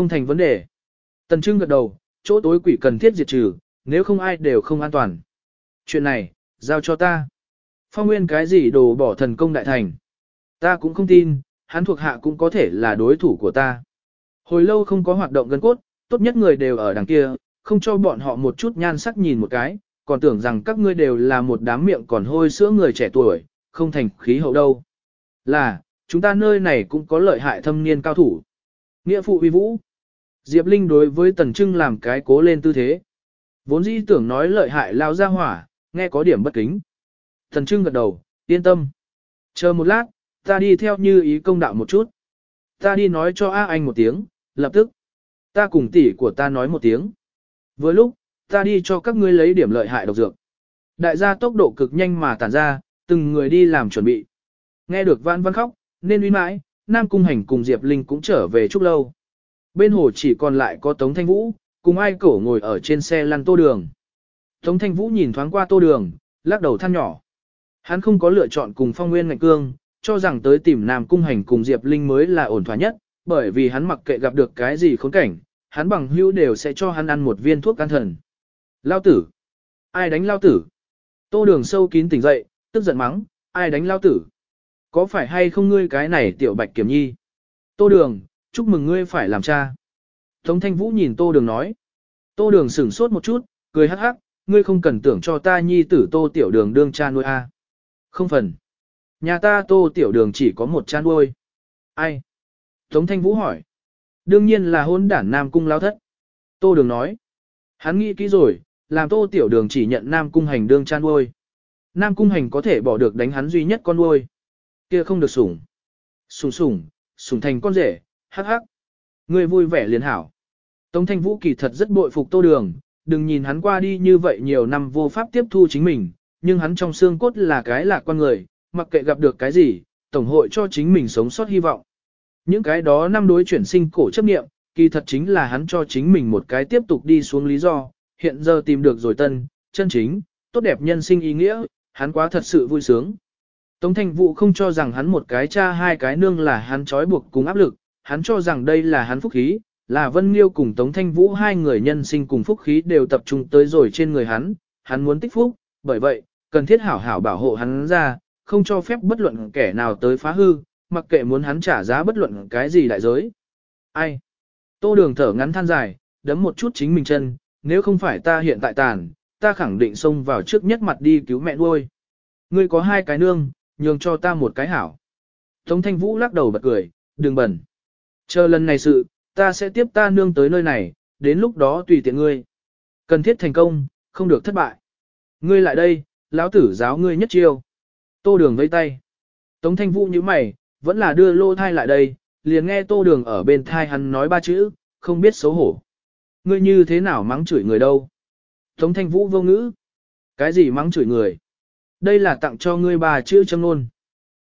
Không thành vấn đề. Tần Trưng gật đầu, chỗ tối quỷ cần thiết diệt trừ, nếu không ai đều không an toàn. Chuyện này, giao cho ta. Phong Nguyên cái gì đồ bỏ thần công đại thành. Ta cũng không tin, hắn thuộc hạ cũng có thể là đối thủ của ta. Hồi lâu không có hoạt động gân cốt, tốt nhất người đều ở đằng kia, không cho bọn họ một chút nhan sắc nhìn một cái, còn tưởng rằng các ngươi đều là một đám miệng còn hôi sữa người trẻ tuổi, không thành khí hậu đâu. Là, chúng ta nơi này cũng có lợi hại thâm niên cao thủ. Nghĩa phụ uy vũ. Diệp Linh đối với Tần Trưng làm cái cố lên tư thế. Vốn dĩ tưởng nói lợi hại lao ra hỏa, nghe có điểm bất kính. Tần Trưng gật đầu, yên tâm. Chờ một lát, ta đi theo như ý công đạo một chút. Ta đi nói cho A Anh một tiếng, lập tức. Ta cùng tỷ của ta nói một tiếng. Vừa lúc, ta đi cho các ngươi lấy điểm lợi hại độc dược. Đại gia tốc độ cực nhanh mà tản ra, từng người đi làm chuẩn bị. Nghe được Vãn Văn khóc, nên uy mãi, Nam Cung Hành cùng Diệp Linh cũng trở về chút lâu. Bên hồ chỉ còn lại có Tống Thanh Vũ, cùng ai cổ ngồi ở trên xe lăn tô đường. Tống Thanh Vũ nhìn thoáng qua tô đường, lắc đầu than nhỏ. Hắn không có lựa chọn cùng phong nguyên ngạch cương, cho rằng tới tìm Nam Cung Hành cùng Diệp Linh mới là ổn thỏa nhất, bởi vì hắn mặc kệ gặp được cái gì khốn cảnh, hắn bằng hữu đều sẽ cho hắn ăn một viên thuốc can thần. Lao tử! Ai đánh lao tử? Tô đường sâu kín tỉnh dậy, tức giận mắng, ai đánh lao tử? Có phải hay không ngươi cái này tiểu bạch kiểm nhi? Tô đường, chúc mừng ngươi phải làm cha. Tống thanh vũ nhìn tô đường nói. Tô đường sửng sốt một chút, cười hắc hắc, ngươi không cần tưởng cho ta nhi tử tô tiểu đường đương cha nuôi a. Không phần. Nhà ta tô tiểu đường chỉ có một cha nuôi. Ai? Tống thanh vũ hỏi. Đương nhiên là hôn đản nam cung lao thất. Tô đường nói. Hắn nghĩ kỹ rồi, làm tô tiểu đường chỉ nhận nam cung hành đương cha nuôi. Nam cung hành có thể bỏ được đánh hắn duy nhất con nuôi. Kia không được sủng. Sủng sủng, sủng thành con rể, hắc hắc. Ngươi vui vẻ liền hảo. Tống thanh vũ kỳ thật rất bội phục tô đường, đừng nhìn hắn qua đi như vậy nhiều năm vô pháp tiếp thu chính mình, nhưng hắn trong xương cốt là cái lạc quan người, mặc kệ gặp được cái gì, tổng hội cho chính mình sống sót hy vọng. Những cái đó năm đối chuyển sinh cổ chấp nghiệm, kỳ thật chính là hắn cho chính mình một cái tiếp tục đi xuống lý do, hiện giờ tìm được rồi tân, chân chính, tốt đẹp nhân sinh ý nghĩa, hắn quá thật sự vui sướng. Tống Thanh Vũ không cho rằng hắn một cái cha hai cái nương là hắn trói buộc cùng áp lực, hắn cho rằng đây là hắn phúc khí, là Vân Liêu cùng Tống Thanh Vũ hai người nhân sinh cùng phúc khí đều tập trung tới rồi trên người hắn, hắn muốn tích phúc, bởi vậy, cần thiết hảo hảo bảo hộ hắn ra, không cho phép bất luận kẻ nào tới phá hư, mặc kệ muốn hắn trả giá bất luận cái gì đại giới. Ai? Tô đường thở ngắn than dài, đấm một chút chính mình chân, nếu không phải ta hiện tại tàn, ta khẳng định xông vào trước nhất mặt đi cứu mẹ nuôi. Ngươi có hai cái nương, nhường cho ta một cái hảo. Tống thanh vũ lắc đầu bật cười, đừng bẩn. Chờ lần này sự, ta sẽ tiếp ta nương tới nơi này, đến lúc đó tùy tiện ngươi. Cần thiết thành công, không được thất bại. Ngươi lại đây, lão tử giáo ngươi nhất chiêu. Tô đường vây tay. Tống thanh vũ như mày, vẫn là đưa lô thai lại đây, liền nghe tô đường ở bên thai hắn nói ba chữ, không biết xấu hổ. Ngươi như thế nào mắng chửi người đâu? Tống thanh vũ vô ngữ. Cái gì mắng chửi người? Đây là tặng cho ngươi ba chữ châm luôn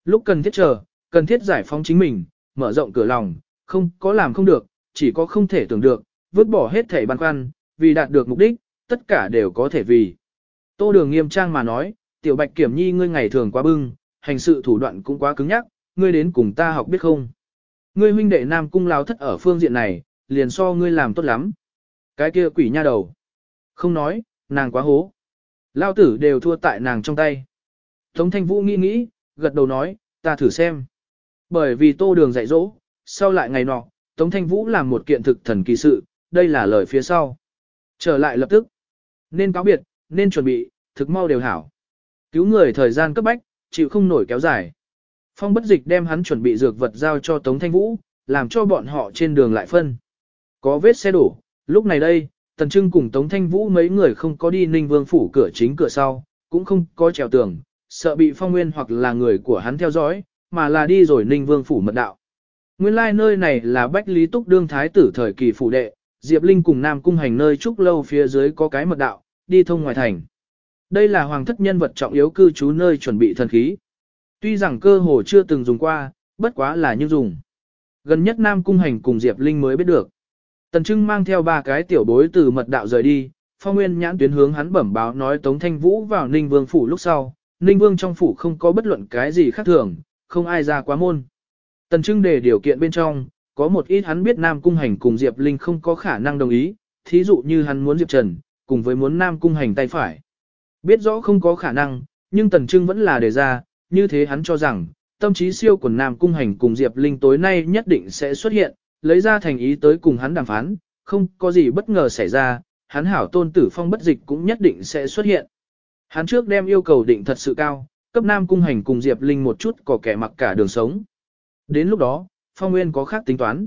Lúc cần thiết chờ, cần thiết giải phóng chính mình, mở rộng cửa lòng, không có làm không được, chỉ có không thể tưởng được, vứt bỏ hết thể băn khoăn, vì đạt được mục đích, tất cả đều có thể vì. Tô đường nghiêm trang mà nói, tiểu bạch kiểm nhi ngươi ngày thường quá bưng, hành sự thủ đoạn cũng quá cứng nhắc, ngươi đến cùng ta học biết không. Ngươi huynh đệ nam cung lao thất ở phương diện này, liền so ngươi làm tốt lắm. Cái kia quỷ nha đầu. Không nói, nàng quá hố. Lao tử đều thua tại nàng trong tay. Tống thanh vũ nghĩ nghĩ, gật đầu nói, ta thử xem. Bởi vì tô đường dạy dỗ, sau lại ngày nọ, Tống thanh vũ làm một kiện thực thần kỳ sự, đây là lời phía sau. Trở lại lập tức. Nên cáo biệt, nên chuẩn bị, thực mau đều hảo. Cứu người thời gian cấp bách, chịu không nổi kéo dài. Phong bất dịch đem hắn chuẩn bị dược vật giao cho Tống Thanh Vũ, làm cho bọn họ trên đường lại phân. Có vết xe đổ, lúc này đây, Tần Trưng cùng Tống Thanh Vũ mấy người không có đi Ninh Vương phủ cửa chính cửa sau, cũng không có trèo tường, sợ bị phong nguyên hoặc là người của hắn theo dõi, mà là đi rồi Ninh Vương phủ mật đạo. Nguyên lai like nơi này là Bách Lý Túc đương thái tử thời kỳ phủ đệ, Diệp Linh cùng Nam cung hành nơi trúc lâu phía dưới có cái mật đạo, đi thông ngoài thành. Đây là hoàng thất nhân vật trọng yếu cư trú nơi chuẩn bị thần khí. Tuy rằng cơ hồ chưa từng dùng qua, bất quá là như dùng. Gần nhất Nam cung hành cùng Diệp Linh mới biết được. Tần Trưng mang theo ba cái tiểu bối từ mật đạo rời đi, Phong Nguyên nhãn tuyến hướng hắn bẩm báo nói Tống Thanh Vũ vào Ninh Vương phủ lúc sau, Ninh Vương trong phủ không có bất luận cái gì khác thường, không ai ra quá môn. Tần Trưng để điều kiện bên trong, có một ít hắn biết Nam Cung Hành cùng Diệp Linh không có khả năng đồng ý, thí dụ như hắn muốn Diệp Trần, cùng với muốn Nam Cung Hành tay phải. Biết rõ không có khả năng, nhưng Tần Trưng vẫn là đề ra, như thế hắn cho rằng, tâm trí siêu của Nam Cung Hành cùng Diệp Linh tối nay nhất định sẽ xuất hiện, lấy ra thành ý tới cùng hắn đàm phán, không có gì bất ngờ xảy ra, hắn hảo tôn tử phong bất dịch cũng nhất định sẽ xuất hiện. Hắn trước đem yêu cầu định thật sự cao, cấp Nam Cung Hành cùng Diệp Linh một chút có kẻ mặc cả đường sống. Đến lúc đó, Phong Nguyên có khác tính toán.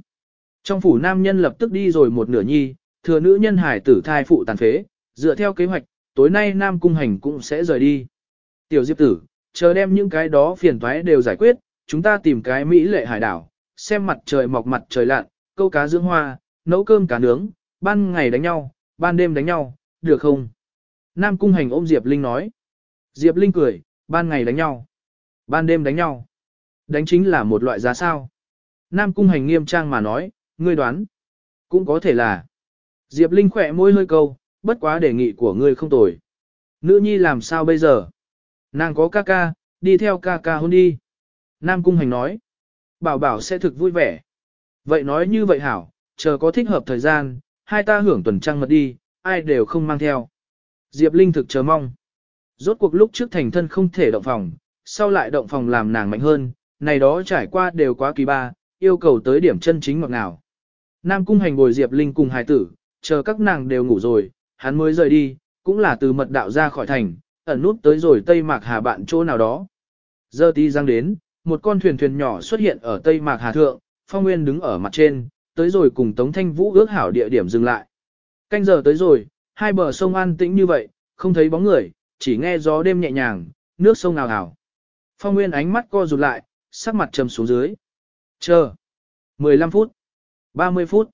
Trong phủ nam nhân lập tức đi rồi một nửa nhi, thừa nữ nhân hải tử thai phụ tàn phế, dựa theo kế hoạch, tối nay Nam Cung Hành cũng sẽ rời đi. Tiểu Diệp tử, chờ đem những cái đó phiền toái đều giải quyết, chúng ta tìm cái Mỹ lệ hải đảo, xem mặt trời mọc mặt trời lặn, câu cá dưỡng hoa, nấu cơm cá nướng, ban ngày đánh nhau, ban đêm đánh nhau, được không? Nam Cung Hành ôm Diệp Linh nói. Diệp Linh cười, ban ngày đánh nhau, ban đêm đánh nhau. Đánh chính là một loại giá sao. Nam Cung Hành nghiêm trang mà nói, ngươi đoán. Cũng có thể là. Diệp Linh khỏe môi hơi câu, bất quá đề nghị của ngươi không tồi. Nữ nhi làm sao bây giờ? Nàng có ca ca, đi theo ca ca hôn đi. Nam Cung Hành nói. Bảo bảo sẽ thực vui vẻ. Vậy nói như vậy hảo, chờ có thích hợp thời gian, hai ta hưởng tuần trăng mật đi, ai đều không mang theo. Diệp Linh thực chờ mong. Rốt cuộc lúc trước thành thân không thể động phòng, sau lại động phòng làm nàng mạnh hơn, này đó trải qua đều quá kỳ ba, yêu cầu tới điểm chân chính ngọt nào. Nam cung hành bồi Diệp Linh cùng hài tử, chờ các nàng đều ngủ rồi, hắn mới rời đi, cũng là từ mật đạo ra khỏi thành, ẩn nút tới rồi Tây Mạc Hà bạn chỗ nào đó. Giờ tí giang đến, một con thuyền thuyền nhỏ xuất hiện ở Tây Mạc Hà Thượng, Phong Nguyên đứng ở mặt trên, tới rồi cùng Tống Thanh Vũ ước hảo địa điểm dừng lại. Canh giờ tới rồi, hai bờ sông an tĩnh như vậy, không thấy bóng người, chỉ nghe gió đêm nhẹ nhàng, nước sông nào hảo. Phong Nguyên ánh mắt co rụt lại, sắc mặt trầm xuống dưới. Chờ. 15 phút. 30 phút.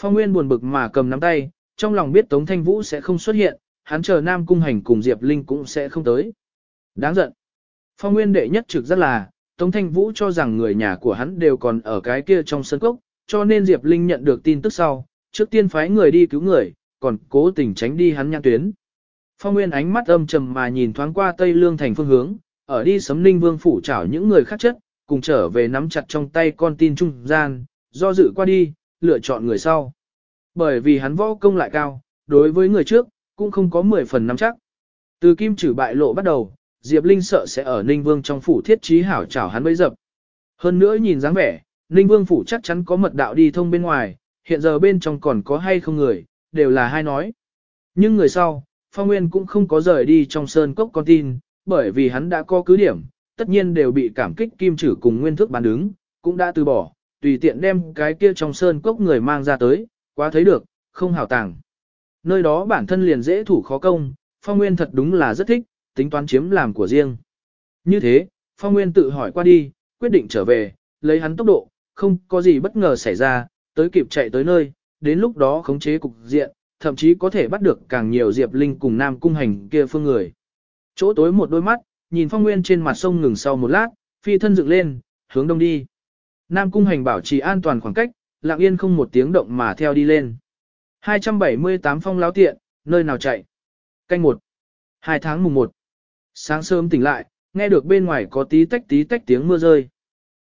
Phong Nguyên buồn bực mà cầm nắm tay, trong lòng biết Tống Thanh Vũ sẽ không xuất hiện, hắn chờ Nam Cung Hành cùng Diệp Linh cũng sẽ không tới. Đáng giận. Phong Nguyên đệ nhất trực rất là, Tống Thanh Vũ cho rằng người nhà của hắn đều còn ở cái kia trong sân cốc, cho nên Diệp Linh nhận được tin tức sau, trước tiên phái người đi cứu người, còn cố tình tránh đi hắn nhãn tuyến. Phong Nguyên ánh mắt âm trầm mà nhìn thoáng qua Tây Lương thành phương hướng, ở đi sấm ninh vương phủ trảo những người khác chất, cùng trở về nắm chặt trong tay con tin trung gian, do dự qua đi, lựa chọn người sau. Bởi vì hắn võ công lại cao, đối với người trước, cũng không có 10 phần nắm chắc. Từ kim trừ bại lộ bắt đầu, Diệp Linh sợ sẽ ở Ninh Vương trong phủ thiết trí hảo chảo hắn bấy dập. Hơn nữa nhìn dáng vẻ, Ninh Vương phủ chắc chắn có mật đạo đi thông bên ngoài, hiện giờ bên trong còn có hay không người, đều là hai nói. Nhưng người sau, Phong Nguyên cũng không có rời đi trong sơn cốc con tin, bởi vì hắn đã có cứ điểm, tất nhiên đều bị cảm kích kim trử cùng nguyên thức bán đứng, cũng đã từ bỏ, tùy tiện đem cái kia trong sơn cốc người mang ra tới, quá thấy được, không hảo tàng. Nơi đó bản thân liền dễ thủ khó công, Phong Nguyên thật đúng là rất thích, tính toán chiếm làm của riêng. Như thế, Phong Nguyên tự hỏi qua đi, quyết định trở về, lấy hắn tốc độ, không có gì bất ngờ xảy ra, tới kịp chạy tới nơi, đến lúc đó khống chế cục diện, thậm chí có thể bắt được càng nhiều Diệp Linh cùng Nam Cung Hành kia phương người. Chỗ tối một đôi mắt, nhìn Phong Nguyên trên mặt sông ngừng sau một lát, phi thân dựng lên, hướng đông đi. Nam Cung Hành bảo trì an toàn khoảng cách, lặng yên không một tiếng động mà theo đi lên. 278 phong láo tiện, nơi nào chạy? Canh một, Hai tháng mùng 1. Sáng sớm tỉnh lại, nghe được bên ngoài có tí tách tí tách tiếng mưa rơi.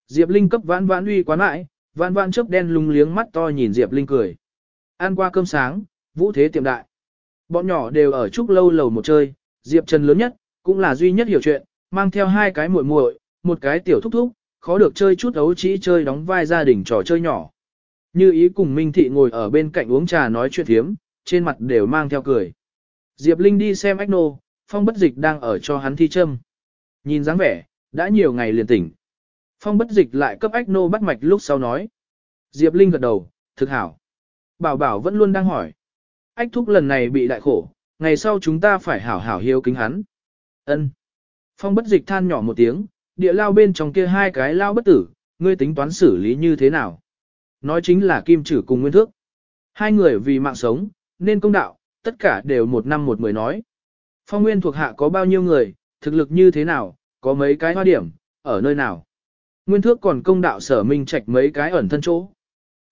Diệp Linh cấp vãn vãn uy quán lại, vãn vãn chớp đen lung liếng mắt to nhìn Diệp Linh cười. Ăn qua cơm sáng, vũ thế tiệm đại. Bọn nhỏ đều ở chúc lâu lầu một chơi, Diệp Trần lớn nhất, cũng là duy nhất hiểu chuyện, mang theo hai cái muội muội, một cái tiểu thúc thúc, khó được chơi chút ấu trí chơi đóng vai gia đình trò chơi nhỏ. Như ý cùng Minh Thị ngồi ở bên cạnh uống trà nói chuyện thiếm, trên mặt đều mang theo cười. Diệp Linh đi xem ách nô, phong bất dịch đang ở cho hắn thi châm. Nhìn dáng vẻ, đã nhiều ngày liền tỉnh. Phong bất dịch lại cấp ách nô bắt mạch lúc sau nói. Diệp Linh gật đầu, thực hảo. Bảo bảo vẫn luôn đang hỏi. Ách thúc lần này bị đại khổ, ngày sau chúng ta phải hảo hảo hiếu kính hắn. Ân. Phong bất dịch than nhỏ một tiếng, địa lao bên trong kia hai cái lao bất tử, ngươi tính toán xử lý như thế nào? Nói chính là kim trử cùng nguyên thước. Hai người vì mạng sống, nên công đạo, tất cả đều một năm một mười nói. Phong nguyên thuộc hạ có bao nhiêu người, thực lực như thế nào, có mấy cái hoa điểm, ở nơi nào. Nguyên thước còn công đạo sở minh trạch mấy cái ẩn thân chỗ.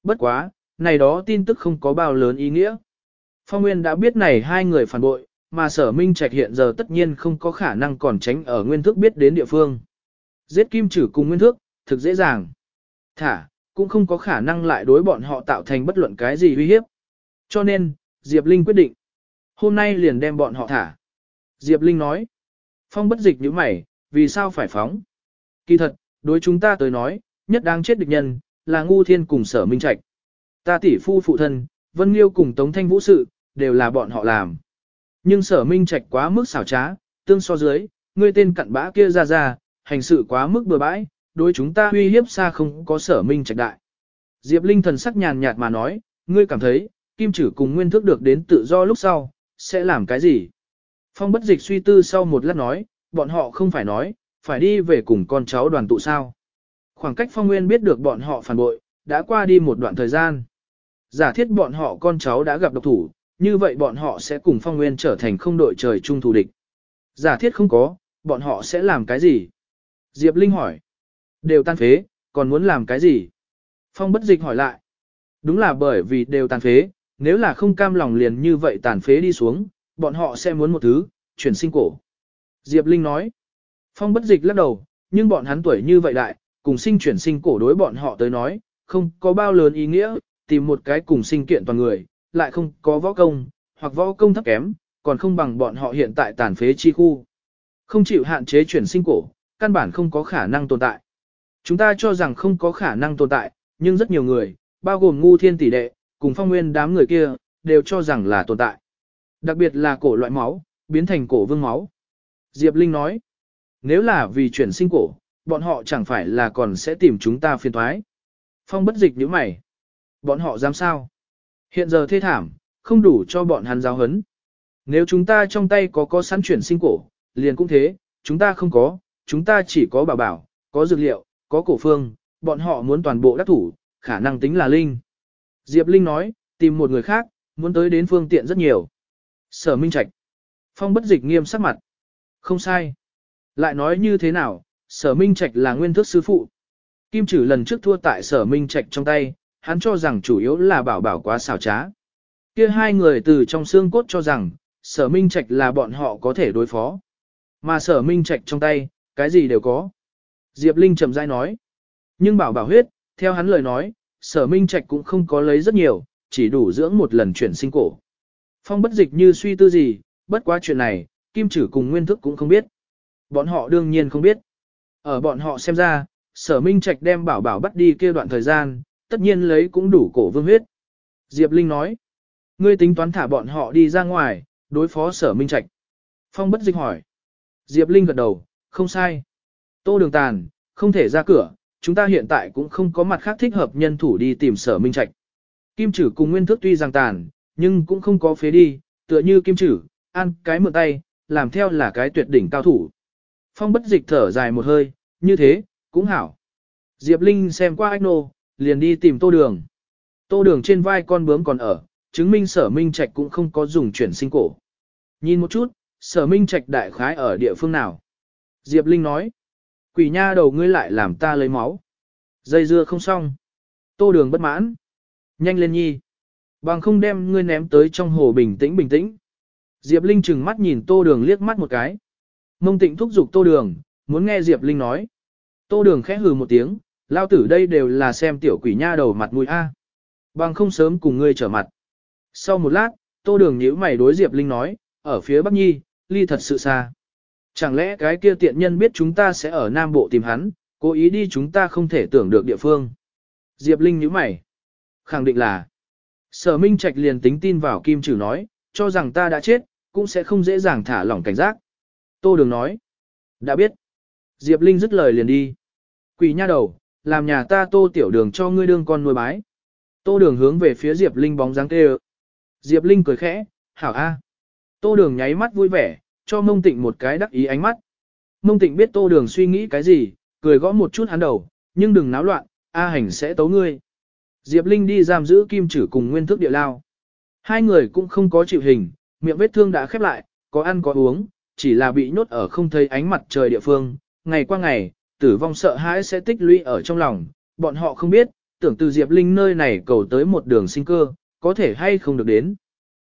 Bất quá, này đó tin tức không có bao lớn ý nghĩa. Phong Nguyên đã biết này hai người phản bội, mà sở minh trạch hiện giờ tất nhiên không có khả năng còn tránh ở nguyên thước biết đến địa phương. Giết kim trừ cùng nguyên thước, thực dễ dàng. Thả, cũng không có khả năng lại đối bọn họ tạo thành bất luận cái gì uy hiếp. Cho nên, Diệp Linh quyết định, hôm nay liền đem bọn họ thả. Diệp Linh nói, phong bất dịch như mày, vì sao phải phóng? Kỳ thật, đối chúng ta tới nói, nhất đang chết địch nhân, là ngu thiên cùng sở minh trạch. Ta tỷ phu phụ thân, Vân Liêu cùng Tống Thanh Vũ sự, đều là bọn họ làm. Nhưng sở minh trạch quá mức xảo trá, tương so dưới, ngươi tên cặn bã kia ra ra, hành sự quá mức bừa bãi, đối chúng ta uy hiếp xa không có sở minh trạch đại. Diệp Linh thần sắc nhàn nhạt mà nói, ngươi cảm thấy, kim chử cùng nguyên thức được đến tự do lúc sau, sẽ làm cái gì? Phong bất dịch suy tư sau một lát nói, bọn họ không phải nói, phải đi về cùng con cháu đoàn tụ sao. Khoảng cách phong nguyên biết được bọn họ phản bội, đã qua đi một đoạn thời gian. Giả thiết bọn họ con cháu đã gặp độc thủ, như vậy bọn họ sẽ cùng phong nguyên trở thành không đội trời chung thù địch. Giả thiết không có, bọn họ sẽ làm cái gì? Diệp Linh hỏi. Đều tan phế, còn muốn làm cái gì? Phong bất dịch hỏi lại. Đúng là bởi vì đều tàn phế, nếu là không cam lòng liền như vậy tàn phế đi xuống, bọn họ sẽ muốn một thứ, chuyển sinh cổ. Diệp Linh nói. Phong bất dịch lắc đầu, nhưng bọn hắn tuổi như vậy đại, cùng sinh chuyển sinh cổ đối bọn họ tới nói, không có bao lớn ý nghĩa, tìm một cái cùng sinh kiện toàn người, lại không có võ công, hoặc võ công thấp kém, còn không bằng bọn họ hiện tại tàn phế chi khu. Không chịu hạn chế chuyển sinh cổ, căn bản không có khả năng tồn tại. Chúng ta cho rằng không có khả năng tồn tại, nhưng rất nhiều người, bao gồm ngu thiên tỷ đệ, cùng phong nguyên đám người kia, đều cho rằng là tồn tại. Đặc biệt là cổ loại máu, biến thành cổ vương máu. Diệp Linh nói, nếu là vì chuyển sinh cổ, bọn họ chẳng phải là còn sẽ tìm chúng ta phiền thoái. Phong bất dịch như mày. Bọn họ dám sao? Hiện giờ thê thảm, không đủ cho bọn hắn giáo hấn. Nếu chúng ta trong tay có có sẵn chuyển sinh cổ, liền cũng thế, chúng ta không có, chúng ta chỉ có bảo bảo, có dược liệu, có cổ phương, bọn họ muốn toàn bộ đắc thủ, khả năng tính là Linh. Diệp Linh nói, tìm một người khác, muốn tới đến phương tiện rất nhiều. Sở Minh Trạch. Phong bất dịch nghiêm sắc mặt. Không sai. Lại nói như thế nào, sở Minh Trạch là nguyên thức sư phụ. Kim Trử lần trước thua tại sở Minh Trạch trong tay, hắn cho rằng chủ yếu là bảo bảo quá xảo trá. Kia hai người từ trong xương cốt cho rằng, sở Minh Trạch là bọn họ có thể đối phó. Mà sở Minh Trạch trong tay, cái gì đều có. Diệp Linh trầm rãi nói. Nhưng bảo bảo huyết, theo hắn lời nói, sở Minh Trạch cũng không có lấy rất nhiều, chỉ đủ dưỡng một lần chuyển sinh cổ. Phong bất dịch như suy tư gì, bất quá chuyện này, Kim chử cùng Nguyên Thức cũng không biết. Bọn họ đương nhiên không biết. Ở bọn họ xem ra, sở Minh Trạch đem bảo bảo bắt đi kia đoạn thời gian, tất nhiên lấy cũng đủ cổ vương huyết. Diệp Linh nói, ngươi tính toán thả bọn họ đi ra ngoài, đối phó sở Minh Trạch. Phong bất dịch hỏi. Diệp Linh gật đầu, không sai. Tô đường tàn, không thể ra cửa, chúng ta hiện tại cũng không có mặt khác thích hợp nhân thủ đi tìm sở Minh Trạch. Kim Trử cùng Nguyên Thức tuy rằng tàn, nhưng cũng không có phế đi, tựa như Kim Trử, ăn cái mượn tay, làm theo là cái tuyệt đỉnh cao thủ. Phong bất dịch thở dài một hơi, như thế, cũng hảo. Diệp Linh xem qua ách nô, liền đi tìm tô đường. Tô đường trên vai con bướm còn ở, chứng minh sở minh trạch cũng không có dùng chuyển sinh cổ. Nhìn một chút, sở minh trạch đại khái ở địa phương nào. Diệp Linh nói, quỷ nha đầu ngươi lại làm ta lấy máu. Dây dưa không xong. Tô đường bất mãn. Nhanh lên nhi. Bằng không đem ngươi ném tới trong hồ bình tĩnh bình tĩnh. Diệp Linh chừng mắt nhìn tô đường liếc mắt một cái. Mông tịnh thúc giục tô đường, muốn nghe Diệp Linh nói. Tô đường khẽ hừ một tiếng, lao tử đây đều là xem tiểu quỷ nha đầu mặt mũi A. Bằng không sớm cùng ngươi trở mặt. Sau một lát, tô đường nhíu mày đối Diệp Linh nói, ở phía Bắc Nhi, ly thật sự xa. Chẳng lẽ cái kia tiện nhân biết chúng ta sẽ ở Nam Bộ tìm hắn, cố ý đi chúng ta không thể tưởng được địa phương. Diệp Linh nhíu mày. Khẳng định là. Sở Minh Trạch liền tính tin vào Kim Trử nói, cho rằng ta đã chết, cũng sẽ không dễ dàng thả lỏng cảnh giác. Tô Đường nói. Đã biết. Diệp Linh dứt lời liền đi. Quỷ nha đầu, làm nhà ta tô tiểu đường cho ngươi đương con nuôi bái. Tô Đường hướng về phía Diệp Linh bóng dáng kêu. Diệp Linh cười khẽ, hảo a. Tô Đường nháy mắt vui vẻ, cho Mông Tịnh một cái đắc ý ánh mắt. Mông Tịnh biết Tô Đường suy nghĩ cái gì, cười gõ một chút hắn đầu, nhưng đừng náo loạn, A hành sẽ tấu ngươi. Diệp Linh đi giam giữ kim chử cùng nguyên thức địa lao. Hai người cũng không có chịu hình, miệng vết thương đã khép lại, có ăn có uống, chỉ là bị nhốt ở không thấy ánh mặt trời địa phương. Ngày qua ngày, tử vong sợ hãi sẽ tích lũy ở trong lòng, bọn họ không biết, tưởng từ Diệp Linh nơi này cầu tới một đường sinh cơ, có thể hay không được đến.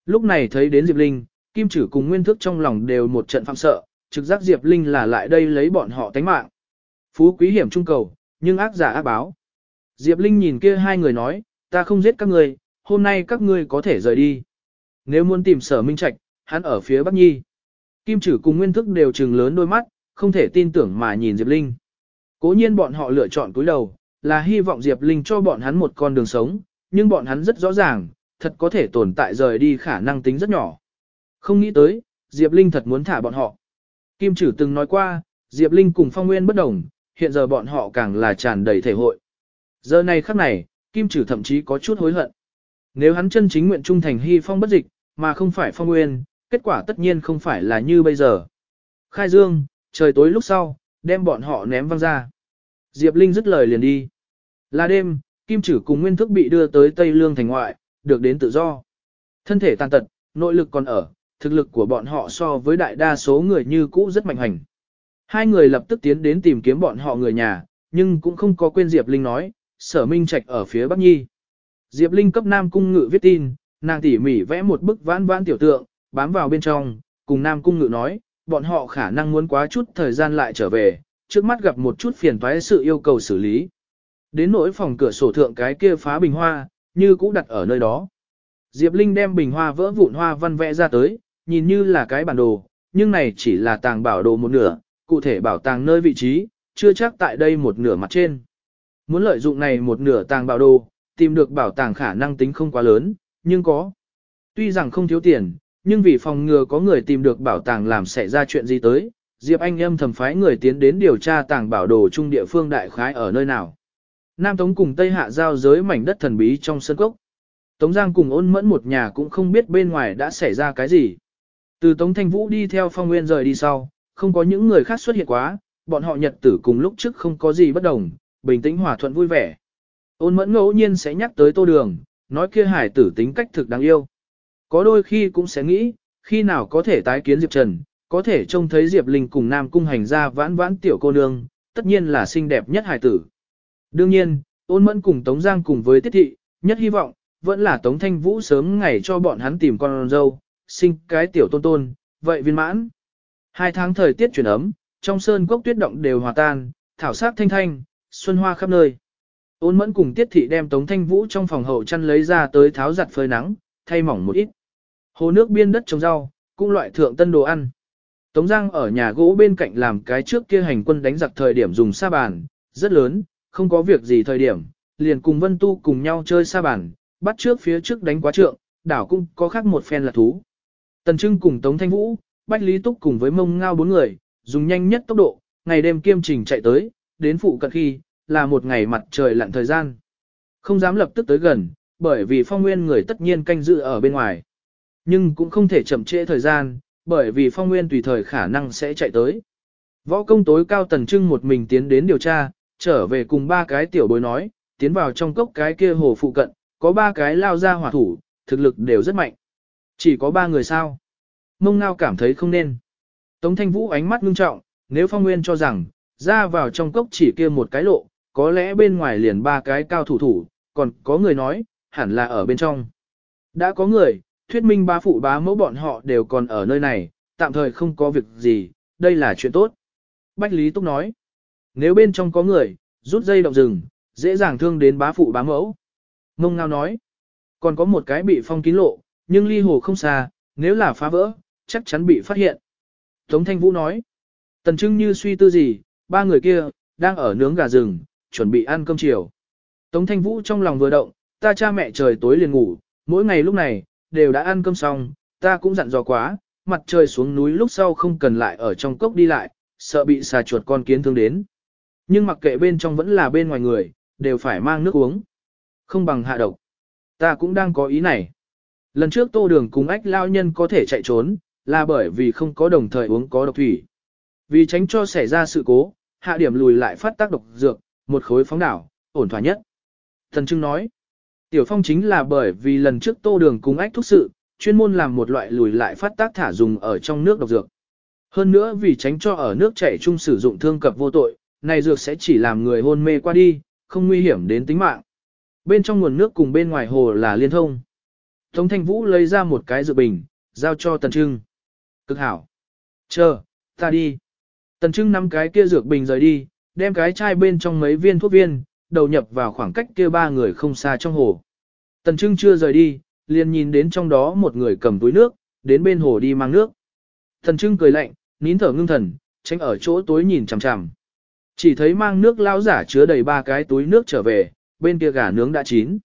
Lúc này thấy đến Diệp Linh, Kim Chử cùng Nguyên Thức trong lòng đều một trận phạm sợ, trực giác Diệp Linh là lại đây lấy bọn họ tánh mạng. Phú quý hiểm trung cầu, nhưng ác giả ác báo. Diệp Linh nhìn kia hai người nói, ta không giết các ngươi, hôm nay các ngươi có thể rời đi. Nếu muốn tìm sở minh trạch, hắn ở phía Bắc Nhi. Kim Chử cùng Nguyên Thức đều trừng lớn đôi mắt, không thể tin tưởng mà nhìn Diệp Linh. Cố nhiên bọn họ lựa chọn cúi đầu, là hy vọng Diệp Linh cho bọn hắn một con đường sống, nhưng bọn hắn rất rõ ràng, thật có thể tồn tại rời đi khả năng tính rất nhỏ. Không nghĩ tới, Diệp Linh thật muốn thả bọn họ. Kim Trử từng nói qua, Diệp Linh cùng Phong Nguyên bất đồng, hiện giờ bọn họ càng là tràn đầy thể hội. Giờ này khắc này, Kim Trử thậm chí có chút hối hận. Nếu hắn chân chính nguyện trung thành Hy Phong bất dịch, mà không phải Phong Nguyên, kết quả tất nhiên không phải là như bây giờ. Khai Dương, trời tối lúc sau, đem bọn họ ném văng ra. Diệp Linh dứt lời liền đi. Là đêm, Kim Chử cùng Nguyên Thức bị đưa tới Tây Lương thành ngoại, được đến tự do. Thân thể tàn tật, nội lực còn ở, thực lực của bọn họ so với đại đa số người như cũ rất mạnh hành. Hai người lập tức tiến đến tìm kiếm bọn họ người nhà, nhưng cũng không có quên Diệp Linh nói, sở minh trạch ở phía Bắc Nhi. Diệp Linh cấp Nam Cung Ngự viết tin, nàng tỉ mỉ vẽ một bức vãn vãn tiểu tượng, bám vào bên trong, cùng Nam Cung Ngự nói, bọn họ khả năng muốn quá chút thời gian lại trở về, trước mắt gặp một chút phiền toái sự yêu cầu xử lý. Đến nỗi phòng cửa sổ thượng cái kia phá bình hoa, như cũ đặt ở nơi đó. Diệp Linh đem bình hoa vỡ vụn hoa văn vẽ ra tới, nhìn như là cái bản đồ, nhưng này chỉ là tàng bảo đồ một nửa, cụ thể bảo tàng nơi vị trí, chưa chắc tại đây một nửa mặt trên. Muốn lợi dụng này một nửa tàng bảo đồ, tìm được bảo tàng khả năng tính không quá lớn, nhưng có. Tuy rằng không thiếu tiền, nhưng vì phòng ngừa có người tìm được bảo tàng làm xảy ra chuyện gì tới, Diệp Anh âm thầm phái người tiến đến điều tra tàng bảo đồ trung địa phương đại khái ở nơi nào. Nam Tống cùng Tây Hạ giao giới mảnh đất thần bí trong sân cốc. Tống Giang cùng ôn mẫn một nhà cũng không biết bên ngoài đã xảy ra cái gì. Từ Tống Thanh Vũ đi theo phong nguyên rời đi sau, không có những người khác xuất hiện quá, bọn họ nhật tử cùng lúc trước không có gì bất đồng, bình tĩnh hòa thuận vui vẻ. Ôn mẫn ngẫu nhiên sẽ nhắc tới tô đường, nói kia hải tử tính cách thực đáng yêu. Có đôi khi cũng sẽ nghĩ, khi nào có thể tái kiến Diệp Trần, có thể trông thấy Diệp Linh cùng Nam Cung hành ra vãn vãn tiểu cô nương, tất nhiên là xinh đẹp nhất hải tử. Đương nhiên, ôn mẫn cùng Tống Giang cùng với Tiết Thị, nhất hy vọng, vẫn là Tống Thanh Vũ sớm ngày cho bọn hắn tìm con dâu, sinh cái tiểu tôn tôn, vậy viên mãn. Hai tháng thời tiết chuyển ấm, trong sơn cốc tuyết động đều hòa tan, thảo sắc thanh thanh, xuân hoa khắp nơi. Ôn mẫn cùng Tiết Thị đem Tống Thanh Vũ trong phòng hậu chăn lấy ra tới tháo giặt phơi nắng, thay mỏng một ít. Hồ nước biên đất trồng rau, cũng loại thượng tân đồ ăn. Tống Giang ở nhà gỗ bên cạnh làm cái trước kia hành quân đánh giặc thời điểm dùng sa bàn, rất lớn, không có việc gì thời điểm, liền cùng Vân Tu cùng nhau chơi sa bàn, bắt trước phía trước đánh quá trượng, đảo cũng có khác một phen là thú. Tần Trưng cùng Tống Thanh Vũ, Bách Lý Túc cùng với mông ngao bốn người, dùng nhanh nhất tốc độ, ngày đêm kiêm trình chạy tới, đến phụ cận khi, là một ngày mặt trời lặn thời gian. Không dám lập tức tới gần, bởi vì phong nguyên người tất nhiên canh giữ ở bên ngoài. Nhưng cũng không thể chậm trễ thời gian, bởi vì phong nguyên tùy thời khả năng sẽ chạy tới. Võ công tối cao tần trưng một mình tiến đến điều tra, trở về cùng ba cái tiểu bối nói, tiến vào trong cốc cái kia hồ phụ cận, có ba cái lao ra hỏa thủ, thực lực đều rất mạnh. Chỉ có ba người sao. Mông ngao cảm thấy không nên. Tống thanh vũ ánh mắt ngưng trọng, nếu phong nguyên cho rằng, ra vào trong cốc chỉ kia một cái lộ, có lẽ bên ngoài liền ba cái cao thủ thủ, còn có người nói, hẳn là ở bên trong. Đã có người, thuyết minh Bá phụ bá mẫu bọn họ đều còn ở nơi này, tạm thời không có việc gì, đây là chuyện tốt. Bách Lý Túc nói, nếu bên trong có người, rút dây động rừng, dễ dàng thương đến bá phụ bá mẫu. Ngông ngao nói, còn có một cái bị phong kín lộ, nhưng ly hồ không xa, nếu là phá vỡ, chắc chắn bị phát hiện. Tống Thanh Vũ nói, tần trưng như suy tư gì, ba người kia, đang ở nướng gà rừng, chuẩn bị ăn cơm chiều. Tống Thanh Vũ trong lòng vừa động, ta cha mẹ trời tối liền ngủ, mỗi ngày lúc này, đều đã ăn cơm xong, ta cũng dặn dò quá, mặt trời xuống núi lúc sau không cần lại ở trong cốc đi lại, sợ bị xà chuột con kiến thương đến. Nhưng mặc kệ bên trong vẫn là bên ngoài người, đều phải mang nước uống. Không bằng hạ độc. Ta cũng đang có ý này. Lần trước tô đường cùng ách lao nhân có thể chạy trốn, là bởi vì không có đồng thời uống có độc thủy. Vì tránh cho xảy ra sự cố, hạ điểm lùi lại phát tác độc dược, một khối phóng đảo, ổn thỏa nhất. Thần Trưng nói, Tiểu Phong chính là bởi vì lần trước tô đường cùng ách thúc sự, chuyên môn làm một loại lùi lại phát tác thả dùng ở trong nước độc dược. Hơn nữa vì tránh cho ở nước chảy chung sử dụng thương cập vô tội, này dược sẽ chỉ làm người hôn mê qua đi, không nguy hiểm đến tính mạng. Bên trong nguồn nước cùng bên ngoài hồ là liên thông. Tống Thanh Vũ lấy ra một cái dược bình, giao cho Tần Trưng. Cực hảo. Chờ, ta đi. Tần Trưng nắm cái kia dược bình rời đi, đem cái chai bên trong mấy viên thuốc viên, đầu nhập vào khoảng cách kia ba người không xa trong hồ. Tần Trưng chưa rời đi, liền nhìn đến trong đó một người cầm túi nước, đến bên hồ đi mang nước. Tần Trưng cười lạnh, nín thở ngưng thần, tránh ở chỗ tối nhìn chằm chằm. Chỉ thấy mang nước lão giả chứa đầy ba cái túi nước trở về, bên kia gà nướng đã chín.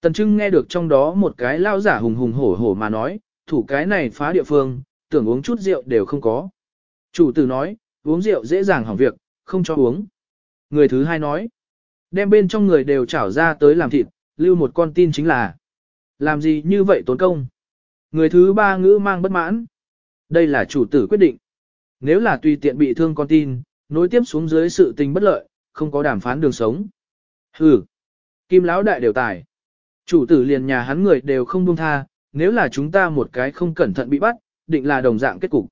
Tần Trưng nghe được trong đó một cái lão giả hùng hùng hổ hổ mà nói, thủ cái này phá địa phương, tưởng uống chút rượu đều không có. Chủ tử nói, uống rượu dễ dàng hỏng việc, không cho uống. Người thứ hai nói, đem bên trong người đều trảo ra tới làm thịt, lưu một con tin chính là. Làm gì như vậy tốn công? Người thứ ba ngữ mang bất mãn. Đây là chủ tử quyết định. Nếu là tùy tiện bị thương con tin, nối tiếp xuống dưới sự tình bất lợi, không có đàm phán đường sống. Hừ, kim lão đại đều tài. Chủ tử liền nhà hắn người đều không buông tha, nếu là chúng ta một cái không cẩn thận bị bắt, định là đồng dạng kết cục.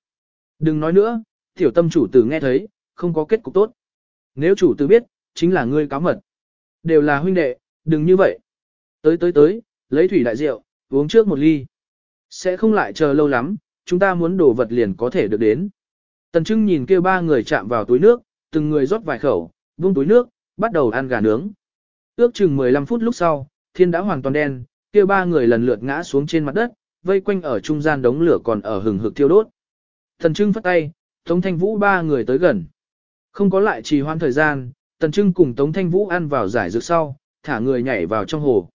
Đừng nói nữa, tiểu tâm chủ tử nghe thấy, không có kết cục tốt. Nếu chủ tử biết, chính là ngươi cáo mật. Đều là huynh đệ, đừng như vậy. Tới tới tới, lấy thủy đại rượu, uống trước một ly. Sẽ không lại chờ lâu lắm, chúng ta muốn đổ vật liền có thể được đến. Tần Trưng nhìn kêu ba người chạm vào túi nước, từng người rót vài khẩu, vung túi nước, bắt đầu ăn gà nướng. Ước chừng 15 phút lúc sau, thiên đã hoàn toàn đen, kêu ba người lần lượt ngã xuống trên mặt đất, vây quanh ở trung gian đống lửa còn ở hừng hực thiêu đốt. Tần Trưng phất tay, Tống Thanh Vũ ba người tới gần. Không có lại trì hoãn thời gian, Tần Trưng cùng Tống Thanh Vũ ăn vào giải dược sau, thả người nhảy vào trong hồ.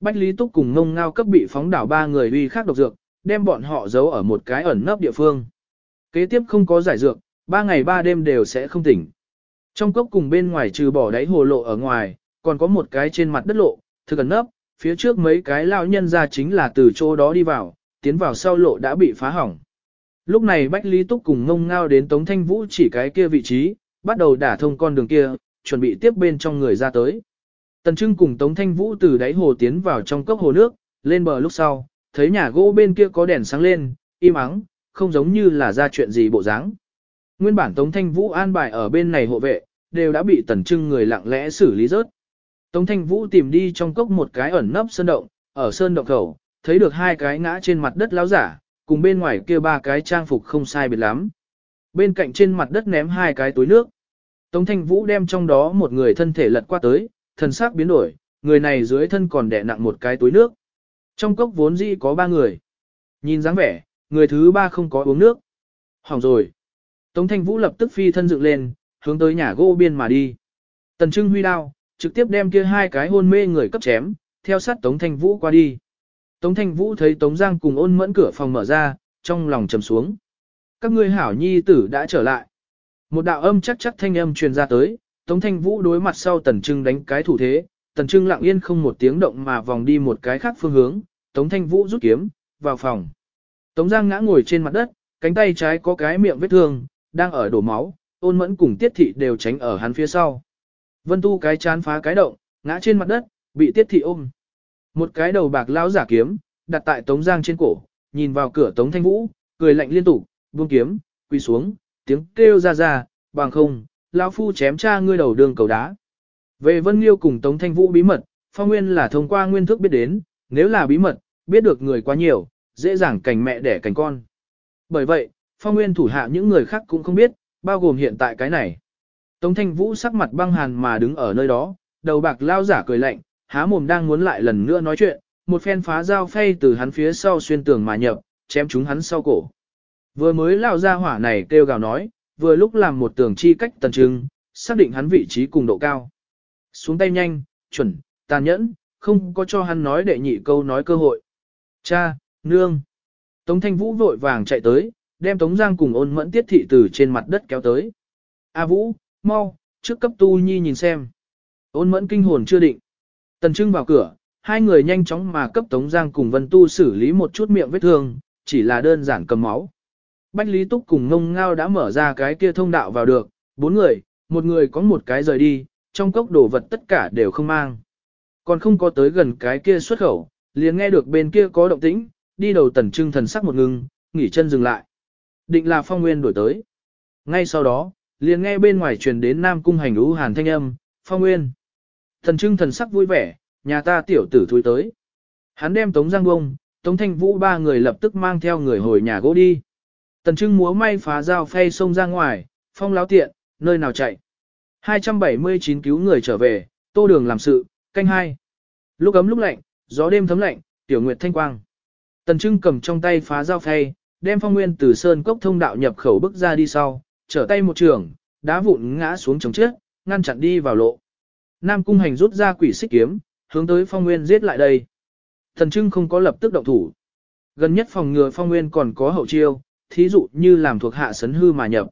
Bách Lý Túc cùng ngông ngao cấp bị phóng đảo ba người uy khác độc dược, đem bọn họ giấu ở một cái ẩn nấp địa phương. Kế tiếp không có giải dược, ba ngày ba đêm đều sẽ không tỉnh. Trong cốc cùng bên ngoài trừ bỏ đáy hồ lộ ở ngoài, còn có một cái trên mặt đất lộ, thực ẩn nấp, phía trước mấy cái lao nhân ra chính là từ chỗ đó đi vào, tiến vào sau lộ đã bị phá hỏng. Lúc này Bách Lý Túc cùng ngông ngao đến Tống Thanh Vũ chỉ cái kia vị trí, bắt đầu đả thông con đường kia, chuẩn bị tiếp bên trong người ra tới. Tần Trưng cùng Tống Thanh Vũ từ đáy hồ tiến vào trong cốc hồ nước, lên bờ lúc sau, thấy nhà gỗ bên kia có đèn sáng lên, im ắng, không giống như là ra chuyện gì bộ dáng. Nguyên bản Tống Thanh Vũ an bài ở bên này hộ vệ, đều đã bị Tần Trưng người lặng lẽ xử lý rớt. Tống Thanh Vũ tìm đi trong cốc một cái ẩn nấp sơn động, ở sơn động khẩu, thấy được hai cái ngã trên mặt đất láo giả, cùng bên ngoài kia ba cái trang phục không sai biệt lắm. Bên cạnh trên mặt đất ném hai cái túi nước. Tống Thanh Vũ đem trong đó một người thân thể lật qua tới, thần xác biến đổi, người này dưới thân còn đè nặng một cái túi nước. Trong cốc vốn dĩ có ba người. Nhìn dáng vẻ, người thứ ba không có uống nước. Hỏng rồi. Tống Thanh Vũ lập tức phi thân dựng lên, hướng tới nhà gỗ biên mà đi. Tần Trưng huy đao, trực tiếp đem kia hai cái hôn mê người cấp chém, theo sát Tống Thanh Vũ qua đi. Tống Thanh Vũ thấy Tống Giang cùng ôn mẫn cửa phòng mở ra, trong lòng trầm xuống. Các ngươi hảo nhi tử đã trở lại. Một đạo âm chắc chắc thanh âm truyền ra tới, Tống Thanh Vũ đối mặt sau Tần Trưng đánh cái thủ thế, Tần Trưng lặng yên không một tiếng động mà vòng đi một cái khác phương hướng, Tống Thanh Vũ rút kiếm, vào phòng. Tống Giang ngã ngồi trên mặt đất, cánh tay trái có cái miệng vết thương, đang ở đổ máu, ôn mẫn cùng tiết thị đều tránh ở hắn phía sau. Vân tu cái chán phá cái động, ngã trên mặt đất, bị tiết thị ôm. Một cái đầu bạc lão giả kiếm, đặt tại Tống Giang trên cổ, nhìn vào cửa Tống Thanh Vũ, cười lạnh liên tục, buông kiếm, quỳ xuống, tiếng kêu ra ra, bằng không, lão phu chém cha ngươi đầu đường cầu đá. Về Vân Liêu cùng Tống Thanh Vũ bí mật, Phong Nguyên là thông qua nguyên thức biết đến, nếu là bí mật, biết được người quá nhiều, dễ dàng cảnh mẹ đẻ cảnh con. Bởi vậy, Phong Nguyên thủ hạ những người khác cũng không biết, bao gồm hiện tại cái này. Tống Thanh Vũ sắc mặt băng hàn mà đứng ở nơi đó, đầu bạc lao giả cười lạnh, há mồm đang muốn lại lần nữa nói chuyện, một phen phá dao phay từ hắn phía sau xuyên tường mà nhập, chém chúng hắn sau cổ. Vừa mới lao ra hỏa này kêu gào nói, vừa lúc làm một tường chi cách tần trưng, xác định hắn vị trí cùng độ cao. Xuống tay nhanh, chuẩn, tàn nhẫn, không có cho hắn nói đệ nhị câu nói cơ hội. Cha, nương. Tống thanh vũ vội vàng chạy tới, đem Tống Giang cùng ôn mẫn tiết thị từ trên mặt đất kéo tới. A Vũ, mau, trước cấp tu nhi nhìn xem. Ôn mẫn kinh hồn chưa định. Tần Trưng vào cửa, hai người nhanh chóng mà cấp Tống Giang cùng Vân Tu xử lý một chút miệng vết thương, chỉ là đơn giản cầm máu. Bách Lý Túc cùng ngông ngao đã mở ra cái kia thông đạo vào được, bốn người, một người có một cái rời đi, trong cốc đồ vật tất cả đều không mang. Còn không có tới gần cái kia xuất khẩu, liền nghe được bên kia có động tĩnh, đi đầu tần trưng thần sắc một ngưng, nghỉ chân dừng lại. Định là phong nguyên đổi tới. Ngay sau đó, liền nghe bên ngoài truyền đến Nam Cung hành ú hàn thanh âm, phong nguyên. Thần trưng thần sắc vui vẻ, nhà ta tiểu tử thui tới. Hắn đem Tống Giang bông, Tống Thanh Vũ ba người lập tức mang theo người hồi nhà gỗ đi. Tần Trưng múa may phá dao phay sông ra ngoài, phong láo tiện, nơi nào chạy. 279 cứu người trở về, tô đường làm sự, canh hai. Lúc ấm lúc lạnh, gió đêm thấm lạnh, tiểu nguyệt thanh quang. Tần Trưng cầm trong tay phá dao phay, đem phong nguyên từ sơn cốc thông đạo nhập khẩu bước ra đi sau, trở tay một trường, đá vụn ngã xuống chống trước, ngăn chặn đi vào lộ. Nam cung hành rút ra quỷ xích kiếm, hướng tới phong nguyên giết lại đây. Thần Trưng không có lập tức động thủ. Gần nhất phòng ngừa phong nguyên còn có hậu chiêu, thí dụ như làm thuộc hạ sấn hư mà nhập.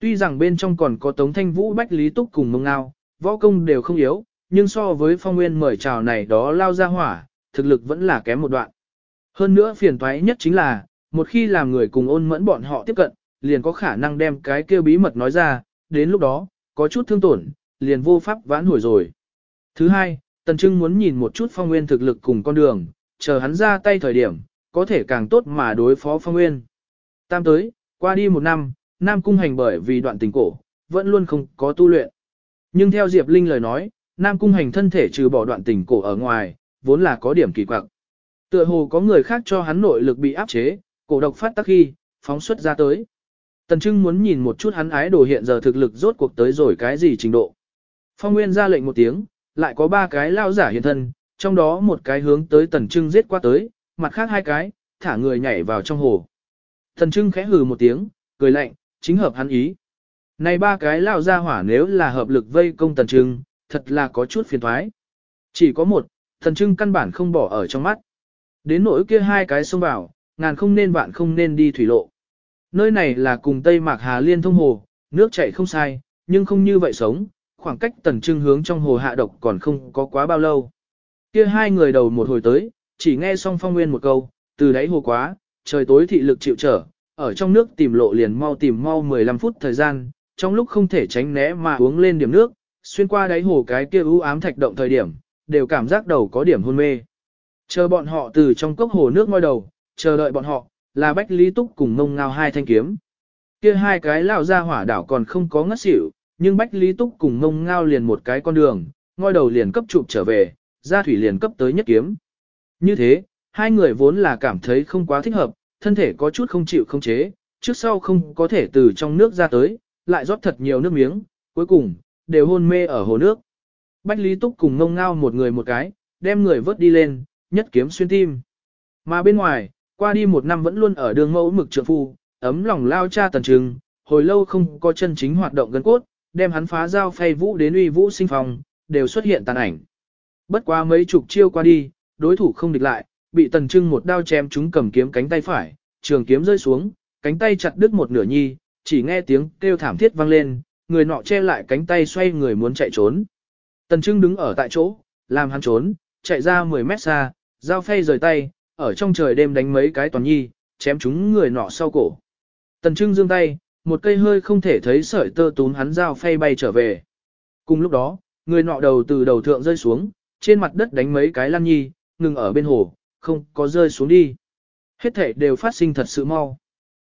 Tuy rằng bên trong còn có Tống Thanh Vũ Bách Lý Túc cùng mông ngao, võ công đều không yếu, nhưng so với phong nguyên mời chào này đó lao ra hỏa, thực lực vẫn là kém một đoạn. Hơn nữa phiền toái nhất chính là, một khi làm người cùng ôn mẫn bọn họ tiếp cận, liền có khả năng đem cái kêu bí mật nói ra, đến lúc đó, có chút thương tổn, liền vô pháp vãn hồi rồi. Thứ hai, Tần Trưng muốn nhìn một chút phong nguyên thực lực cùng con đường, chờ hắn ra tay thời điểm, có thể càng tốt mà đối phó phong nguyên. Tam tới, qua đi một năm, Nam Cung Hành bởi vì đoạn tình cổ, vẫn luôn không có tu luyện. Nhưng theo Diệp Linh lời nói, Nam Cung Hành thân thể trừ bỏ đoạn tình cổ ở ngoài, vốn là có điểm kỳ quặc. Tựa hồ có người khác cho hắn nội lực bị áp chế, cổ độc phát tác khi, phóng xuất ra tới. Tần Trưng muốn nhìn một chút hắn ái đồ hiện giờ thực lực rốt cuộc tới rồi cái gì trình độ. Phong Nguyên ra lệnh một tiếng, lại có ba cái lao giả hiện thân, trong đó một cái hướng tới Tần Trưng giết qua tới, mặt khác hai cái, thả người nhảy vào trong hồ. Tần Trưng khẽ hừ một tiếng, cười lạnh, chính hợp hắn ý. Này ba cái lao ra hỏa nếu là hợp lực vây công Tần Trưng, thật là có chút phiền thoái. Chỉ có một, Tần Trưng căn bản không bỏ ở trong mắt. Đến nỗi kia hai cái xông vào, ngàn không nên vạn không nên đi thủy lộ. Nơi này là cùng Tây Mạc Hà Liên thông hồ, nước chảy không sai, nhưng không như vậy sống, khoảng cách tần trưng hướng trong hồ hạ độc còn không có quá bao lâu. Kia hai người đầu một hồi tới, chỉ nghe xong phong nguyên một câu, từ đáy hồ quá, trời tối thị lực chịu trở, ở trong nước tìm lộ liền mau tìm mau 15 phút thời gian, trong lúc không thể tránh né mà uống lên điểm nước, xuyên qua đáy hồ cái kia u ám thạch động thời điểm, đều cảm giác đầu có điểm hôn mê. Chờ bọn họ từ trong cốc hồ nước ngoi đầu, chờ đợi bọn họ, là Bách Lý Túc cùng ngông ngao hai thanh kiếm. Kia hai cái lão ra hỏa đảo còn không có ngất xỉu, nhưng Bách Lý Túc cùng ngông ngao liền một cái con đường, ngoi đầu liền cấp chụp trở về, ra thủy liền cấp tới nhất kiếm. Như thế, hai người vốn là cảm thấy không quá thích hợp, thân thể có chút không chịu không chế, trước sau không có thể từ trong nước ra tới, lại rót thật nhiều nước miếng, cuối cùng, đều hôn mê ở hồ nước. Bách Lý Túc cùng ngông ngao một người một cái, đem người vớt đi lên, nhất kiếm xuyên tim. Mà bên ngoài, qua đi một năm vẫn luôn ở đường mẫu mực trượng phu, ấm lòng lao cha tần trừng, hồi lâu không có chân chính hoạt động gân cốt, đem hắn phá giao phay vũ đến uy vũ sinh phòng, đều xuất hiện tàn ảnh. Bất quá mấy chục chiêu qua đi, đối thủ không địch lại, bị tần trưng một đao chém chúng cầm kiếm cánh tay phải, trường kiếm rơi xuống, cánh tay chặt đứt một nửa nhi, chỉ nghe tiếng kêu thảm thiết vang lên, người nọ che lại cánh tay xoay người muốn chạy trốn. Tần trưng đứng ở tại chỗ, làm hắn trốn, chạy ra 10 mét xa, dao phay rời tay, ở trong trời đêm đánh mấy cái toàn nhi, chém chúng người nọ sau cổ. Tần Trưng giương tay, một cây hơi không thể thấy sợi tơ túm hắn dao phay bay trở về. Cùng lúc đó, người nọ đầu từ đầu thượng rơi xuống, trên mặt đất đánh mấy cái lăn nhi, ngừng ở bên hồ, không có rơi xuống đi. Hết thể đều phát sinh thật sự mau.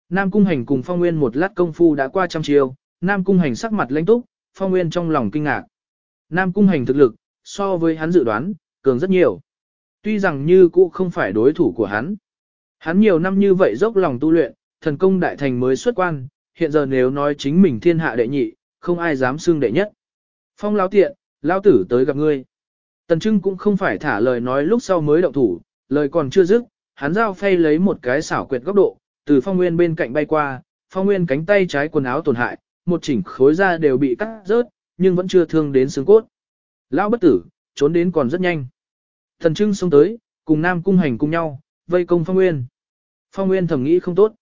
Nam Cung Hành cùng Phong Nguyên một lát công phu đã qua trăm chiều, Nam Cung Hành sắc mặt lãnh túc, Phong Nguyên trong lòng kinh ngạc. Nam Cung Hành thực lực, so với hắn dự đoán, cường rất nhiều. Tuy rằng như cũ không phải đối thủ của hắn. Hắn nhiều năm như vậy dốc lòng tu luyện, thần công đại thành mới xuất quan, hiện giờ nếu nói chính mình thiên hạ đệ nhị, không ai dám xưng đệ nhất. Phong lão tiện, lão tử tới gặp ngươi. Tần Trưng cũng không phải thả lời nói lúc sau mới động thủ, lời còn chưa dứt, hắn giao phay lấy một cái xảo quyệt góc độ, từ phong nguyên bên cạnh bay qua, phong nguyên cánh tay trái quần áo tổn hại, một chỉnh khối da đều bị cắt rớt, nhưng vẫn chưa thương đến xương cốt. Lão bất tử, trốn đến còn rất nhanh. Thần Trưng xông tới, cùng Nam Cung Hành cùng nhau, vây công Phong Nguyên. Phong Nguyên thầm nghĩ không tốt.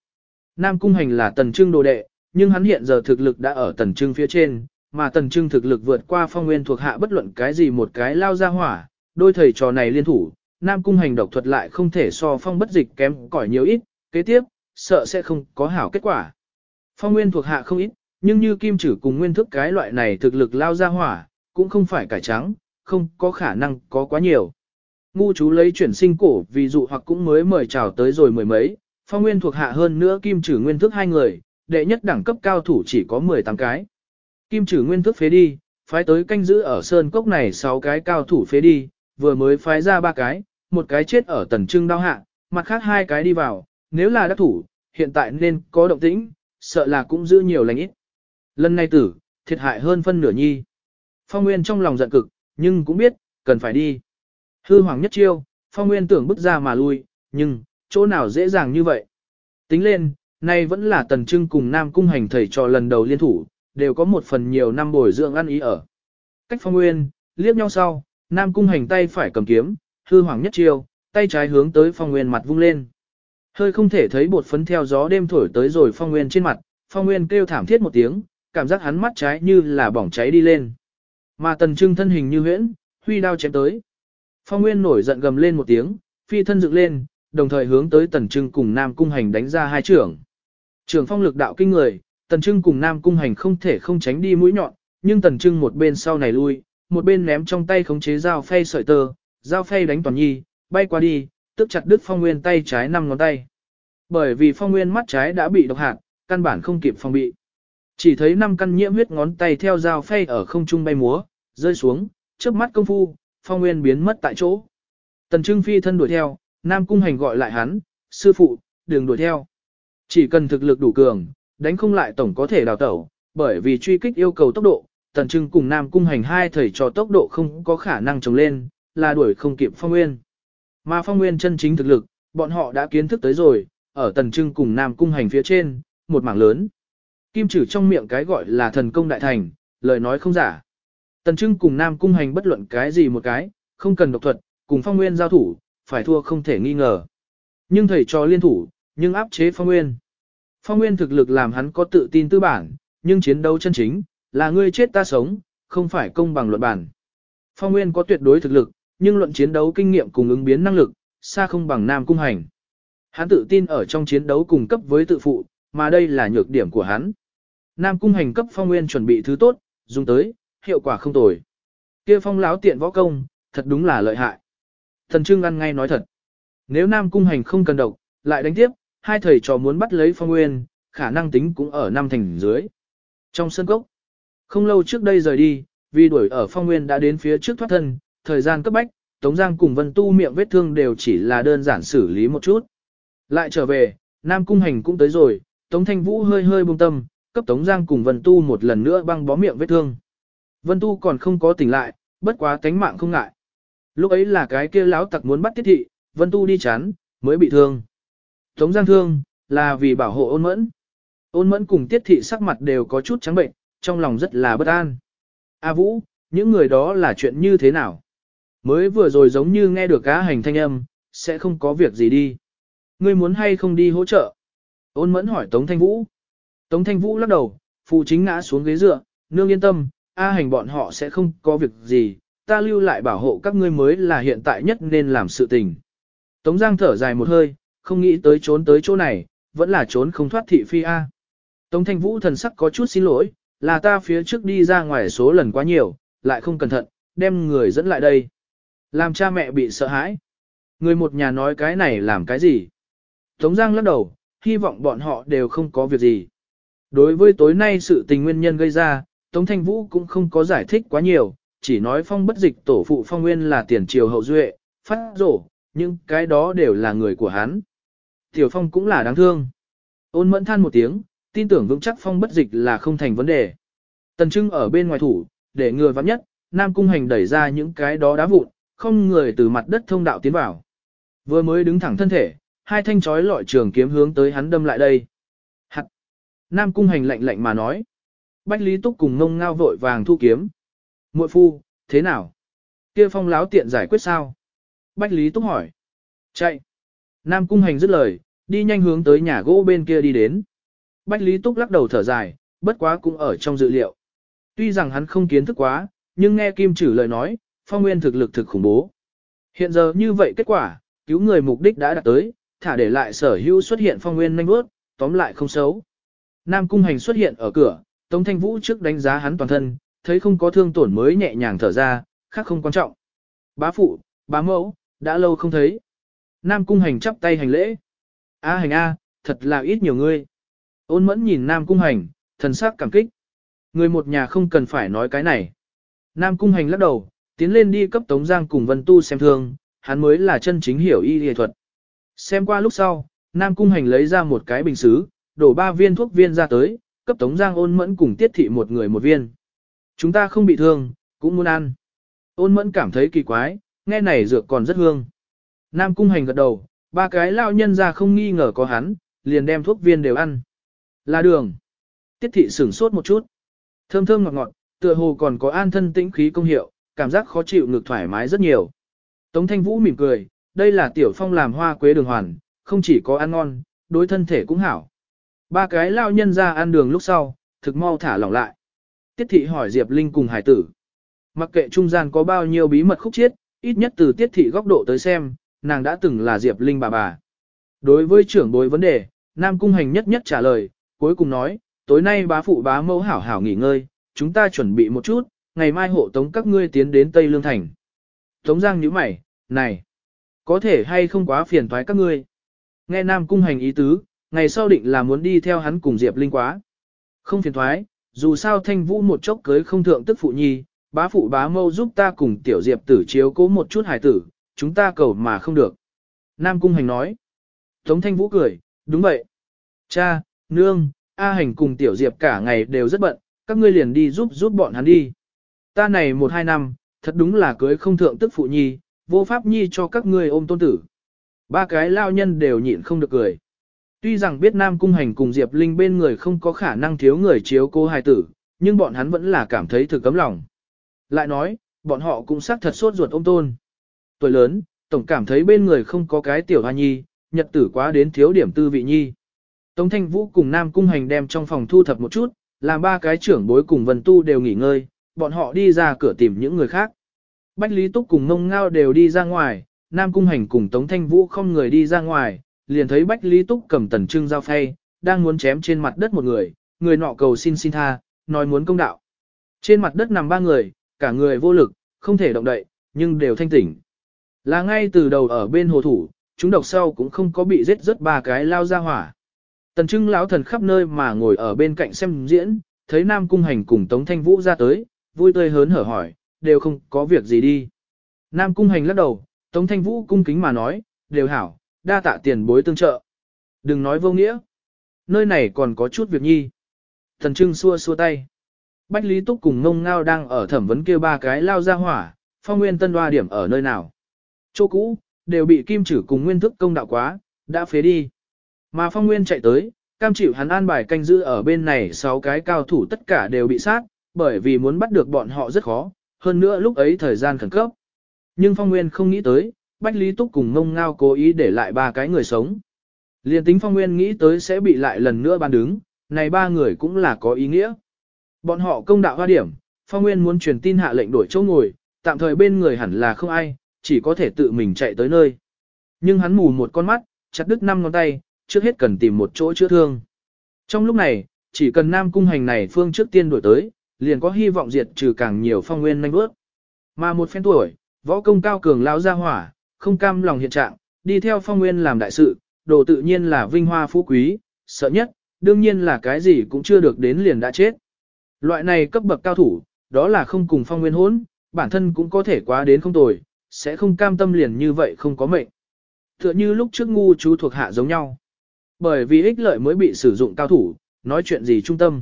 Nam Cung Hành là Tần Trưng đồ đệ, nhưng hắn hiện giờ thực lực đã ở Tần Trưng phía trên, mà Tần Trưng thực lực vượt qua Phong Nguyên thuộc hạ bất luận cái gì một cái lao ra hỏa, đôi thầy trò này liên thủ, Nam Cung Hành độc thuật lại không thể so Phong bất dịch kém cỏi nhiều ít, kế tiếp, sợ sẽ không có hảo kết quả. Phong Nguyên thuộc hạ không ít, nhưng như kim chử cùng nguyên thức cái loại này thực lực lao ra hỏa, cũng không phải cải trắng, không có khả năng có quá nhiều. Ngu chú lấy chuyển sinh cổ vì dụ hoặc cũng mới mời chào tới rồi mười mấy, phong nguyên thuộc hạ hơn nữa kim trừ nguyên thức hai người, đệ nhất đẳng cấp cao thủ chỉ có 18 cái. Kim trừ nguyên thức phế đi, phái tới canh giữ ở sơn cốc này 6 cái cao thủ phế đi, vừa mới phái ra ba cái, một cái chết ở tần trưng đau hạ, mặt khác hai cái đi vào, nếu là đắc thủ, hiện tại nên có động tĩnh, sợ là cũng giữ nhiều lành ít. Lần này tử, thiệt hại hơn phân nửa nhi. Phong Nguyên trong lòng giận cực, Nhưng cũng biết, cần phải đi. Hư hoàng nhất chiêu, phong nguyên tưởng bước ra mà lui, nhưng, chỗ nào dễ dàng như vậy. Tính lên, nay vẫn là tần trưng cùng Nam Cung hành thầy trò lần đầu liên thủ, đều có một phần nhiều năm bồi dưỡng ăn ý ở. Cách phong nguyên, liếc nhau sau, Nam Cung hành tay phải cầm kiếm, hư hoàng nhất chiêu, tay trái hướng tới phong nguyên mặt vung lên. Hơi không thể thấy bột phấn theo gió đêm thổi tới rồi phong nguyên trên mặt, phong nguyên kêu thảm thiết một tiếng, cảm giác hắn mắt trái như là bỏng cháy đi lên. Mà tần trưng thân hình như huyễn, huy đao chém tới. Phong nguyên nổi giận gầm lên một tiếng, phi thân dựng lên, đồng thời hướng tới tần trưng cùng nam cung hành đánh ra hai trưởng. Trưởng phong lực đạo kinh người, tần trưng cùng nam cung hành không thể không tránh đi mũi nhọn, nhưng tần trưng một bên sau này lui, một bên ném trong tay khống chế dao phay sợi tơ, dao phay đánh toàn nhi, bay qua đi, tức chặt đứt phong nguyên tay trái năm ngón tay. Bởi vì phong nguyên mắt trái đã bị độc hạt, căn bản không kịp phòng bị. Chỉ thấy năm căn nhiễm huyết ngón tay theo dao phay ở không trung bay múa, rơi xuống, chớp mắt công phu, phong nguyên biến mất tại chỗ. Tần Trưng phi thân đuổi theo, Nam Cung Hành gọi lại hắn, sư phụ, đừng đuổi theo. Chỉ cần thực lực đủ cường, đánh không lại tổng có thể đào tẩu, bởi vì truy kích yêu cầu tốc độ, Tần Trưng cùng Nam Cung Hành hai thầy trò tốc độ không có khả năng trồng lên, là đuổi không kịp phong nguyên. Mà phong nguyên chân chính thực lực, bọn họ đã kiến thức tới rồi, ở Tần Trưng cùng Nam Cung Hành phía trên, một mảng lớn. Kim trừ trong miệng cái gọi là thần công đại thành, lời nói không giả. Tần Trưng cùng Nam Cung Hành bất luận cái gì một cái, không cần độc thuật, cùng Phong Nguyên giao thủ, phải thua không thể nghi ngờ. Nhưng thầy trò liên thủ, nhưng áp chế Phong Nguyên. Phong Nguyên thực lực làm hắn có tự tin tư bản, nhưng chiến đấu chân chính, là ngươi chết ta sống, không phải công bằng luận bản. Phong Nguyên có tuyệt đối thực lực, nhưng luận chiến đấu kinh nghiệm cùng ứng biến năng lực, xa không bằng Nam Cung Hành. Hắn tự tin ở trong chiến đấu cùng cấp với tự phụ, mà đây là nhược điểm của hắn. Nam Cung Hành cấp Phong Nguyên chuẩn bị thứ tốt, dùng tới, hiệu quả không tồi. Kia Phong láo tiện võ công, thật đúng là lợi hại. Thần Trương ăn ngay nói thật. Nếu Nam Cung Hành không cần độc, lại đánh tiếp, hai thầy trò muốn bắt lấy Phong Nguyên, khả năng tính cũng ở năm thành dưới. Trong sân cốc, không lâu trước đây rời đi, vì đuổi ở Phong Nguyên đã đến phía trước thoát thân, thời gian cấp bách, Tống Giang cùng Vân Tu miệng vết thương đều chỉ là đơn giản xử lý một chút. Lại trở về, Nam Cung Hành cũng tới rồi, Tống Thanh Vũ hơi hơi buông tâm, cấp Tống Giang cùng Vân Tu một lần nữa băng bó miệng vết thương. Vân Tu còn không có tỉnh lại, bất quá tánh mạng không ngại. Lúc ấy là cái kia lão tặc muốn bắt tiết thị, Vân Tu đi chán, mới bị thương. Tống Giang thương, là vì bảo hộ ôn mẫn. Ôn mẫn cùng tiết thị sắc mặt đều có chút trắng bệnh, trong lòng rất là bất an. A Vũ, những người đó là chuyện như thế nào? Mới vừa rồi giống như nghe được cá hành thanh âm, sẽ không có việc gì đi. Ngươi muốn hay không đi hỗ trợ? Ôn mẫn hỏi Tống Thanh Vũ. Tống Thanh Vũ lắc đầu, phụ chính ngã xuống ghế dựa, nương yên tâm, A hành bọn họ sẽ không có việc gì, ta lưu lại bảo hộ các ngươi mới là hiện tại nhất nên làm sự tình. Tống Giang thở dài một hơi, không nghĩ tới trốn tới chỗ này, vẫn là trốn không thoát thị phi A. Tống Thanh Vũ thần sắc có chút xin lỗi, là ta phía trước đi ra ngoài số lần quá nhiều, lại không cẩn thận, đem người dẫn lại đây. Làm cha mẹ bị sợ hãi. Người một nhà nói cái này làm cái gì? Tống Giang lắc đầu, hy vọng bọn họ đều không có việc gì. Đối với tối nay sự tình nguyên nhân gây ra, Tống Thanh Vũ cũng không có giải thích quá nhiều, chỉ nói phong bất dịch tổ phụ phong nguyên là tiền triều hậu duệ, phát rổ, nhưng cái đó đều là người của hắn. Tiểu phong cũng là đáng thương. Ôn mẫn than một tiếng, tin tưởng vững chắc phong bất dịch là không thành vấn đề. Tần Trưng ở bên ngoài thủ, để ngừa vắng nhất, Nam Cung Hành đẩy ra những cái đó đá vụn, không người từ mặt đất thông đạo tiến vào. Vừa mới đứng thẳng thân thể, hai thanh chói lọi trường kiếm hướng tới hắn đâm lại đây. Hạt! Nam Cung Hành lạnh lạnh mà nói. Bách Lý Túc cùng ngông ngao vội vàng thu kiếm. muội phu, thế nào? Kia phong láo tiện giải quyết sao? Bách Lý Túc hỏi. Chạy! Nam Cung Hành dứt lời, đi nhanh hướng tới nhà gỗ bên kia đi đến. Bách Lý Túc lắc đầu thở dài, bất quá cũng ở trong dự liệu. Tuy rằng hắn không kiến thức quá, nhưng nghe Kim Trử lời nói, phong nguyên thực lực thực khủng bố. Hiện giờ như vậy kết quả, cứu người mục đích đã đạt tới, thả để lại sở hữu xuất hiện phong nguyên nhanh bước, tóm lại không xấu. Nam Cung Hành xuất hiện ở cửa, Tống Thanh Vũ trước đánh giá hắn toàn thân, thấy không có thương tổn mới nhẹ nhàng thở ra, khác không quan trọng. Bá phụ, bá mẫu, đã lâu không thấy. Nam Cung Hành chắp tay hành lễ. A hành A, thật là ít nhiều ngươi. Ôn mẫn nhìn Nam Cung Hành, thần sắc cảm kích. Người một nhà không cần phải nói cái này. Nam Cung Hành lắc đầu, tiến lên đi cấp Tống Giang cùng Vân Tu xem thương, hắn mới là chân chính hiểu y y thuật. Xem qua lúc sau, Nam Cung Hành lấy ra một cái bình xứ, đổ ba viên thuốc viên ra tới, cấp Tống Giang ôn mẫn cùng tiết thị một người một viên. Chúng ta không bị thương, cũng muốn ăn. Ôn mẫn cảm thấy kỳ quái, nghe này dược còn rất hương. Nam cung hành gật đầu, ba cái lao nhân ra không nghi ngờ có hắn, liền đem thuốc viên đều ăn. Là đường. Tiết thị sửng sốt một chút. Thơm thơm ngọt ngọt, tựa hồ còn có an thân tĩnh khí công hiệu, cảm giác khó chịu ngược thoải mái rất nhiều. Tống Thanh Vũ mỉm cười, đây là tiểu phong làm hoa quế đường hoàn, không chỉ có ăn ngon, đối thân thể cũng hảo. Ba cái lao nhân ra ăn đường lúc sau, thực mau thả lỏng lại. Tiết thị hỏi Diệp Linh cùng hải tử. Mặc kệ trung gian có bao nhiêu bí mật khúc chiết, ít nhất từ tiết thị góc độ tới xem, nàng đã từng là Diệp Linh bà bà. Đối với trưởng bối vấn đề, Nam Cung Hành nhất nhất trả lời, cuối cùng nói, tối nay bá phụ bá mẫu hảo hảo nghỉ ngơi, chúng ta chuẩn bị một chút, ngày mai hộ tống các ngươi tiến đến Tây Lương Thành. Tống Giang nhíu mày, này, có thể hay không quá phiền thoái các ngươi. Nghe Nam Cung Hành ý tứ, ngày sau định là muốn đi theo hắn cùng Diệp Linh quá. Không phiền thoái, dù sao thanh vũ một chốc cưới không thượng tức phụ nhi, bá phụ bá mâu giúp ta cùng tiểu Diệp tử chiếu cố một chút hài tử, chúng ta cầu mà không được. Nam Cung Hành nói. Tống thanh vũ cười, đúng vậy. Cha, nương, A Hành cùng tiểu Diệp cả ngày đều rất bận, các ngươi liền đi giúp giúp bọn hắn đi. Ta này một hai năm, thật đúng là cưới không thượng tức phụ nhi, vô pháp nhi cho các ngươi ôm tôn tử. Ba cái lao nhân đều nhịn không được cười. Tuy rằng biết Nam Cung Hành cùng Diệp Linh bên người không có khả năng thiếu người chiếu cô hài tử, nhưng bọn hắn vẫn là cảm thấy thực cấm lòng. Lại nói, bọn họ cũng xác thật sốt ruột ôm tôn. Tuổi lớn, tổng cảm thấy bên người không có cái tiểu hoa nhi, nhật tử quá đến thiếu điểm tư vị nhi. Tống Thanh Vũ cùng Nam Cung Hành đem trong phòng thu thập một chút, làm ba cái trưởng bối cùng Vân Tu đều nghỉ ngơi, bọn họ đi ra cửa tìm những người khác. Bách Lý Túc cùng Ngông Ngao đều đi ra ngoài, Nam Cung Hành cùng Tống Thanh Vũ không người đi ra ngoài, liền thấy Bách Lý Túc cầm tần trưng dao phay, đang muốn chém trên mặt đất một người, người nọ cầu xin xin tha, nói muốn công đạo. Trên mặt đất nằm ba người, cả người vô lực, không thể động đậy, nhưng đều thanh tỉnh. Là ngay từ đầu ở bên hồ thủ, chúng độc sau cũng không có bị giết rất ba cái lao ra hỏa. Tần trưng lão thần khắp nơi mà ngồi ở bên cạnh xem diễn, thấy Nam Cung Hành cùng Tống Thanh Vũ ra tới, vui tươi hớn hở hỏi, đều không có việc gì đi. Nam Cung Hành lắc đầu, Tống Thanh Vũ cung kính mà nói, đều hảo, đa tạ tiền bối tương trợ. Đừng nói vô nghĩa. Nơi này còn có chút việc nhi. Thần Trưng xua xua tay. Bách Lý Túc cùng ngông ngao đang ở thẩm vấn kia ba cái lao ra hỏa, phong nguyên tân đoa điểm ở nơi nào. Chỗ cũ, đều bị kim chử cùng nguyên thức công đạo quá, đã phế đi. Mà phong nguyên chạy tới, cam chịu hắn an bài canh giữ ở bên này sáu cái cao thủ tất cả đều bị sát, bởi vì muốn bắt được bọn họ rất khó, hơn nữa lúc ấy thời gian khẩn cấp. Nhưng phong nguyên không nghĩ tới, Bách Lý Túc cùng ngông ngao cố ý để lại ba cái người sống. Liên tính phong nguyên nghĩ tới sẽ bị lại lần nữa ban đứng, này ba người cũng là có ý nghĩa. Bọn họ công đạo hoa điểm, phong nguyên muốn truyền tin hạ lệnh đổi chỗ ngồi, tạm thời bên người hẳn là không ai, chỉ có thể tự mình chạy tới nơi. Nhưng hắn mù một con mắt, chặt đứt năm ngón tay, trước hết cần tìm một chỗ chữa thương. Trong lúc này, chỉ cần nam cung hành này phương trước tiên đổi tới, liền có hy vọng diệt trừ càng nhiều phong nguyên nhanh bước. Mà một phen tuổi, võ công cao cường lao ra hỏa, không cam lòng hiện trạng, đi theo phong nguyên làm đại sự, đồ tự nhiên là vinh hoa phú quý, sợ nhất, đương nhiên là cái gì cũng chưa được đến liền đã chết. Loại này cấp bậc cao thủ, đó là không cùng phong nguyên hỗn, bản thân cũng có thể quá đến không tồi, sẽ không cam tâm liền như vậy không có mệnh. Tựa như lúc trước ngu chú thuộc hạ giống nhau. Bởi vì ích lợi mới bị sử dụng cao thủ, nói chuyện gì trung tâm.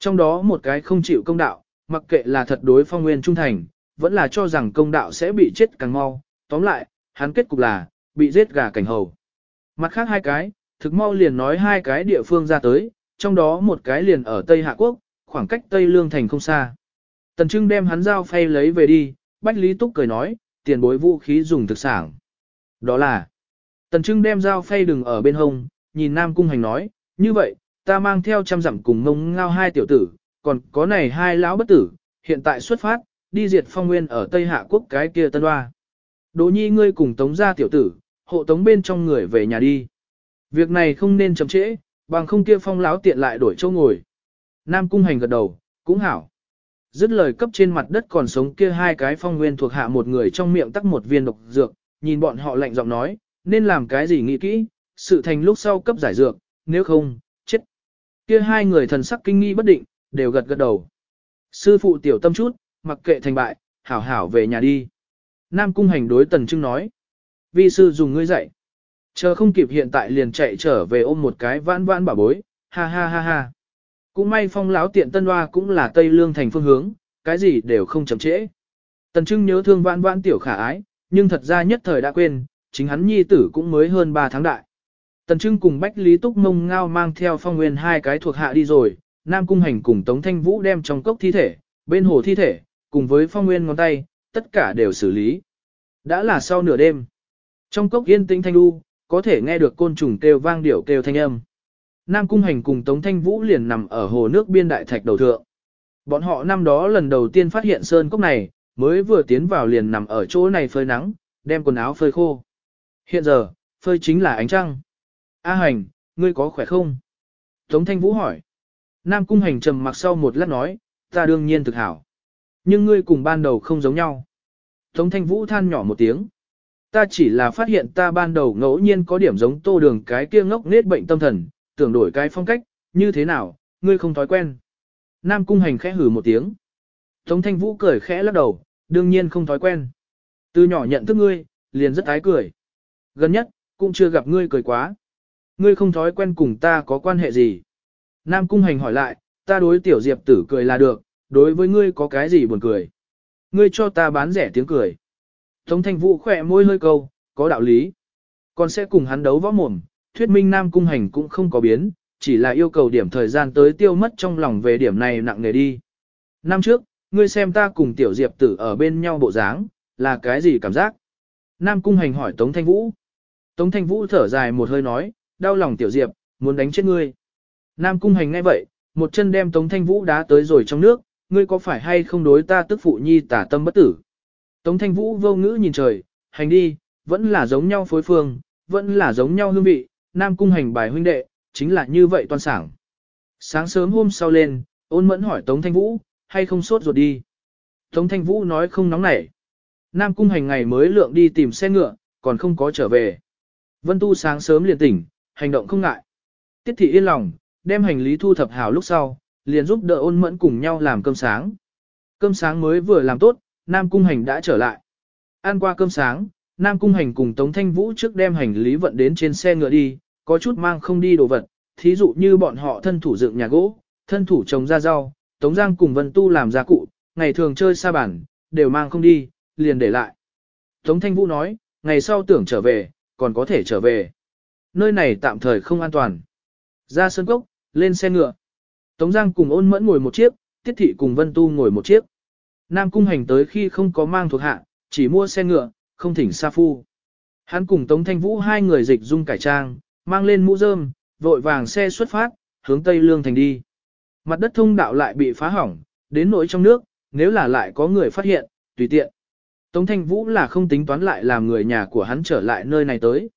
Trong đó một cái không chịu công đạo, mặc kệ là thật đối phong nguyên trung thành, vẫn là cho rằng công đạo sẽ bị chết càng mau. Tóm lại, hắn kết cục là, bị giết gà cảnh hầu. Mặt khác hai cái, thực mau liền nói hai cái địa phương ra tới, trong đó một cái liền ở Tây Hạ Quốc, khoảng cách Tây Lương Thành không xa. Tần Trưng đem hắn dao phay lấy về đi, Bách Lý Túc cười nói, tiền bối vũ khí dùng thực sản. Đó là, Tần Trưng đem dao phay đừng ở bên hông, nhìn Nam Cung Hành nói, như vậy, ta mang theo trăm dặm cùng ngông ngao hai tiểu tử, còn có này hai lão bất tử, hiện tại xuất phát, đi diệt phong nguyên ở Tây Hạ Quốc cái kia tân hoa. Đỗ nhi ngươi cùng tống gia tiểu tử, hộ tống bên trong người về nhà đi. Việc này không nên chậm trễ, bằng không kia phong lão tiện lại đổi chỗ ngồi. Nam cung hành gật đầu, cũng hảo. Dứt lời cấp trên mặt đất còn sống kia hai cái phong nguyên thuộc hạ một người trong miệng tắc một viên độc dược, nhìn bọn họ lạnh giọng nói, nên làm cái gì nghĩ kỹ, sự thành lúc sau cấp giải dược, nếu không. Kia hai người thần sắc kinh nghi bất định, đều gật gật đầu. Sư phụ tiểu tâm chút, mặc kệ thành bại, hảo hảo về nhà đi. Nam Cung Hành đối Tần Trưng nói. Vi sư dùng ngươi dạy. Chờ không kịp hiện tại liền chạy trở về ôm một cái vãn vãn bảo bối, ha ha ha ha. Cũng may phong láo tiện tân hoa cũng là Tây Lương thành phương hướng, cái gì đều không chậm trễ. Tần Trưng nhớ thương vãn vãn tiểu khả ái, nhưng thật ra nhất thời đã quên, chính hắn nhi tử cũng mới hơn 3 tháng đại. Tần Trưng cùng Bách Lý Túc Mông Ngao mang theo phong nguyên hai cái thuộc hạ đi rồi, Nam Cung Hành cùng Tống Thanh Vũ đem trong cốc thi thể, bên hồ thi thể, cùng với phong nguyên ngón tay, tất cả đều xử lý. Đã là sau nửa đêm. Trong cốc yên tĩnh thanh đu, có thể nghe được côn trùng kêu vang điệu kêu thanh âm. Nam Cung Hành cùng Tống Thanh Vũ liền nằm ở hồ nước biên đại thạch đầu thượng. Bọn họ năm đó lần đầu tiên phát hiện sơn cốc này, mới vừa tiến vào liền nằm ở chỗ này phơi nắng, đem quần áo phơi khô. Hiện giờ, phơi chính là ánh trăng. A Hành, ngươi có khỏe không? Tống Thanh Vũ hỏi. Nam Cung Hành trầm mặc sau một lát nói, ta đương nhiên thực hảo. Nhưng ngươi cùng ban đầu không giống nhau. Tống Thanh Vũ than nhỏ một tiếng. Ta chỉ là phát hiện ta ban đầu ngẫu nhiên có điểm giống tô đường cái kia ngốc nết bệnh tâm thần, tưởng đổi cái phong cách, như thế nào, ngươi không thói quen. Nam Cung Hành khẽ hử một tiếng. Tống Thanh Vũ cười khẽ lắc đầu, đương nhiên không thói quen. Từ nhỏ nhận thức ngươi, liền rất ái cười. Gần nhất, cũng chưa gặp ngươi cười quá. Ngươi không thói quen cùng ta có quan hệ gì? Nam Cung Hành hỏi lại, ta đối tiểu diệp tử cười là được, đối với ngươi có cái gì buồn cười? Ngươi cho ta bán rẻ tiếng cười. Tống Thanh Vũ khỏe môi hơi câu, có đạo lý. Còn sẽ cùng hắn đấu võ mồm, thuyết minh Nam Cung Hành cũng không có biến, chỉ là yêu cầu điểm thời gian tới tiêu mất trong lòng về điểm này nặng nề đi. Năm trước, ngươi xem ta cùng tiểu diệp tử ở bên nhau bộ dáng, là cái gì cảm giác? Nam Cung Hành hỏi Tống Thanh Vũ. Tống Thanh Vũ thở dài một hơi nói, đau lòng tiểu diệp, muốn đánh chết ngươi. Nam Cung Hành ngay vậy, một chân đem Tống Thanh Vũ đá tới rồi trong nước, ngươi có phải hay không đối ta tức phụ nhi tả tâm bất tử? Tống Thanh Vũ vô ngữ nhìn trời, hành đi, vẫn là giống nhau phối phương, vẫn là giống nhau hương vị, Nam Cung Hành bài huynh đệ, chính là như vậy toan sảng. Sáng sớm hôm sau lên, ôn mẫn hỏi Tống Thanh Vũ, hay không sốt ruột đi. Tống Thanh Vũ nói không nóng nảy. Nam Cung Hành ngày mới lượng đi tìm xe ngựa, còn không có trở về. Vân Tu sáng sớm liền tỉnh, hành động không ngại. Tiết thị yên lòng, đem hành lý thu thập hào lúc sau, liền giúp đỡ ôn mẫn cùng nhau làm cơm sáng. Cơm sáng mới vừa làm tốt, Nam Cung Hành đã trở lại. Ăn qua cơm sáng, Nam Cung Hành cùng Tống Thanh Vũ trước đem hành lý vận đến trên xe ngựa đi, có chút mang không đi đồ vật, thí dụ như bọn họ thân thủ dựng nhà gỗ, thân thủ trồng ra rau, Tống Giang cùng Vân Tu làm gia cụ, ngày thường chơi sa bản, đều mang không đi, liền để lại. Tống Thanh Vũ nói, ngày sau tưởng trở về, còn có thể trở về. Nơi này tạm thời không an toàn. Ra sân cốc, lên xe ngựa. Tống Giang cùng ôn mẫn ngồi một chiếc, Tiết Thị cùng Vân Tu ngồi một chiếc. Nam Cung Hành tới khi không có mang thuộc hạ, chỉ mua xe ngựa, không thỉnh sa phu. Hắn cùng Tống Thanh Vũ hai người dịch dung cải trang, mang lên mũ rơm, vội vàng xe xuất phát, hướng Tây Lương Thành đi. Mặt đất thông đạo lại bị phá hỏng, đến nỗi trong nước, nếu là lại có người phát hiện, tùy tiện. Tống Thanh Vũ là không tính toán lại làm người nhà của hắn trở lại nơi này tới.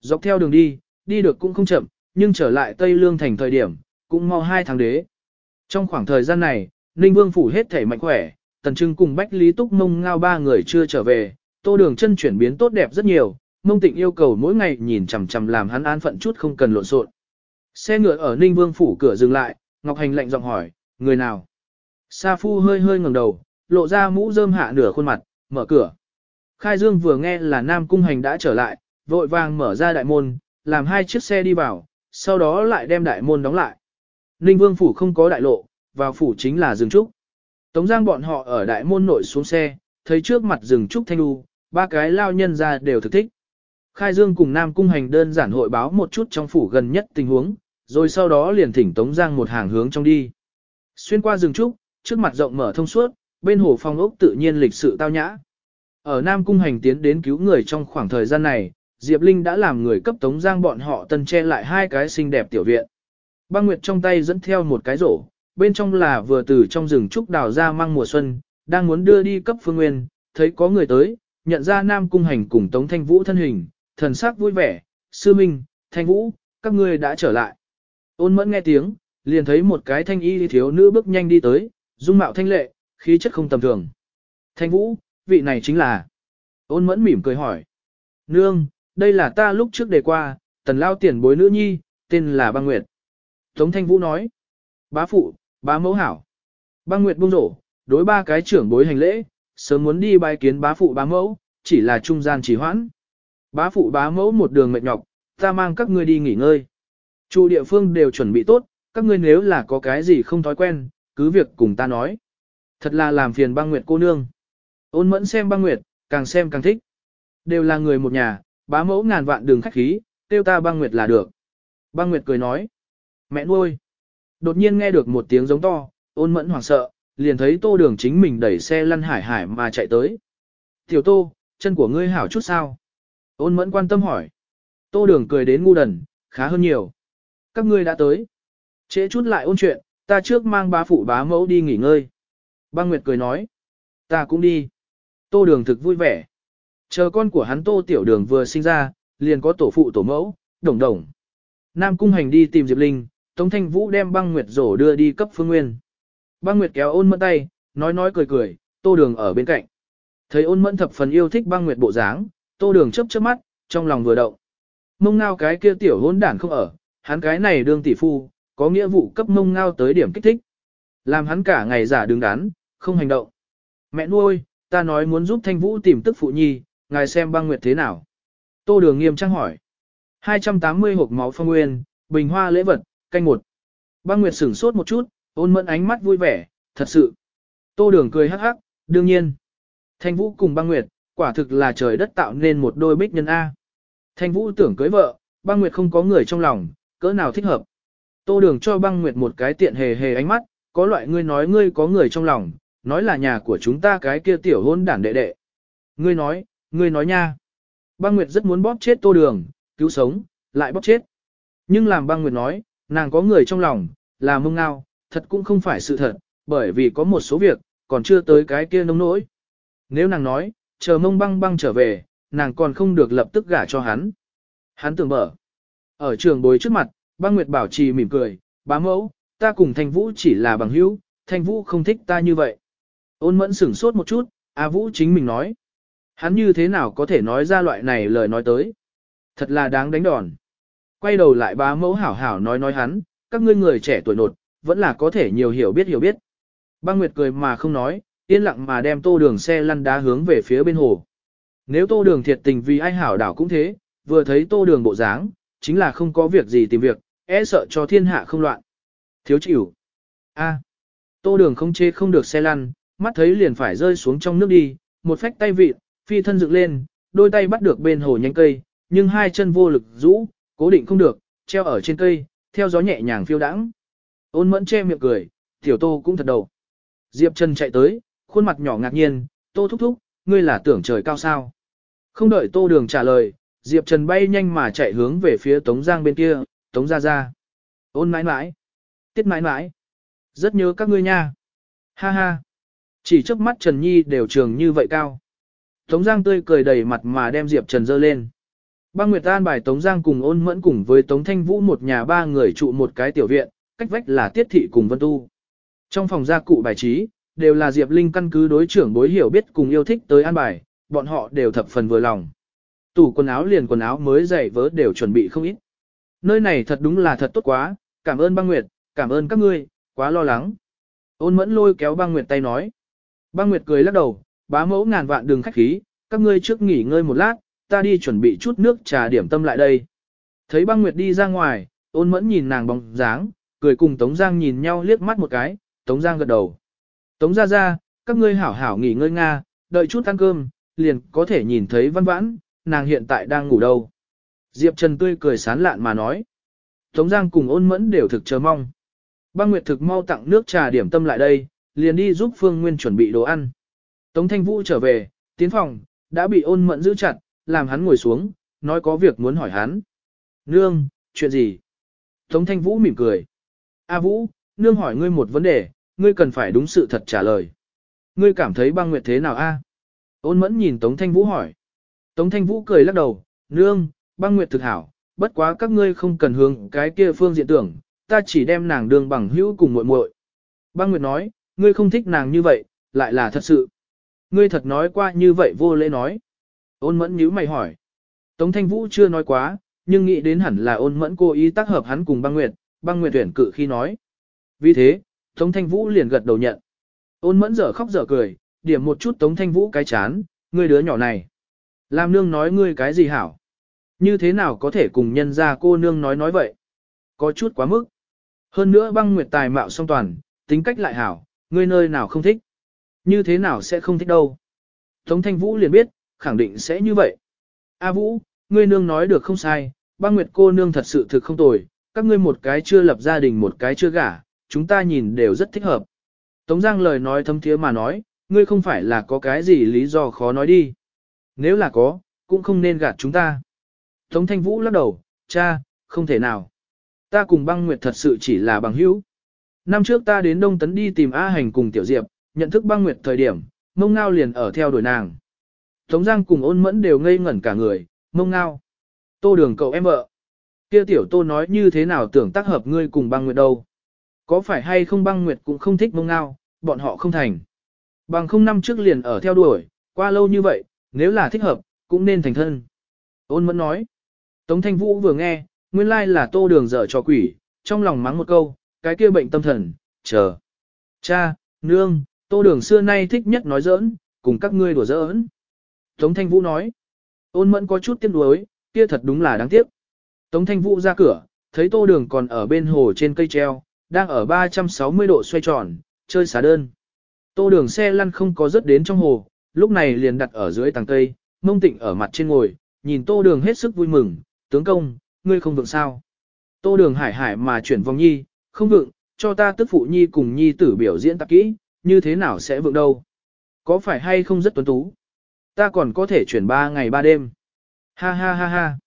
Dọc theo đường đi, đi được cũng không chậm, nhưng trở lại Tây Lương thành thời điểm, cũng mau hai tháng đế. Trong khoảng thời gian này, Ninh Vương phủ hết thể mạnh khỏe, Tần Trưng cùng Bách Lý Túc Mông Ngao ba người chưa trở về, tô đường chân chuyển biến tốt đẹp rất nhiều, Mông Tịnh yêu cầu mỗi ngày nhìn chằm chằm làm hắn an phận chút không cần lộn xộn. Xe ngựa ở Ninh Vương phủ cửa dừng lại, Ngọc Hành lạnh giọng hỏi, người nào? Sa Phu hơi hơi ngẩng đầu, lộ ra mũ rơm hạ nửa khuôn mặt, mở cửa. Khai Dương vừa nghe là Nam Cung Hành đã trở lại, vội vàng mở ra đại môn, làm hai chiếc xe đi vào, sau đó lại đem đại môn đóng lại. Ninh Vương phủ không có đại lộ, vào phủ chính là rừng trúc. Tống Giang bọn họ ở đại môn nội xuống xe, thấy trước mặt rừng trúc thanh lưu, ba cái lao nhân ra đều thực thích. Khai Dương cùng Nam Cung Hành đơn giản hội báo một chút trong phủ gần nhất tình huống, rồi sau đó liền thỉnh Tống Giang một hàng hướng trong đi. Xuyên qua rừng trúc, trước mặt rộng mở thông suốt, bên hồ phong ốc tự nhiên lịch sự tao nhã. Ở Nam Cung Hành tiến đến cứu người trong khoảng thời gian này, Diệp Linh đã làm người cấp Tống Giang bọn họ tân che lại hai cái xinh đẹp tiểu viện. Băng Nguyệt trong tay dẫn theo một cái rổ, bên trong là vừa từ trong rừng trúc đào ra mang mùa xuân, đang muốn đưa đi cấp phương nguyên, thấy có người tới, nhận ra Nam Cung Hành cùng Tống Thanh Vũ thân hình, thần sắc vui vẻ, sư minh, Thanh Vũ, các ngươi đã trở lại. Ôn mẫn nghe tiếng, liền thấy một cái thanh y thiếu nữ bước nhanh đi tới, dung mạo thanh lệ, khí chất không tầm thường. Thanh Vũ, vị này chính là. Ôn mẫn mỉm cười hỏi. Nương, đây là ta lúc trước đề qua, tần lao tiền bối nữ nhi, tên là băng nguyệt. Tống Thanh Vũ nói. Bá phụ, bá mẫu hảo. Băng nguyệt buông rổ, đối ba cái trưởng bối hành lễ, sớm muốn đi bài kiến bá phụ bá mẫu, chỉ là trung gian chỉ hoãn. Bá phụ bá mẫu một đường mệt nhọc, ta mang các ngươi đi nghỉ ngơi. Chủ địa phương đều chuẩn bị tốt, các ngươi nếu là có cái gì không thói quen, cứ việc cùng ta nói. Thật là làm phiền băng nguyệt cô nương. Ôn mẫn xem băng nguyệt, càng xem càng thích. Đều là người một nhà, bá mẫu ngàn vạn đường khách khí, tiêu ta băng nguyệt là được. Băng nguyệt cười nói. Mẹ nuôi. Đột nhiên nghe được một tiếng giống to, ôn mẫn hoảng sợ, liền thấy tô đường chính mình đẩy xe lăn hải hải mà chạy tới. Tiểu tô, chân của ngươi hảo chút sao? Ôn mẫn quan tâm hỏi. Tô đường cười đến ngu đần, khá hơn nhiều. Các ngươi đã tới. Trễ chút lại ôn chuyện, ta trước mang bá phụ bá mẫu đi nghỉ ngơi. Băng Nguyệt cười nói. Ta cũng đi. Tô đường thực vui vẻ. Chờ con của hắn tô tiểu đường vừa sinh ra, liền có tổ phụ tổ mẫu, đồng đồng. Nam cung hành đi tìm Diệp Linh, Tống Thanh Vũ đem băng Nguyệt rổ đưa đi cấp phương nguyên. Băng Nguyệt kéo ôn mẫn tay, nói nói cười cười, tô đường ở bên cạnh. Thấy ôn mẫn thập phần yêu thích băng Nguyệt bộ dáng, tô đường chớp chớp mắt, trong lòng vừa động. Mông ngao cái kia tiểu hôn đản không ở, hắn cái này đương tỷ phu, có nghĩa vụ cấp mông ngao tới điểm kích thích. Làm hắn cả ngày giả đứng đắn, không hành động. Mẹ nuôi, ta nói muốn giúp Thanh Vũ tìm tức phụ nhi, ngài xem băng nguyệt thế nào. Tô đường nghiêm trang hỏi. 280 hộp máu phong nguyên, bình hoa lễ vật, canh một. Băng nguyệt sửng sốt một chút, ôn mẫn ánh mắt vui vẻ, thật sự. Tô đường cười hắc hắc, đương nhiên. Thanh Vũ cùng băng nguyệt, quả thực là trời đất tạo nên một đôi bích nhân A. Thanh Vũ tưởng cưới vợ, băng nguyệt không có người trong lòng, cỡ nào thích hợp. Tô đường cho băng nguyệt một cái tiện hề hề ánh mắt, có loại ngươi nói ngươi có người trong lòng, nói là nhà của chúng ta cái kia tiểu hôn đản đệ đệ. Ngươi nói, ngươi nói nha. Băng nguyệt rất muốn bóp chết tô đường, cứu sống, lại bóp chết. Nhưng làm băng nguyệt nói, nàng có người trong lòng, là mông ngao, thật cũng không phải sự thật, bởi vì có một số việc, còn chưa tới cái kia nông nỗi. Nếu nàng nói, chờ mông băng băng trở về, nàng còn không được lập tức gả cho hắn. Hắn tưởng mở. Ở trường bối trước mặt, băng nguyệt bảo trì mỉm cười, bá mẫu, ta cùng thanh vũ chỉ là bằng hữu, thanh vũ không thích ta như vậy. Ôn mẫn sửng sốt một chút, A Vũ chính mình nói. Hắn như thế nào có thể nói ra loại này lời nói tới. Thật là đáng đánh đòn. Quay đầu lại bá mẫu hảo hảo nói nói hắn, các ngươi người trẻ tuổi nột, vẫn là có thể nhiều hiểu biết hiểu biết. Băng Nguyệt cười mà không nói, yên lặng mà đem tô đường xe lăn đá hướng về phía bên hồ. Nếu tô đường thiệt tình vì ai hảo đảo cũng thế, vừa thấy tô đường bộ dáng, chính là không có việc gì tìm việc, e sợ cho thiên hạ không loạn. Thiếu chịu. A. Tô đường không chê không được xe lăn, mắt thấy liền phải rơi xuống trong nước đi, một phách tay vịt, phi thân dựng lên, đôi tay bắt được bên hồ nhánh cây, nhưng hai chân vô lực rũ, cố định không được, treo ở trên cây, theo gió nhẹ nhàng phiêu đãng. Ôn mẫn che miệng cười, tiểu tô cũng thật đầu. Diệp Trần chạy tới, khuôn mặt nhỏ ngạc nhiên, tô thúc thúc, ngươi là tưởng trời cao sao. Không đợi tô đường trả lời, Diệp Trần bay nhanh mà chạy hướng về phía Tống Giang bên kia, Tống Gia Gia, Ôn mãi mãi. Tiết mãi mãi. Rất nhớ các ngươi nha. Ha ha. Chỉ trước mắt Trần Nhi đều trường như vậy cao. Tống Giang tươi cười đầy mặt mà đem Diệp Trần dơ lên. Băng Nguyệt An bài Tống Giang cùng ôn mẫn cùng với Tống Thanh Vũ một nhà ba người trụ một cái tiểu viện, cách vách là Tiết Thị cùng Vân Tu. Trong phòng gia cụ bài trí, đều là Diệp Linh căn cứ đối trưởng bối hiểu biết cùng yêu thích tới an bài, bọn họ đều thập phần vừa lòng. Tủ quần áo liền quần áo mới dày vớ đều chuẩn bị không ít. Nơi này thật đúng là thật tốt quá, cảm ơn băng nguyệt, cảm ơn các ngươi, quá lo lắng. Ôn mẫn lôi kéo băng nguyệt tay nói. Băng nguyệt cười lắc đầu, bá mẫu ngàn vạn đường khách khí, các ngươi trước nghỉ ngơi một lát, ta đi chuẩn bị chút nước trà điểm tâm lại đây. Thấy băng nguyệt đi ra ngoài, ôn mẫn nhìn nàng bóng dáng, cười cùng Tống Giang nhìn nhau liếc mắt một cái, Tống Giang gật đầu. Tống ra ra, các ngươi hảo hảo nghỉ ngơi Nga, đợi chút ăn cơm, liền có thể nhìn thấy văn vãn, nàng hiện tại đang ngủ đâu. Diệp Trần tươi cười sán lạn mà nói. Tống Giang cùng ôn mẫn đều thực chờ mong. Băng Nguyệt thực mau tặng nước trà điểm tâm lại đây, liền đi giúp Phương Nguyên chuẩn bị đồ ăn. Tống Thanh Vũ trở về, tiến phòng, đã bị ôn mẫn giữ chặt, làm hắn ngồi xuống, nói có việc muốn hỏi hắn. Nương, chuyện gì? Tống Thanh Vũ mỉm cười. A Vũ, nương hỏi ngươi một vấn đề, ngươi cần phải đúng sự thật trả lời. Ngươi cảm thấy băng nguyệt thế nào a? Ôn mẫn nhìn Tống Thanh Vũ hỏi. Tống Thanh Vũ cười lắc đầu, nương, băng nguyệt thực hảo, bất quá các ngươi không cần hướng cái kia phương diện tưởng, ta chỉ đem nàng đường bằng hữu cùng muội muội. Băng nguyệt nói, ngươi không thích nàng như vậy, lại là thật sự. Ngươi thật nói qua như vậy vô lễ nói. Ôn mẫn nhíu mày hỏi. Tống Thanh Vũ chưa nói quá, nhưng nghĩ đến hẳn là ôn mẫn cố ý tác hợp hắn cùng băng nguyệt, băng nguyệt tuyển cự khi nói. Vì thế, Tống Thanh Vũ liền gật đầu nhận. Ôn mẫn dở khóc dở cười, điểm một chút Tống Thanh Vũ cái chán, ngươi đứa nhỏ này. Làm nương nói ngươi cái gì hảo? Như thế nào có thể cùng nhân ra cô nương nói nói vậy? Có chút quá mức. Hơn nữa băng nguyệt tài mạo song toàn, tính cách lại hảo, ngươi nơi nào không thích? Như thế nào sẽ không thích đâu? Tống Thanh Vũ liền biết, khẳng định sẽ như vậy. A Vũ, ngươi nương nói được không sai, băng nguyệt cô nương thật sự thực không tồi, các ngươi một cái chưa lập gia đình một cái chưa gả, chúng ta nhìn đều rất thích hợp. Tống Giang lời nói thâm thiế mà nói, ngươi không phải là có cái gì lý do khó nói đi. Nếu là có, cũng không nên gạt chúng ta. Tống Thanh Vũ lắc đầu, cha, không thể nào. Ta cùng băng nguyệt thật sự chỉ là bằng hữu. Năm trước ta đến Đông Tấn đi tìm A Hành cùng Tiểu Diệp, nhận thức băng nguyệt thời điểm, mông ngao liền ở theo đuổi nàng. Tống Giang cùng ôn mẫn đều ngây ngẩn cả người, mông ngao. Tô đường cậu em vợ. Kia tiểu tô nói như thế nào tưởng tác hợp ngươi cùng băng nguyệt đâu. Có phải hay không băng nguyệt cũng không thích mông ngao, bọn họ không thành. Bằng không năm trước liền ở theo đuổi, qua lâu như vậy, nếu là thích hợp, cũng nên thành thân. Ôn mẫn nói. Tống thanh vũ vừa nghe, nguyên lai là tô đường dở cho quỷ, trong lòng mắng một câu, cái kia bệnh tâm thần, chờ. Cha, nương, tô đường xưa nay thích nhất nói giỡn, cùng các ngươi đùa giỡn. Tống thanh vũ nói. Ôn mẫn có chút tiếc nuối, kia thật đúng là đáng tiếc. Tống thanh vũ ra cửa, thấy tô đường còn ở bên hồ trên cây treo, đang ở 360 độ xoay tròn, chơi xá đơn. Tô đường xe lăn không có rớt đến trong hồ, lúc này liền đặt ở dưới tàng cây, mông tịnh ở mặt trên ngồi, nhìn tô đường hết sức vui mừng, tướng công, ngươi không vượng sao. Tô đường hải hải mà chuyển vòng nhi, không vượng, cho ta tức phụ nhi cùng nhi tử biểu diễn tạp kỹ, như thế nào sẽ vượng đâu. Có phải hay không rất tuấn tú? Ta còn có thể chuyển ba ngày ba đêm. Ha ha ha ha.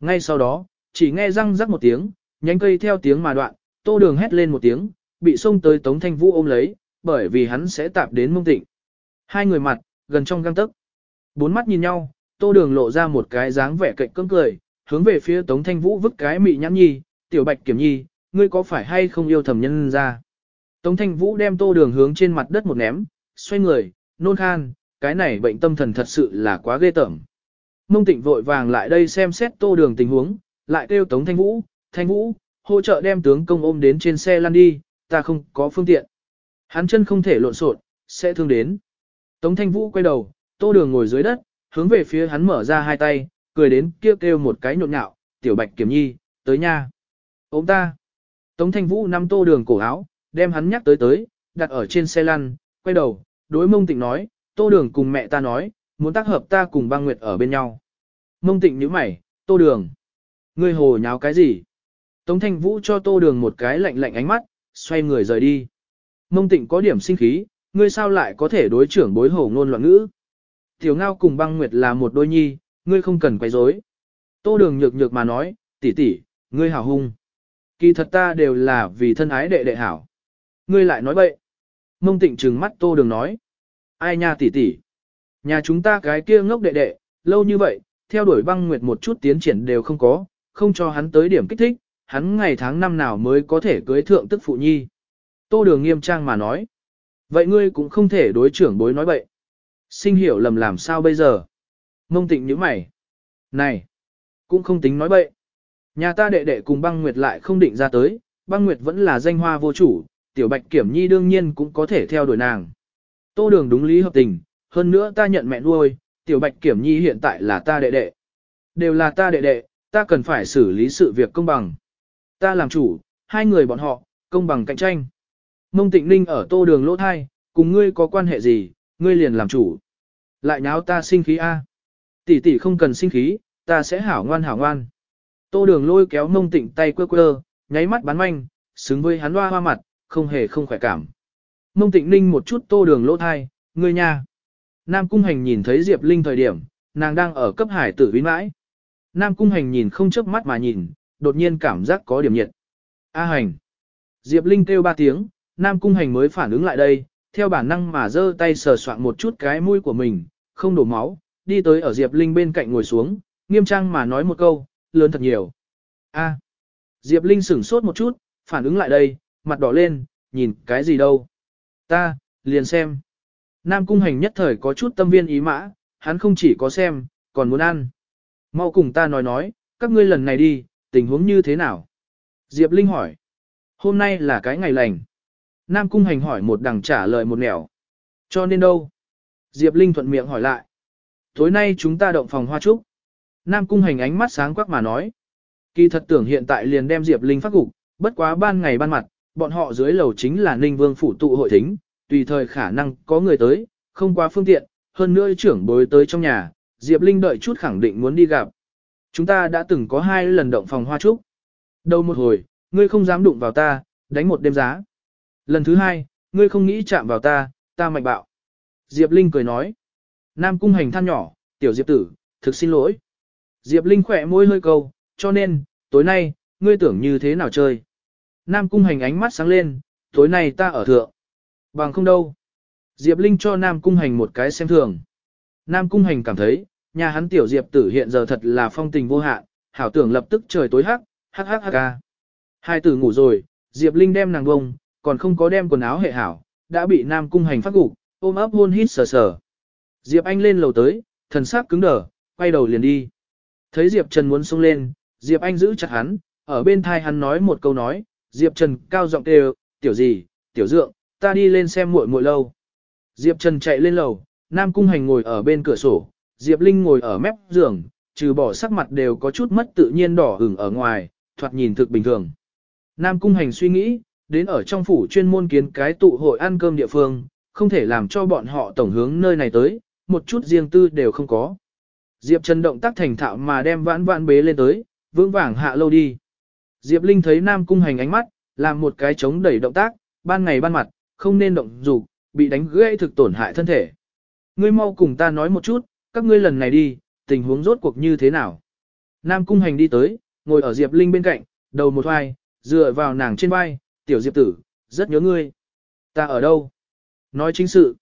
Ngay sau đó, chỉ nghe răng rắc một tiếng, nhánh cây theo tiếng mà đoạn, tô đường hét lên một tiếng, bị xông tới Tống Thanh Vũ ôm lấy, bởi vì hắn sẽ tạp đến mông tịnh. Hai người mặt, gần trong găng tức. Bốn mắt nhìn nhau, tô đường lộ ra một cái dáng vẻ cạnh cơm cười, hướng về phía Tống Thanh Vũ vứt cái mị nhãn nhi, tiểu bạch kiểm nhi, ngươi có phải hay không yêu thầm nhân ra. Tống Thanh Vũ đem tô đường hướng trên mặt đất một ném, xoay người, nôn khan, cái này bệnh tâm thần thật sự là quá ghê tởm. Mông tịnh vội vàng lại đây xem xét tô đường tình huống, lại kêu Tống Thanh Vũ, Thanh Vũ, hỗ trợ đem tướng công ôm đến trên xe lăn đi, ta không có phương tiện. Hắn chân không thể lộn xộn, sẽ thương đến. Tống Thanh Vũ quay đầu, tô đường ngồi dưới đất, hướng về phía hắn mở ra hai tay, cười đến kêu kêu một cái nhộn nhạo, tiểu bạch kiểm nhi, tới nha. Ôm ta. Tống Thanh Vũ nắm tô đường cổ áo, đem hắn nhắc tới tới, đặt ở trên xe lăn, quay đầu, đối mông tịnh nói, tô đường cùng mẹ ta nói, muốn tác hợp ta cùng băng nguyệt ở bên nhau. Mông tịnh nhíu mày, tô đường. Ngươi hồ nháo cái gì? Tống thanh vũ cho tô đường một cái lạnh lạnh ánh mắt, xoay người rời đi. Mông tịnh có điểm sinh khí, ngươi sao lại có thể đối trưởng bối hổ ngôn loạn ngữ? Tiểu ngao cùng băng nguyệt là một đôi nhi, ngươi không cần quay rối. Tô đường nhược nhược mà nói, tỷ tỷ, ngươi hảo hung. Kỳ thật ta đều là vì thân ái đệ đệ hảo. Ngươi lại nói bậy. Mông tịnh trừng mắt tô đường nói. Ai nha tỷ tỷ. Nhà chúng ta cái kia ngốc đệ đệ, lâu như vậy, theo đuổi băng nguyệt một chút tiến triển đều không có, không cho hắn tới điểm kích thích, hắn ngày tháng năm nào mới có thể cưới thượng tức phụ nhi. Tô đường nghiêm trang mà nói. Vậy ngươi cũng không thể đối trưởng bối nói bậy. Sinh hiểu lầm làm sao bây giờ? Mông tịnh như mày. Này! Cũng không tính nói bậy. Nhà ta đệ đệ cùng băng nguyệt lại không định ra tới, băng nguyệt vẫn là danh hoa vô chủ, tiểu bạch kiểm nhi đương nhiên cũng có thể theo đuổi nàng. Tô đường đúng lý hợp tình, hơn nữa ta nhận mẹ nuôi, tiểu bạch kiểm nhi hiện tại là ta đệ đệ. Đều là ta đệ đệ, ta cần phải xử lý sự việc công bằng. Ta làm chủ, hai người bọn họ, công bằng cạnh tranh. Mông tịnh ninh ở tô đường lỗ thai, cùng ngươi có quan hệ gì, ngươi liền làm chủ. Lại nháo ta sinh khí A. Tỷ tỷ không cần sinh khí, ta sẽ hảo ngoan hảo ngoan. Tô đường lôi kéo mông tịnh tay quơ quơ, nháy mắt bắn manh, xứng với hắn hoa hoa mặt, không hề không khỏe cảm. Mông tịnh ninh một chút tô đường lỗ thai, ngươi nha. Nam Cung Hành nhìn thấy Diệp Linh thời điểm, nàng đang ở cấp hải tử vĩ mãi. Nam Cung Hành nhìn không chớp mắt mà nhìn, đột nhiên cảm giác có điểm nhiệt. A Hành. Diệp Linh kêu ba tiếng, Nam Cung Hành mới phản ứng lại đây, theo bản năng mà giơ tay sờ soạn một chút cái mũi của mình, không đổ máu, đi tới ở Diệp Linh bên cạnh ngồi xuống, nghiêm trang mà nói một câu, lớn thật nhiều. A. Diệp Linh sửng sốt một chút, phản ứng lại đây, mặt đỏ lên, nhìn cái gì đâu. Ta, liền xem. Nam Cung Hành nhất thời có chút tâm viên ý mã, hắn không chỉ có xem, còn muốn ăn. Mau cùng ta nói nói, các ngươi lần này đi, tình huống như thế nào? Diệp Linh hỏi. Hôm nay là cái ngày lành. Nam Cung Hành hỏi một đằng trả lời một nẻo. Cho nên đâu? Diệp Linh thuận miệng hỏi lại. Tối nay chúng ta động phòng hoa trúc. Nam Cung Hành ánh mắt sáng quắc mà nói. Kỳ thật tưởng hiện tại liền đem Diệp Linh phát gục, bất quá ban ngày ban mặt, bọn họ dưới lầu chính là Ninh Vương phủ tụ hội thính, tùy thời khả năng có người tới, không quá phương tiện, hơn nữa trưởng bối tới trong nhà, Diệp Linh đợi chút khẳng định muốn đi gặp. Chúng ta đã từng có hai lần động phòng hoa trúc. Đầu một hồi, ngươi không dám đụng vào ta, đánh một đêm giá. Lần thứ hai, ngươi không nghĩ chạm vào ta, ta mạnh bạo. Diệp Linh cười nói. Nam cung hành than nhỏ, tiểu Diệp tử, thực xin lỗi. Diệp Linh khỏe môi hơi câu, cho nên, tối nay, ngươi tưởng như thế nào chơi. Nam cung hành ánh mắt sáng lên, tối nay ta ở thượng. Bằng không đâu. Diệp Linh cho Nam cung hành một cái xem thường. Nam cung hành cảm thấy, nhà hắn tiểu Diệp tử hiện giờ thật là phong tình vô hạn, hảo tưởng lập tức trời tối hắc, hắc hắc hắc ca. Hai tử ngủ rồi, Diệp Linh đem nàng bông, còn không có đem quần áo hệ hảo, đã bị Nam cung hành phát gục, ôm ấp hôn hít sờ sờ. Diệp Anh lên lầu tới, thần sắc cứng đờ, quay đầu liền đi. Thấy Diệp Trần muốn xông lên, Diệp Anh giữ chặt hắn, ở bên thai hắn nói một câu nói, Diệp Trần cao giọng kêu, tiểu gì, tiểu dượng, ta đi lên xem muội muội lâu. Diệp Trần chạy lên lầu, Nam Cung Hành ngồi ở bên cửa sổ, Diệp Linh ngồi ở mép giường, trừ bỏ sắc mặt đều có chút mất tự nhiên đỏ ửng ở ngoài, thoạt nhìn thực bình thường. Nam Cung Hành suy nghĩ, đến ở trong phủ chuyên môn kiến cái tụ hội ăn cơm địa phương, không thể làm cho bọn họ tổng hướng nơi này tới, một chút riêng tư đều không có. Diệp Trần động tác thành thạo mà đem vãn vãn bế lên tới, vững vàng hạ lâu đi. Diệp Linh thấy Nam Cung Hành ánh mắt, làm một cái chống đẩy động tác, ban ngày ban mặt, không nên động dục, bị đánh gãy thực tổn hại thân thể. Ngươi mau cùng ta nói một chút, các ngươi lần này đi, tình huống rốt cuộc như thế nào? Nam Cung Hành đi tới, ngồi ở Diệp Linh bên cạnh, đầu một hoài, dựa vào nàng trên vai, tiểu Diệp tử, rất nhớ ngươi. Ta ở đâu? Nói chính sự.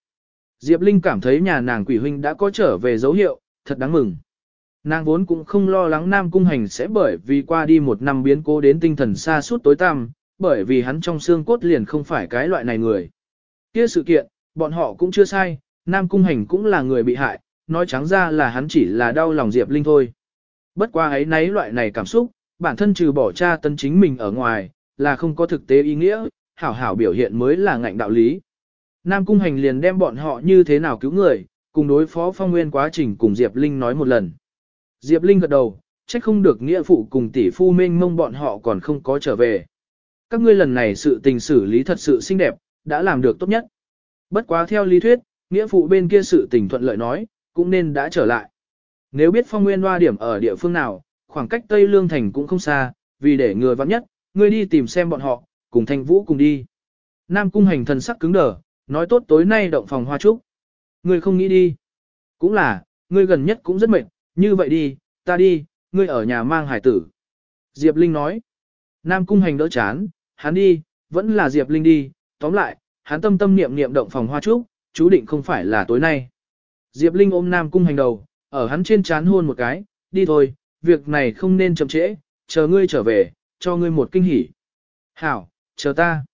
Diệp Linh cảm thấy nhà nàng quỷ huynh đã có trở về dấu hiệu, thật đáng mừng. Nàng vốn cũng không lo lắng Nam Cung Hành sẽ bởi vì qua đi một năm biến cố đến tinh thần xa suốt tối tăm, bởi vì hắn trong xương cốt liền không phải cái loại này người. Kia sự kiện, bọn họ cũng chưa sai, Nam Cung Hành cũng là người bị hại, nói trắng ra là hắn chỉ là đau lòng Diệp Linh thôi. Bất qua ấy nấy loại này cảm xúc, bản thân trừ bỏ cha tân chính mình ở ngoài, là không có thực tế ý nghĩa, hảo hảo biểu hiện mới là ngạnh đạo lý. Nam Cung Hành liền đem bọn họ như thế nào cứu người, cùng đối phó phong nguyên quá trình cùng Diệp Linh nói một lần. Diệp Linh gật đầu, trách không được nghĩa phụ cùng tỷ phu mênh mông bọn họ còn không có trở về. Các ngươi lần này sự tình xử lý thật sự xinh đẹp, đã làm được tốt nhất. Bất quá theo lý thuyết, nghĩa phụ bên kia sự tình thuận lợi nói, cũng nên đã trở lại. Nếu biết phong nguyên hoa điểm ở địa phương nào, khoảng cách Tây Lương Thành cũng không xa, vì để người vắng nhất, ngươi đi tìm xem bọn họ, cùng thanh vũ cùng đi. Nam cung hành thần sắc cứng đờ, nói tốt tối nay động phòng hoa trúc. Ngươi không nghĩ đi. Cũng là, ngươi gần nhất cũng rất mệt, như vậy đi, ta đi, ngươi ở nhà mang hải tử. Diệp Linh nói. Nam cung hành đỡ chán, hắn đi, vẫn là Diệp Linh đi, tóm lại, hắn tâm tâm niệm niệm động phòng hoa trúc, chú định không phải là tối nay. Diệp Linh ôm Nam cung hành đầu, ở hắn trên chán hôn một cái, đi thôi, việc này không nên chậm trễ, chờ ngươi trở về, cho ngươi một kinh hỉ. Hảo, chờ ta.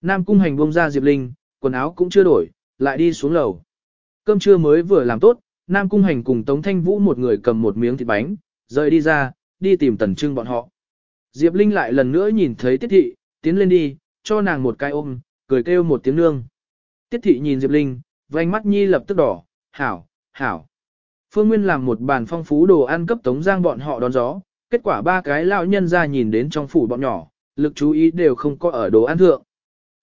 Nam cung hành buông ra Diệp Linh, quần áo cũng chưa đổi, lại đi xuống lầu. Cơm trưa mới vừa làm tốt, Nam Cung Hành cùng Tống Thanh Vũ một người cầm một miếng thịt bánh, rời đi ra, đi tìm Tần Trưng bọn họ. Diệp Linh lại lần nữa nhìn thấy Tiết Thị, tiến lên đi, cho nàng một cái ôm, cười kêu một tiếng nương. Tiết Thị nhìn Diệp Linh, vành mắt nhi lập tức đỏ, hảo, hảo. Phương Nguyên làm một bàn phong phú đồ ăn cấp Tống Giang bọn họ đón gió, kết quả ba cái lão nhân ra nhìn đến trong phủ bọn nhỏ, lực chú ý đều không có ở đồ ăn thượng.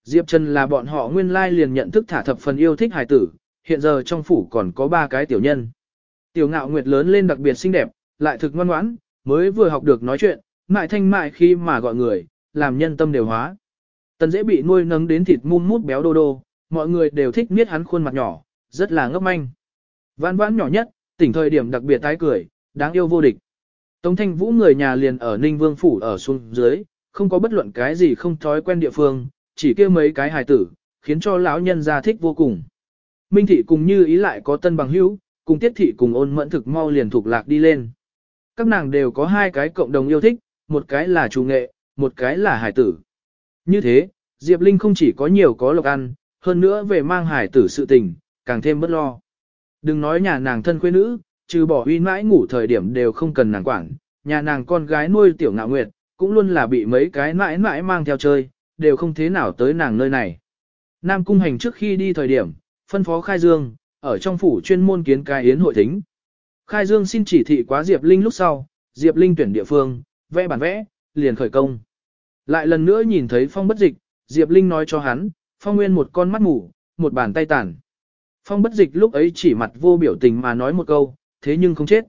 Diệp Trần là bọn họ nguyên lai liền nhận thức thả thập phần yêu thích hài tử, hiện giờ trong phủ còn có ba cái tiểu nhân. Tiểu ngạo nguyệt lớn lên đặc biệt xinh đẹp, lại thực ngoan ngoãn, mới vừa học được nói chuyện, mại thanh mại khi mà gọi người, làm nhân tâm đều hóa. Tần dễ bị nuôi nấng đến thịt mum mút béo đô đô, mọi người đều thích miết hắn khuôn mặt nhỏ, rất là ngốc manh. Vãn vãn nhỏ nhất, tỉnh thời điểm đặc biệt tái cười, đáng yêu vô địch. Tống thanh vũ người nhà liền ở Ninh Vương Phủ ở xuống dưới, không có bất luận cái gì không thói quen địa phương, chỉ kêu mấy cái hài tử, khiến cho lão nhân gia thích vô cùng. Minh thị cùng như ý lại có tân bằng hữu, cùng tiết thị cùng ôn mẫn thực mau liền thuộc lạc đi lên. Các nàng đều có hai cái cộng đồng yêu thích, một cái là chủ nghệ, một cái là hải tử. Như thế, Diệp Linh không chỉ có nhiều có lộc ăn, hơn nữa về mang hải tử sự tình, càng thêm bất lo. Đừng nói nhà nàng thân quê nữ, trừ bỏ uy mãi ngủ thời điểm đều không cần nàng quản, nhà nàng con gái nuôi tiểu ngạo nguyệt, cũng luôn là bị mấy cái mãi mãi mang theo chơi, đều không thế nào tới nàng nơi này. Nam cung hành trước khi đi thời điểm, phân phó Khai Dương, ở trong phủ chuyên môn kiến cái yến hội thính. Khai Dương xin chỉ thị quá Diệp Linh lúc sau, Diệp Linh tuyển địa phương, vẽ bản vẽ, liền khởi công. Lại lần nữa nhìn thấy Phong bất dịch, Diệp Linh nói cho hắn, Phong nguyên một con mắt ngủ, một bàn tay tàn. Phong bất dịch lúc ấy chỉ mặt vô biểu tình mà nói một câu, thế nhưng không chết.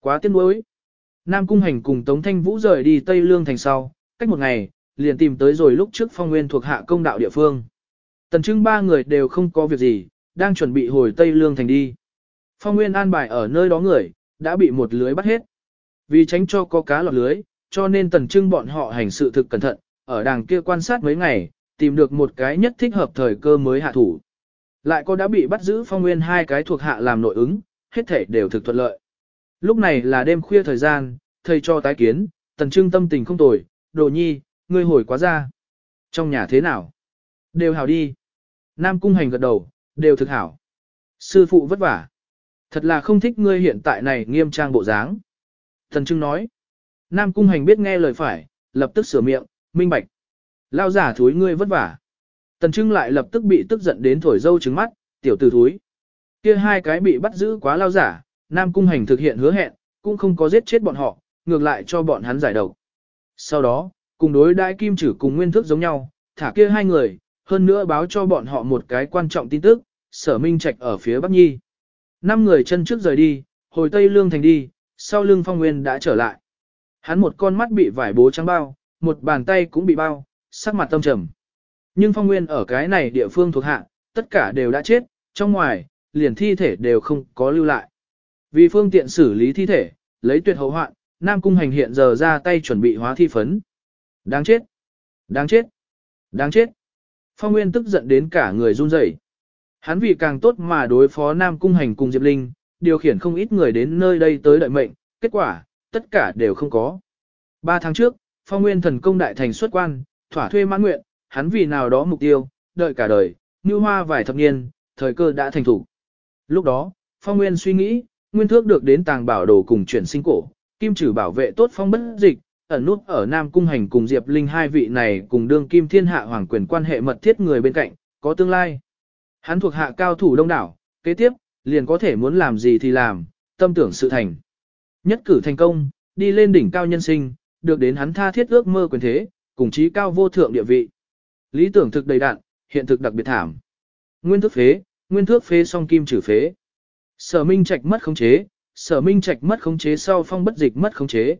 Quá tiếc nuối. Nam Cung Hành cùng Tống Thanh Vũ rời đi Tây Lương thành sau, cách một ngày, liền tìm tới rồi lúc trước phong nguyên thuộc hạ công đạo địa phương. Tần trưng ba người đều không có việc gì, đang chuẩn bị hồi Tây Lương thành đi. Phong nguyên an bài ở nơi đó người, đã bị một lưới bắt hết. Vì tránh cho có cá lọt lưới, cho nên tần trưng bọn họ hành sự thực cẩn thận, ở đàng kia quan sát mấy ngày, tìm được một cái nhất thích hợp thời cơ mới hạ thủ. Lại có đã bị bắt giữ phong nguyên hai cái thuộc hạ làm nội ứng, hết thể đều thực thuận lợi. Lúc này là đêm khuya thời gian, thầy cho tái kiến, tần trưng tâm tình không tồi, đồ nhi, ngươi hồi quá ra. Trong nhà thế nào? Đều hào đi. Nam cung hành gật đầu, đều thực hảo. Sư phụ vất vả. Thật là không thích ngươi hiện tại này nghiêm trang bộ dáng. Thần trưng nói. Nam cung hành biết nghe lời phải, lập tức sửa miệng, minh bạch. Lao giả thúi ngươi vất vả. Tần trưng lại lập tức bị tức giận đến thổi dâu trứng mắt, tiểu tử thúi. Kia hai cái bị bắt giữ quá lao giả, Nam cung hành thực hiện hứa hẹn, cũng không có giết chết bọn họ, ngược lại cho bọn hắn giải độc. Sau đó, cùng đối đại kim trừ cùng nguyên thức giống nhau, thả kia hai người, hơn nữa báo cho bọn họ một cái quan trọng tin tức, sở minh trạch ở phía Bắc Nhi. Năm người chân trước rời đi, hồi Tây Lương Thành đi, sau lưng phong nguyên đã trở lại. Hắn một con mắt bị vải bố trắng bao, một bàn tay cũng bị bao, sắc mặt tâm trầm. Nhưng phong nguyên ở cái này địa phương thuộc hạ, tất cả đều đã chết, trong ngoài, liền thi thể đều không có lưu lại. Vì phương tiện xử lý thi thể, lấy tuyệt hậu hoạn, Nam Cung Hành hiện giờ ra tay chuẩn bị hóa thi phấn. Đáng chết! Đáng chết! Đáng chết! Phong Nguyên tức giận đến cả người run rẩy. Hắn vì càng tốt mà đối phó Nam Cung Hành cùng Diệp Linh, điều khiển không ít người đến nơi đây tới đợi mệnh, kết quả, tất cả đều không có. Ba tháng trước, Phong Nguyên thần công đại thành xuất quan, thỏa thuê mãn nguyện, hắn vì nào đó mục tiêu, đợi cả đời, như hoa vài thập niên, thời cơ đã thành thủ. Lúc đó, Phong Nguyên suy nghĩ, nguyên thước được đến tàng bảo đồ cùng chuyển sinh cổ, kim trừ bảo vệ tốt phong bất dịch, ẩn nút ở Nam Cung Hành cùng Diệp Linh hai vị này cùng đương kim thiên hạ hoàng quyền quan hệ mật thiết người bên cạnh, có tương lai. Hắn thuộc hạ cao thủ đông đảo, kế tiếp, liền có thể muốn làm gì thì làm, tâm tưởng sự thành. Nhất cử thành công, đi lên đỉnh cao nhân sinh, được đến hắn tha thiết ước mơ quyền thế, cùng chí cao vô thượng địa vị. Lý tưởng thực đầy đạn, hiện thực đặc biệt thảm. Nguyên thức phế, nguyên thước phế song kim trừ phế. Sở Minh Trạch mất khống chế, Sở Minh Trạch mất khống chế sau phong bất dịch mất khống chế.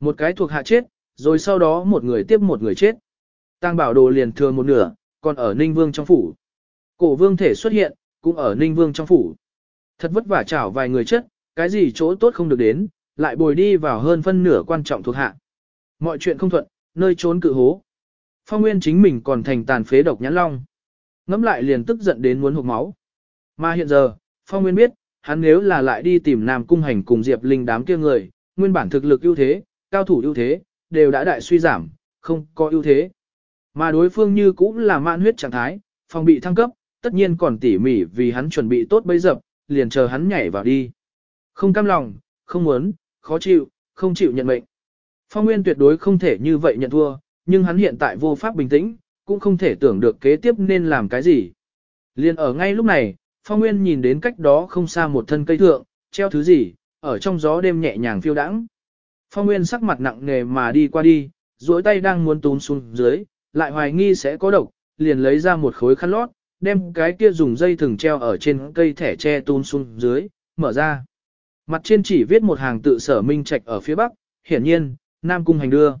Một cái thuộc hạ chết, rồi sau đó một người tiếp một người chết. Tăng bảo đồ liền thừa một nửa, còn ở Ninh Vương trong phủ. Cổ vương thể xuất hiện, cũng ở Ninh Vương trong phủ. Thật vất vả chảo vài người chết, cái gì chỗ tốt không được đến, lại bồi đi vào hơn phân nửa quan trọng thuộc hạ. Mọi chuyện không thuận, nơi trốn cự hố. Phong Nguyên chính mình còn thành tàn phế độc nhãn long. Ngắm lại liền tức giận đến muốn hụt máu. Mà hiện giờ, Phong Nguyên biết, hắn nếu là lại đi tìm Nam Cung Hành cùng Diệp Linh đám kia người, nguyên bản thực lực ưu thế, cao thủ ưu thế, đều đã đại suy giảm, không có ưu thế. Mà đối phương như cũng là mạn huyết trạng thái, phòng bị thăng cấp, tất nhiên còn tỉ mỉ vì hắn chuẩn bị tốt bấy dập, liền chờ hắn nhảy vào đi. Không cam lòng, không muốn, khó chịu, không chịu nhận mệnh. Phong Nguyên tuyệt đối không thể như vậy nhận thua, nhưng hắn hiện tại vô pháp bình tĩnh, cũng không thể tưởng được kế tiếp nên làm cái gì. Liên ở ngay lúc này, Phong Nguyên nhìn đến cách đó không xa một thân cây thượng, treo thứ gì, ở trong gió đêm nhẹ nhàng phiêu đãng. Phong Nguyên sắc mặt nặng nề mà đi qua đi, duỗi tay đang muốn túm xuống dưới, lại hoài nghi sẽ có độc, liền lấy ra một khối khăn lót, đem cái kia dùng dây thừng treo ở trên cây thẻ tre túm xuống dưới, mở ra. Mặt trên chỉ viết một hàng tự sở minh trạch ở phía bắc, hiển nhiên, Nam Cung hành đưa.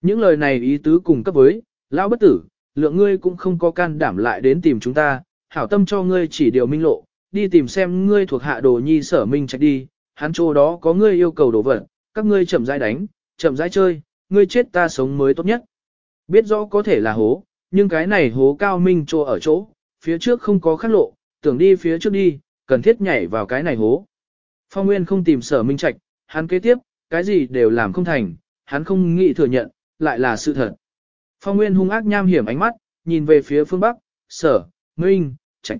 Những lời này ý tứ cùng cấp với, lão bất tử, lượng ngươi cũng không có can đảm lại đến tìm chúng ta, hảo tâm cho ngươi chỉ điều minh lộ, đi tìm xem ngươi thuộc hạ đồ nhi sở minh trạch đi, hắn chỗ đó có ngươi yêu cầu đồ vật, các ngươi chậm rãi đánh, chậm rãi chơi, ngươi chết ta sống mới tốt nhất. Biết rõ có thể là hố, nhưng cái này hố cao minh chỗ ở chỗ, phía trước không có khắc lộ, tưởng đi phía trước đi, cần thiết nhảy vào cái này hố. Phong Nguyên không tìm sở minh trạch, hắn kế tiếp, cái gì đều làm không thành, hắn không nghĩ thừa nhận, lại là sự thật. Phong Nguyên hung ác nham hiểm ánh mắt, nhìn về phía phương Bắc, sở, minh, trạch.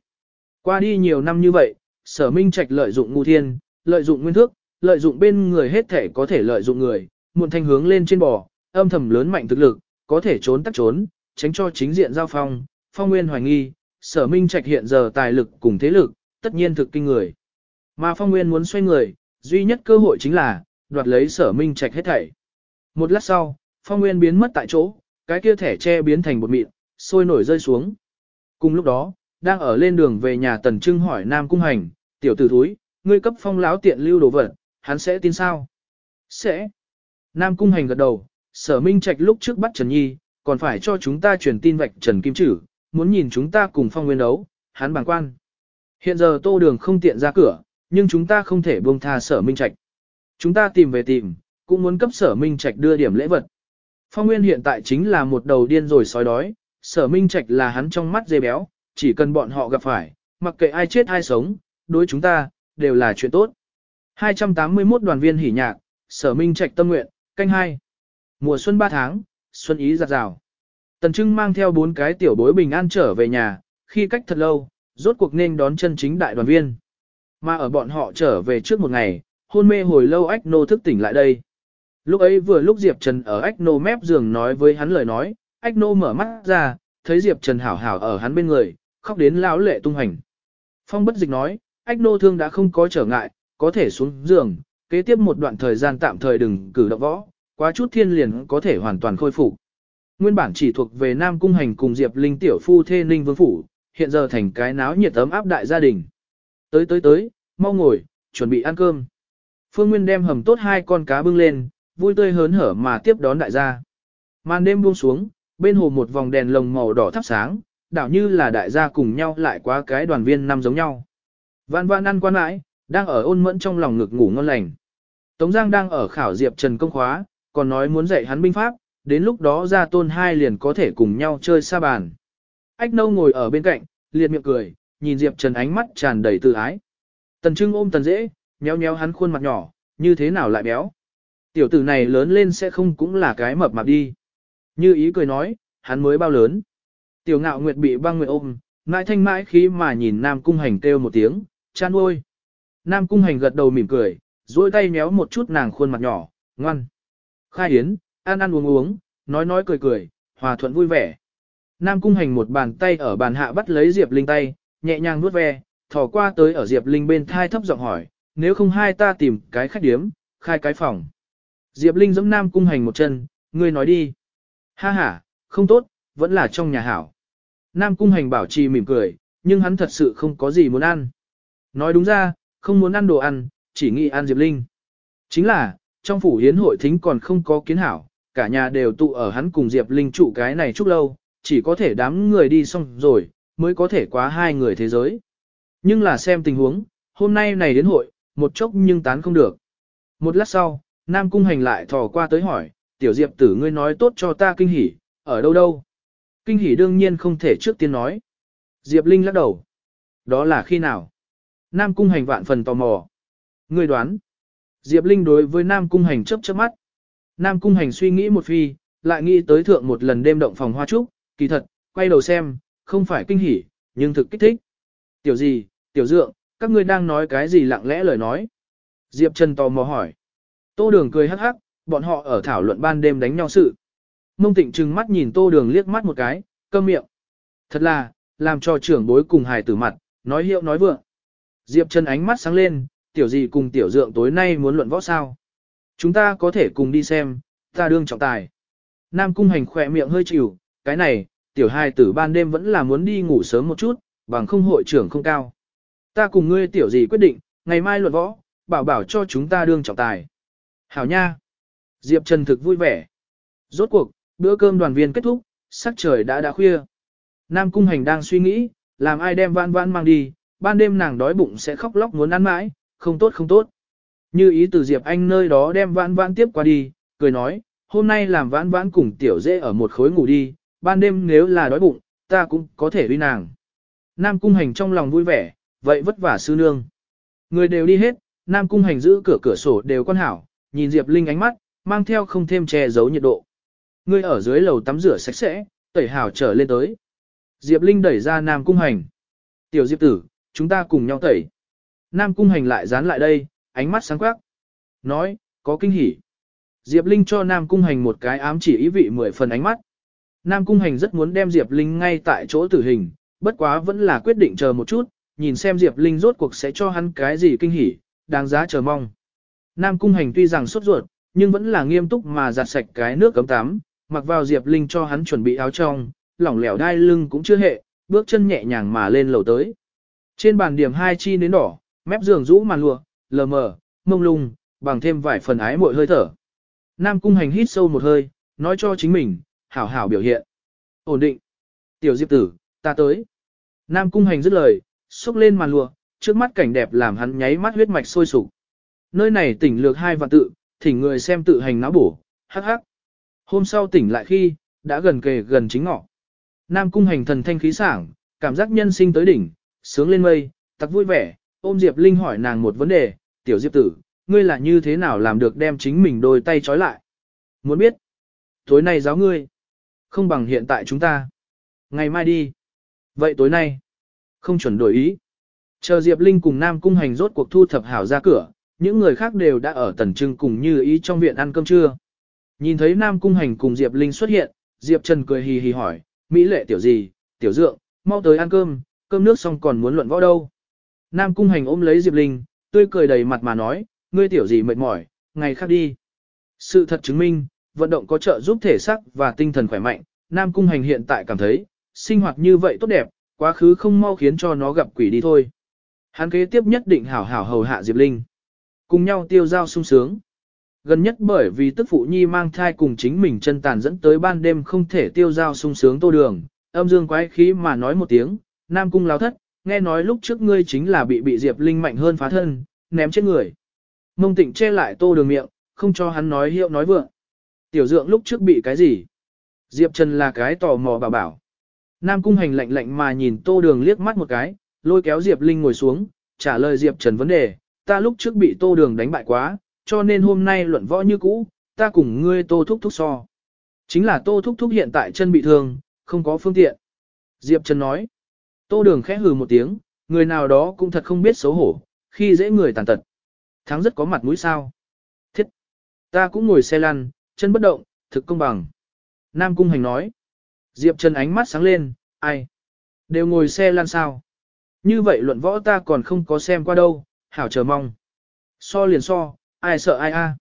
Qua đi nhiều năm như vậy, sở minh trạch lợi dụng ngu thiên, lợi dụng nguyên thước, lợi dụng bên người hết thể có thể lợi dụng người, muộn thanh hướng lên trên bò, âm thầm lớn mạnh thực lực, có thể trốn tắt trốn, tránh cho chính diện giao phong, phong nguyên hoài nghi, sở minh trạch hiện giờ tài lực cùng thế lực, tất nhiên thực kinh người. Mà phong nguyên muốn xoay người, duy nhất cơ hội chính là, đoạt lấy sở minh trạch hết thảy. Một lát sau, phong nguyên biến mất tại chỗ, cái kia thẻ che biến thành bột mịn, sôi nổi rơi xuống. Cùng lúc đó, đang ở lên đường về nhà Tần Trưng hỏi Nam Cung Hành, tiểu tử thúi, ngươi cấp phong láo tiện lưu đồ vật, hắn sẽ tin sao? Sẽ. Nam Cung Hành gật đầu, sở minh trạch lúc trước bắt Trần Nhi, còn phải cho chúng ta truyền tin vạch Trần Kim Chử, muốn nhìn chúng ta cùng phong nguyên đấu, hắn bàng quan. Hiện giờ tô đường không tiện ra cửa, nhưng chúng ta không thể buông tha sở minh trạch. Chúng ta tìm về tìm, cũng muốn cấp sở minh trạch đưa điểm lễ vật. Phong Nguyên hiện tại chính là một đầu điên rồi sói đói, sở minh trạch là hắn trong mắt dê béo, chỉ cần bọn họ gặp phải, mặc kệ ai chết ai sống, đối chúng ta, đều là chuyện tốt. 281 đoàn viên hỉ nhạc, sở minh trạch tâm nguyện, canh hai Mùa xuân 3 tháng, xuân ý giặt rào. Tần Trưng mang theo bốn cái tiểu bối bình an trở về nhà, khi cách thật lâu, rốt cuộc nên đón chân chính đại đoàn viên. Mà ở bọn họ trở về trước một ngày, hôn mê hồi lâu ách nô thức tỉnh lại đây. Lúc ấy vừa lúc Diệp Trần ở ách nô mép giường nói với hắn lời nói, ách nô mở mắt ra, thấy Diệp Trần hảo hảo ở hắn bên người, khóc đến lão lệ tung hành. Phong bất dịch nói, ách nô thương đã không có trở ngại, có thể xuống giường, kế tiếp một đoạn thời gian tạm thời đừng cử động võ, quá chút thiên liền có thể hoàn toàn khôi phục. Nguyên bản chỉ thuộc về Nam Cung Hành cùng Diệp Linh tiểu phu thê Ninh Vương Phủ, hiện giờ thành cái náo nhiệt ấm áp đại gia đình. Tới tới tới, mau ngồi, chuẩn bị ăn cơm. Phương Nguyên đem hầm tốt hai con cá bưng lên, vui tươi hớn hở mà tiếp đón đại gia. Màn đêm buông xuống, bên hồ một vòng đèn lồng màu đỏ thắp sáng, đảo như là đại gia cùng nhau lại quá cái đoàn viên năm giống nhau. Vạn vạn ăn quan mãi, đang ở ôn mẫn trong lòng ngực ngủ ngon lành. Tống Giang đang ở khảo Diệp Trần công khóa, còn nói muốn dạy hắn binh pháp, đến lúc đó ra tôn hai liền có thể cùng nhau chơi sa bàn. Ách nâu ngồi ở bên cạnh, liệt miệng cười, nhìn Diệp Trần ánh mắt tràn đầy tự ái. Tần Trưng ôm Tần Dễ, nhéo nhéo hắn khuôn mặt nhỏ, như thế nào lại béo. Tiểu tử này lớn lên sẽ không cũng là cái mập mạp đi. Như ý cười nói, hắn mới bao lớn. Tiểu ngạo nguyệt bị băng nguyệt ôm, mãi thanh mãi khi mà nhìn Nam Cung Hành kêu một tiếng, chan ôi. Nam Cung Hành gật đầu mỉm cười, duỗi tay méo một chút nàng khuôn mặt nhỏ, ngoan. Khai Yến, ăn ăn uống uống, nói nói cười cười, hòa thuận vui vẻ. Nam Cung Hành một bàn tay ở bàn hạ bắt lấy Diệp Linh tay, nhẹ nhàng nuốt ve, thò qua tới ở Diệp Linh bên thai thấp giọng hỏi, nếu không hai ta tìm cái khách điếm, khai cái phòng. Diệp Linh giẫm Nam Cung Hành một chân, ngươi nói đi. Ha ha, không tốt, vẫn là trong nhà hảo. Nam Cung Hành bảo trì mỉm cười, nhưng hắn thật sự không có gì muốn ăn. Nói đúng ra, không muốn ăn đồ ăn, chỉ nghĩ ăn Diệp Linh. Chính là, trong phủ hiến hội thính còn không có kiến hảo, cả nhà đều tụ ở hắn cùng Diệp Linh trụ cái này chút lâu, chỉ có thể đám người đi xong rồi, mới có thể quá hai người thế giới. Nhưng là xem tình huống, hôm nay này đến hội, một chốc nhưng tán không được. Một lát sau, Nam Cung Hành lại thò qua tới hỏi, tiểu Diệp tử ngươi nói tốt cho ta kinh hỉ, ở đâu đâu? Kinh hỉ đương nhiên không thể trước tiên nói. Diệp Linh lắc đầu. Đó là khi nào? Nam Cung Hành vạn phần tò mò. Ngươi đoán. Diệp Linh đối với Nam Cung Hành chớp chớp mắt. Nam Cung Hành suy nghĩ một phi, lại nghĩ tới thượng một lần đêm động phòng hoa trúc, kỳ thật, quay đầu xem, không phải kinh hỉ, nhưng thực kích thích. Tiểu gì, tiểu dượng, các ngươi đang nói cái gì lặng lẽ lời nói. Diệp Trần tò mò hỏi. Tô Đường cười hắc hắc, bọn họ ở thảo luận ban đêm đánh nhau sự. Mông Tịnh trừng mắt nhìn Tô Đường liếc mắt một cái, câm miệng. Thật là, làm cho trưởng bối cùng hài tử mặt, nói hiệu nói vượng. Diệp Trần ánh mắt sáng lên, tiểu gì cùng tiểu dượng tối nay muốn luận võ sao. Chúng ta có thể cùng đi xem, ta đương trọng tài. Nam cung hành khỏe miệng hơi chịu, cái này, tiểu hai tử ban đêm vẫn là muốn đi ngủ sớm một chút, bằng không hội trưởng không cao. Ta cùng ngươi tiểu gì quyết định, ngày mai luận võ, bảo bảo cho chúng ta đương trọng tài. Hảo nha! Diệp Trần thực vui vẻ. Rốt cuộc, bữa cơm đoàn viên kết thúc, sắc trời đã đã khuya. Nam Cung Hành đang suy nghĩ, làm ai đem vãn vãn mang đi, ban đêm nàng đói bụng sẽ khóc lóc muốn ăn mãi, không tốt không tốt. Như ý từ Diệp Anh nơi đó đem vãn vãn tiếp qua đi, cười nói, hôm nay làm vãn vãn cùng tiểu dễ ở một khối ngủ đi, ban đêm nếu là đói bụng, ta cũng có thể uy nàng. Nam Cung Hành trong lòng vui vẻ, vậy vất vả sư nương. Người đều đi hết, Nam Cung Hành giữ cửa cửa sổ đều quan hảo, nhìn Diệp Linh ánh mắt, mang theo không thêm che giấu nhiệt độ. người ở dưới lầu tắm rửa sạch sẽ, tẩy hảo trở lên tới. Diệp Linh đẩy ra Nam Cung Hành. Tiểu Diệp tử, chúng ta cùng nhau tẩy. Nam Cung Hành lại dán lại đây, ánh mắt sáng quắc. Nói, có kinh hỉ. Diệp Linh cho Nam Cung Hành một cái ám chỉ ý vị mười phần ánh mắt. Nam Cung Hành rất muốn đem Diệp Linh ngay tại chỗ tử hình, bất quá vẫn là quyết định chờ một chút, nhìn xem Diệp Linh rốt cuộc sẽ cho hắn cái gì kinh hỉ, đáng giá chờ mong. Nam Cung Hành tuy rằng sốt ruột, nhưng vẫn là nghiêm túc mà giặt sạch cái nước cấm tắm, mặc vào Diệp Linh cho hắn chuẩn bị áo trong, lỏng lẻo đai lưng cũng chưa hệ, bước chân nhẹ nhàng mà lên lầu tới. Trên bàn điểm hai chi nến đỏ, mép giường rũ màn lụa, lờ mờ, mông lung, bằng thêm vài phần ái muội hơi thở. Nam cung hành hít sâu một hơi, nói cho chính mình, hảo hảo biểu hiện. Ổn định. Tiểu diệp tử, ta tới. Nam cung hành dứt lời, xúc lên màn lụa, trước mắt cảnh đẹp làm hắn nháy mắt huyết mạch sôi sục. Nơi này tỉnh lược hai vạn tự, thỉnh người xem tự hành náo bổ, hắc hắc. Hôm sau tỉnh lại khi, đã gần kề gần chính ngọ. Nam cung hành thần thanh khí sảng, cảm giác nhân sinh tới đỉnh, sướng lên mây, tặc vui vẻ, ôm Diệp Linh hỏi nàng một vấn đề, tiểu Diệp tử, ngươi là như thế nào làm được đem chính mình đôi tay trói lại? Muốn biết? Tối nay giáo ngươi. Không bằng hiện tại chúng ta. Ngày mai đi. Vậy tối nay. Không chuẩn đổi ý. Chờ Diệp Linh cùng Nam Cung Hành rốt cuộc thu thập hảo ra cửa, những người khác đều đã ở tần trưng cùng như ý trong viện ăn cơm trưa. Nhìn thấy Nam Cung Hành cùng Diệp Linh xuất hiện, Diệp Trần cười hì hì hỏi, Mỹ lệ tiểu gì, tiểu dượng, mau tới ăn cơm, cơm nước xong còn muốn luận võ đâu. Nam Cung Hành ôm lấy Diệp Linh, tươi cười đầy mặt mà nói, ngươi tiểu gì mệt mỏi, ngày khác đi. Sự thật chứng minh, vận động có trợ giúp thể xác và tinh thần khỏe mạnh, Nam Cung Hành hiện tại cảm thấy, sinh hoạt như vậy tốt đẹp, quá khứ không mau khiến cho nó gặp quỷ đi thôi. Hắn kế tiếp nhất định hảo hảo hầu hạ Diệp Linh. Cùng nhau tiêu giao sung sướng. Gần nhất bởi vì tức phụ nhi mang thai cùng chính mình chân tàn dẫn tới ban đêm không thể tiêu giao sung sướng tô đường, âm dương quái khí mà nói một tiếng, Nam Cung láo thất, nghe nói lúc trước ngươi chính là bị bị Diệp Linh mạnh hơn phá thân, ném chết người. Mông tịnh che lại tô đường miệng, không cho hắn nói hiệu nói vượng. Tiểu dượng lúc trước bị cái gì? Diệp Trần là cái tò mò bảo bảo. Nam cung hành lạnh lạnh mà nhìn tô đường liếc mắt một cái, lôi kéo Diệp Linh ngồi xuống, trả lời Diệp Trần vấn đề, ta lúc trước bị tô đường đánh bại quá, cho nên hôm nay luận võ như cũ, ta cùng ngươi tô thúc thúc so. Chính là tô thúc thúc hiện tại chân bị thương, không có phương tiện. Diệp Trần nói, tô đường khẽ hừ một tiếng, người nào đó cũng thật không biết xấu hổ, khi dễ người tàn tật. Thắng rất có mặt mũi sao. Thiết, ta cũng ngồi xe lăn, chân bất động, thực công bằng. Nam Cung Hành nói. Diệp Trần ánh mắt sáng lên, ai? Đều ngồi xe lăn sao? Như vậy luận võ ta còn không có xem qua đâu, hảo chờ mong. So liền so, ai sợ ai a?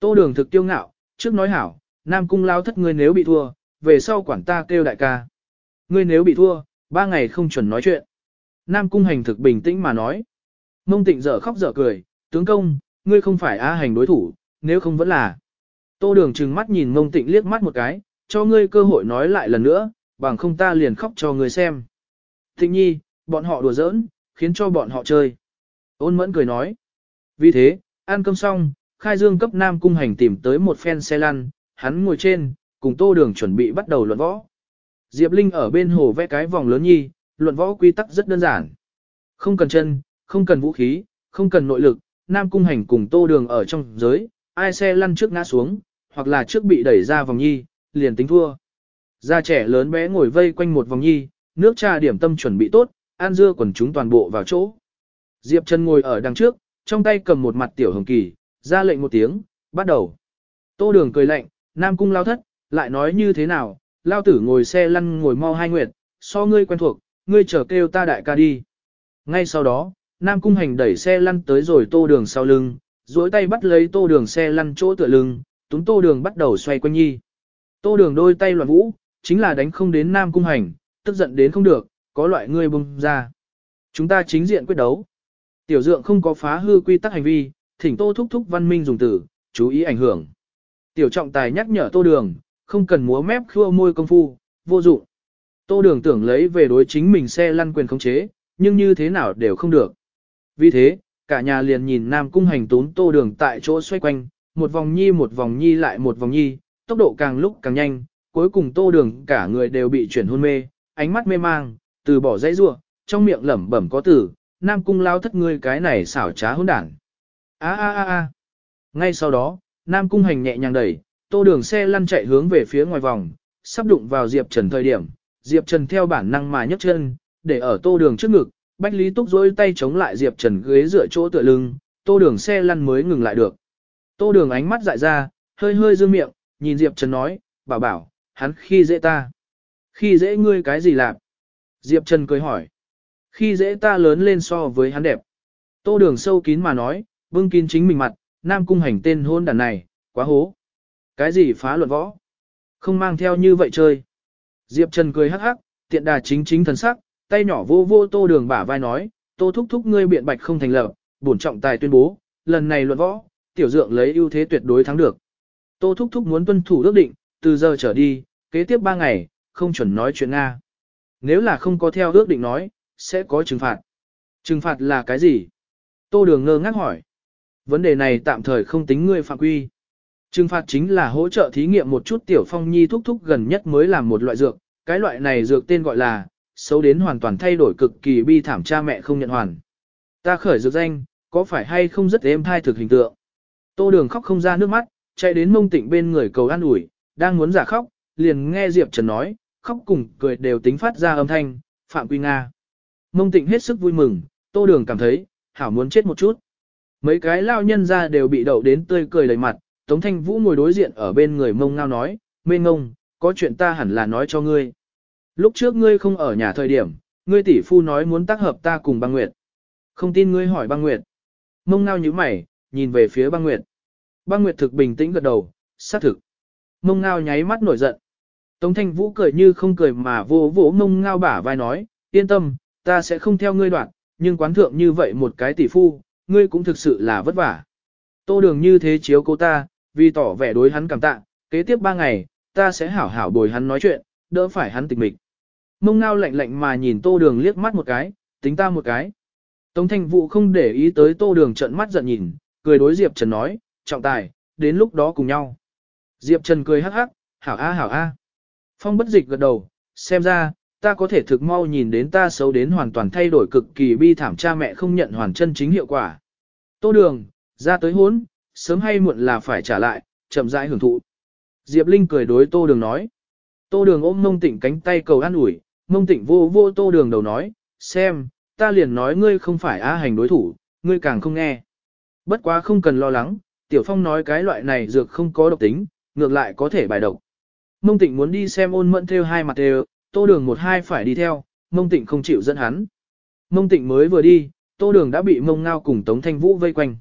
Tô đường thực tiêu ngạo, trước nói hảo, Nam Cung lao thất ngươi nếu bị thua, về sau quản ta kêu đại ca. Ngươi nếu bị thua, ba ngày không chuẩn nói chuyện. Nam Cung hành thực bình tĩnh mà nói. Mông tịnh dở khóc dở cười, tướng công, ngươi không phải A hành đối thủ, nếu không vẫn là. Tô đường trừng mắt nhìn mông tịnh liếc mắt một cái, cho ngươi cơ hội nói lại lần nữa, bằng không ta liền khóc cho ngươi xem. Tịnh nhi, bọn họ đùa giỡn, khiến cho bọn họ chơi. Ôn mẫn cười nói. Vì thế, ăn cơm xong, khai dương cấp nam cung hành tìm tới một phen xe lăn, hắn ngồi trên, cùng tô đường chuẩn bị bắt đầu luận võ. Diệp Linh ở bên hồ vẽ cái vòng lớn nhi, luận võ quy tắc rất đơn giản. Không cần chân, không cần vũ khí, không cần nội lực, nam cung hành cùng tô đường ở trong giới, ai xe lăn trước ngã xuống, hoặc là trước bị đẩy ra vòng nhi, liền tính thua. Gia trẻ lớn bé ngồi vây quanh một vòng nhi, nước trà điểm tâm chuẩn bị tốt, an dưa quần chúng toàn bộ vào chỗ. Diệp Trần ngồi ở đằng trước, trong tay cầm một mặt tiểu hồng kỳ, ra lệnh một tiếng, bắt đầu. Tô đường cười lạnh, Nam Cung lao thất, lại nói như thế nào, lao tử ngồi xe lăn ngồi mau hai nguyệt, so ngươi quen thuộc, ngươi chờ kêu ta đại ca đi. Ngay sau đó, Nam Cung hành đẩy xe lăn tới rồi tô đường sau lưng, duỗi tay bắt lấy tô đường xe lăn chỗ tựa lưng, túng tô đường bắt đầu xoay quanh nhi. Tô đường đôi tay loạn vũ, chính là đánh không đến Nam Cung hành, tức giận đến không được, có loại ngươi bung ra. Chúng ta chính diện quyết đấu. Tiểu dượng không có phá hư quy tắc hành vi, thỉnh tô thúc thúc văn minh dùng từ, chú ý ảnh hưởng. Tiểu trọng tài nhắc nhở tô đường, không cần múa mép khua môi công phu, vô dụng. Tô đường tưởng lấy về đối chính mình xe lăn quyền khống chế, nhưng như thế nào đều không được. Vì thế, cả nhà liền nhìn Nam Cung hành tốn tô đường tại chỗ xoay quanh, một vòng nhi một vòng nhi lại một vòng nhi, tốc độ càng lúc càng nhanh, cuối cùng tô đường cả người đều bị chuyển hôn mê, ánh mắt mê mang, từ bỏ dãy rua, trong miệng lẩm bẩm có từ, Nam Cung lao thất ngươi cái này xảo trá hỗn đảng. A a a a. Ngay sau đó, Nam Cung hành nhẹ nhàng đẩy, tô đường xe lăn chạy hướng về phía ngoài vòng, sắp đụng vào Diệp Trần thời điểm, Diệp Trần theo bản năng mà nhấc chân, để ở tô đường trước ngực, Bách Lý Túc dối tay chống lại Diệp Trần ghế dựa chỗ tựa lưng, tô đường xe lăn mới ngừng lại được. Tô đường ánh mắt dại ra, hơi hơi dương miệng, nhìn Diệp Trần nói, bảo bảo, hắn khi dễ ta. Khi dễ ngươi cái gì làm? Diệp Trần cười hỏi. Khi dễ ta lớn lên so với hắn đẹp. Tô đường sâu kín mà nói, bưng kín chính mình mặt, nam cung hành tên hôn đàn này, quá hố. Cái gì phá luận võ? Không mang theo như vậy chơi. Diệp Trần cười hắc hắc, tiện đà chính chính thần sắc, tay nhỏ vô vô tô đường bả vai nói, tô thúc thúc ngươi biện bạch không thành lập, bổn trọng tài tuyên bố, lần này luận võ, tiểu dượng lấy ưu thế tuyệt đối thắng được. Tô thúc thúc muốn tuân thủ ước định, từ giờ trở đi, kế tiếp 3 ngày, không chuẩn nói chuyện Nga. Nếu là không có theo ước định nói, sẽ có trừng phạt. Trừng phạt là cái gì? Tô đường ngơ ngác hỏi. Vấn đề này tạm thời không tính ngươi phạm quy. Trừng phạt chính là hỗ trợ thí nghiệm một chút tiểu phong nhi thúc thúc gần nhất mới làm một loại dược, cái loại này dược tên gọi là, xấu đến hoàn toàn thay đổi cực kỳ bi thảm cha mẹ không nhận hoàn. Ta khởi dược danh, có phải hay không rất êm thai thực hình tượng. Tô đường khóc không ra nước mắt, chạy đến mông tịnh bên người cầu an ủi, đang muốn giả khóc, liền nghe Diệp Trần nói, khóc cùng cười đều tính phát ra âm thanh, Phạm Quy Nga. Mông tịnh hết sức vui mừng, tô đường cảm thấy, hảo muốn chết một chút. Mấy cái lao nhân ra đều bị đậu đến tươi cười đầy mặt, Tống Thanh Vũ ngồi đối diện ở bên người mông ngao nói, mê ngông, có chuyện ta hẳn là nói cho ngươi. Lúc trước ngươi không ở nhà thời điểm, ngươi tỷ phu nói muốn tác hợp ta cùng băng nguyệt. Không tin ngươi hỏi băng nguyệt. Mông ngao như mày, nhìn về phía băng nguyệt. Băng nguyệt thực bình tĩnh gật đầu, xác thực. Mông ngao nháy mắt nổi giận. Tống thanh vũ cười như không cười mà vô vỗ mông ngao bả vai nói, yên tâm, ta sẽ không theo ngươi đoạn, nhưng quán thượng như vậy một cái tỷ phu, ngươi cũng thực sự là vất vả. Tô đường như thế chiếu cô ta, vì tỏ vẻ đối hắn cảm tạ, kế tiếp ba ngày, ta sẽ hảo hảo bồi hắn nói chuyện, đỡ phải hắn tịch mịch. Mông ngao lạnh lạnh mà nhìn tô đường liếc mắt một cái, tính ta một cái. Tống thanh vụ không để ý tới tô đường trận mắt giận nhìn, cười đối Diệp Trần nói, trọng tài, đến lúc đó cùng nhau. Diệp Trần cười hắc hắc, hảo a hảo a. Phong bất dịch gật đầu, xem ra, ta có thể thực mau nhìn đến ta xấu đến hoàn toàn thay đổi cực kỳ bi thảm cha mẹ không nhận hoàn chân chính hiệu quả. Tô đường, ra tới hốn, sớm hay muộn là phải trả lại, chậm rãi hưởng thụ. Diệp Linh cười đối tô đường nói. Tô đường ôm mông tịnh cánh tay cầu an ủi, mông tịnh vô vô tô đường đầu nói, xem, ta liền nói ngươi không phải á hành đối thủ, ngươi càng không nghe. Bất quá không cần lo lắng, Tiểu Phong nói cái loại này dược không có độc tính, ngược lại có thể bài độc. Mông Tịnh muốn đi xem ôn mẫn theo hai mặt đều, tô đường một hai phải đi theo, Mông Tịnh không chịu dẫn hắn. Mông Tịnh mới vừa đi, tô đường đã bị mông ngao cùng Tống Thanh Vũ vây quanh.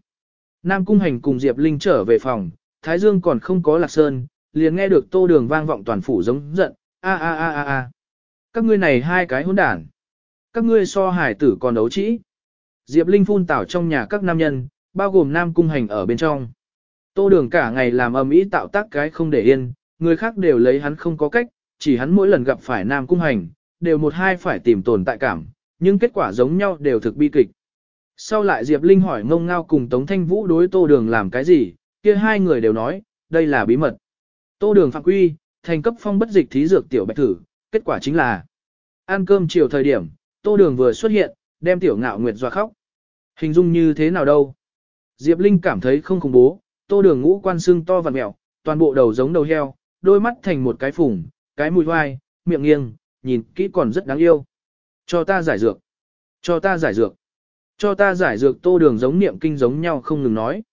Nam Cung Hành cùng Diệp Linh trở về phòng, Thái Dương còn không có lạc sơn, liền nghe được tô đường vang vọng toàn phủ giống giận, a a a a a. Các ngươi này hai cái hỗn đản. Các ngươi so hải tử còn đấu trĩ. Diệp Linh phun tảo trong nhà các nam nhân, bao gồm Nam Cung Hành ở bên trong. Tô đường cả ngày làm ầm ĩ tạo tác cái không để yên, người khác đều lấy hắn không có cách, chỉ hắn mỗi lần gặp phải Nam Cung Hành, đều một hai phải tìm tồn tại cảm, nhưng kết quả giống nhau đều thực bi kịch. Sau lại Diệp Linh hỏi ngông ngao cùng Tống Thanh Vũ đối Tô Đường làm cái gì, kia hai người đều nói, đây là bí mật. Tô Đường phạm quy, thành cấp phong bất dịch thí dược tiểu bạch thử, kết quả chính là ăn cơm chiều thời điểm, Tô Đường vừa xuất hiện, đem tiểu ngạo nguyệt dọa khóc. Hình dung như thế nào đâu? Diệp Linh cảm thấy không khủng bố, tô đường ngũ quan xương to và mẹo, toàn bộ đầu giống đầu heo, đôi mắt thành một cái phủng, cái mùi hoai, miệng nghiêng, nhìn kỹ còn rất đáng yêu. Cho ta giải dược. Cho ta giải dược. Cho ta giải dược tô đường giống niệm kinh giống nhau không ngừng nói.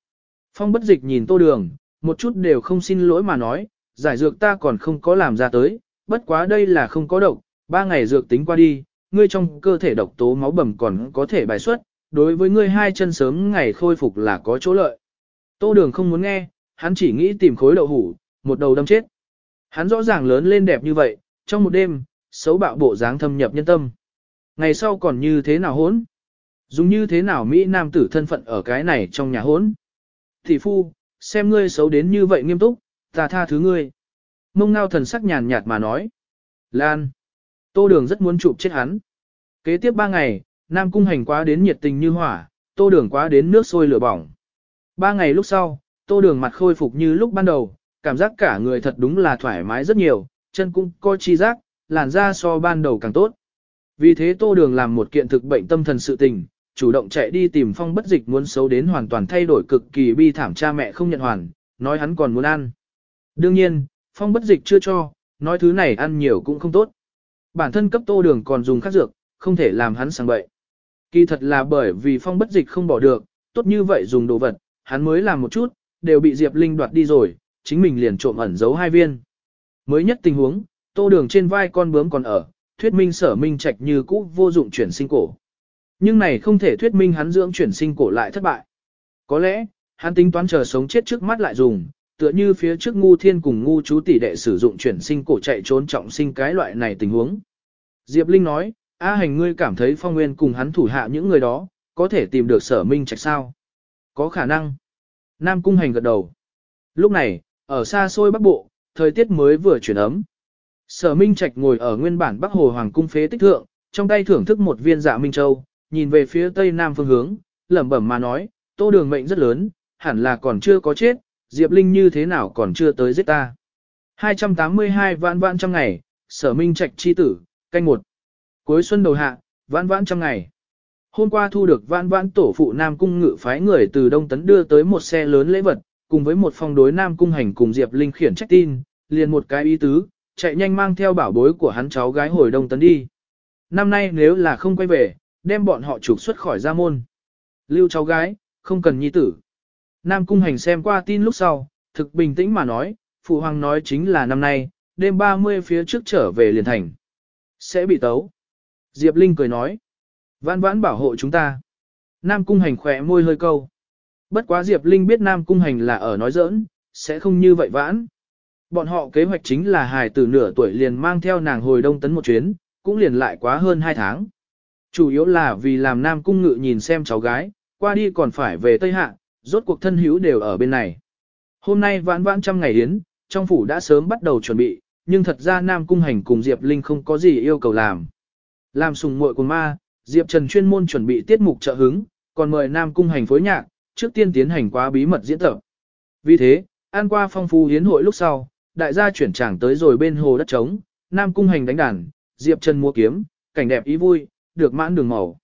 Phong bất dịch nhìn tô đường, một chút đều không xin lỗi mà nói, giải dược ta còn không có làm ra tới, bất quá đây là không có độc, ba ngày dược tính qua đi, ngươi trong cơ thể độc tố máu bầm còn có thể bài xuất, đối với ngươi hai chân sớm ngày khôi phục là có chỗ lợi. Tô đường không muốn nghe, hắn chỉ nghĩ tìm khối đậu hủ, một đầu đâm chết. Hắn rõ ràng lớn lên đẹp như vậy, trong một đêm, xấu bạo bộ dáng thâm nhập nhân tâm. Ngày sau còn như thế nào hốn? Dùng như thế nào Mỹ Nam tử thân phận ở cái này trong nhà hốn? Thị phu, xem ngươi xấu đến như vậy nghiêm túc, ta tha thứ ngươi. Mông ngao thần sắc nhàn nhạt mà nói. Lan. Tô đường rất muốn chụp chết hắn. Kế tiếp ba ngày, Nam cung hành quá đến nhiệt tình như hỏa, tô đường quá đến nước sôi lửa bỏng. Ba ngày lúc sau, tô đường mặt khôi phục như lúc ban đầu, cảm giác cả người thật đúng là thoải mái rất nhiều, chân cũng coi chi giác, làn da so ban đầu càng tốt. Vì thế tô đường làm một kiện thực bệnh tâm thần sự tình, chủ động chạy đi tìm phong bất dịch muốn xấu đến hoàn toàn thay đổi cực kỳ bi thảm cha mẹ không nhận hoàn, nói hắn còn muốn ăn. Đương nhiên, phong bất dịch chưa cho, nói thứ này ăn nhiều cũng không tốt. Bản thân cấp tô đường còn dùng khắc dược, không thể làm hắn sang bậy. Kỳ thật là bởi vì phong bất dịch không bỏ được, tốt như vậy dùng đồ vật, hắn mới làm một chút, đều bị Diệp Linh đoạt đi rồi, chính mình liền trộm ẩn giấu hai viên. Mới nhất tình huống, tô đường trên vai con bướm còn ở, thuyết minh sở minh trạch như cũ vô dụng chuyển sinh cổ. Nhưng này không thể thuyết minh hắn dưỡng chuyển sinh cổ lại thất bại. Có lẽ, hắn tính toán chờ sống chết trước mắt lại dùng, tựa như phía trước ngu thiên cùng ngu chú tỷ đệ sử dụng chuyển sinh cổ chạy trốn trọng sinh cái loại này tình huống. Diệp Linh nói, A hành ngươi cảm thấy phong nguyên cùng hắn thủ hạ những người đó, có thể tìm được sở minh trạch sao? Có khả năng. Nam cung hành gật đầu. Lúc này, ở xa xôi bắc bộ, thời tiết mới vừa chuyển ấm. Sở minh trạch ngồi ở nguyên bản bắc hồ hoàng cung phế tích thượng, trong tay thưởng thức một viên dạ minh châu, nhìn về phía tây nam phương hướng, lẩm bẩm mà nói, tô đường mệnh rất lớn, hẳn là còn chưa có chết, Diệp Linh như thế nào còn chưa tới giết ta. 282 vạn vạn trong ngày, sở minh trạch chi tử, canh một. Cuối xuân đầu hạ, vãn vãn trong ngày. Hôm qua thu được vãn vãn tổ phụ Nam Cung ngự phái người từ Đông Tấn đưa tới một xe lớn lễ vật, cùng với một phong đối Nam Cung hành cùng Diệp Linh khiển trách tin, liền một cái ý tứ, chạy nhanh mang theo bảo bối của hắn cháu gái hồi Đông Tấn đi. Năm nay nếu là không quay về, đem bọn họ trục xuất khỏi gia môn. Lưu cháu gái, không cần nhi tử. Nam Cung hành xem qua tin lúc sau, thực bình tĩnh mà nói, Phụ Hoàng nói chính là năm nay, đêm 30 phía trước trở về liền thành. Sẽ bị tấu. Diệp Linh cười nói. Vãn vãn bảo hộ chúng ta. Nam Cung Hành khỏe môi hơi câu. Bất quá Diệp Linh biết Nam Cung Hành là ở nói giỡn, sẽ không như vậy vãn. Bọn họ kế hoạch chính là hài từ nửa tuổi liền mang theo nàng hồi đông tấn một chuyến, cũng liền lại quá hơn hai tháng. Chủ yếu là vì làm Nam Cung Ngự nhìn xem cháu gái, qua đi còn phải về Tây Hạ, rốt cuộc thân hữu đều ở bên này. Hôm nay vãn vãn trăm ngày yến, trong phủ đã sớm bắt đầu chuẩn bị, nhưng thật ra Nam Cung Hành cùng Diệp Linh không có gì yêu cầu làm. Làm sùng muội cùng ma, Diệp Trần chuyên môn chuẩn bị tiết mục trợ hứng, còn mời Nam Cung Hành phối nhạc, trước tiên tiến hành quá bí mật diễn tập. Vì thế, an qua phong phú hiến hội lúc sau, đại gia chuyển tràng tới rồi bên hồ đất trống, Nam Cung Hành đánh đàn, Diệp Trần mua kiếm, cảnh đẹp ý vui, được mãn đường màu.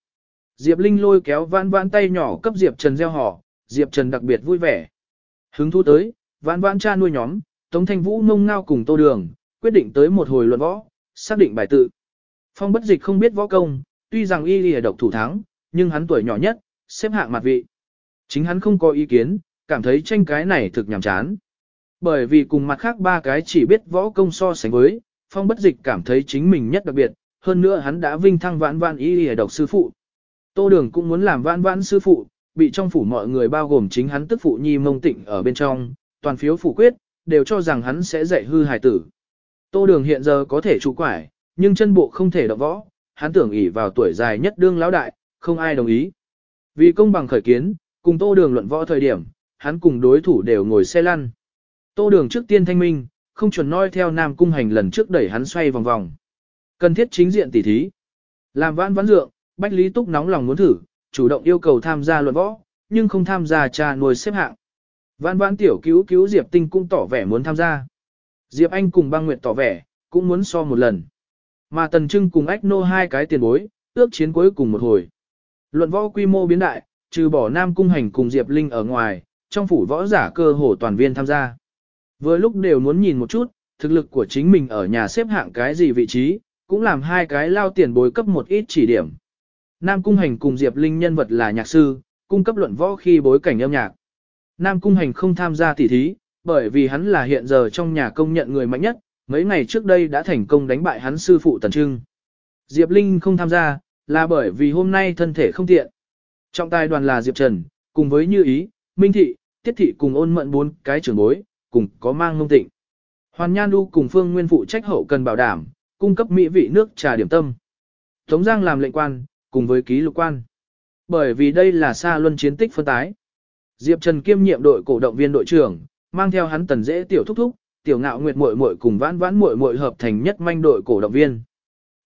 Diệp Linh lôi kéo vãn vãn tay nhỏ cấp Diệp Trần gieo họ, Diệp Trần đặc biệt vui vẻ. Hứng thú tới, vãn vãn cha nuôi nhóm, Tống Thanh Vũ ngông ngao cùng Tô Đường, quyết định tới một hồi luận võ, xác định bài tự. Phong bất dịch không biết võ công, tuy rằng y lìa độc thủ thắng, nhưng hắn tuổi nhỏ nhất, xếp hạng mặt vị. Chính hắn không có ý kiến, cảm thấy tranh cái này thực nhàm chán. Bởi vì cùng mặt khác ba cái chỉ biết võ công so sánh với, phong bất dịch cảm thấy chính mình nhất đặc biệt, hơn nữa hắn đã vinh thăng vãn vãn y lìa độc sư phụ. Tô đường cũng muốn làm vãn vãn sư phụ, bị trong phủ mọi người bao gồm chính hắn tức phụ nhi mông tịnh ở bên trong, toàn phiếu phủ quyết, đều cho rằng hắn sẽ dạy hư hài tử. Tô đường hiện giờ có thể trụ quải, nhưng chân bộ không thể động võ, hắn tưởng ỷ vào tuổi dài nhất đương lão đại, không ai đồng ý. Vì công bằng khởi kiến, cùng tô đường luận võ thời điểm, hắn cùng đối thủ đều ngồi xe lăn. Tô đường trước tiên thanh minh, không chuẩn nói theo nam cung hành lần trước đẩy hắn xoay vòng vòng. Cần thiết chính diện tỉ thí. Làm vãn vãn dượng, Bách Lý Túc nóng lòng muốn thử, chủ động yêu cầu tham gia luận võ, nhưng không tham gia trà nuôi xếp hạng. Vãn vãn tiểu cứu cứu Diệp Tinh cũng tỏ vẻ muốn tham gia. Diệp Anh cùng băng nguyệt tỏ vẻ, cũng muốn so một lần. Mà Tần Trưng cùng Ách Nô hai cái tiền bối, ước chiến cuối cùng một hồi. Luận võ quy mô biến đại, trừ bỏ Nam Cung Hành cùng Diệp Linh ở ngoài, trong phủ võ giả cơ hồ toàn viên tham gia. Vừa lúc đều muốn nhìn một chút, thực lực của chính mình ở nhà xếp hạng cái gì vị trí, cũng làm hai cái lao tiền bối cấp một ít chỉ điểm. Nam Cung Hành cùng Diệp Linh nhân vật là nhạc sư, cung cấp luận võ khi bối cảnh âm nhạc. Nam Cung Hành không tham gia tỉ thí, bởi vì hắn là hiện giờ trong nhà công nhận người mạnh nhất, mấy ngày trước đây đã thành công đánh bại hắn sư phụ Tần Trưng. Diệp Linh không tham gia, là bởi vì hôm nay thân thể không tiện. Trọng tài đoàn là Diệp Trần, cùng với Như Ý, Minh Thị, Tiết Thị cùng ôn mận bốn cái trưởng bối, cùng có mang ngông tịnh. Hoàn Nhan Du cùng Phương Nguyên phụ trách hậu cần bảo đảm, cung cấp mỹ vị nước trà điểm tâm. Tống Giang làm lệnh quan, cùng với ký lục quan. Bởi vì đây là xa luân chiến tích phân tái. Diệp Trần kiêm nhiệm đội cổ động viên đội trưởng, mang theo hắn tần dễ tiểu thúc thúc, tiểu ngạo nguyệt muội muội cùng vãn vãn muội muội hợp thành nhất manh đội cổ động viên.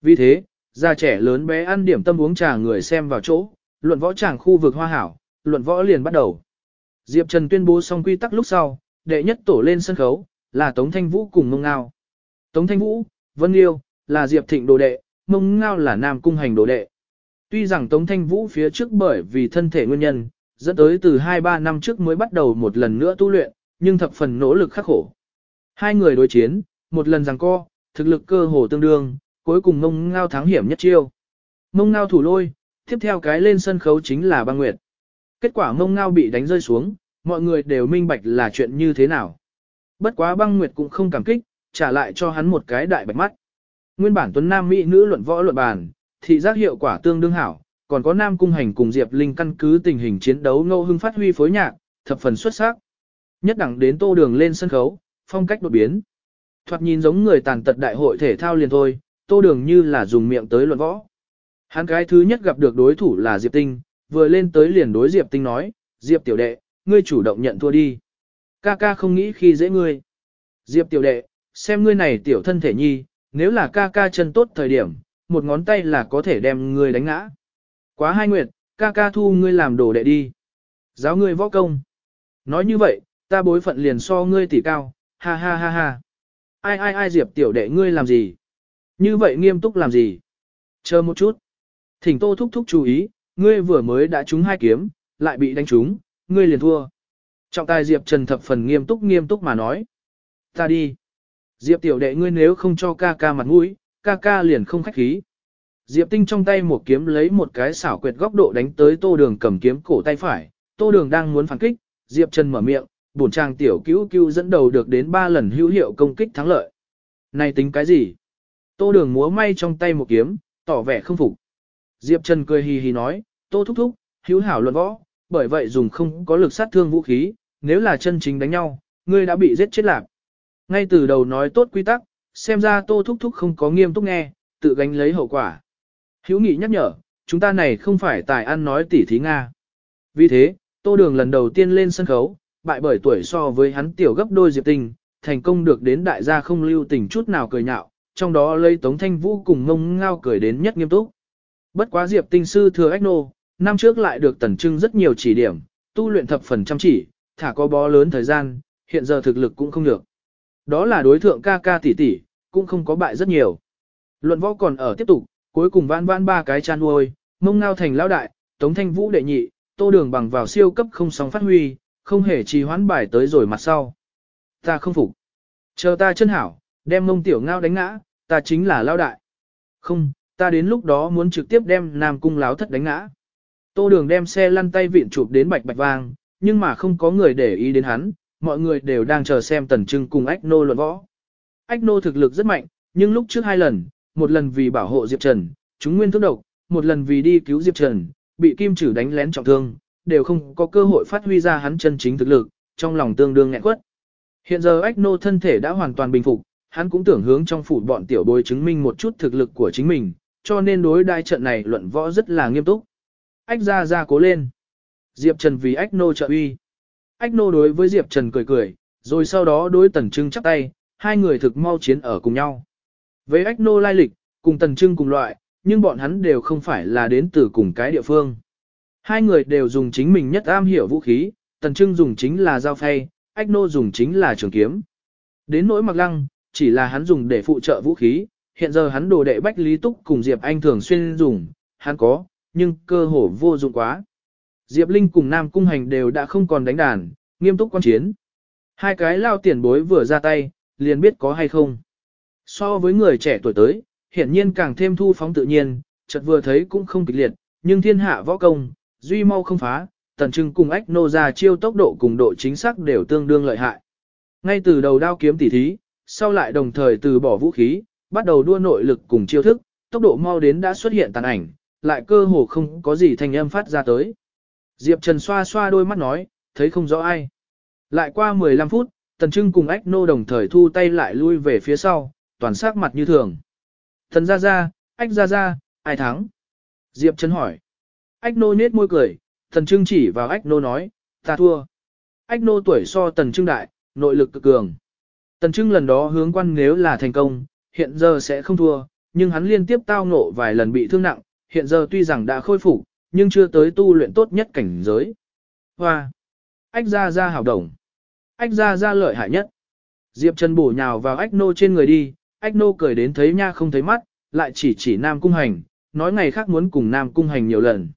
Vì thế, già trẻ lớn bé ăn điểm tâm uống trà người xem vào chỗ, luận võ tràng khu vực hoa hảo, luận võ liền bắt đầu. Diệp Trần tuyên bố xong quy tắc lúc sau, đệ nhất tổ lên sân khấu, là Tống Thanh Vũ cùng Mông Ngao. Tống Thanh Vũ, Vân Liêu, là Diệp Thịnh đồ đệ, Mông Ngao là Nam Cung Hành đồ đệ. Tuy rằng Tống Thanh Vũ phía trước bởi vì thân thể nguyên nhân, dẫn tới từ 2-3 năm trước mới bắt đầu một lần nữa tu luyện, nhưng thập phần nỗ lực khắc khổ. Hai người đối chiến, một lần giằng co, thực lực cơ hồ tương đương, cuối cùng mông ngao thắng hiểm nhất chiêu. Mông ngao thủ lôi, tiếp theo cái lên sân khấu chính là băng nguyệt. Kết quả mông ngao bị đánh rơi xuống, mọi người đều minh bạch là chuyện như thế nào. Bất quá băng nguyệt cũng không cảm kích, trả lại cho hắn một cái đại bạch mắt. Nguyên bản tuấn nam mỹ nữ luận võ luận bàn, thị giác hiệu quả tương đương hảo, còn có nam cung hành cùng Diệp Linh căn cứ tình hình chiến đấu ngẫu hưng phát huy phối nhạc, thập phần xuất sắc. Nhất đẳng đến tô đường lên sân khấu, phong cách đột biến. Thoạt nhìn giống người tàn tật đại hội thể thao liền thôi, tô đường như là dùng miệng tới luận võ. Hắn cái thứ nhất gặp được đối thủ là Diệp Tinh, vừa lên tới liền đối Diệp Tinh nói, Diệp tiểu đệ, ngươi chủ động nhận thua đi. Ca ca không nghĩ khi dễ ngươi. Diệp tiểu đệ, xem ngươi này tiểu thân thể nhi, nếu là ca ca chân tốt thời điểm, một ngón tay là có thể đem ngươi đánh ngã. Quá hai nguyệt, ca ca thu ngươi làm đồ đệ đi. Giáo ngươi võ công. Nói như vậy, ta bối phận liền so ngươi tỷ cao, ha ha ha ha. Ai ai ai Diệp tiểu đệ ngươi làm gì? Như vậy nghiêm túc làm gì? Chờ một chút. Thỉnh tô thúc thúc chú ý, ngươi vừa mới đã trúng hai kiếm, lại bị đánh trúng, ngươi liền thua. Trọng tài Diệp Trần thập phần nghiêm túc nghiêm túc mà nói. Ta đi. Diệp tiểu đệ ngươi nếu không cho ca ca mặt mũi, ca ca liền không khách khí. Diệp tinh trong tay một kiếm lấy một cái xảo quyệt góc độ đánh tới tô đường cầm kiếm cổ tay phải, tô đường đang muốn phản kích, Diệp Trần mở miệng, bổn trang tiểu cứu cứu dẫn đầu được đến 3 lần hữu hiệu công kích thắng lợi. Này tính cái gì? Tô đường múa may trong tay một kiếm, tỏ vẻ không phục. Diệp Trần cười hì hì nói, tô thúc thúc, hữu hảo luận võ, bởi vậy dùng không có lực sát thương vũ khí, nếu là chân chính đánh nhau, ngươi đã bị giết chết lạc. Ngay từ đầu nói tốt quy tắc, xem ra tô thúc thúc không có nghiêm túc nghe, tự gánh lấy hậu quả. Hữu nghị nhắc nhở, chúng ta này không phải tài ăn nói tỉ thí Nga. Vì thế, tô đường lần đầu tiên lên sân khấu, bại bởi tuổi so với hắn tiểu gấp đôi diệp tình, thành công được đến đại gia không lưu tình chút nào cười nhạo, trong đó lấy Tống Thanh Vũ cùng ngông ngao cười đến nhất nghiêm túc. Bất quá diệp tinh sư thừa ách nô, năm trước lại được tần trưng rất nhiều chỉ điểm, tu luyện thập phần chăm chỉ, thả có bó lớn thời gian, hiện giờ thực lực cũng không được. Đó là đối thượng ca ca tỷ tỷ, cũng không có bại rất nhiều. Luận võ còn ở tiếp tục, cuối cùng vãn vãn ba cái chan nuôi, mông ngao thành lão đại, tống thanh vũ đệ nhị, tô đường bằng vào siêu cấp không sóng phát huy, không hề trì hoãn bài tới rồi mặt sau. Ta không phục. Chờ ta chân hảo, đem mông tiểu ngao đánh ngã, ta chính là lão đại. Không, ta đến lúc đó muốn trực tiếp đem nam cung láo thất đánh ngã. Tô đường đem xe lăn tay vịn chụp đến bạch bạch vang, nhưng mà không có người để ý đến hắn, mọi người đều đang chờ xem tần trưng cùng ách nô luận võ. Ách nô thực lực rất mạnh, nhưng lúc trước hai lần, một lần vì bảo hộ Diệp Trần, chúng nguyên thuốc độc, một lần vì đi cứu Diệp Trần, bị kim chử đánh lén trọng thương, đều không có cơ hội phát huy ra hắn chân chính thực lực, trong lòng tương đương nghẹn quất. Hiện giờ ách nô thân thể đã hoàn toàn bình phục, hắn cũng tưởng hướng trong phủ bọn tiểu bối chứng minh một chút thực lực của chính mình, cho nên đối đai trận này luận võ rất là nghiêm túc. Ách ra ra cố lên. Diệp Trần vì ách nô trợ uy. Ách nô đối với Diệp Trần cười cười, rồi sau đó đối Tần Trưng chắp tay, hai người thực mau chiến ở cùng nhau. Với ách nô lai lịch, cùng Tần Trưng cùng loại, nhưng bọn hắn đều không phải là đến từ cùng cái địa phương. Hai người đều dùng chính mình nhất am hiểu vũ khí, Tần Trưng dùng chính là dao phay, ách nô dùng chính là trường kiếm. Đến nỗi mặc lăng, chỉ là hắn dùng để phụ trợ vũ khí, hiện giờ hắn đồ đệ Bách Lý Túc cùng Diệp Anh thường xuyên dùng, hắn có, nhưng cơ hồ vô dụng quá. Diệp Linh cùng Nam Cung Hành đều đã không còn đánh đàn, nghiêm túc quan chiến. Hai cái lao tiền bối vừa ra tay, liền biết có hay không. So với người trẻ tuổi tới, hiển nhiên càng thêm thu phóng tự nhiên, chợt vừa thấy cũng không kịch liệt, nhưng thiên hạ võ công, duy mau không phá, tần trưng cùng ách nô ra chiêu tốc độ cùng độ chính xác đều tương đương lợi hại. Ngay từ đầu đao kiếm tỉ thí, sau lại đồng thời từ bỏ vũ khí, bắt đầu đua nội lực cùng chiêu thức, tốc độ mau đến đã xuất hiện tàn ảnh, lại cơ hồ không có gì thanh âm phát ra tới. Diệp Trần xoa xoa đôi mắt nói, thấy không rõ ai. Lại qua 15 phút, Tần Trưng cùng Ách Nô đồng thời thu tay lại lui về phía sau, toàn sắc mặt như thường. Thần ra ra, Ách ra ra, ai thắng? Diệp Trần hỏi. Ách Nô nết môi cười, Tần Trưng chỉ vào Ách Nô nói, ta thua. Ách Nô tuổi so Tần Trưng đại, nội lực cực cường. Tần Trưng lần đó hướng quan nếu là thành công, hiện giờ sẽ không thua, nhưng hắn liên tiếp tao ngộ vài lần bị thương nặng, hiện giờ tuy rằng đã khôi phục, nhưng chưa tới tu luyện tốt nhất cảnh giới. Hoa! Ách ra ra hảo đồng. Ách ra ra lợi hại nhất. Diệp Trần bổ nhào vào ách nô trên người đi, ách nô cười đến thấy nha không thấy mắt, lại chỉ chỉ Nam Cung Hành, nói ngày khác muốn cùng Nam Cung Hành nhiều lần.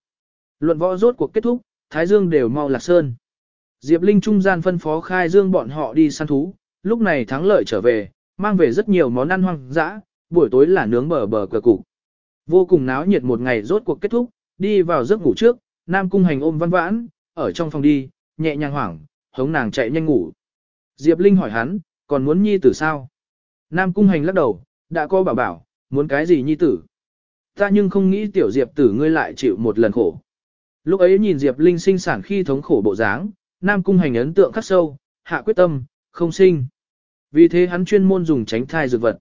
Luận võ rốt cuộc kết thúc, Thái Dương đều mau lạc sơn. Diệp Linh trung gian phân phó khai dương bọn họ đi săn thú, lúc này thắng lợi trở về, mang về rất nhiều món ăn hoang dã, buổi tối là nướng bờ bờ cờ cục. Vô cùng náo nhiệt một ngày rốt cuộc kết thúc, đi vào giấc ngủ trước, Nam Cung Hành ôm văn vãn, ở trong phòng đi, nhẹ nhàng hoảng, hống nàng chạy nhanh ngủ. Diệp Linh hỏi hắn, còn muốn nhi tử sao? Nam Cung Hành lắc đầu, đã có bảo bảo, muốn cái gì nhi tử? Ta nhưng không nghĩ tiểu Diệp tử ngươi lại chịu một lần khổ. Lúc ấy nhìn Diệp Linh sinh sản khi thống khổ bộ dáng, Nam Cung Hành ấn tượng khắc sâu, hạ quyết tâm, không sinh. Vì thế hắn chuyên môn dùng tránh thai dược vật.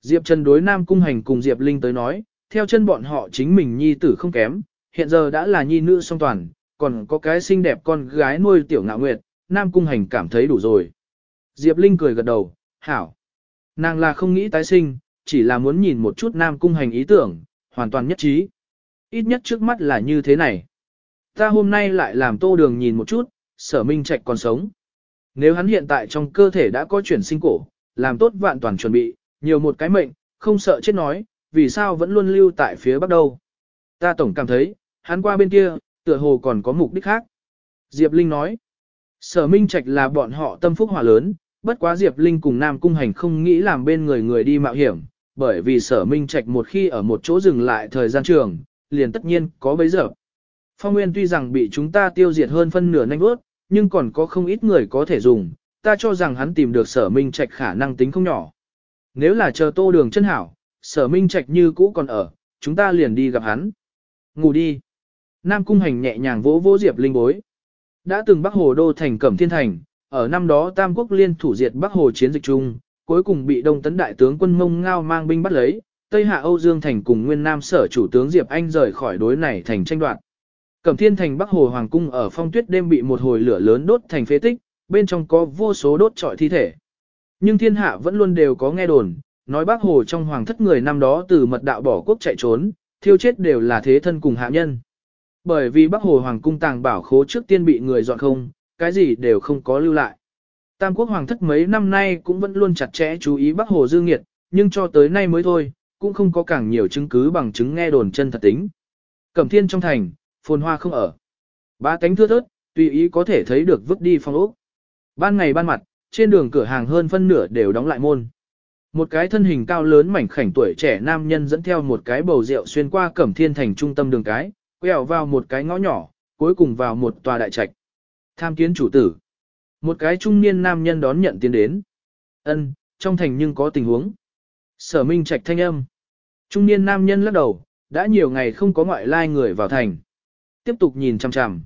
Diệp Trần đối Nam Cung Hành cùng Diệp Linh tới nói, theo chân bọn họ chính mình nhi tử không kém, hiện giờ đã là nhi nữ song toàn, còn có cái xinh đẹp con gái nuôi tiểu ngạo nguyệt, Nam Cung Hành cảm thấy đủ rồi. Diệp Linh cười gật đầu, hảo. Nàng là không nghĩ tái sinh, chỉ là muốn nhìn một chút Nam Cung Hành ý tưởng, hoàn toàn nhất trí. Ít nhất trước mắt là như thế này. Ta hôm nay lại làm tô đường nhìn một chút, sở minh trạch còn sống. Nếu hắn hiện tại trong cơ thể đã có chuyển sinh cổ, làm tốt vạn toàn chuẩn bị, nhiều một cái mệnh, không sợ chết nói, vì sao vẫn luôn lưu tại phía bắc đâu. Ta tổng cảm thấy, hắn qua bên kia, tựa hồ còn có mục đích khác. Diệp Linh nói, sở minh trạch là bọn họ tâm phúc hỏa lớn, bất quá Diệp Linh cùng Nam Cung Hành không nghĩ làm bên người người đi mạo hiểm, bởi vì sở minh trạch một khi ở một chỗ dừng lại thời gian trường, liền tất nhiên có bấy giờ. Phong Nguyên tuy rằng bị chúng ta tiêu diệt hơn phân nửa nhanh bước, nhưng còn có không ít người có thể dùng, ta cho rằng hắn tìm được sở minh trạch khả năng tính không nhỏ. Nếu là chờ tô đường chân hảo, sở minh trạch như cũ còn ở, chúng ta liền đi gặp hắn. Ngủ đi. Nam Cung Hành nhẹ nhàng vỗ vỗ Diệp Linh bối. Đã từng Bắc Hồ Đô thành Cẩm Thiên Thành, ở năm đó Tam Quốc liên thủ diệt Bắc Hồ chiến dịch chung, cuối cùng bị Đông Tấn Đại tướng quân Mông Ngao mang binh bắt lấy, Tây Hạ Âu Dương Thành cùng Nguyên Nam sở chủ tướng Diệp Anh rời khỏi đối này thành tranh đoạt. Cẩm Thiên Thành Bắc Hồ Hoàng Cung ở phong tuyết đêm bị một hồi lửa lớn đốt thành phế tích, bên trong có vô số đốt trọi thi thể. Nhưng thiên hạ vẫn luôn đều có nghe đồn, nói Bắc Hồ trong hoàng thất người năm đó từ mật đạo bỏ quốc chạy trốn, thiêu chết đều là thế thân cùng hạ nhân. Bởi vì Bắc Hồ Hoàng Cung tàng bảo khố trước tiên bị người dọn không, cái gì đều không có lưu lại. Tam quốc hoàng thất mấy năm nay cũng vẫn luôn chặt chẽ chú ý Bắc Hồ Dương Nghiệt, nhưng cho tới nay mới thôi, cũng không có càng nhiều chứng cứ bằng chứng nghe đồn chân thật tính. Cẩm thiên trong thành, phồn hoa không ở. Ba cánh thưa thớt, tùy ý có thể thấy được vứt đi phong ốc. Ban ngày ban mặt, trên đường cửa hàng hơn phân nửa đều đóng lại môn. Một cái thân hình cao lớn mảnh khảnh tuổi trẻ nam nhân dẫn theo một cái bầu rượu xuyên qua cẩm thiên thành trung tâm đường cái, quẹo vào một cái ngõ nhỏ, cuối cùng vào một tòa đại trạch. Tham kiến chủ tử. Một cái trung niên nam nhân đón nhận tiến đến. Ân, trong thành nhưng có tình huống. Sở Minh Trạch thanh âm. Trung niên nam nhân lắc đầu, đã nhiều ngày không có ngoại lai người vào thành. Tiếp tục nhìn chằm chằm.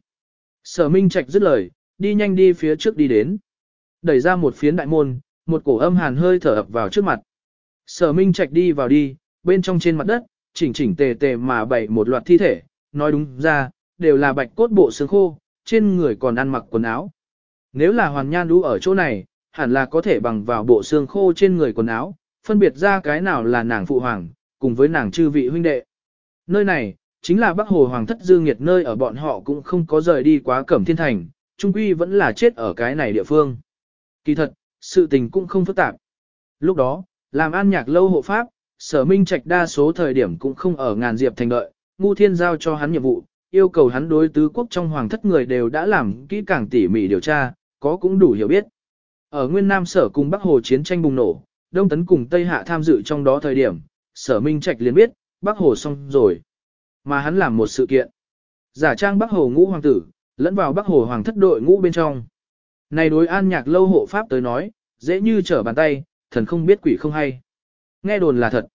Sở Minh Trạch dứt lời, đi nhanh đi phía trước đi đến. Đẩy ra một phiến đại môn, một cổ âm hàn hơi thở ập vào trước mặt. Sở Minh Trạch đi vào đi, bên trong trên mặt đất, chỉnh chỉnh tề tề mà bày một loạt thi thể, nói đúng ra, đều là bạch cốt bộ xương khô, trên người còn ăn mặc quần áo. Nếu là hoàn nhan đu ở chỗ này, hẳn là có thể bằng vào bộ xương khô trên người quần áo, phân biệt ra cái nào là nàng phụ hoàng, cùng với nàng chư vị huynh đệ. Nơi này, chính là Bắc Hồ Hoàng thất dương nghiệt nơi ở bọn họ cũng không có rời đi quá Cẩm Thiên Thành, trung quy vẫn là chết ở cái này địa phương. Kỳ thật, sự tình cũng không phức tạp. Lúc đó, làm an nhạc lâu hộ pháp, sở minh trạch đa số thời điểm cũng không ở ngàn diệp thành đợi, ngu thiên giao cho hắn nhiệm vụ, yêu cầu hắn đối tứ quốc trong hoàng thất người đều đã làm kỹ càng tỉ mỉ điều tra, có cũng đủ hiểu biết. Ở Nguyên Nam sở cùng Bắc Hồ chiến tranh bùng nổ, Đông Tấn cùng Tây Hạ tham dự trong đó thời điểm, sở minh trạch liền biết, Bắc Hồ xong rồi. Mà hắn làm một sự kiện. Giả trang Bắc Hồ ngũ hoàng tử, lẫn vào Bắc Hồ hoàng thất đội ngũ bên trong. Này đối an nhạc lâu hộ pháp tới nói, dễ như trở bàn tay, thần không biết quỷ không hay. Nghe đồn là thật.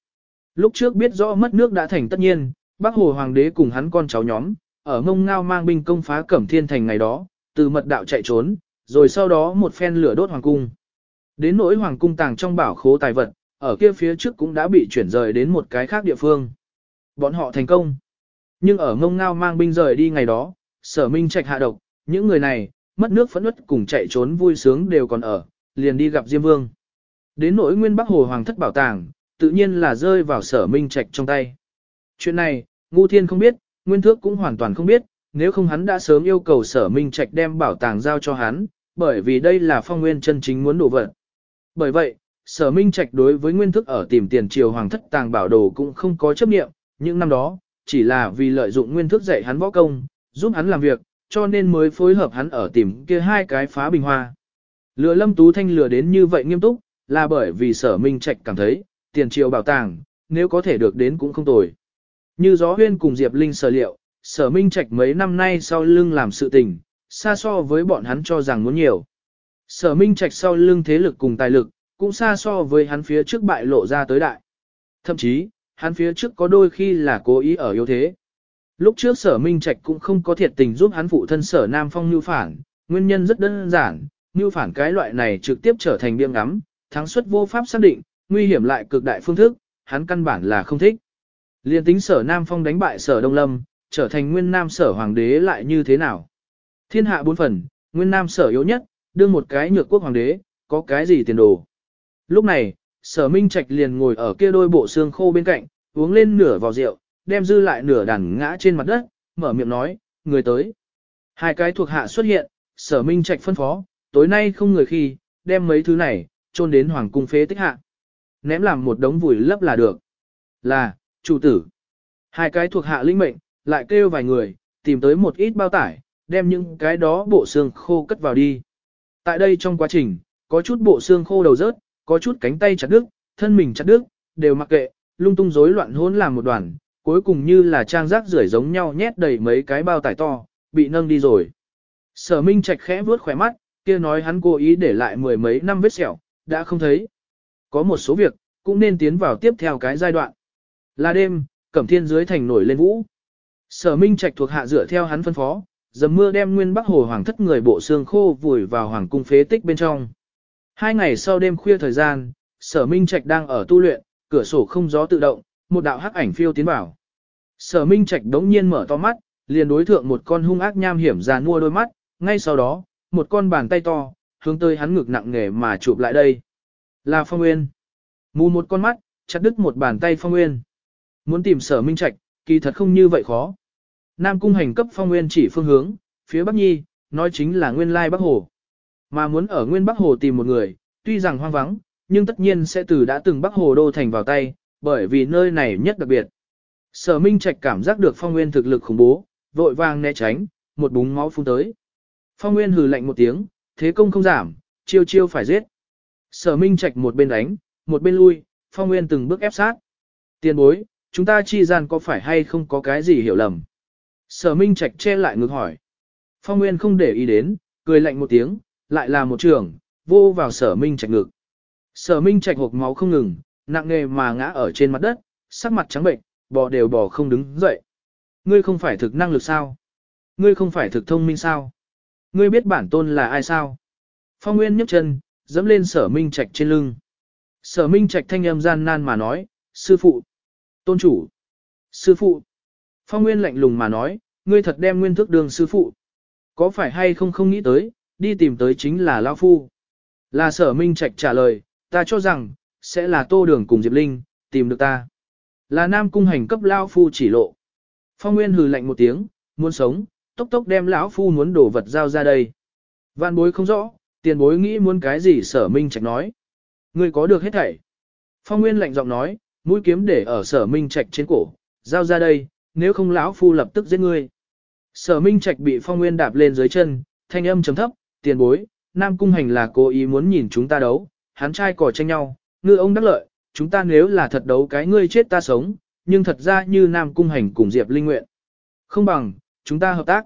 Lúc trước biết rõ mất nước đã thành tất nhiên, Bắc Hồ hoàng đế cùng hắn con cháu nhóm, ở ngông ngao mang binh công phá cẩm thiên thành ngày đó, từ mật đạo chạy trốn, rồi sau đó một phen lửa đốt hoàng cung. Đến nỗi hoàng cung tàng trong bảo khố tài vật, ở kia phía trước cũng đã bị chuyển rời đến một cái khác địa phương. Bọn họ thành công. Nhưng ở ngông ngao mang binh rời đi ngày đó, sở minh trạch hạ độc, những người này, mất nước phẫn uất cùng chạy trốn vui sướng đều còn ở, liền đi gặp Diêm Vương. Đến nỗi nguyên Bắc Hồ Hoàng thất bảo tàng, tự nhiên là rơi vào sở minh trạch trong tay. Chuyện này, Ngu Thiên không biết, Nguyên Thước cũng hoàn toàn không biết, nếu không hắn đã sớm yêu cầu sở minh trạch đem bảo tàng giao cho hắn, bởi vì đây là phong nguyên chân chính muốn đổ vật. Bởi vậy, sở minh trạch đối với Nguyên Thước ở tìm tiền triều hoàng thất tàng bảo đồ cũng không có chấp nghiệm, những năm đó, chỉ là vì lợi dụng Nguyên Thước dạy hắn võ công, giúp hắn làm việc, cho nên mới phối hợp hắn ở tìm kia hai cái phá bình hoa. Lừa lâm tú thanh lừa đến như vậy nghiêm túc, là bởi vì sở minh trạch cảm thấy, tiền triều bảo tàng, nếu có thể được đến cũng không tồi. Như gió huyên cùng Diệp Linh sở liệu, sở minh trạch mấy năm nay sau lưng làm sự tình, xa so với bọn hắn cho rằng muốn nhiều. Sở minh trạch sau lưng thế lực cùng tài lực, cũng xa so với hắn phía trước bại lộ ra tới đại. Thậm chí, hắn phía trước có đôi khi là cố ý ở yếu thế. Lúc trước sở minh trạch cũng không có thiệt tình giúp hắn phụ thân sở Nam Phong như phản, nguyên nhân rất đơn giản, như phản cái loại này trực tiếp trở thành biếng ngắm, thắng suất vô pháp xác định, nguy hiểm lại cực đại phương thức, hắn căn bản là không thích. Liên tính sở Nam Phong đánh bại sở Đông Lâm, trở thành nguyên nam sở hoàng đế lại như thế nào? Thiên hạ bốn phần, nguyên nam sở yếu nhất, đương một cái nhược quốc hoàng đế, có cái gì tiền đồ? Lúc này, sở Minh Trạch liền ngồi ở kia đôi bộ xương khô bên cạnh, uống lên nửa vào rượu, đem dư lại nửa đàn ngã trên mặt đất, mở miệng nói, người tới. Hai cái thuộc hạ xuất hiện, sở Minh Trạch phân phó, tối nay không người khi, đem mấy thứ này, trôn đến hoàng cung phế tích hạ. Ném làm một đống vùi lấp là được. Là, chủ tử. Hai cái thuộc hạ linh mệnh, lại kêu vài người, tìm tới một ít bao tải, đem những cái đó bộ xương khô cất vào đi. Tại đây trong quá trình, có chút bộ xương khô đầu rớt, có chút cánh tay chặt đứt, thân mình chặt đứt, đều mặc kệ, lung tung rối loạn hỗn làm một đoàn, cuối cùng như là trang rác rưởi giống nhau nhét đầy mấy cái bao tải to, bị nâng đi rồi. Sở Minh Trạch khẽ vuốt khóe mắt, kia nói hắn cố ý để lại mười mấy năm vết sẹo, đã không thấy. Có một số việc, cũng nên tiến vào tiếp theo cái giai đoạn. Là đêm, cẩm thiên dưới thành nổi lên vũ. Sở Minh Trạch thuộc hạ dựa theo hắn phân phó, dầm mưa đem nguyên bắc hồ hoàng thất người bộ xương khô vùi vào hoàng cung phế tích bên trong. Hai ngày sau đêm khuya thời gian, sở Minh Trạch đang ở tu luyện, cửa sổ không gió tự động, một đạo hắc ảnh phiêu tiến vào. Sở Minh Trạch đống nhiên mở to mắt, liền đối thượng một con hung ác nham hiểm già mua đôi mắt, ngay sau đó, một con bàn tay to, hướng tới hắn ngực nặng nghề mà chụp lại đây. Là Phong Nguyên. Mù một con mắt, chặt đứt một bàn tay Phong Nguyên. Muốn tìm sở Minh Trạch, kỳ thật không như vậy khó. Nam cung hành cấp Phong Nguyên chỉ phương hướng, phía Bắc Nhi, nói chính là nguyên lai Bắc Hồ. Mà muốn ở nguyên Bắc Hồ tìm một người, tuy rằng hoang vắng, nhưng tất nhiên sẽ từ đã từng Bắc Hồ đô thành vào tay, bởi vì nơi này nhất đặc biệt. Sở Minh Trạch cảm giác được Phong Nguyên thực lực khủng bố, vội vàng né tránh, một búng máu phun tới. Phong Nguyên hừ lạnh một tiếng, thế công không giảm, chiêu chiêu phải giết. Sở Minh Trạch một bên đánh, một bên lui, Phong Nguyên từng bước ép sát. Tiên bối, chúng ta chi gian có phải hay không có cái gì hiểu lầm? Sở Minh Trạch che lại ngược hỏi. Phong Nguyên không để ý đến, cười lạnh một tiếng, lại là một trường, vô vào sở Minh Trạch ngực. Sở Minh Trạch hộp máu không ngừng, nặng nề mà ngã ở trên mặt đất, sắc mặt trắng bệnh, bò đều bò không đứng dậy. Ngươi không phải thực năng lực sao? Ngươi không phải thực thông minh sao? Ngươi biết bản tôn là ai sao? Phong Nguyên nhấc chân, dẫm lên sở minh trạch trên lưng. Sở minh trạch thanh âm gian nan mà nói, sư phụ, tôn chủ, sư phụ. Phong Nguyên lạnh lùng mà nói, ngươi thật đem nguyên thức đường sư phụ. Có phải hay không không nghĩ tới, đi tìm tới chính là Lao Phu. Là sở minh trạch trả lời, ta cho rằng, sẽ là tô đường cùng Diệp Linh, tìm được ta. Là nam cung hành cấp Lao Phu chỉ lộ. Phong Nguyên hừ lạnh một tiếng, muốn sống, tốc tốc đem lão Phu muốn đổ vật giao ra đây. Vạn bối không rõ, tiền bối nghĩ muốn cái gì sở minh trạch nói. Ngươi có được hết thảy. Phong Nguyên lạnh giọng nói, mũi kiếm để ở sở minh trạch trên cổ, giao ra đây, nếu không lão Phu lập tức giết ngươi. Sở minh trạch bị Phong Nguyên đạp lên dưới chân, thanh âm chấm thấp, tiền bối, Nam Cung Hành là cố ý muốn nhìn chúng ta đấu, hắn trai cỏ tranh nhau, ngư ông đắc lợi, chúng ta nếu là thật đấu cái ngươi chết ta sống, nhưng thật ra như Nam Cung Hành cùng Diệp Linh nguyện. Không bằng, chúng ta hợp tác.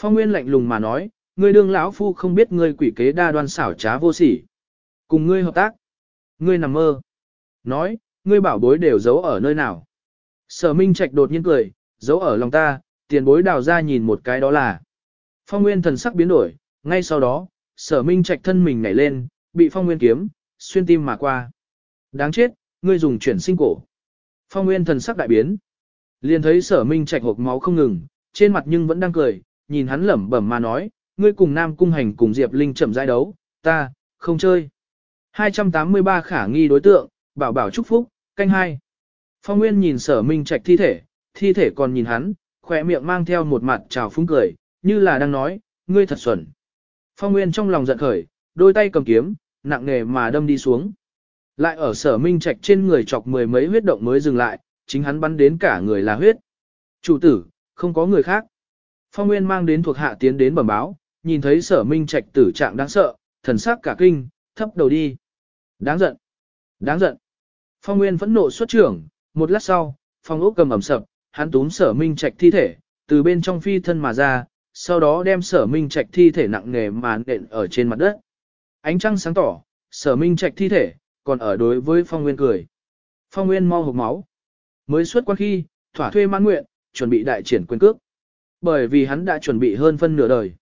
Phong Nguyên lạnh lùng mà nói, ngươi đương lão phu không biết ngươi quỷ kế đa đoan xảo trá vô sỉ. Cùng ngươi hợp tác. Ngươi nằm mơ. Nói, ngươi bảo bối đều giấu ở nơi nào. Sở Minh Trạch đột nhiên cười, giấu ở lòng ta, tiền bối đào ra nhìn một cái đó là. Phong Nguyên thần sắc biến đổi, ngay sau đó, sở Minh Trạch thân mình nhảy lên, bị Phong Nguyên kiếm, xuyên tim mà qua. Đáng chết, ngươi dùng chuyển sinh cổ. Phong Nguyên thần sắc đại biến. Liền thấy sở minh trạch hộp máu không ngừng, trên mặt nhưng vẫn đang cười, nhìn hắn lẩm bẩm mà nói, ngươi cùng Nam Cung Hành cùng Diệp Linh chậm rãi đấu, ta, không chơi. 283 khả nghi đối tượng, bảo bảo chúc phúc, canh hai. Phong Nguyên nhìn sở minh trạch thi thể, thi thể còn nhìn hắn, khỏe miệng mang theo một mặt trào phúng cười, như là đang nói, ngươi thật xuẩn. Phong Nguyên trong lòng giận khởi, đôi tay cầm kiếm, nặng nề mà đâm đi xuống. Lại ở sở minh trạch trên người chọc mười mấy huyết động mới dừng lại, chính hắn bắn đến cả người là huyết. Chủ tử, không có người khác. Phong Nguyên mang đến thuộc hạ tiến đến bẩm báo, nhìn thấy sở minh trạch tử trạng đáng sợ, thần sắc cả kinh, thấp đầu đi. Đáng giận. Đáng giận. Phong Nguyên phẫn nộ xuất trưởng, một lát sau, phong ốc cầm ẩm sập, hắn túm sở minh trạch thi thể, từ bên trong phi thân mà ra, sau đó đem sở minh trạch thi thể nặng nề mà nện ở trên mặt đất. Ánh trăng sáng tỏ, sở minh trạch thi thể, còn ở đối với Phong Nguyên cười. Phong Nguyên mau hộp máu. Mới xuất quan khi, thỏa thuê mãn nguyện, chuẩn bị đại triển quyền cước. Bởi vì hắn đã chuẩn bị hơn phân nửa đời.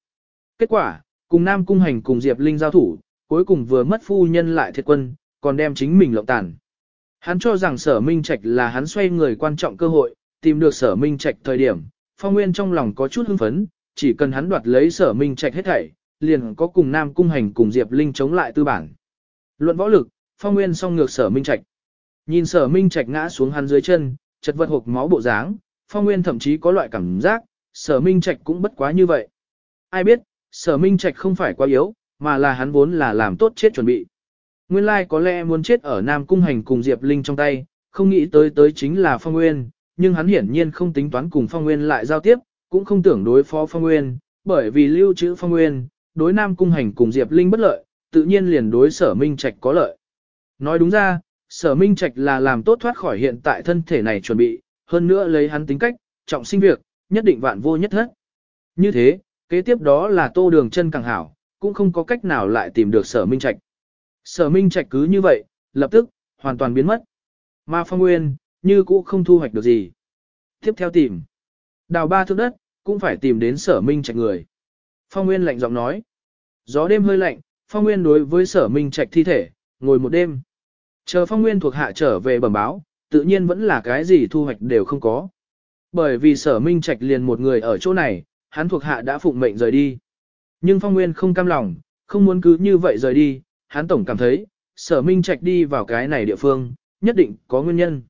Kết quả, cùng Nam Cung Hành cùng Diệp Linh giao thủ, cuối cùng vừa mất phu nhân lại thiệt quân, còn đem chính mình lộng tàn. Hắn cho rằng sở minh trạch là hắn xoay người quan trọng cơ hội, tìm được sở minh trạch thời điểm, phong nguyên trong lòng có chút hưng phấn, chỉ cần hắn đoạt lấy sở minh trạch hết thảy, liền có cùng nam cung hành cùng Diệp Linh chống lại tư bản. Luận võ lực, phong nguyên song ngược sở minh trạch. Nhìn sở minh trạch ngã xuống hắn dưới chân, chật vật hộp máu bộ dáng, phong nguyên thậm chí có loại cảm giác, sở minh trạch cũng bất quá như vậy. Ai biết, sở minh trạch không phải quá yếu, mà là hắn vốn là làm tốt chết chuẩn bị. Nguyên lai like có lẽ muốn chết ở Nam Cung Hành cùng Diệp Linh trong tay, không nghĩ tới tới chính là Phong Nguyên, nhưng hắn hiển nhiên không tính toán cùng Phong Nguyên lại giao tiếp, cũng không tưởng đối phó Phong Nguyên, bởi vì lưu trữ Phong Nguyên, đối Nam Cung Hành cùng Diệp Linh bất lợi, tự nhiên liền đối Sở Minh Trạch có lợi. Nói đúng ra, Sở Minh Trạch là làm tốt thoát khỏi hiện tại thân thể này chuẩn bị, hơn nữa lấy hắn tính cách, trọng sinh việc, nhất định vạn vô nhất thất. Như thế, kế tiếp đó là tô đường chân càng hảo, cũng không có cách nào lại tìm được sở minh trạch. Sở minh trạch cứ như vậy, lập tức, hoàn toàn biến mất. Mà phong nguyên, như cũ không thu hoạch được gì. Tiếp theo tìm. Đào ba thước đất, cũng phải tìm đến sở minh trạch người. Phong nguyên lạnh giọng nói. Gió đêm hơi lạnh, phong nguyên đối với sở minh trạch thi thể, ngồi một đêm. Chờ phong nguyên thuộc hạ trở về bẩm báo, tự nhiên vẫn là cái gì thu hoạch đều không có. Bởi vì sở minh trạch liền một người ở chỗ này, hắn thuộc hạ đã phụng mệnh rời đi. Nhưng phong nguyên không cam lòng, không muốn cứ như vậy rời đi, hắn tổng cảm thấy, sở minh trạch đi vào cái này địa phương, nhất định có nguyên nhân.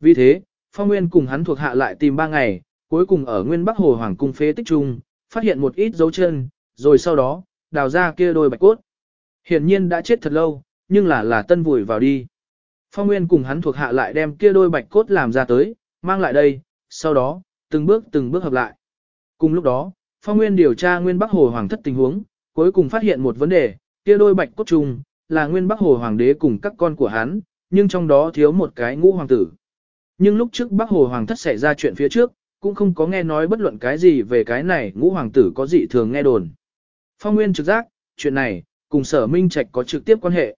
Vì thế, phong nguyên cùng hắn thuộc hạ lại tìm ba ngày, cuối cùng ở nguyên bắc hồ hoàng cung phế tích trung, phát hiện một ít dấu chân, rồi sau đó, đào ra kia đôi bạch cốt. Hiển nhiên đã chết thật lâu, nhưng là là tân vùi vào đi. Phong Nguyên cùng hắn thuộc hạ lại đem kia đôi bạch cốt làm ra tới, mang lại đây, sau đó, từng bước từng bước hợp lại. Cùng lúc đó, Phong Nguyên điều tra Nguyên Bắc Hồ Hoàng thất tình huống, cuối cùng phát hiện một vấn đề, kia đôi bạch cốt trùng, là Nguyên Bắc Hồ Hoàng đế cùng các con của hắn, nhưng trong đó thiếu một cái ngũ hoàng tử. Nhưng lúc trước Bắc Hồ Hoàng thất xảy ra chuyện phía trước, cũng không có nghe nói bất luận cái gì về cái này ngũ hoàng tử có dị thường nghe đồn. Phong Nguyên trực giác, chuyện này, cùng sở minh trạch có trực tiếp quan hệ.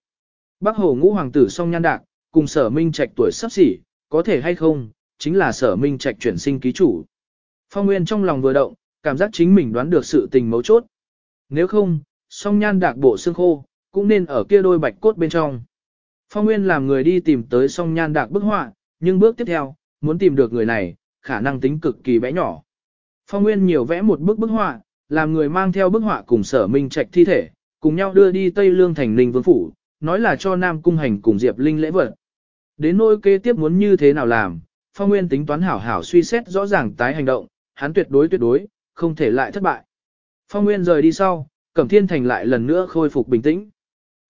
Bắc Hồ ngũ hoàng tử song nhan đạc, cùng sở minh trạch tuổi sắp xỉ, có thể hay không, chính là sở minh trạch chuyển sinh ký chủ. Phong Nguyên trong lòng vừa động, cảm giác chính mình đoán được sự tình mấu chốt. Nếu không, song nhan đạc bộ xương khô, cũng nên ở kia đôi bạch cốt bên trong. Phong Nguyên làm người đi tìm tới song nhan đạc bức họa, nhưng bước tiếp theo, muốn tìm được người này, khả năng tính cực kỳ bé nhỏ. Phong Nguyên nhiều vẽ một bức bức họa, làm người mang theo bức họa cùng sở minh trạch thi thể, cùng nhau đưa đi Tây Lương thành Ninh Vương Phủ, nói là cho Nam Cung Hành cùng Diệp Linh lễ vật. Đến nỗi kế tiếp muốn như thế nào làm, Phong Nguyên tính toán hảo hảo suy xét rõ ràng tái hành động, hắn tuyệt đối tuyệt đối, không thể lại thất bại. Phong Nguyên rời đi sau, Cẩm Thiên Thành lại lần nữa khôi phục bình tĩnh.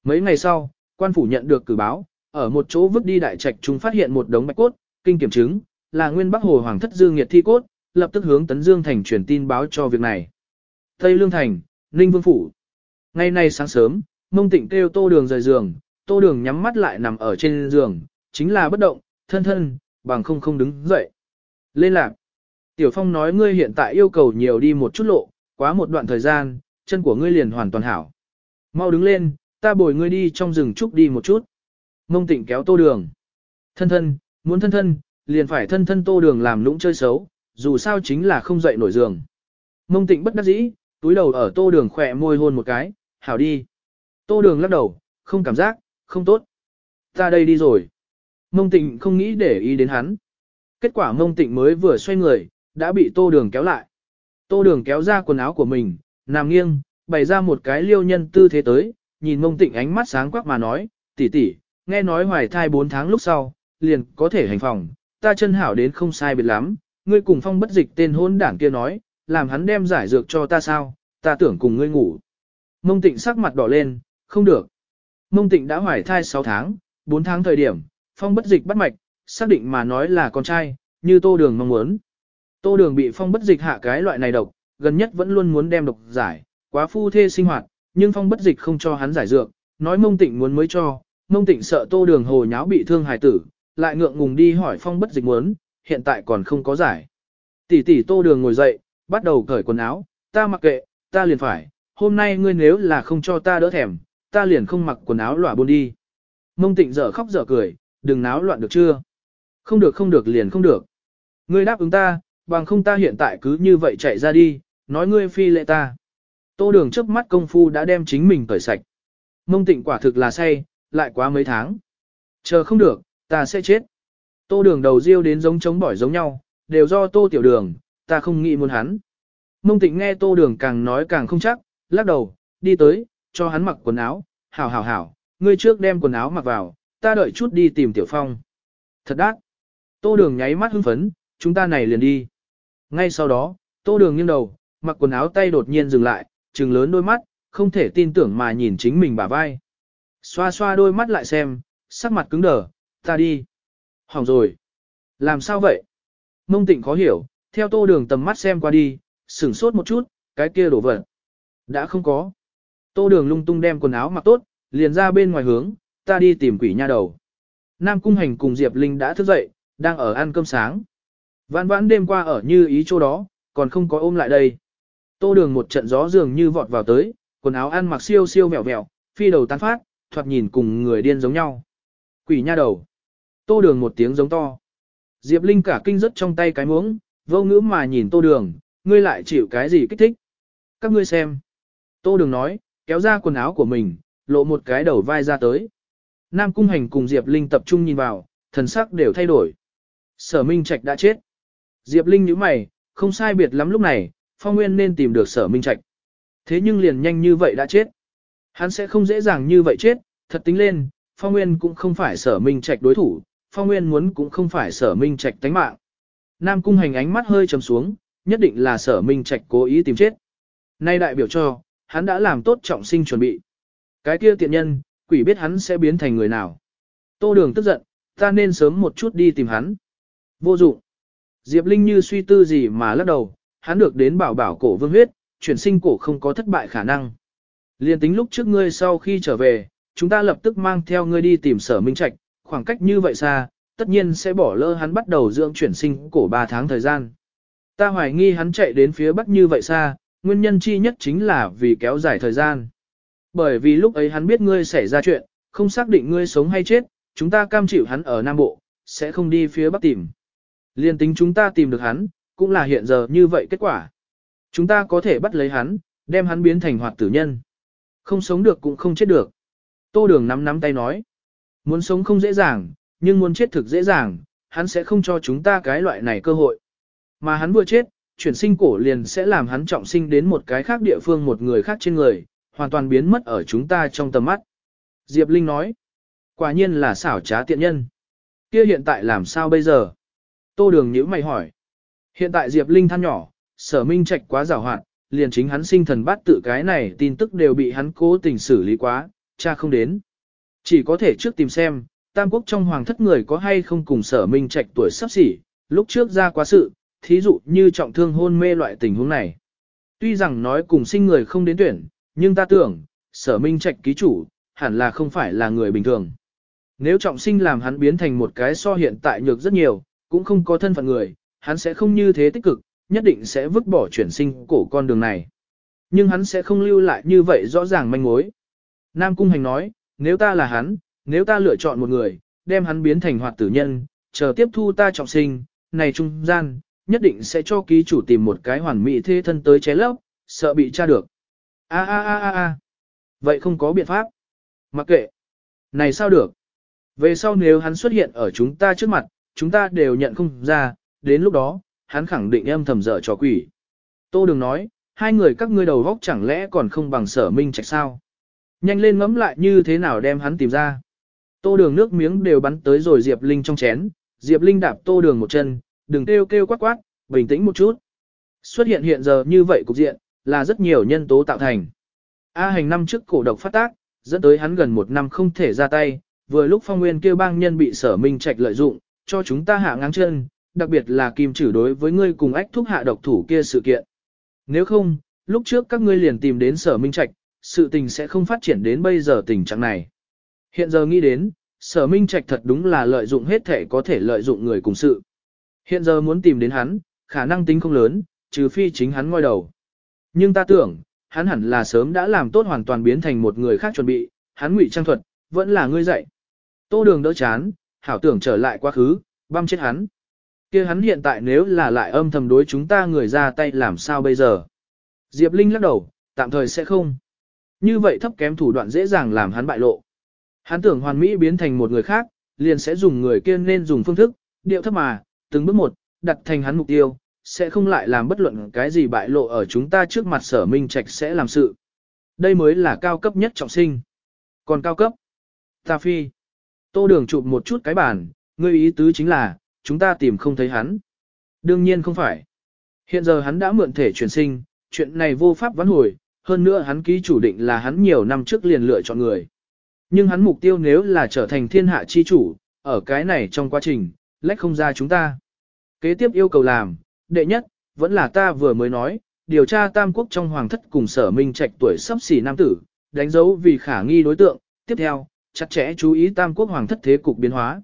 Mấy ngày sau, quan phủ nhận được cử báo, ở một chỗ vứt đi đại trạch chúng phát hiện một đống bạch cốt, kinh kiểm chứng, là nguyên Bắc Hồ Hoàng thất Dương Nghiệt thi cốt, lập tức hướng Tấn Dương Thành truyền tin báo cho việc này. Tây Lương Thành, Ninh Vương Phủ. Ngày nay sáng sớm, mông tịnh kêu tô đường rời giường, tô đường nhắm mắt lại nằm ở trên giường, chính là bất động, thân thân, bằng không không đứng dậy. Lên lạc. Tiểu Phong nói ngươi hiện tại yêu cầu nhiều đi một chút lộ, quá một đoạn thời gian, chân của ngươi liền hoàn toàn hảo. Mau đứng lên, ta bồi ngươi đi trong rừng trúc đi một chút. Mông tịnh kéo tô đường. Thân thân, muốn thân thân, liền phải thân thân tô đường làm lũng chơi xấu, dù sao chính là không dậy nổi giường. Mông tịnh bất đắc dĩ, túi đầu ở tô đường khỏe môi hôn một cái, hảo đi. Tô đường lắc đầu, không cảm giác, không tốt. Ta đây đi rồi. Mông tịnh không nghĩ để ý đến hắn. Kết quả mông tịnh mới vừa xoay người, đã bị tô đường kéo lại. Tô đường kéo ra quần áo của mình, nằm nghiêng, bày ra một cái liêu nhân tư thế tới, nhìn mông tịnh ánh mắt sáng quắc mà nói, tỷ tỷ, nghe nói hoài thai 4 tháng lúc sau, liền có thể hành phòng, ta chân hảo đến không sai biệt lắm, ngươi cùng phong bất dịch tên hôn đảng kia nói, làm hắn đem giải dược cho ta sao, ta tưởng cùng ngươi ngủ. Mông tịnh sắc mặt đỏ lên, không được. Mông tịnh đã hoài thai 6 tháng, 4 tháng thời điểm, phong bất dịch bắt mạch, xác định mà nói là con trai, như tô đường mong muốn. Tô đường bị phong bất dịch hạ cái loại này độc, gần nhất vẫn luôn muốn đem độc giải, quá phu thê sinh hoạt, nhưng phong bất dịch không cho hắn giải dược, nói mông tịnh muốn mới cho, mông tịnh sợ tô đường hồ nháo bị thương hài tử, lại ngượng ngùng đi hỏi phong bất dịch muốn, hiện tại còn không có giải. Tỷ tỷ tô đường ngồi dậy, bắt đầu cởi quần áo, ta mặc kệ, ta liền phải, hôm nay ngươi nếu là không cho ta đỡ thèm, ta liền không mặc quần áo lỏa buôn đi. Mông tịnh dở khóc dở cười, đừng náo loạn được chưa? Không được không được liền không được. Ngươi đáp ứng ta, bằng không ta hiện tại cứ như vậy chạy ra đi, nói ngươi phi lệ ta. Tô đường trước mắt công phu đã đem chính mình cởi sạch. Mông tịnh quả thực là say, lại quá mấy tháng. Chờ không được, ta sẽ chết. Tô đường đầu riêu đến giống chống bỏi giống nhau, đều do tô tiểu đường, ta không nghĩ muốn hắn. Mông tịnh nghe tô đường càng nói càng không chắc, lắc đầu, đi tới, cho hắn mặc quần áo, hảo hảo hảo, ngươi trước đem quần áo mặc vào, ta đợi chút đi tìm tiểu phong. Thật đắt. Tô đường nháy mắt hưng phấn, chúng ta này liền đi. Ngay sau đó, tô đường nghiêng đầu, mặc quần áo tay đột nhiên dừng lại, trừng lớn đôi mắt, không thể tin tưởng mà nhìn chính mình bả vai. Xoa xoa đôi mắt lại xem, sắc mặt cứng đờ, ta đi. Hỏng rồi. Làm sao vậy? Mông tịnh khó hiểu, theo tô đường tầm mắt xem qua đi, sửng sốt một chút, cái kia đổ vật. Đã không có. Tô đường lung tung đem quần áo mặc tốt, liền ra bên ngoài hướng, ta đi tìm quỷ nha đầu. Nam Cung Hành cùng Diệp Linh đã thức dậy, đang ở ăn cơm sáng. Vãn vãn đêm qua ở như ý chỗ đó, còn không có ôm lại đây. Tô đường một trận gió dường như vọt vào tới, quần áo ăn mặc siêu siêu vẹo vẹo, phi đầu tán phát, thoạt nhìn cùng người điên giống nhau. Quỷ nha đầu. Tô đường một tiếng giống to. Diệp Linh cả kinh rất trong tay cái muỗng, vô ngữ mà nhìn tô đường, ngươi lại chịu cái gì kích thích. Các ngươi xem. Tô đường nói, kéo ra quần áo của mình, lộ một cái đầu vai ra tới. Nam Cung Hành cùng Diệp Linh tập trung nhìn vào, thần sắc đều thay đổi. Sở Minh Trạch đã chết. Diệp Linh nhíu mày, không sai biệt lắm lúc này, Phong Nguyên nên tìm được Sở Minh Trạch. Thế nhưng liền nhanh như vậy đã chết. Hắn sẽ không dễ dàng như vậy chết, thật tính lên, Phong Nguyên cũng không phải Sở Minh Trạch đối thủ, Phong Nguyên muốn cũng không phải Sở Minh Trạch tánh mạng. Nam Cung Hành ánh mắt hơi trầm xuống, nhất định là Sở Minh Trạch cố ý tìm chết. Nay đại biểu cho, hắn đã làm tốt trọng sinh chuẩn bị. Cái kia tiện nhân, quỷ biết hắn sẽ biến thành người nào. Tô đường tức giận, ta nên sớm một chút đi tìm hắn. Vô dụng. Diệp Linh như suy tư gì mà lắc đầu, hắn được đến bảo bảo cổ vương huyết, chuyển sinh cổ không có thất bại khả năng. Liên tính lúc trước ngươi sau khi trở về, chúng ta lập tức mang theo ngươi đi tìm sở minh trạch, khoảng cách như vậy xa, tất nhiên sẽ bỏ lỡ hắn bắt đầu dưỡng chuyển sinh cổ 3 tháng thời gian. Ta hoài nghi hắn chạy đến phía bắc như vậy xa, nguyên nhân chi nhất chính là vì kéo dài thời gian. Bởi vì lúc ấy hắn biết ngươi xảy ra chuyện, không xác định ngươi sống hay chết, chúng ta cam chịu hắn ở Nam Bộ, sẽ không đi phía Bắc tìm. Liên tính chúng ta tìm được hắn, cũng là hiện giờ như vậy kết quả. Chúng ta có thể bắt lấy hắn, đem hắn biến thành hoạt tử nhân. Không sống được cũng không chết được. Tô Đường nắm nắm tay nói. Muốn sống không dễ dàng, nhưng muốn chết thực dễ dàng, hắn sẽ không cho chúng ta cái loại này cơ hội. Mà hắn vừa chết, chuyển sinh cổ liền sẽ làm hắn trọng sinh đến một cái khác địa phương một người khác trên người, hoàn toàn biến mất ở chúng ta trong tầm mắt. Diệp Linh nói, quả nhiên là xảo trá tiện nhân. Kia hiện tại làm sao bây giờ? Tô Đường nhíu mày hỏi. Hiện tại Diệp Linh than nhỏ, sở minh trạch quá rào hoạt, liền chính hắn sinh thần bắt tự cái này tin tức đều bị hắn cố tình xử lý quá, cha không đến. Chỉ có thể trước tìm xem, Tam Quốc trong hoàng thất người có hay không cùng sở minh trạch tuổi sắp xỉ, lúc trước ra quá sự, thí dụ như trọng thương hôn mê loại tình huống này. Tuy rằng nói cùng sinh người không đến tuyển, nhưng ta tưởng, sở minh trạch ký chủ, hẳn là không phải là người bình thường. Nếu trọng sinh làm hắn biến thành một cái so hiện tại nhược rất nhiều, cũng không có thân phận người, hắn sẽ không như thế tích cực, nhất định sẽ vứt bỏ chuyển sinh cổ con đường này. Nhưng hắn sẽ không lưu lại như vậy rõ ràng manh mối. Nam Cung Hành nói, nếu ta là hắn, nếu ta lựa chọn một người, đem hắn biến thành hoạt tử nhân, chờ tiếp thu ta trọng sinh, này trung gian, nhất định sẽ cho ký chủ tìm một cái hoàn mỹ thế thân tới ché lấp, sợ bị tra được. A a a a a. Vậy không có biện pháp. Mặc kệ. Này sao được? Về sau nếu hắn xuất hiện ở chúng ta trước mặt, chúng ta đều nhận không ra, đến lúc đó, hắn khẳng định em thầm dở trò quỷ. Tô đừng nói, hai người các ngươi đầu góc chẳng lẽ còn không bằng sở minh trạch sao? Nhanh lên ngẫm lại như thế nào đem hắn tìm ra. Tô đường nước miếng đều bắn tới rồi Diệp Linh trong chén, Diệp Linh đạp tô đường một chân, đừng kêu kêu quát quát, bình tĩnh một chút. Xuất hiện hiện giờ như vậy cục diện, là rất nhiều nhân tố tạo thành. A hành năm trước cổ độc phát tác, dẫn tới hắn gần một năm không thể ra tay, vừa lúc phong nguyên kêu bang nhân bị sở minh trạch lợi dụng, cho chúng ta hạ ngang chân, đặc biệt là kim trừ đối với ngươi cùng ách thúc hạ độc thủ kia sự kiện. Nếu không, lúc trước các ngươi liền tìm đến sở minh trạch, sự tình sẽ không phát triển đến bây giờ tình trạng này. Hiện giờ nghĩ đến, sở minh trạch thật đúng là lợi dụng hết thể có thể lợi dụng người cùng sự. Hiện giờ muốn tìm đến hắn, khả năng tính không lớn, trừ phi chính hắn ngoi đầu. Nhưng ta tưởng, hắn hẳn là sớm đã làm tốt hoàn toàn biến thành một người khác chuẩn bị, hắn ngụy trang thuật, vẫn là ngươi dạy. Tô đường đỡ chán, hảo tưởng trở lại quá khứ, băm chết hắn. kia hắn hiện tại nếu là lại âm thầm đối chúng ta người ra tay làm sao bây giờ? Diệp Linh lắc đầu, tạm thời sẽ không. Như vậy thấp kém thủ đoạn dễ dàng làm hắn bại lộ. Hắn tưởng hoàn mỹ biến thành một người khác, liền sẽ dùng người kia nên dùng phương thức, điệu thấp mà, từng bước một, đặt thành hắn mục tiêu, sẽ không lại làm bất luận cái gì bại lộ ở chúng ta trước mặt sở minh trạch sẽ làm sự. Đây mới là cao cấp nhất trọng sinh. Còn cao cấp, ta phi. Tô đường chụp một chút cái bản, ngươi ý tứ chính là, chúng ta tìm không thấy hắn. Đương nhiên không phải. Hiện giờ hắn đã mượn thể chuyển sinh, chuyện này vô pháp vãn hồi, hơn nữa hắn ký chủ định là hắn nhiều năm trước liền lựa chọn người. Nhưng hắn mục tiêu nếu là trở thành thiên hạ chi chủ, ở cái này trong quá trình, lách không ra chúng ta. Kế tiếp yêu cầu làm, đệ nhất, vẫn là ta vừa mới nói, điều tra tam quốc trong hoàng thất cùng sở minh trạch tuổi sắp xỉ nam tử, đánh dấu vì khả nghi đối tượng, tiếp theo, chặt chẽ chú ý tam quốc hoàng thất thế cục biến hóa.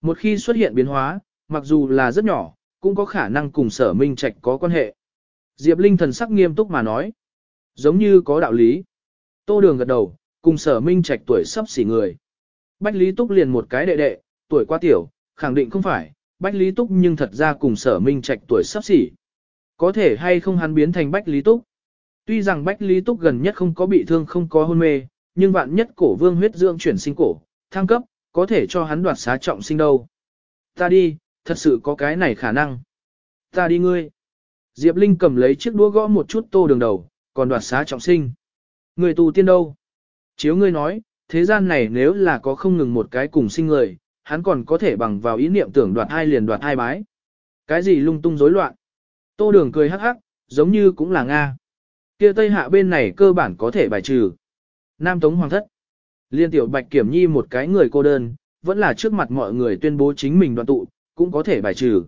Một khi xuất hiện biến hóa, mặc dù là rất nhỏ, cũng có khả năng cùng sở minh trạch có quan hệ. Diệp Linh thần sắc nghiêm túc mà nói. Giống như có đạo lý. Tô đường gật đầu, cùng sở minh trạch tuổi sắp xỉ người. Bách Lý Túc liền một cái đệ đệ, tuổi quá tiểu, khẳng định không phải, Bách Lý Túc nhưng thật ra cùng sở minh trạch tuổi sắp xỉ. Có thể hay không hắn biến thành Bách Lý Túc. Tuy rằng Bách Lý Túc gần nhất không có bị thương không có hôn mê, nhưng vạn nhất cổ vương huyết dưỡng chuyển sinh cổ, thăng cấp, có thể cho hắn đoạt xá trọng sinh đâu. Ta đi, thật sự có cái này khả năng. Ta đi ngươi. Diệp Linh cầm lấy chiếc đũa gõ một chút tô đường đầu, còn đoạt xá trọng sinh. Người tù tiên đâu? Chiếu ngươi nói, thế gian này nếu là có không ngừng một cái cùng sinh người, hắn còn có thể bằng vào ý niệm tưởng đoạt hai liền đoạt hai bái. Cái gì lung tung rối loạn? Tô đường cười hắc hắc, giống như cũng là Nga. Kia Tây Hạ bên này cơ bản có thể bài trừ. Nam Tống Hoàng thất. Liên tiểu Bạch Kiểm Nhi một cái người cô đơn, vẫn là trước mặt mọi người tuyên bố chính mình đoàn tụ, cũng có thể bài trừ.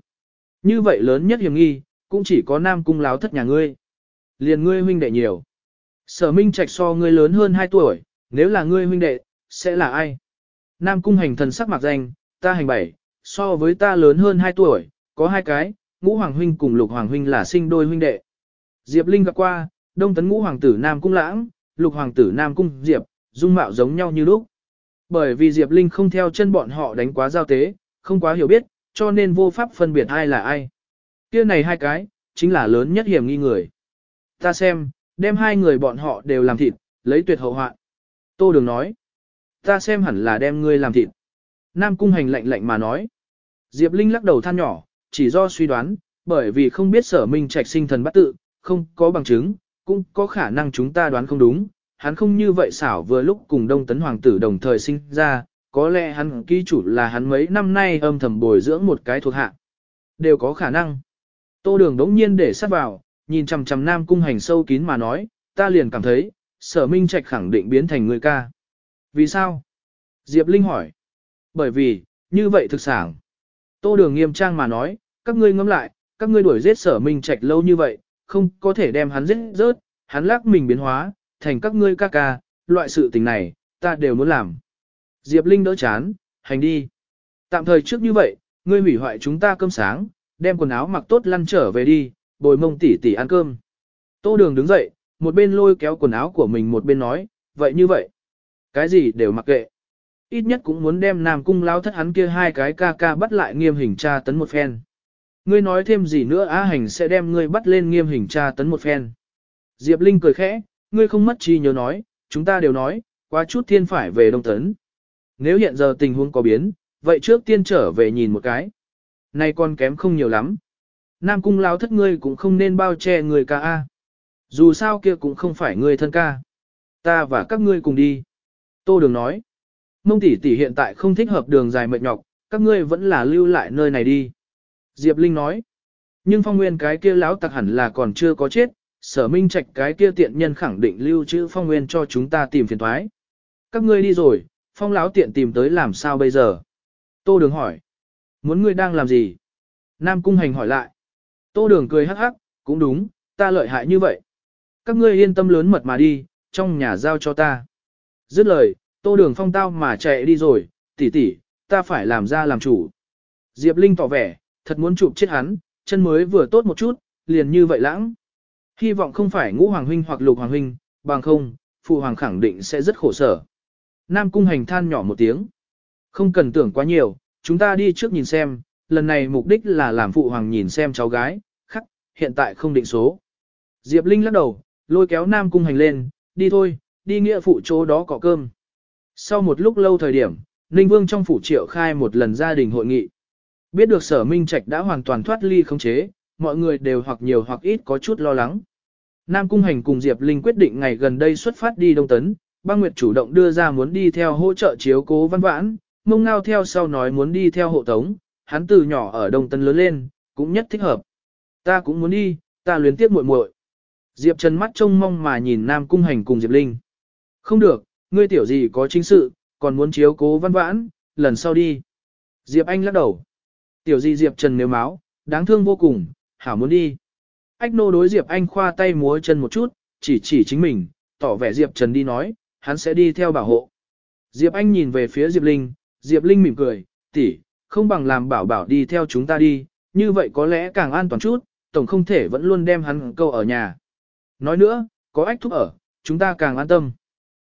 Như vậy lớn nhất hiểm nghi, cũng chỉ có Nam Cung láo thất nhà ngươi. Liền ngươi huynh đệ nhiều. Sở Minh Trạch so ngươi lớn hơn 2 tuổi, nếu là ngươi huynh đệ, sẽ là ai? Nam Cung hành thần sắc mặc danh, ta hành bảy, so với ta lớn hơn 2 tuổi, có hai cái, ngũ hoàng huynh cùng lục hoàng huynh là sinh đôi huynh đệ. Diệp Linh gặp qua, đông tấn ngũ hoàng tử Nam Cung lãng, lục hoàng tử Nam Cung Diệp, dung mạo giống nhau như lúc. Bởi vì Diệp Linh không theo chân bọn họ đánh quá giao tế, không quá hiểu biết, cho nên vô pháp phân biệt ai là ai. Kia này hai cái, chính là lớn nhất hiểm nghi người. Ta xem, đem hai người bọn họ đều làm thịt, lấy tuyệt hậu hoạn. Tô Đường nói, ta xem hẳn là đem ngươi làm thịt. Nam Cung Hành lạnh lạnh mà nói. Diệp Linh lắc đầu than nhỏ, chỉ do suy đoán, bởi vì không biết sở minh trạch sinh thần bắt tự, không có bằng chứng, cũng có khả năng chúng ta đoán không đúng. Hắn không như vậy xảo vừa lúc cùng Đông Tấn Hoàng tử đồng thời sinh ra, có lẽ hắn ký chủ là hắn mấy năm nay âm thầm bồi dưỡng một cái thuộc hạ. Đều có khả năng. Tô đường đống nhiên để sát vào, nhìn chằm chằm nam cung hành sâu kín mà nói, ta liền cảm thấy, sở minh trạch khẳng định biến thành người ca. Vì sao? Diệp Linh hỏi. Bởi vì, như vậy thực sản. Tô đường nghiêm trang mà nói, các ngươi ngẫm lại, các ngươi đuổi giết sở minh trạch lâu như vậy, không có thể đem hắn giết rớt, hắn lắc mình biến hóa, thành các ngươi ca ca, loại sự tình này, ta đều muốn làm. Diệp Linh đỡ chán, hành đi. Tạm thời trước như vậy, ngươi hủy hoại chúng ta cơm sáng, đem quần áo mặc tốt lăn trở về đi, bồi mông tỷ tỷ ăn cơm. Tô đường đứng dậy, một bên lôi kéo quần áo của mình một bên nói, vậy như vậy. Cái gì đều mặc kệ. Ít nhất cũng muốn đem Nam Cung lao thất hắn kia hai cái ca ca bắt lại nghiêm hình tra tấn một phen. Ngươi nói thêm gì nữa á hành sẽ đem ngươi bắt lên nghiêm hình tra tấn một phen. Diệp Linh cười khẽ, ngươi không mất chi nhớ nói, chúng ta đều nói, qua chút thiên phải về Đông Tấn. Nếu hiện giờ tình huống có biến, vậy trước tiên trở về nhìn một cái. Nay còn kém không nhiều lắm. Nam cung lao thất ngươi cũng không nên bao che người ca A. Dù sao kia cũng không phải người thân ca. Ta và các ngươi cùng đi. Tô Đường nói. Mông tỷ tỷ hiện tại không thích hợp đường dài mệt nhọc, các ngươi vẫn là lưu lại nơi này đi. Diệp Linh nói. Nhưng phong nguyên cái kia lão tặc hẳn là còn chưa có chết, sở minh trạch cái kia tiện nhân khẳng định lưu trữ phong nguyên cho chúng ta tìm phiền thoái. Các ngươi đi rồi, phong lão tiện tìm tới làm sao bây giờ? Tô Đường hỏi. Muốn ngươi đang làm gì? Nam Cung Hành hỏi lại. Tô Đường cười hắc hắc, cũng đúng, ta lợi hại như vậy. Các ngươi yên tâm lớn mật mà đi, trong nhà giao cho ta. Dứt lời, Tô Đường phong tao mà chạy đi rồi, tỷ tỷ, ta phải làm ra làm chủ. Diệp Linh tỏ vẻ, thật muốn chụp chết hắn, chân mới vừa tốt một chút, liền như vậy lãng. Hy vọng không phải ngũ hoàng huynh hoặc lục hoàng huynh, bằng không, phụ hoàng khẳng định sẽ rất khổ sở. Nam cung hành than nhỏ một tiếng. Không cần tưởng quá nhiều, chúng ta đi trước nhìn xem, lần này mục đích là làm phụ hoàng nhìn xem cháu gái, khắc, hiện tại không định số. Diệp Linh lắc đầu, lôi kéo Nam cung hành lên, đi thôi, đi nghĩa phụ chỗ đó có cơm. Sau một lúc lâu thời điểm, Ninh Vương trong phủ triệu khai một lần gia đình hội nghị. Biết được sở minh trạch đã hoàn toàn thoát ly không chế, mọi người đều hoặc nhiều hoặc ít có chút lo lắng. Nam Cung Hành cùng Diệp Linh quyết định ngày gần đây xuất phát đi Đông Tấn, băng Nguyệt chủ động đưa ra muốn đi theo hỗ trợ chiếu cố văn vãn, mông ngao theo sau nói muốn đi theo hộ tống, hắn từ nhỏ ở Đông Tấn lớn lên, cũng nhất thích hợp. Ta cũng muốn đi, ta luyến tiếc muội muội. Diệp Trần mắt trông mong mà nhìn Nam Cung Hành cùng Diệp Linh. Không được, ngươi tiểu gì có chính sự, còn muốn chiếu cố văn vãn, lần sau đi. Diệp Anh lắc đầu. Tiểu gì Diệp Trần nếu máu, đáng thương vô cùng, hảo muốn đi. Ách nô đối Diệp Anh khoa tay múa chân một chút, chỉ chỉ chính mình, tỏ vẻ Diệp Trần đi nói, hắn sẽ đi theo bảo hộ. Diệp Anh nhìn về phía Diệp Linh, Diệp Linh mỉm cười, tỷ, không bằng làm bảo bảo đi theo chúng ta đi, như vậy có lẽ càng an toàn chút, tổng không thể vẫn luôn đem hắn câu ở nhà. Nói nữa, có ách thúc ở, chúng ta càng an tâm.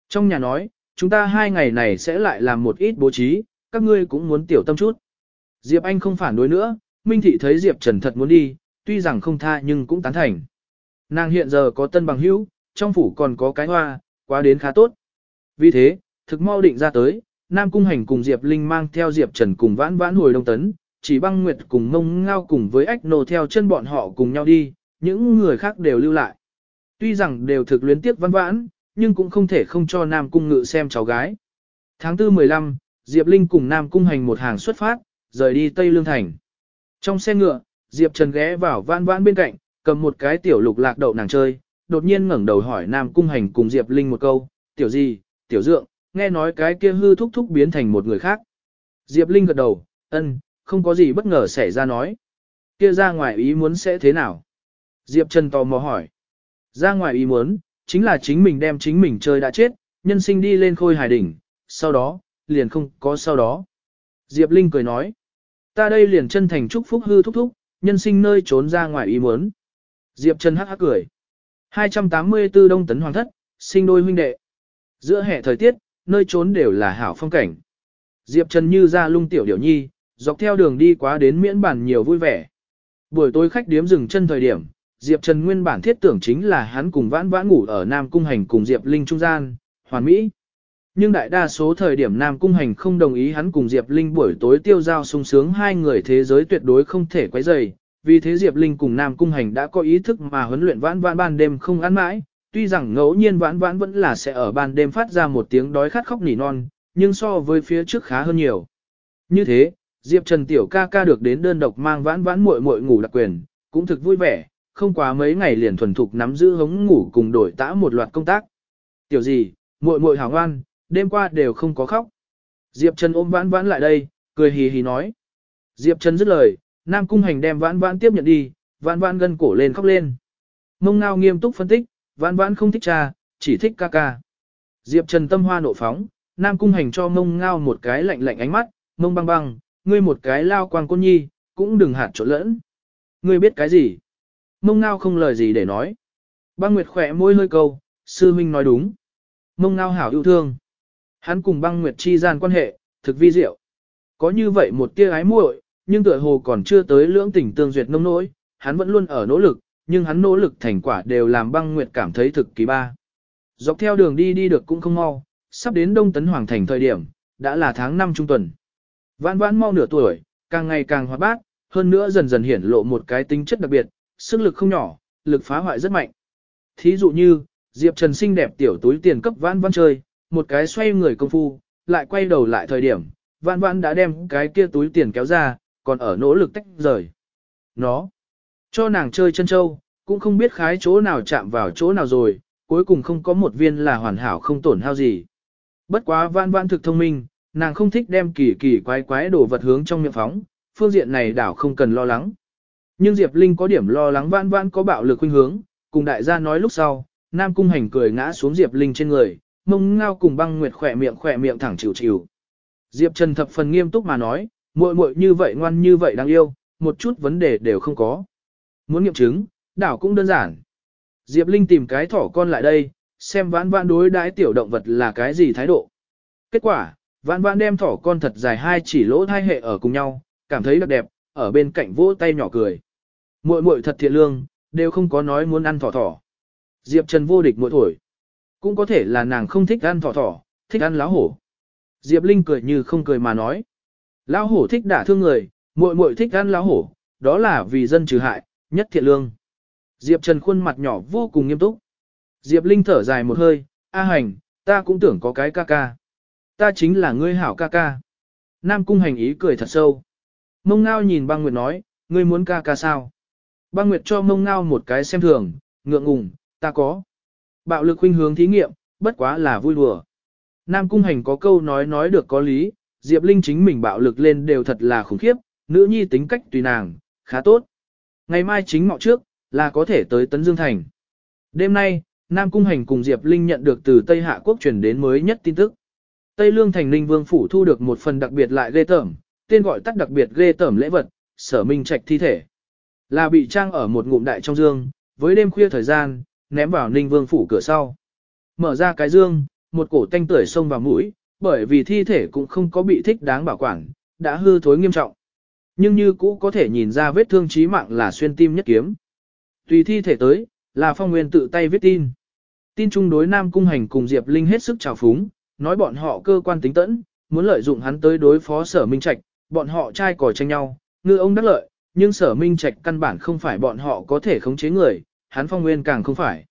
Trong nhà nói, chúng ta hai ngày này sẽ lại làm một ít bố trí, các ngươi cũng muốn tiểu tâm chút. Diệp Anh không phản đối nữa, Minh Thị thấy Diệp Trần thật muốn đi, tuy rằng không tha nhưng cũng tán thành. Nàng hiện giờ có tân bằng hữu, trong phủ còn có cái hoa, quá đến khá tốt. Vì thế, thực mau định ra tới, Nam Cung Hành cùng Diệp Linh mang theo Diệp Trần cùng vãn vãn hồi Đông Tấn, chỉ băng nguyệt cùng mông ngao cùng với ách nô theo chân bọn họ cùng nhau đi, những người khác đều lưu lại. Tuy rằng đều thực luyến tiếc vãn vãn, nhưng cũng không thể không cho Nam Cung ngự xem cháu gái. Tháng 4 15, Diệp Linh cùng Nam Cung hành một hàng xuất phát, rời đi Tây Lương Thành. Trong xe ngựa, Diệp Trần ghé vào vãn vãn bên cạnh, cầm một cái tiểu lục lạc đậu nàng chơi, đột nhiên ngẩng đầu hỏi Nam Cung hành cùng Diệp Linh một câu, tiểu gì, tiểu dượng, nghe nói cái kia hư thúc thúc biến thành một người khác. Diệp Linh gật đầu, ân, không có gì bất ngờ xảy ra nói. Kia ra ngoài ý muốn sẽ thế nào? Diệp Trần tò mò hỏi. Ra ngoài ý muốn, chính là chính mình đem chính mình chơi đã chết, nhân sinh đi lên khôi hài đỉnh, sau đó, liền không có sau đó. Diệp Linh cười nói. Ta đây liền chân thành chúc phúc hư thúc thúc, nhân sinh nơi trốn ra ngoài ý muốn. Diệp Trần hắc hắc cười. 284 Đông Tấn Hoàng Thất, sinh đôi huynh đệ. Giữa hè thời tiết, nơi trốn đều là hảo phong cảnh. Diệp Trần như ra lung tiểu điểu nhi, dọc theo đường đi quá đến miễn bản nhiều vui vẻ. Buổi tối khách điếm dừng chân thời điểm, Diệp Trần nguyên bản thiết tưởng chính là hắn cùng vãn vãn ngủ ở Nam Cung Hành cùng Diệp Linh trung gian, hoàn mỹ. Nhưng đại đa số thời điểm Nam Cung Hành không đồng ý hắn cùng Diệp Linh buổi tối tiêu giao sung sướng hai người thế giới tuyệt đối không thể quấy rầy. Vì thế Diệp Linh cùng Nam Cung Hành đã có ý thức mà huấn luyện vãn vãn ban đêm không ăn mãi, tuy rằng ngẫu nhiên vãn vãn vẫn là sẽ ở ban đêm phát ra một tiếng đói khát khóc nỉ non, nhưng so với phía trước khá hơn nhiều. Như thế, Diệp Trần tiểu ca ca được đến đơn độc mang vãn vãn muội muội ngủ đặc quyền, cũng thực vui vẻ, không quá mấy ngày liền thuần thục nắm giữ hống ngủ cùng đổi tã một loạt công tác. Tiểu gì, muội muội hảo ngoan, đêm qua đều không có khóc. Diệp Trần ôm vãn vãn lại đây, cười hì hì nói. Diệp Trần dứt lời, Nam Cung Hành đem vãn vãn tiếp nhận đi, vãn vãn gân cổ lên khóc lên. Mông ngao nghiêm túc phân tích, vãn vãn không thích cha, chỉ thích ca ca. Diệp Trần tâm hoa nộ phóng, Nam Cung Hành cho mông ngao một cái lạnh lạnh ánh mắt, mông băng băng, ngươi một cái lao quang côn nhi, cũng đừng hạt trộn lẫn. Ngươi biết cái gì? Mông ngao không lời gì để nói. Băng Nguyệt khỏe môi hơi câu, sư huynh nói đúng. Mông ngao hảo yêu thương. Hắn cùng băng Nguyệt chi gian quan hệ, thực vi diệu. Có như vậy một tia ái muội, nhưng tựa hồ còn chưa tới lưỡng tình tương duyệt nông nỗi, hắn vẫn luôn ở nỗ lực, nhưng hắn nỗ lực thành quả đều làm băng Nguyệt cảm thấy thực kỳ ba. Dọc theo đường đi đi được cũng không mau, sắp đến Đông Tấn Hoàng Thành thời điểm, đã là tháng 5 trung tuần. Vãn vãn mau nửa tuổi, càng ngày càng hoạt bát, hơn nữa dần dần hiển lộ một cái tính chất đặc biệt, sức lực không nhỏ, lực phá hoại rất mạnh. Thí dụ như, Diệp Trần xinh đẹp tiểu túi tiền cấp vãn vãn chơi, một cái xoay người công phu, lại quay đầu lại thời điểm, vãn vãn đã đem cái kia túi tiền kéo ra, còn ở nỗ lực tách rời. Nó, cho nàng chơi chân châu, cũng không biết khái chỗ nào chạm vào chỗ nào rồi, cuối cùng không có một viên là hoàn hảo không tổn hao gì. Bất quá vãn vãn thực thông minh, nàng không thích đem kỳ kỳ quái quái đồ vật hướng trong miệng phóng, phương diện này đảo không cần lo lắng. Nhưng Diệp Linh có điểm lo lắng vãn vãn có bạo lực khuynh hướng, cùng đại gia nói lúc sau, Nam Cung Hành cười ngã xuống Diệp Linh trên người, mông ngao cùng băng nguyệt khỏe miệng khỏe miệng thẳng chịu chịu. Diệp Trần thập phần nghiêm túc mà nói, muội muội như vậy ngoan như vậy đáng yêu, một chút vấn đề đều không có. Muốn nghiệm chứng, đảo cũng đơn giản. Diệp Linh tìm cái thỏ con lại đây, xem vãn vãn đối đãi tiểu động vật là cái gì thái độ. Kết quả, vãn vãn đem thỏ con thật dài hai chỉ lỗ hai hệ ở cùng nhau, cảm thấy đặc đẹp, ở bên cạnh vỗ tay nhỏ cười. Muội muội thật thiện lương, đều không có nói muốn ăn thỏ thỏ. Diệp Trần vô địch muội thổi. Cũng có thể là nàng không thích ăn thỏ thỏ, thích ăn lá hổ. Diệp Linh cười như không cười mà nói. Lão hổ thích đả thương người, muội muội thích ăn lão hổ, đó là vì dân trừ hại, nhất thiện lương. Diệp Trần khuôn mặt nhỏ vô cùng nghiêm túc. Diệp Linh thở dài một hơi, A hành, ta cũng tưởng có cái ca ca. Ta chính là ngươi hảo ca ca. Nam cung hành ý cười thật sâu. Mông ngao nhìn băng nguyệt nói, ngươi muốn ca ca sao? Băng nguyệt cho mông ngao một cái xem thường, ngượng ngùng, ta có. Bạo lực huynh hướng thí nghiệm, bất quá là vui đùa. Nam cung hành có câu nói nói được có lý, Diệp Linh chính mình bạo lực lên đều thật là khủng khiếp, nữ nhi tính cách tùy nàng, khá tốt. Ngày mai chính ngọ trước, là có thể tới Tấn Dương Thành. Đêm nay, Nam Cung Hành cùng Diệp Linh nhận được từ Tây Hạ Quốc truyền đến mới nhất tin tức. Tây Lương Thành Ninh Vương Phủ thu được một phần đặc biệt lại ghê tởm, tên gọi tắt đặc biệt ghê tởm lễ vật, sở minh trạch thi thể. Là bị trang ở một ngụm đại trong dương, với đêm khuya thời gian, ném vào Ninh Vương Phủ cửa sau. Mở ra cái dương, một cổ tanh tưởi xông vào mũi, bởi vì thi thể cũng không có bị thích đáng bảo quản, đã hư thối nghiêm trọng. Nhưng như cũ có thể nhìn ra vết thương chí mạng là xuyên tim nhất kiếm. Tùy thi thể tới, là phong nguyên tự tay viết tin. Tin chung đối Nam Cung Hành cùng Diệp Linh hết sức trào phúng, nói bọn họ cơ quan tính tẫn, muốn lợi dụng hắn tới đối phó sở minh trạch, bọn họ trai còi tranh nhau, ngư ông đắc lợi, nhưng sở minh trạch căn bản không phải bọn họ có thể khống chế người, hắn phong nguyên càng không phải.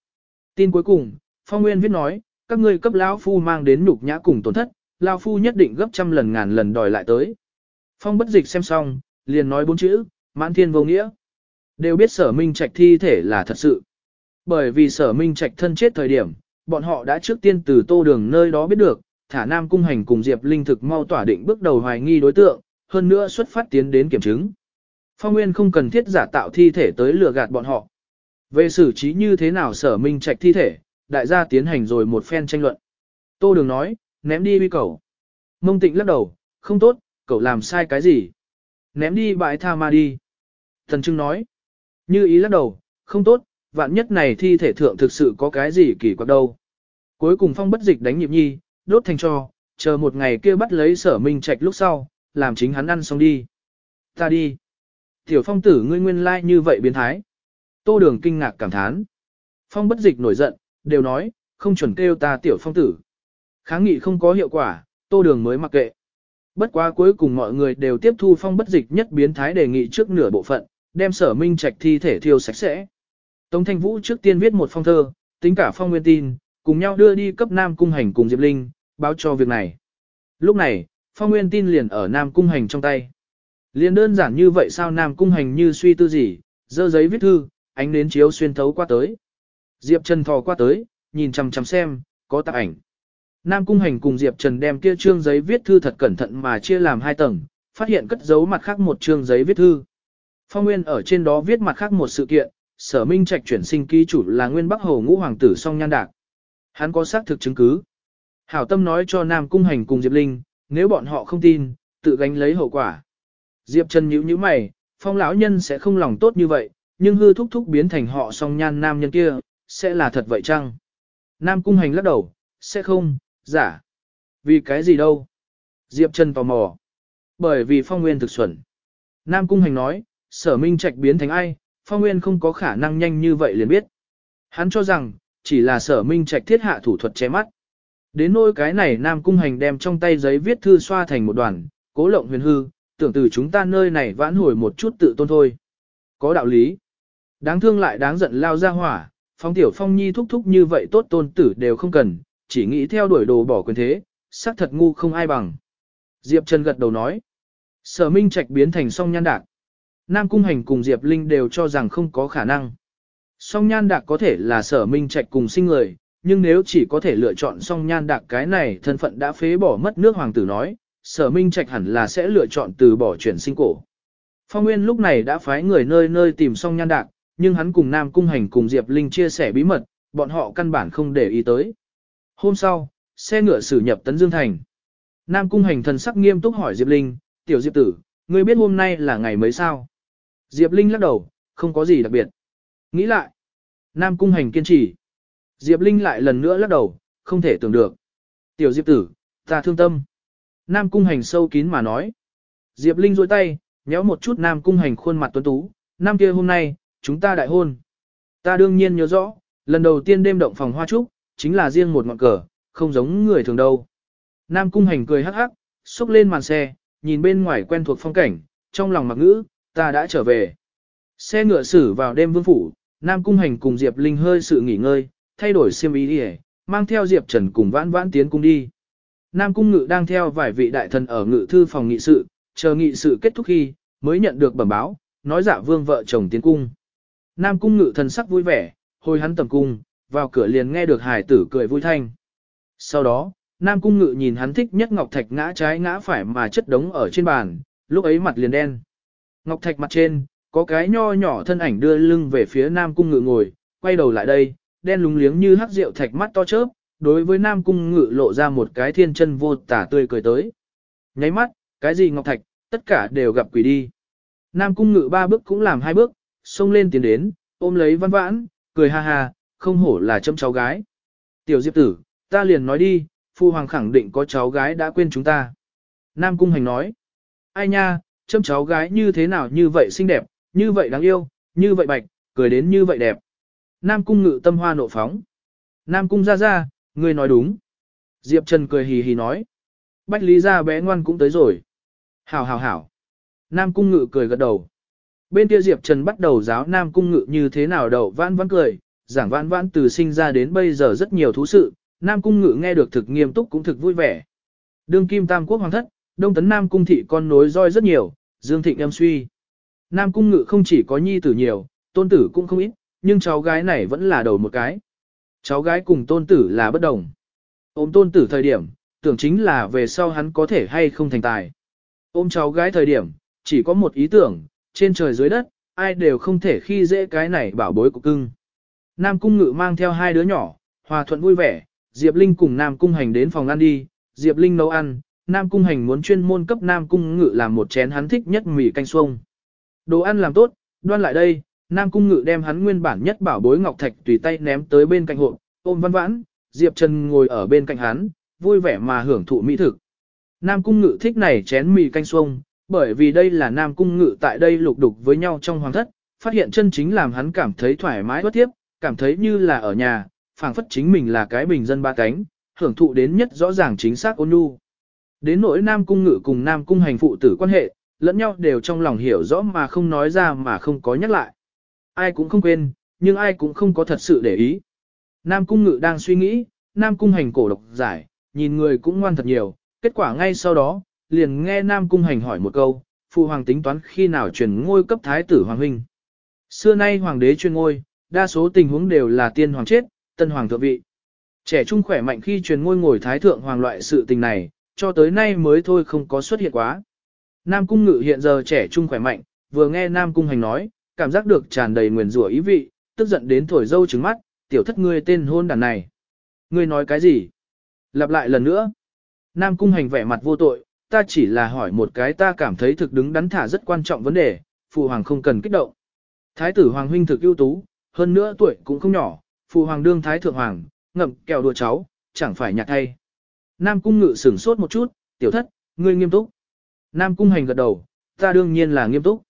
Tin cuối cùng, phong nguyên viết nói, các ngươi cấp lão phu mang đến nhục nhã cùng tổn thất, lão phu nhất định gấp trăm lần ngàn lần đòi lại tới. Phong bất dịch xem xong, liền nói bốn chữ, mãn thiên vô nghĩa. Đều biết sở minh trạch thi thể là thật sự. Bởi vì sở minh trạch thân chết thời điểm, bọn họ đã trước tiên từ tô đường nơi đó biết được, thả nam cung hành cùng Diệp Linh thực mau tỏa định bước đầu hoài nghi đối tượng, hơn nữa xuất phát tiến đến kiểm chứng. Phong Nguyên không cần thiết giả tạo thi thể tới lừa gạt bọn họ. Về xử trí như thế nào sở minh trạch thi thể, đại gia tiến hành rồi một phen tranh luận. Tô Đường nói, ném đi uy cầu. Mông tịnh lắc đầu, không tốt, cậu làm sai cái gì? Ném đi bãi tha ma đi. Thần Trưng nói, như ý lắc đầu, không tốt, vạn nhất này thi thể thượng thực sự có cái gì kỳ quặc đâu. Cuối cùng phong bất dịch đánh nhịp nhi, đốt thành cho, chờ một ngày kia bắt lấy sở minh trạch lúc sau, làm chính hắn ăn xong đi. Ta đi. Tiểu phong tử ngươi nguyên lai like như vậy biến thái. Tô đường kinh ngạc cảm thán. Phong bất dịch nổi giận, đều nói, không chuẩn kêu ta tiểu phong tử. Kháng nghị không có hiệu quả, tô đường mới mặc kệ. Bất quá cuối cùng mọi người đều tiếp thu phong bất dịch nhất biến thái đề nghị trước nửa bộ phận, đem sở minh trạch thi thể thiêu sạch sẽ. Tống Thanh Vũ trước tiên viết một phong thơ, tính cả phong nguyên tin, cùng nhau đưa đi cấp Nam Cung Hành cùng Diệp Linh, báo cho việc này. Lúc này, phong nguyên tin liền ở Nam Cung Hành trong tay. Liền đơn giản như vậy sao Nam Cung Hành như suy tư gì, dơ giấy viết thư, ánh nến chiếu xuyên thấu qua tới. Diệp Trần thò qua tới, nhìn chằm chằm xem, có tạp ảnh. Nam Cung Hành cùng Diệp Trần đem kia trương giấy viết thư thật cẩn thận mà chia làm hai tầng, phát hiện cất giấu mặt khác một trương giấy viết thư. Phong Nguyên ở trên đó viết mặt khác một sự kiện, sở minh trạch chuyển sinh ký chủ là nguyên bắc hồ ngũ hoàng tử song nhan đạc. Hắn có xác thực chứng cứ. Hảo tâm nói cho Nam Cung Hành cùng Diệp Linh, nếu bọn họ không tin, tự gánh lấy hậu quả. Diệp Trần nhíu nhíu mày, phong lão nhân sẽ không lòng tốt như vậy, nhưng hư thúc thúc biến thành họ song nhan nam nhân kia, sẽ là thật vậy chăng? Nam Cung Hành lắc đầu, sẽ không, giả. Vì cái gì đâu? Diệp Trần tò mò. Bởi vì phong nguyên thực xuẩn. Nam Cung Hành nói, sở minh trạch biến thành ai, phong nguyên không có khả năng nhanh như vậy liền biết. Hắn cho rằng, chỉ là sở minh trạch thiết hạ thủ thuật che mắt. Đến nỗi cái này Nam Cung Hành đem trong tay giấy viết thư xoa thành một đoàn, cố lộng huyền hư, tưởng từ chúng ta nơi này vãn hồi một chút tự tôn thôi. Có đạo lý. Đáng thương lại đáng giận lao ra hỏa, phong tiểu phong nhi thúc thúc như vậy tốt tôn tử đều không cần, chỉ nghĩ theo đuổi đồ bỏ quyền thế, xác thật ngu không ai bằng. Diệp Trần gật đầu nói. Sở Minh Trạch biến thành song nhan đạc. Nam Cung Hành cùng Diệp Linh đều cho rằng không có khả năng. Song nhan đạc có thể là sở Minh Trạch cùng sinh người, nhưng nếu chỉ có thể lựa chọn song nhan đạc cái này thân phận đã phế bỏ mất nước hoàng tử nói, sở Minh Trạch hẳn là sẽ lựa chọn từ bỏ chuyển sinh cổ. Phong Nguyên lúc này đã phái người nơi nơi tìm song nhan đạc, nhưng hắn cùng Nam Cung Hành cùng Diệp Linh chia sẻ bí mật, bọn họ căn bản không để ý tới. Hôm sau, xe ngựa xử nhập Tấn Dương Thành. Nam Cung Hành thần sắc nghiêm túc hỏi Diệp Linh, tiểu Diệp tử, ngươi biết hôm nay là ngày mấy sao? Diệp Linh lắc đầu, không có gì đặc biệt. Nghĩ lại. Nam Cung Hành kiên trì. Diệp Linh lại lần nữa lắc đầu, không thể tưởng được. Tiểu Diệp tử, ta thương tâm. Nam Cung Hành sâu kín mà nói. Diệp Linh rôi tay, nhéo một chút Nam Cung Hành khuôn mặt tuấn tú. Năm kia hôm nay, chúng ta đại hôn. Ta đương nhiên nhớ rõ, lần đầu tiên đêm động phòng hoa trúc, chính là riêng một ngọn cờ, không giống người thường đâu. Nam cung hành cười hắc hắc, xúc lên màn xe, nhìn bên ngoài quen thuộc phong cảnh, trong lòng mặc ngữ, ta đã trở về. Xe ngựa xử vào đêm vương phủ, Nam cung hành cùng Diệp Linh hơi sự nghỉ ngơi, thay đổi xiêm ý đi mang theo Diệp Trần cùng vãn vãn tiến cung đi. Nam cung ngự đang theo vài vị đại thần ở ngự thư phòng nghị sự, chờ nghị sự kết thúc khi, mới nhận được bẩm báo, nói giả vương vợ chồng tiến cung. Nam cung ngự thần sắc vui vẻ, hồi hắn tầm cung, vào cửa liền nghe được hải tử cười vui thanh. Sau đó, Nam cung ngự nhìn hắn thích nhất Ngọc Thạch ngã trái ngã phải mà chất đống ở trên bàn, lúc ấy mặt liền đen. Ngọc Thạch mặt trên, có cái nho nhỏ thân ảnh đưa lưng về phía Nam cung ngự ngồi, quay đầu lại đây, đen lúng liếng như hắc rượu thạch mắt to chớp, đối với Nam cung ngự lộ ra một cái thiên chân vô tả tươi cười tới. Nháy mắt, cái gì Ngọc Thạch, tất cả đều gặp quỷ đi. Nam cung ngự ba bước cũng làm hai bước, xông lên tiến đến, ôm lấy văn vãn, cười ha ha, không hổ là châm cháu gái. Tiểu Diệp tử, ta liền nói đi, Phu Hoàng khẳng định có cháu gái đã quên chúng ta. Nam cung hành nói, ai nha, châm cháu gái như thế nào như vậy xinh đẹp, như vậy đáng yêu, như vậy bạch, cười đến như vậy đẹp. Nam cung ngự tâm hoa nộ phóng. Nam cung ra ra, ngươi nói đúng. Diệp Trần cười hì hì nói. Bách Lý ra bé ngoan cũng tới rồi. Hảo hảo hảo. Nam cung ngự cười gật đầu. Bên kia Diệp Trần bắt đầu giáo Nam cung ngự như thế nào đầu vãn vãn cười, giảng vãn vãn từ sinh ra đến bây giờ rất nhiều thú sự, Nam cung ngự nghe được thực nghiêm túc cũng thực vui vẻ. Đương kim tam quốc hoàng thất, đông tấn Nam cung thị con nối roi rất nhiều, Dương Thịnh em suy. Nam cung ngự không chỉ có nhi tử nhiều, tôn tử cũng không ít, nhưng cháu gái này vẫn là đầu một cái. Cháu gái cùng tôn tử là bất đồng. Ôm tôn tử thời điểm, tưởng chính là về sau hắn có thể hay không thành tài. Ôm cháu gái thời điểm, chỉ có một ý tưởng, trên trời dưới đất, ai đều không thể khi dễ cái này bảo bối của cưng. Nam cung ngự mang theo hai đứa nhỏ, hòa thuận vui vẻ, Diệp Linh cùng Nam cung hành đến phòng ăn đi, Diệp Linh nấu ăn, Nam cung hành muốn chuyên môn cấp Nam cung ngự làm một chén hắn thích nhất mì canh xuông. Đồ ăn làm tốt, đoan lại đây, Nam cung ngự đem hắn nguyên bản nhất bảo bối ngọc thạch tùy tay ném tới bên cạnh hộp, ôm văn vãn, Diệp Trần ngồi ở bên cạnh hắn, vui vẻ mà hưởng thụ mỹ thực. Nam cung ngự thích này chén mì canh xuông, bởi vì đây là Nam cung ngự tại đây lục đục với nhau trong hoàng thất, phát hiện chân chính làm hắn cảm thấy thoải mái bất tiếp, cảm thấy như là ở nhà, phảng phất chính mình là cái bình dân ba cánh, hưởng thụ đến nhất rõ ràng chính xác ôn nhu. Đến nỗi Nam cung ngự cùng Nam cung hành phụ tử quan hệ, lẫn nhau đều trong lòng hiểu rõ mà không nói ra mà không có nhắc lại. Ai cũng không quên, nhưng ai cũng không có thật sự để ý. Nam cung ngự đang suy nghĩ, Nam cung hành cổ độc giải, nhìn người cũng ngoan thật nhiều, kết quả ngay sau đó, liền nghe Nam cung hành hỏi một câu, phụ hoàng tính toán khi nào truyền ngôi cấp thái tử hoàng huynh. Xưa nay hoàng đế truyền ngôi, đa số tình huống đều là tiên hoàng chết, tân hoàng thượng vị. Trẻ trung khỏe mạnh khi truyền ngôi ngồi thái thượng hoàng loại sự tình này, cho tới nay mới thôi không có xuất hiện quá. Nam cung ngự hiện giờ trẻ trung khỏe mạnh, vừa nghe Nam cung hành nói, cảm giác được tràn đầy nguyền rủa ý vị, tức giận đến thổi dâu trứng mắt, tiểu thất ngươi tên hôn đàn này. Ngươi nói cái gì? Lặp lại lần nữa. Nam cung hành vẻ mặt vô tội, ta chỉ là hỏi một cái ta cảm thấy thực đứng đắn thả rất quan trọng vấn đề, phụ hoàng không cần kích động. Thái tử hoàng huynh thực ưu tú, hơn nữa tuổi cũng không nhỏ, phụ hoàng đương thái thượng hoàng, ngậm kẹo đùa cháu, chẳng phải nhạc hay. Nam cung ngự sửng sốt một chút, tiểu thất, ngươi nghiêm túc. Nam cung hành gật đầu, ta đương nhiên là nghiêm túc.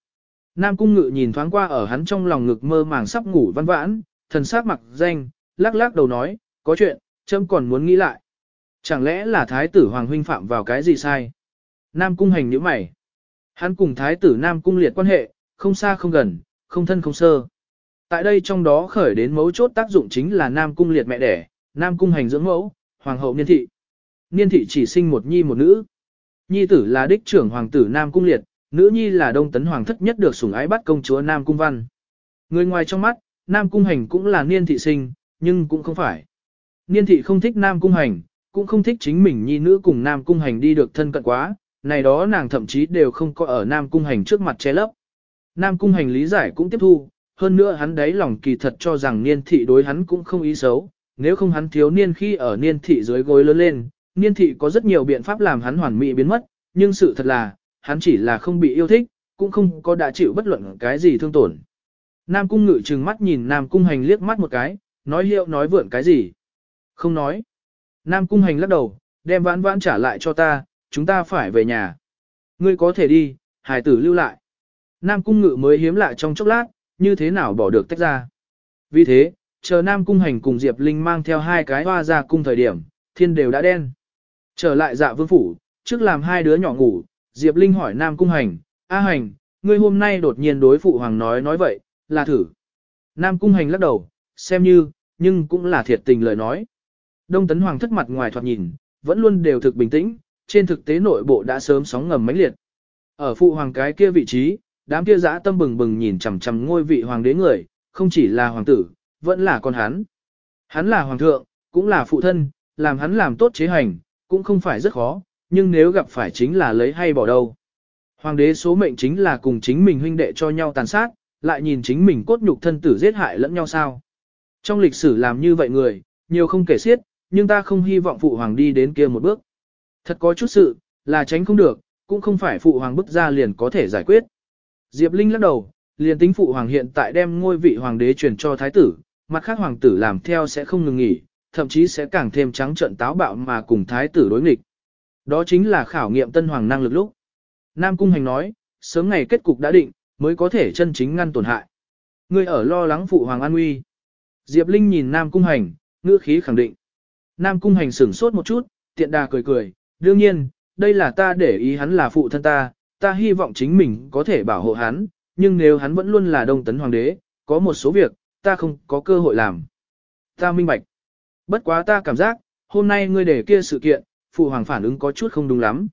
Nam cung ngự nhìn thoáng qua ở hắn trong lòng ngực mơ màng sắp ngủ văn vãn, thần sắc mặc danh, lắc lắc đầu nói, có chuyện, trâm còn muốn nghĩ lại. Chẳng lẽ là thái tử hoàng huynh phạm vào cái gì sai? Nam cung hành nhíu mày. Hắn cùng thái tử Nam cung liệt quan hệ, không xa không gần, không thân không sơ. Tại đây trong đó khởi đến mấu chốt tác dụng chính là Nam cung liệt mẹ đẻ, Nam cung hành dưỡng mẫu, hoàng hậu niên thị. Niên thị chỉ sinh một nhi một nữ. Nhi tử là đích trưởng hoàng tử Nam cung liệt, nữ nhi là đông tấn hoàng thất nhất được sủng ái bắt công chúa Nam cung văn. Người ngoài trong mắt, Nam cung hành cũng là niên thị sinh, nhưng cũng không phải. Niên thị không thích Nam cung hành, cũng không thích chính mình nhi nữ cùng Nam cung hành đi được thân cận quá, này đó nàng thậm chí đều không có ở Nam cung hành trước mặt che lấp. Nam cung hành lý giải cũng tiếp thu, hơn nữa hắn đấy lòng kỳ thật cho rằng niên thị đối hắn cũng không ý xấu, nếu không hắn thiếu niên khi ở niên thị dưới gối lớn lên, niên thị có rất nhiều biện pháp làm hắn hoàn mỹ biến mất, nhưng sự thật là, hắn chỉ là không bị yêu thích, cũng không có đã chịu bất luận cái gì thương tổn. Nam cung ngự trừng mắt nhìn Nam cung hành liếc mắt một cái, nói hiệu nói vượn cái gì. Không nói. Nam cung hành lắc đầu, đem vãn vãn trả lại cho ta, chúng ta phải về nhà. Ngươi có thể đi, hài tử lưu lại. Nam cung ngự mới hiếm lại trong chốc lát, như thế nào bỏ được tách ra. Vì thế, chờ Nam cung hành cùng Diệp Linh mang theo hai cái hoa ra cung thời điểm, thiên đều đã đen. Trở lại dạ vương phủ, trước làm hai đứa nhỏ ngủ, Diệp Linh hỏi Nam Cung Hành, A Hành, ngươi hôm nay đột nhiên đối phụ hoàng nói nói vậy, là thử. Nam Cung Hành lắc đầu, xem như, nhưng cũng là thiệt tình lời nói. Đông Tấn Hoàng thất mặt ngoài thoạt nhìn, vẫn luôn đều thực bình tĩnh, trên thực tế nội bộ đã sớm sóng ngầm mãnh liệt. Ở phụ hoàng cái kia vị trí, đám kia dã tâm bừng bừng nhìn chằm chằm ngôi vị hoàng đế người, không chỉ là hoàng tử, vẫn là con hắn. Hắn là hoàng thượng, cũng là phụ thân, làm hắn làm tốt chế hành, cũng không phải rất khó, nhưng nếu gặp phải chính là lấy hay bỏ đâu. Hoàng đế số mệnh chính là cùng chính mình huynh đệ cho nhau tàn sát, lại nhìn chính mình cốt nhục thân tử giết hại lẫn nhau sao. Trong lịch sử làm như vậy người, nhiều không kể xiết, nhưng ta không hy vọng phụ hoàng đi đến kia một bước. Thật có chút sự, là tránh không được, cũng không phải phụ hoàng bức ra liền có thể giải quyết. Diệp Linh lắc đầu, liền tính phụ hoàng hiện tại đem ngôi vị hoàng đế truyền cho thái tử, mặt khác hoàng tử làm theo sẽ không ngừng nghỉ, thậm chí sẽ càng thêm trắng trợn táo bạo mà cùng thái tử đối nghịch. Đó chính là khảo nghiệm tân hoàng năng lực lúc. Nam Cung Hành nói, sớm ngày kết cục đã định, mới có thể chân chính ngăn tổn hại. Ngươi ở lo lắng phụ hoàng an nguy. Diệp Linh nhìn Nam Cung Hành, ngữ khí khẳng định. Nam Cung Hành sửng sốt một chút, tiện đà cười cười, đương nhiên, đây là ta để ý hắn là phụ thân ta, ta hy vọng chính mình có thể bảo hộ hắn, nhưng nếu hắn vẫn luôn là đông tấn hoàng đế, có một số việc, ta không có cơ hội làm. Ta minh bạch. Bất quá ta cảm giác, hôm nay ngươi để kia sự kiện, phụ hoàng phản ứng có chút không đúng lắm.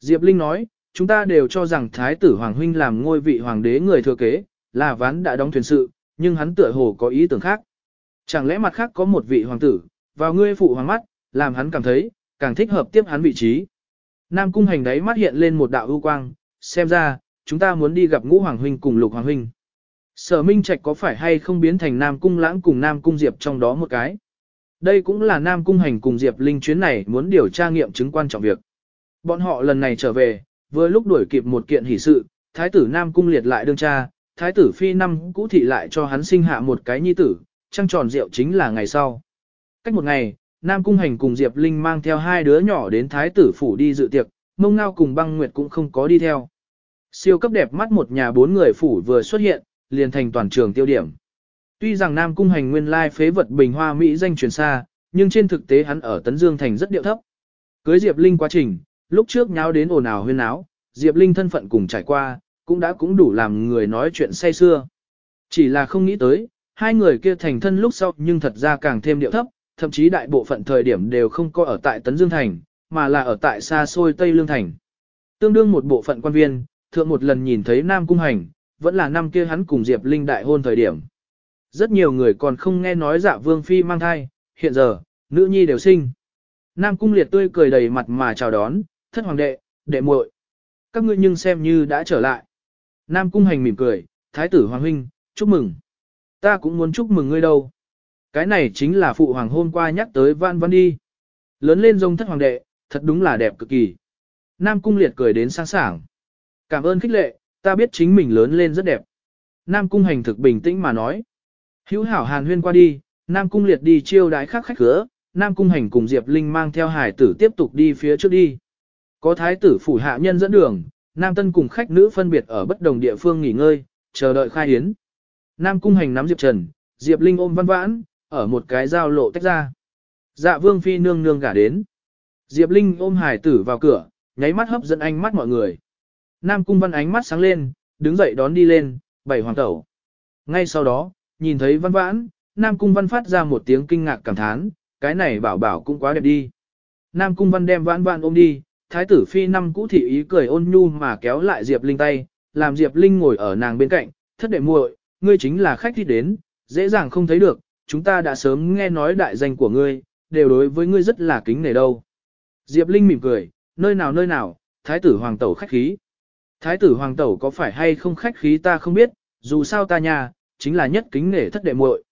Diệp Linh nói, chúng ta đều cho rằng thái tử hoàng huynh làm ngôi vị hoàng đế người thừa kế, là ván đã đóng thuyền sự, nhưng hắn tựa hồ có ý tưởng khác. Chẳng lẽ mặt khác có một vị hoàng tử, vào ngươi phụ hoàng mắt, làm hắn cảm thấy, càng thích hợp tiếp hắn vị trí. Nam cung hành đấy mắt hiện lên một đạo ưu quang, xem ra, chúng ta muốn đi gặp ngũ hoàng huynh cùng lục hoàng huynh. Sở Minh Trạch có phải hay không biến thành Nam cung lãng cùng Nam cung Diệp trong đó một cái? Đây cũng là Nam cung hành cùng Diệp Linh chuyến này muốn điều tra nghiệm chứng quan trọng việc. Bọn họ lần này trở về, vừa lúc đuổi kịp một kiện hỷ sự, thái tử Nam cung liệt lại đương cha, thái tử phi năm cũ thị lại cho hắn sinh hạ một cái nhi tử, trăng tròn rượu chính là ngày sau. Cách một ngày, Nam Cung Hành cùng Diệp Linh mang theo hai đứa nhỏ đến Thái tử phủ đi dự tiệc, mông ngao cùng băng nguyệt cũng không có đi theo. Siêu cấp đẹp mắt một nhà bốn người phủ vừa xuất hiện, liền thành toàn trường tiêu điểm. Tuy rằng Nam Cung Hành nguyên lai phế vật bình hoa Mỹ danh truyền xa, nhưng trên thực tế hắn ở Tấn Dương Thành rất điệu thấp. Cưới Diệp Linh quá trình, lúc trước nháo đến ồn ào huyên náo, Diệp Linh thân phận cùng trải qua, cũng đã cũng đủ làm người nói chuyện say xưa. Chỉ là không nghĩ tới, hai người kia thành thân lúc sau nhưng thật ra càng thêm điệu thấp, thậm chí đại bộ phận thời điểm đều không có ở tại Tấn Dương Thành, mà là ở tại xa xôi Tây Lương Thành. Tương đương một bộ phận quan viên, thượng một lần nhìn thấy Nam Cung Hành, vẫn là năm kia hắn cùng Diệp Linh đại hôn thời điểm. Rất nhiều người còn không nghe nói dạ Vương Phi mang thai, hiện giờ, nữ nhi đều sinh. Nam Cung liệt tươi cười đầy mặt mà chào đón, thất hoàng đệ, đệ muội, Các ngươi nhưng xem như đã trở lại. Nam Cung Hành mỉm cười, Thái tử Hoàng Huynh, chúc mừng. Ta cũng muốn chúc mừng ngươi đâu. Cái này chính là phụ hoàng hôm qua nhắc tới văn văn đi. Lớn lên rông thất hoàng đệ, thật đúng là đẹp cực kỳ. Nam cung liệt cười đến sáng sảng. Cảm ơn khích lệ, ta biết chính mình lớn lên rất đẹp. Nam cung hành thực bình tĩnh mà nói. Hữu hảo hàn huyên qua đi, Nam cung liệt đi chiêu đái khác khách cửa, Nam cung hành cùng Diệp Linh mang theo hải tử tiếp tục đi phía trước đi. Có thái tử phủ hạ nhân dẫn đường, Nam tân cùng khách nữ phân biệt ở bất đồng địa phương nghỉ ngơi, chờ đợi khai hiến. Nam cung hành nắm Diệp Trần, Diệp Linh ôm văn vãn, ở một cái giao lộ tách ra. Dạ vương phi nương nương gả đến. Diệp Linh ôm hải tử vào cửa, nháy mắt hấp dẫn ánh mắt mọi người. Nam cung văn ánh mắt sáng lên, đứng dậy đón đi lên, bảy hoàng tẩu. Ngay sau đó, nhìn thấy văn vãn, Nam cung văn phát ra một tiếng kinh ngạc cảm thán, cái này bảo bảo cũng quá đẹp đi. Nam cung văn đem vãn vãn ôm đi, thái tử phi năm cũ thị ý cười ôn nhu mà kéo lại Diệp Linh tay, làm Diệp Linh ngồi ở nàng bên cạnh, thất đệ muội, ngươi chính là khách đi đến, dễ dàng không thấy được, chúng ta đã sớm nghe nói đại danh của ngươi, đều đối với ngươi rất là kính nể đâu. Diệp Linh mỉm cười, nơi nào nơi nào, thái tử hoàng tẩu khách khí. Thái tử hoàng tẩu có phải hay không khách khí ta không biết, dù sao ta nhà, chính là nhất kính nể thất đệ muội.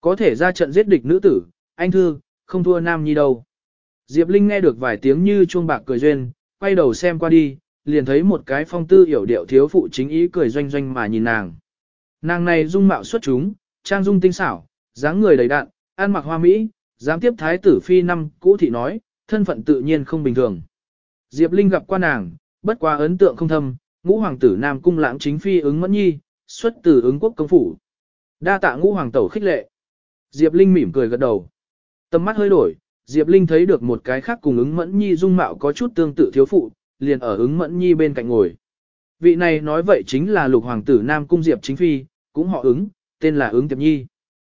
Có thể ra trận giết địch nữ tử, anh thư, không thua nam nhi đâu. Diệp Linh nghe được vài tiếng như chuông bạc cười duyên, quay đầu xem qua đi, liền thấy một cái phong tư hiểu điệu thiếu phụ chính ý cười doanh doanh mà nhìn nàng. Nàng này dung mạo xuất chúng, trang dung tinh xảo, dáng người đầy đặn, ăn mặc hoa mỹ, dám tiếp thái tử phi năm cũ thị nói, thân phận tự nhiên không bình thường. Diệp Linh gặp qua nàng, bất quá ấn tượng không thâm, ngũ hoàng tử Nam cung lãng chính phi ứng mẫn nhi, xuất từ ứng quốc công phủ. Đa tạ ngũ hoàng tẩu khích lệ. Diệp Linh mỉm cười gật đầu. Tầm mắt hơi đổi, Diệp Linh thấy được một cái khác cùng ứng mẫn nhi dung mạo có chút tương tự thiếu phụ, liền ở ứng mẫn nhi bên cạnh ngồi. Vị này nói vậy chính là lục hoàng tử Nam Cung Diệp chính phi, cũng họ ứng, tên là ứng tiệp nhi.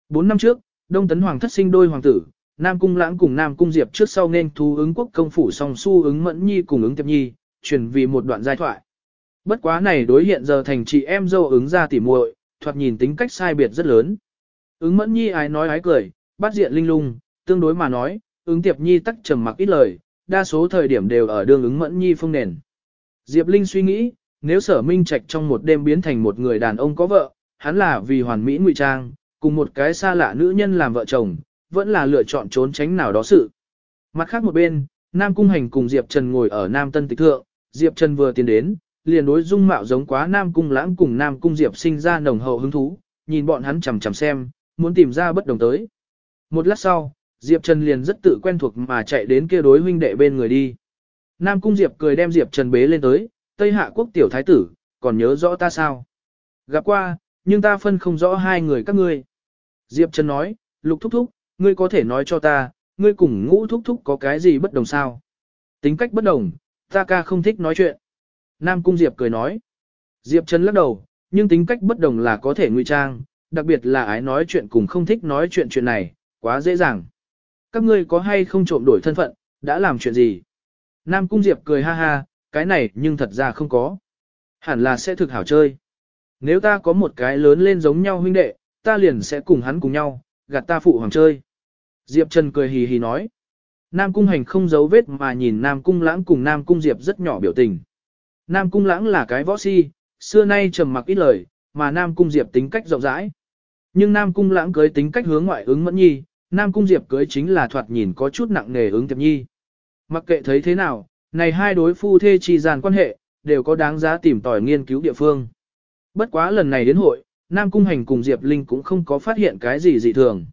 Bốn năm trước, Đông Tấn Hoàng thất sinh đôi hoàng tử, Nam Cung Lãng cùng Nam Cung Diệp trước sau nên thu ứng quốc công phủ song su ứng mẫn nhi cùng ứng tiệp nhi, truyền vì một đoạn giai thoại. Bất quá này đối hiện giờ thành chị em dâu ứng ra tỉ muội, thoạt nhìn tính cách sai biệt rất lớn. Ứng mẫn nhi ái nói ái cười, bắt diện linh lung, tương đối mà nói, ứng tiệp nhi tắc trầm mặc ít lời, đa số thời điểm đều ở đường ứng mẫn nhi phương nền. Diệp Linh suy nghĩ, nếu sở minh trạch trong một đêm biến thành một người đàn ông có vợ, hắn là vì hoàn mỹ ngụy trang, cùng một cái xa lạ nữ nhân làm vợ chồng, vẫn là lựa chọn trốn tránh nào đó sự. Mặt khác một bên, Nam Cung Hành cùng Diệp Trần ngồi ở Nam Tân Tịch Thượng, Diệp Trần vừa tiến đến, liền đối dung mạo giống quá Nam Cung Lãng cùng Nam Cung Diệp sinh ra nồng hậu hứng thú, nhìn bọn hắn chằm chằm xem, muốn tìm ra bất đồng tới. Một lát sau, Diệp Trần liền rất tự quen thuộc mà chạy đến kia đối huynh đệ bên người đi. Nam Cung Diệp cười đem Diệp Trần bế lên tới, Tây Hạ quốc tiểu thái tử, còn nhớ rõ ta sao? Gặp qua, nhưng ta phân không rõ hai người các ngươi. Diệp Trần nói, lục thúc thúc, ngươi có thể nói cho ta, ngươi cùng ngũ thúc thúc có cái gì bất đồng sao? Tính cách bất đồng, ta ca không thích nói chuyện. Nam Cung Diệp cười nói. Diệp Trần lắc đầu, nhưng tính cách bất đồng là có thể ngụy trang, đặc biệt là ái nói chuyện cùng không thích nói chuyện chuyện này, quá dễ dàng. Các ngươi có hay không trộm đổi thân phận, đã làm chuyện gì? Nam Cung Diệp cười ha ha, cái này nhưng thật ra không có. Hẳn là sẽ thực hảo chơi. Nếu ta có một cái lớn lên giống nhau huynh đệ, ta liền sẽ cùng hắn cùng nhau, gạt ta phụ hoàng chơi. Diệp Trần cười hì hì nói. Nam Cung Hành không giấu vết mà nhìn Nam Cung Lãng cùng Nam Cung Diệp rất nhỏ biểu tình. Nam Cung Lãng là cái võ si, xưa nay trầm mặc ít lời, mà Nam Cung Diệp tính cách rộng rãi. Nhưng Nam Cung Lãng cưới tính cách hướng ngoại ứng mẫn nhi, Nam Cung Diệp cưới chính là thoạt nhìn có chút nặng nề ứng tiệp nhi. Mặc kệ thấy thế nào, này hai đối phu thê trì gian quan hệ, đều có đáng giá tìm tòi nghiên cứu địa phương. Bất quá lần này đến hội, Nam Cung Hành cùng Diệp Linh cũng không có phát hiện cái gì dị thường.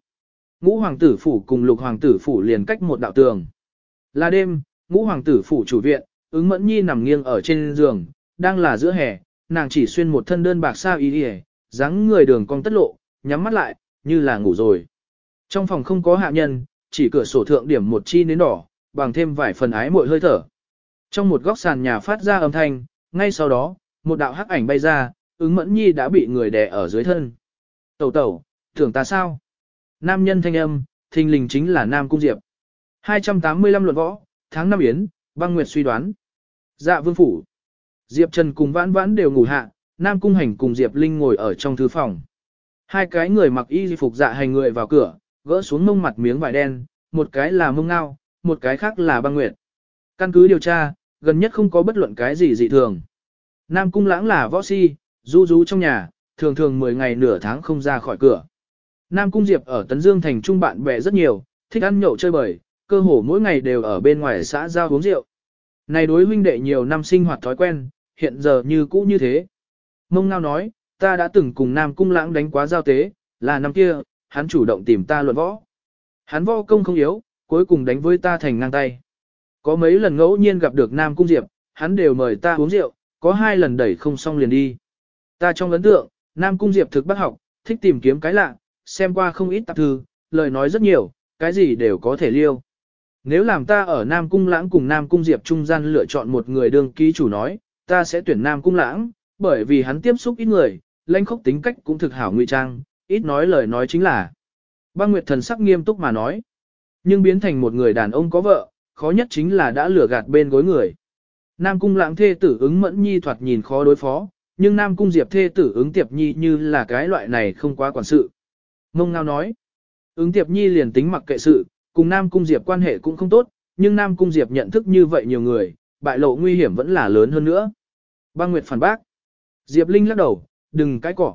Ngũ hoàng tử phủ cùng lục hoàng tử phủ liền cách một đạo tường. Là đêm, ngũ hoàng tử phủ chủ viện, ứng mẫn nhi nằm nghiêng ở trên giường, đang là giữa hè, nàng chỉ xuyên một thân đơn bạc sao y y, dáng người đường cong tất lộ, nhắm mắt lại, như là ngủ rồi. Trong phòng không có hạ nhân, chỉ cửa sổ thượng điểm một chi nến đỏ, bằng thêm vài phần ái muội hơi thở. Trong một góc sàn nhà phát ra âm thanh, ngay sau đó, một đạo hắc ảnh bay ra, ứng mẫn nhi đã bị người đè ở dưới thân. Tẩu tẩu, tưởng ta sao? Nam nhân thanh âm, thình lình chính là Nam Cung Diệp. 285 luận võ, tháng năm yến, băng nguyệt suy đoán. Dạ vương phủ. Diệp Trần cùng vãn vãn đều ngủ hạ, Nam Cung Hành cùng Diệp Linh ngồi ở trong thư phòng. Hai cái người mặc y phục dạ hành người vào cửa, gỡ xuống mông mặt miếng vải đen, một cái là mông ngao, một cái khác là băng nguyệt. Căn cứ điều tra, gần nhất không có bất luận cái gì dị thường. Nam Cung lãng là võ si, du du trong nhà, thường thường 10 ngày nửa tháng không ra khỏi cửa. Nam Cung Diệp ở Tấn Dương thành trung bạn bè rất nhiều, thích ăn nhậu chơi bời, cơ hồ mỗi ngày đều ở bên ngoài xã giao uống rượu. Này đối huynh đệ nhiều năm sinh hoạt thói quen, hiện giờ như cũ như thế. Mông Ngao nói, ta đã từng cùng Nam Cung Lãng đánh quá giao tế, là năm kia, hắn chủ động tìm ta luận võ. Hắn võ công không yếu, cuối cùng đánh với ta thành ngang tay. Có mấy lần ngẫu nhiên gặp được Nam Cung Diệp, hắn đều mời ta uống rượu, có hai lần đẩy không xong liền đi. Ta trong ấn tượng, Nam Cung Diệp thực bác học, thích tìm kiếm cái lạ, xem qua không ít tạp thư, lời nói rất nhiều, cái gì đều có thể liêu. Nếu làm ta ở Nam Cung Lãng cùng Nam Cung Diệp trung gian lựa chọn một người đương ký chủ nói, ta sẽ tuyển Nam Cung Lãng, bởi vì hắn tiếp xúc ít người, lãnh khốc tính cách cũng thực hảo ngụy trang, ít nói lời nói chính là. Băng Nguyệt thần sắc nghiêm túc mà nói, nhưng biến thành một người đàn ông có vợ, khó nhất chính là đã lừa gạt bên gối người. Nam Cung Lãng thê tử ứng mẫn nhi thoạt nhìn khó đối phó, nhưng Nam Cung Diệp thê tử ứng tiệp nhi như là cái loại này không quá quản sự. Mông Ngao nói, ứng tiệp nhi liền tính mặc kệ sự, cùng Nam Cung Diệp quan hệ cũng không tốt, nhưng Nam Cung Diệp nhận thức như vậy nhiều người, bại lộ nguy hiểm vẫn là lớn hơn nữa. Băng Nguyệt phản bác. Diệp Linh lắc đầu, đừng cái cỏ.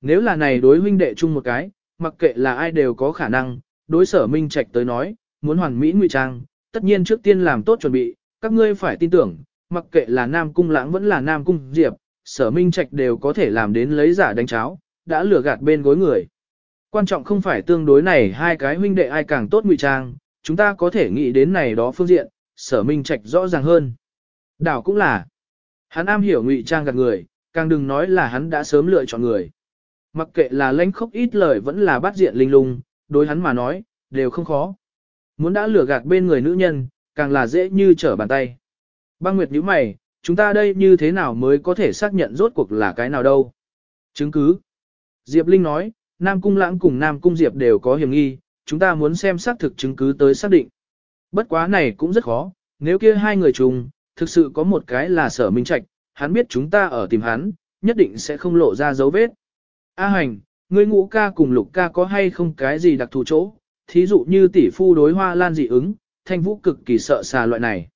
Nếu là này đối huynh đệ chung một cái, mặc kệ là ai đều có khả năng, đối sở minh trạch tới nói, muốn hoàn mỹ ngụy trang, tất nhiên trước tiên làm tốt chuẩn bị, các ngươi phải tin tưởng, mặc kệ là Nam Cung Lãng vẫn là Nam Cung Diệp, sở minh trạch đều có thể làm đến lấy giả đánh cháo, đã lừa gạt bên gối người. Quan trọng không phải tương đối này hai cái huynh đệ ai càng tốt ngụy trang, chúng ta có thể nghĩ đến này đó phương diện, sở minh trạch rõ ràng hơn. Đảo cũng là, hắn am hiểu ngụy trang gạt người, càng đừng nói là hắn đã sớm lựa chọn người. Mặc kệ là lãnh khốc ít lời vẫn là bắt diện linh lung, đối hắn mà nói, đều không khó. Muốn đã lừa gạt bên người nữ nhân, càng là dễ như trở bàn tay. Băng Nguyệt nhíu mày, chúng ta đây như thế nào mới có thể xác nhận rốt cuộc là cái nào đâu? Chứng cứ. Diệp Linh nói, Nam Cung Lãng cùng Nam Cung Diệp đều có hiểm nghi, chúng ta muốn xem xác thực chứng cứ tới xác định. Bất quá này cũng rất khó, nếu kia hai người chung, thực sự có một cái là sở minh trạch, hắn biết chúng ta ở tìm hắn, nhất định sẽ không lộ ra dấu vết. A hành, ngươi ngũ ca cùng lục ca có hay không cái gì đặc thù chỗ, thí dụ như tỷ phu đối hoa lan dị ứng, thanh vũ cực kỳ sợ xà loại này.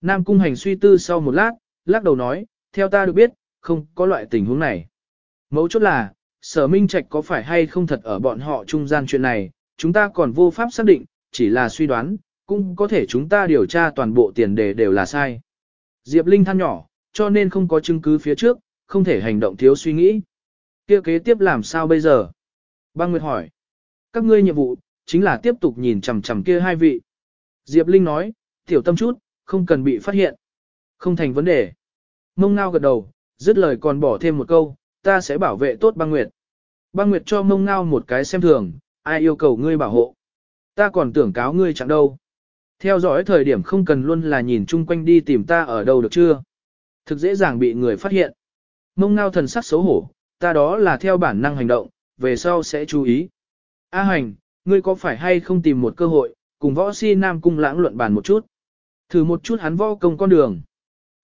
Nam cung hành suy tư sau một lát, lắc đầu nói, theo ta được biết, không có loại tình huống này. Mấu chốt là, sở minh trạch có phải hay không thật ở bọn họ trung gian chuyện này, chúng ta còn vô pháp xác định, chỉ là suy đoán, cũng có thể chúng ta điều tra toàn bộ tiền đề đều là sai. Diệp Linh than nhỏ, cho nên không có chứng cứ phía trước, không thể hành động thiếu suy nghĩ. Kia kế tiếp làm sao bây giờ? Băng Nguyệt hỏi. Các ngươi nhiệm vụ, chính là tiếp tục nhìn chằm chằm kia hai vị. Diệp Linh nói, tiểu tâm chút, không cần bị phát hiện. Không thành vấn đề. Mông ngao gật đầu, dứt lời còn bỏ thêm một câu, ta sẽ bảo vệ tốt băng nguyệt. Băng nguyệt cho mông ngao một cái xem thường, ai yêu cầu ngươi bảo hộ. Ta còn tưởng cáo ngươi chẳng đâu. Theo dõi thời điểm không cần luôn là nhìn chung quanh đi tìm ta ở đâu được chưa. Thực dễ dàng bị người phát hiện. Mông ngao thần sắc xấu hổ, ta đó là theo bản năng hành động, về sau sẽ chú ý. A hành, ngươi có phải hay không tìm một cơ hội, cùng võ si nam cung lãng luận bàn một chút. Thử một chút hắn võ công con đường.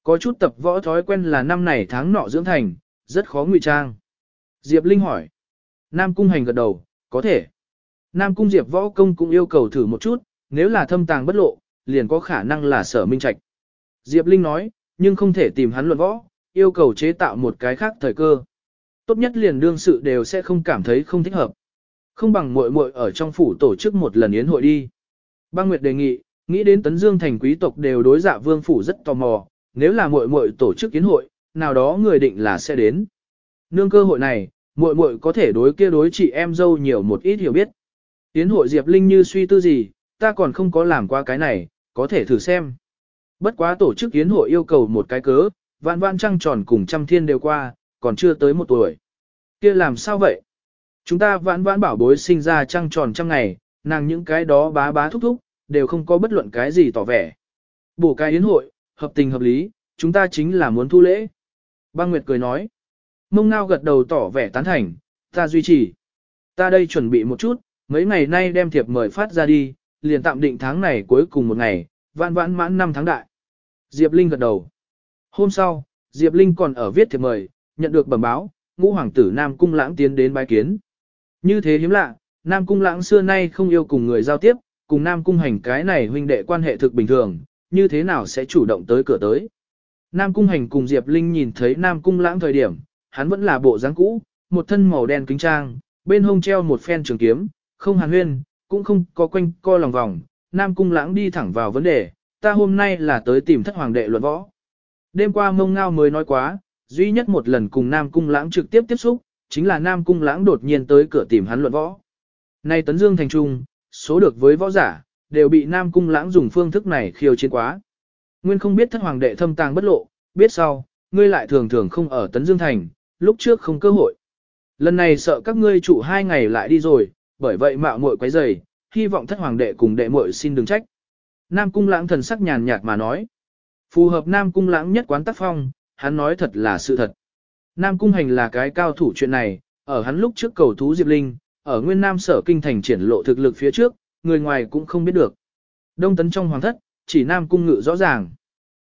Có chút tập võ thói quen là năm này tháng nọ dưỡng thành, rất khó ngụy trang. Diệp Linh hỏi. Nam cung hành gật đầu, có thể. Nam cung Diệp võ công cũng yêu cầu thử một chút, nếu là thâm tàng bất lộ, liền có khả năng là sở minh trạch. Diệp Linh nói, nhưng không thể tìm hắn luận võ, yêu cầu chế tạo một cái khác thời cơ. Tốt nhất liền đương sự đều sẽ không cảm thấy không thích hợp. Không bằng muội muội ở trong phủ tổ chức một lần yến hội đi. Băng Nguyệt đề nghị, nghĩ đến Tấn Dương thành quý tộc đều đối dạ vương phủ rất tò mò, nếu là muội muội tổ chức kiến hội, nào đó người định là sẽ đến. Nương cơ hội này, muội muội có thể đối kia đối chị em dâu nhiều một ít hiểu biết. Yến hội Diệp Linh như suy tư gì, ta còn không có làm qua cái này, có thể thử xem. Bất quá tổ chức kiến hội yêu cầu một cái cớ, vạn vạn trăng tròn cùng trăm thiên đều qua, còn chưa tới một tuổi. kia làm sao vậy? Chúng ta vãn vãn bảo bối sinh ra trăng tròn trăm ngày, nàng những cái đó bá bá thúc thúc, đều không có bất luận cái gì tỏ vẻ. Bổ cái yến hội, hợp tình hợp lý, chúng ta chính là muốn thu lễ. Băng Nguyệt cười nói. Mông ngao gật đầu tỏ vẻ tán thành, ta duy trì. Ta đây chuẩn bị một chút, mấy ngày nay đem thiệp mời phát ra đi, liền tạm định tháng này cuối cùng một ngày, vạn vãn mãn năm tháng đại. Diệp Linh gật đầu. Hôm sau, Diệp Linh còn ở viết thiệp mời, nhận được bẩm báo, ngũ hoàng tử Nam Cung Lãng tiến đến bái kiến. Như thế hiếm lạ, Nam Cung Lãng xưa nay không yêu cùng người giao tiếp, cùng Nam Cung hành cái này huynh đệ quan hệ thực bình thường, như thế nào sẽ chủ động tới cửa tới. Nam Cung hành cùng Diệp Linh nhìn thấy Nam Cung Lãng thời điểm, hắn vẫn là bộ dáng cũ, một thân màu đen kính trang, bên hông treo một phen trường kiếm, không hàn huyên, cũng không có quanh co lòng vòng. Nam Cung Lãng đi thẳng vào vấn đề, ta hôm nay là tới tìm thất hoàng đệ luận võ. Đêm qua mông ngao mới nói quá, duy nhất một lần cùng Nam Cung Lãng trực tiếp tiếp xúc, chính là Nam Cung Lãng đột nhiên tới cửa tìm hắn luận võ. Nay Tấn Dương thành trung, số được với võ giả, đều bị Nam Cung Lãng dùng phương thức này khiêu chiến quá. Nguyên không biết thất hoàng đệ thâm tàng bất lộ, biết sau, ngươi lại thường thường không ở Tấn Dương thành, lúc trước không cơ hội. Lần này sợ các ngươi trụ hai ngày lại đi rồi, bởi vậy mạo muội quấy rầy, hy vọng thất hoàng đệ cùng đệ muội xin đừng trách. Nam Cung Lãng thần sắc nhàn nhạt mà nói. Phù hợp Nam Cung Lãng nhất quán tác phong, hắn nói thật là sự thật. Nam Cung Hành là cái cao thủ chuyện này, ở hắn lúc trước cầu thú Diệp Linh, ở nguyên Nam sở kinh thành triển lộ thực lực phía trước, người ngoài cũng không biết được. Đông tấn trong hoàng thất, chỉ Nam Cung ngự rõ ràng.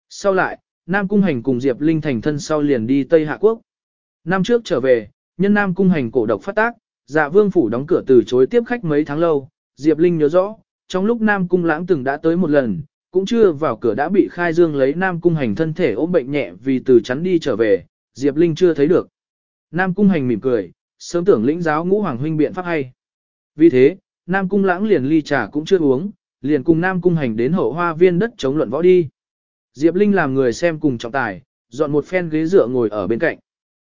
Sau lại, Nam Cung Hành cùng Diệp Linh thành thân sau liền đi Tây Hạ Quốc. Năm trước trở về, nhân Nam Cung Hành cổ độc phát tác, dạ vương phủ đóng cửa từ chối tiếp khách mấy tháng lâu, Diệp Linh nhớ rõ, trong lúc Nam Cung lãng từng đã tới một lần, cũng chưa vào cửa đã bị khai dương lấy Nam Cung hành thân thể ốm bệnh nhẹ vì từ chắn đi trở về, Diệp Linh chưa thấy được. Nam Cung hành mỉm cười, sớm tưởng lĩnh giáo ngũ hoàng huynh biện pháp hay. Vì thế, Nam Cung lãng liền ly trà cũng chưa uống, liền cùng Nam Cung hành đến hậu hoa viên đất chống luận võ đi. Diệp Linh làm người xem cùng trọng tài, dọn một phen ghế dựa ngồi ở bên cạnh.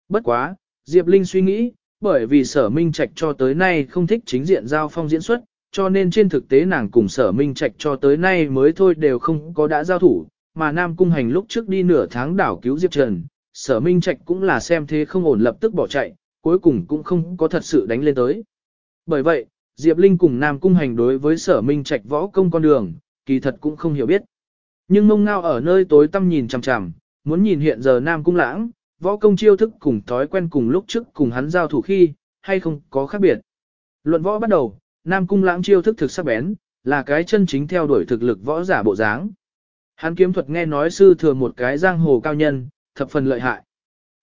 Bất quá, Diệp Linh suy nghĩ, bởi vì sở minh trạch cho tới nay không thích chính diện giao phong diễn xuất, cho nên trên thực tế nàng cùng sở minh trạch cho tới nay mới thôi đều không có đã giao thủ, mà Nam Cung Hành lúc trước đi nửa tháng đảo cứu Diệp Trần, sở minh trạch cũng là xem thế không ổn lập tức bỏ chạy, cuối cùng cũng không có thật sự đánh lên tới. Bởi vậy, Diệp Linh cùng Nam Cung Hành đối với sở minh trạch võ công con đường, kỳ thật cũng không hiểu biết. Nhưng mông ngao ở nơi tối tăm nhìn chằm chằm, muốn nhìn hiện giờ Nam Cung lãng, võ công chiêu thức cùng thói quen cùng lúc trước cùng hắn giao thủ khi, hay không có khác biệt. Luận võ bắt đầu, Nam Cung lãng chiêu thức thực sắc bén, là cái chân chính theo đuổi thực lực võ giả bộ dáng. Hắn kiếm thuật nghe nói sư thừa một cái giang hồ cao nhân, thập phần lợi hại.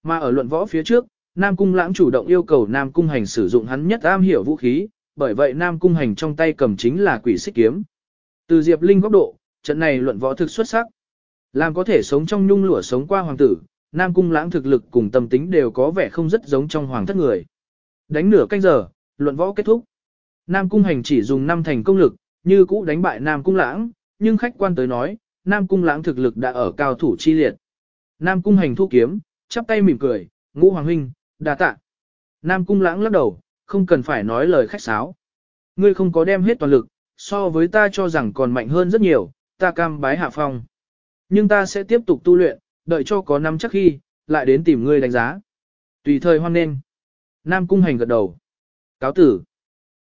Mà ở luận võ phía trước, Nam Cung lãng chủ động yêu cầu Nam Cung hành sử dụng hắn nhất am hiểu vũ khí, bởi vậy Nam Cung hành trong tay cầm chính là quỷ xích kiếm. Từ Diệp Linh góc độ, trận này luận võ thực xuất sắc. Làm có thể sống trong nhung lụa sống qua hoàng tử, Nam Cung lãng thực lực cùng tâm tính đều có vẻ không rất giống trong hoàng thất người. Đánh nửa canh giờ, luận võ kết thúc. Nam Cung hành chỉ dùng năm thành công lực, như cũ đánh bại Nam Cung lãng, nhưng khách quan tới nói, Nam Cung lãng thực lực đã ở cao thủ chi liệt. Nam Cung hành thu kiếm, chắp tay mỉm cười, ngũ hoàng huynh, đa tạ. Nam Cung lãng lắc đầu, không cần phải nói lời khách sáo. Ngươi không có đem hết toàn lực, so với ta cho rằng còn mạnh hơn rất nhiều, ta cam bái hạ phong. Nhưng ta sẽ tiếp tục tu luyện, đợi cho có năm chắc khi, lại đến tìm ngươi đánh giá. Tùy thời hoan nên. Nam Cung hành gật đầu. Cáo tử.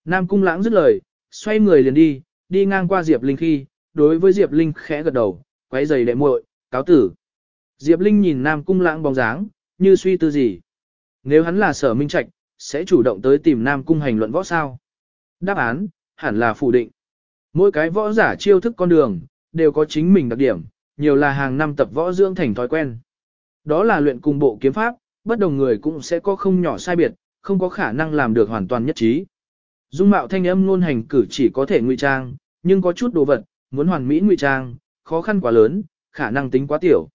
Nam Cung lãng dứt lời, xoay người liền đi, đi ngang qua Diệp Linh khi, đối với Diệp Linh khẽ gật đầu, quay giày đệ muội, cáo tử. Diệp Linh nhìn Nam Cung lãng bóng dáng, như suy tư gì. Nếu hắn là sở minh trạch, sẽ chủ động tới tìm Nam Cung hành luận võ sao? Đáp án, hẳn là phủ định. Mỗi cái võ giả chiêu thức con đường, đều có chính mình đặc điểm, nhiều là hàng năm tập võ dưỡng thành thói quen. Đó là luyện cùng bộ kiếm pháp, bất đồng người cũng sẽ có không nhỏ sai biệt, không có khả năng làm được hoàn toàn nhất trí. Dung mạo thanh âm luôn hành cử chỉ có thể ngụy trang, nhưng có chút đồ vật, muốn hoàn mỹ ngụy trang, khó khăn quá lớn, khả năng tính quá tiểu.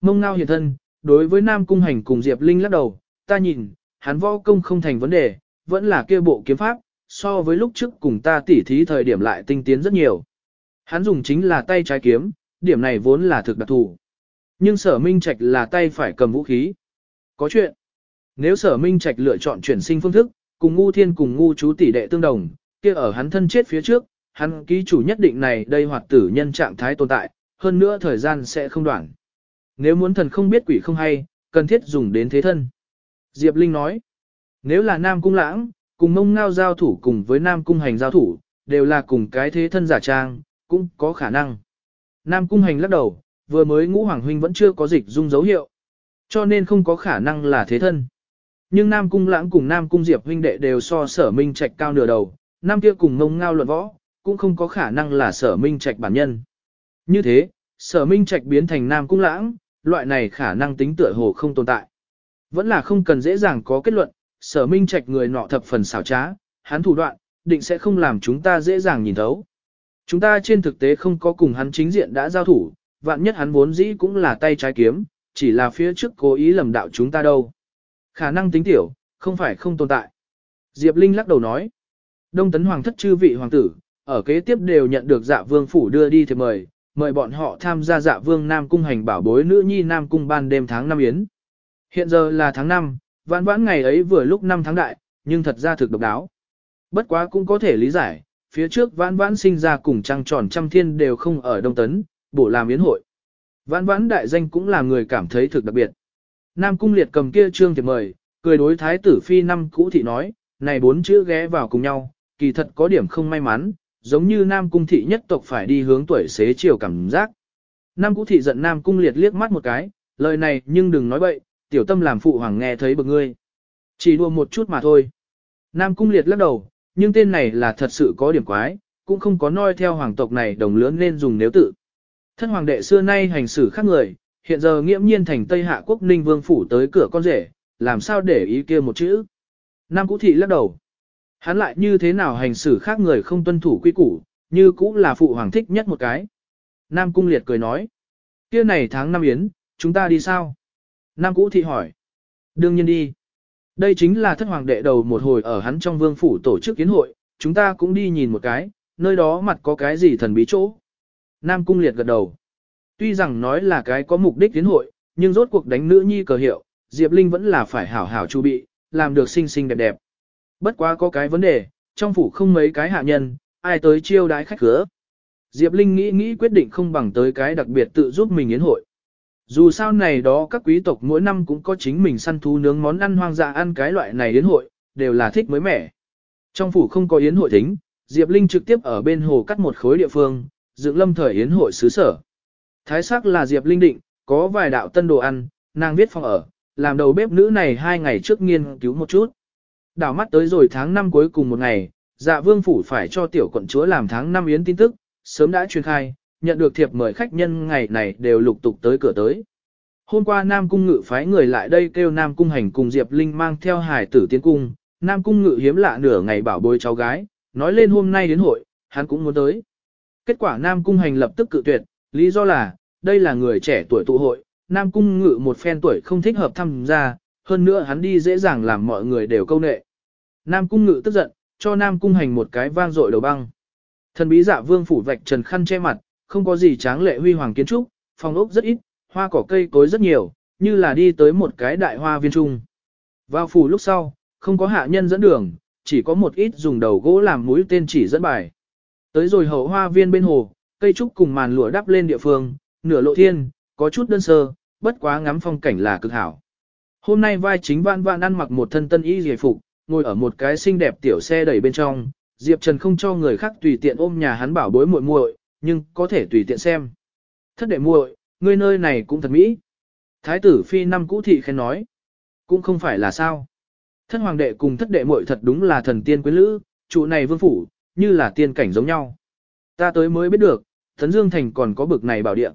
Mông ngao hiện thân, đối với Nam Cung Hành cùng Diệp Linh lắc đầu, ta nhìn, hắn võ công không thành vấn đề, vẫn là kia bộ kiếm pháp, so với lúc trước cùng ta tỉ thí thời điểm lại tinh tiến rất nhiều. Hắn dùng chính là tay trái kiếm, điểm này vốn là thực đặc thù. Nhưng sở minh trạch là tay phải cầm vũ khí. Có chuyện. Nếu sở minh trạch lựa chọn chuyển sinh phương thức, cùng ngu thiên cùng ngu chú tỷ đệ tương đồng, kia ở hắn thân chết phía trước, hắn ký chủ nhất định này đây hoạt tử nhân trạng thái tồn tại, hơn nữa thời gian sẽ không đoạn. Nếu muốn thần không biết quỷ không hay, cần thiết dùng đến thế thân. Diệp Linh nói, nếu là Nam Cung Lãng, cùng mông ngao giao thủ cùng với Nam Cung Hành giao thủ, đều là cùng cái thế thân giả trang, cũng có khả năng. Nam Cung Hành lắc đầu, vừa mới ngũ hoàng huynh vẫn chưa có dịch dung dấu hiệu, cho nên không có khả năng là thế thân. Nhưng Nam Cung Lãng cùng Nam Cung Diệp huynh đệ đều so sở minh trạch cao nửa đầu, Nam kia cùng mông ngao luận võ, cũng không có khả năng là sở minh trạch bản nhân. Như thế, sở minh trạch biến thành Nam Cung Lãng, loại này khả năng tính tựa hồ không tồn tại. Vẫn là không cần dễ dàng có kết luận, sở minh trạch người nọ thập phần xảo trá, hắn thủ đoạn, định sẽ không làm chúng ta dễ dàng nhìn thấu. Chúng ta trên thực tế không có cùng hắn chính diện đã giao thủ, vạn nhất hắn vốn dĩ cũng là tay trái kiếm, chỉ là phía trước cố ý lầm đạo chúng ta đâu. Khả năng tính tiểu, không phải không tồn tại. Diệp Linh lắc đầu nói. Đông tấn hoàng thất chư vị hoàng tử, ở kế tiếp đều nhận được dạ vương phủ đưa đi thì mời, mời bọn họ tham gia dạ vương Nam Cung hành bảo bối nữ nhi Nam Cung ban đêm tháng năm yến. Hiện giờ là tháng 5, vãn vãn ngày ấy vừa lúc năm tháng đại, nhưng thật ra thực độc đáo. Bất quá cũng có thể lý giải, phía trước vãn vãn sinh ra cùng trăng tròn trăm thiên đều không ở Đông Tấn, bổ làm yến hội. Vãn vãn đại danh cũng là người cảm thấy thực đặc biệt. Nam Cung liệt cầm kia trương thiệp mời, cười đối thái tử phi năm cũ thị nói, này bốn chữ ghé vào cùng nhau, kỳ thật có điểm không may mắn, giống như Nam Cung thị nhất tộc phải đi hướng tuổi xế chiều cảm giác. Nam cũ thị giận Nam Cung liệt liếc mắt một cái, lời này nhưng đừng nói bậy, tiểu tâm làm phụ hoàng nghe thấy bực ngươi. Chỉ đùa một chút mà thôi. Nam cung liệt lắc đầu, nhưng tên này là thật sự có điểm quái, cũng không có noi theo hoàng tộc này đồng lưỡng nên dùng nếu tự. Thân hoàng đệ xưa nay hành xử khác người, hiện giờ nghiễm nhiên thành Tây Hạ quốc ninh vương phủ tới cửa con rể, làm sao để ý kia một chữ. Nam Cũ Thị lắc đầu. Hắn lại như thế nào hành xử khác người không tuân thủ quy củ, như cũ là phụ hoàng thích nhất một cái. Nam Cung Liệt cười nói. Kia này tháng năm yến, chúng ta đi sao? Nam Cũ Thị hỏi. Đương nhiên đi. Đây chính là thất hoàng đệ đầu một hồi ở hắn trong vương phủ tổ chức kiến hội, chúng ta cũng đi nhìn một cái, nơi đó mặt có cái gì thần bí chỗ. Nam Cung Liệt gật đầu. Tuy rằng nói là cái có mục đích kiến hội, nhưng rốt cuộc đánh nữ nhi cờ hiệu, Diệp Linh vẫn là phải hảo hảo chu bị, làm được xinh xinh đẹp đẹp. Bất quá có cái vấn đề, trong phủ không mấy cái hạ nhân, ai tới chiêu đái khách cửa. Diệp Linh nghĩ nghĩ quyết định không bằng tới cái đặc biệt tự giúp mình yến hội. Dù sao này đó các quý tộc mỗi năm cũng có chính mình săn thú nướng món ăn hoang dã ăn cái loại này đến hội, đều là thích mới mẻ. Trong phủ không có yến hội thính, Diệp Linh trực tiếp ở bên hồ cắt một khối địa phương, dựng lâm thời yến hội xứ sở. Thái sắc là Diệp Linh định, có vài đạo tân đồ ăn, nàng viết phòng ở, làm đầu bếp nữ này hai ngày trước nghiên cứu một chút. Đảo mắt tới rồi tháng năm cuối cùng một ngày, dạ vương phủ phải cho tiểu quận chúa làm tháng năm yến tin tức, sớm đã truyền khai, nhận được thiệp mời khách nhân ngày này đều lục tục tới cửa tới. Hôm qua Nam Cung Ngự phái người lại đây kêu Nam Cung Hành cùng Diệp Linh mang theo hải tử tiến cung, Nam Cung Ngự hiếm lạ nửa ngày bảo bôi cháu gái, nói lên hôm nay đến hội, hắn cũng muốn tới. Kết quả Nam Cung Hành lập tức cự tuyệt, lý do là, đây là người trẻ tuổi tụ hội, Nam Cung Ngự một phen tuổi không thích hợp tham gia, hơn nữa hắn đi dễ dàng làm mọi người đều câu nệ. Nam Cung Ngự tức giận, cho Nam Cung Hành một cái vang dội đầu băng. Thần bí dạ vương phủ vạch trần khăn che mặt, không có gì tráng lệ huy hoàng kiến trúc, phòng ốc rất ít, hoa cỏ cây cối rất nhiều, như là đi tới một cái đại hoa viên trung. Vào phủ lúc sau, không có hạ nhân dẫn đường, chỉ có một ít dùng đầu gỗ làm mũi tên chỉ dẫn bài. Tới rồi hậu hoa viên bên hồ, cây trúc cùng màn lụa đắp lên địa phương, nửa lộ thiên, có chút đơn sơ, bất quá ngắm phong cảnh là cực hảo. Hôm nay vai chính vạn vạn ăn mặc một thân tân y giải phục, ngồi ở một cái xinh đẹp tiểu xe đẩy bên trong, Diệp Trần không cho người khác tùy tiện ôm nhà hắn bảo bối muội muội, nhưng có thể tùy tiện xem. Thất đệ muội, ngươi nơi này cũng thật mỹ. Thái tử phi năm cũ thị khen nói, cũng không phải là sao. Thất hoàng đệ cùng thất đệ muội thật đúng là thần tiên quyến lữ, trụ này vương phủ, như là tiên cảnh giống nhau. Ta tới mới biết được, Thấn Dương Thành còn có bực này bảo địa.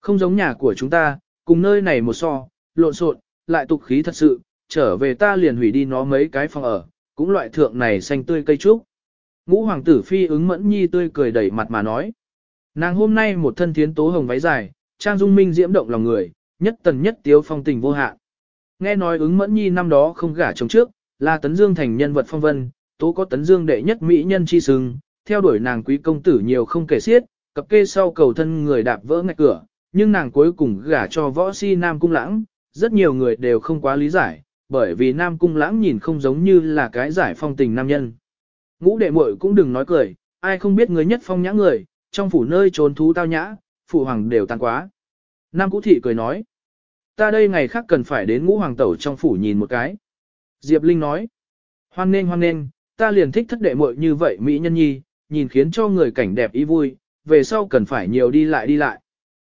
Không giống nhà của chúng ta, cùng nơi này một so, lộn xộn, lại tục khí thật sự, trở về ta liền hủy đi nó mấy cái phòng ở, cũng loại thượng này xanh tươi cây trúc. Ngũ hoàng tử phi ứng mẫn nhi tươi cười đẩy mặt mà nói. Nàng hôm nay một thân thiến tố hồng váy dài, trang dung minh diễm động lòng người, nhất tần nhất tiếu phong tình vô hạn. Nghe nói ứng mẫn nhi năm đó không gả chồng trước, là tấn dương thành nhân vật phong vân, tố có tấn dương đệ nhất mỹ nhân chi sừng, theo đuổi nàng quý công tử nhiều không kể xiết, cập kê sau cầu thân người đạp vỡ ngạch cửa, nhưng nàng cuối cùng gả cho võ si nam cung lãng, rất nhiều người đều không quá lý giải, bởi vì nam cung lãng nhìn không giống như là cái giải phong tình nam nhân. Ngũ đệ muội cũng đừng nói cười, ai không biết người nhất phong nhã người, trong phủ nơi trốn thú tao nhã, phụ hoàng đều tan quá. Nam Cũ Thị cười nói, ta đây ngày khác cần phải đến ngũ hoàng tẩu trong phủ nhìn một cái. Diệp Linh nói, hoan nên hoan nên, ta liền thích thất đệ muội như vậy Mỹ nhân nhi, nhìn khiến cho người cảnh đẹp ý vui, về sau cần phải nhiều đi lại đi lại.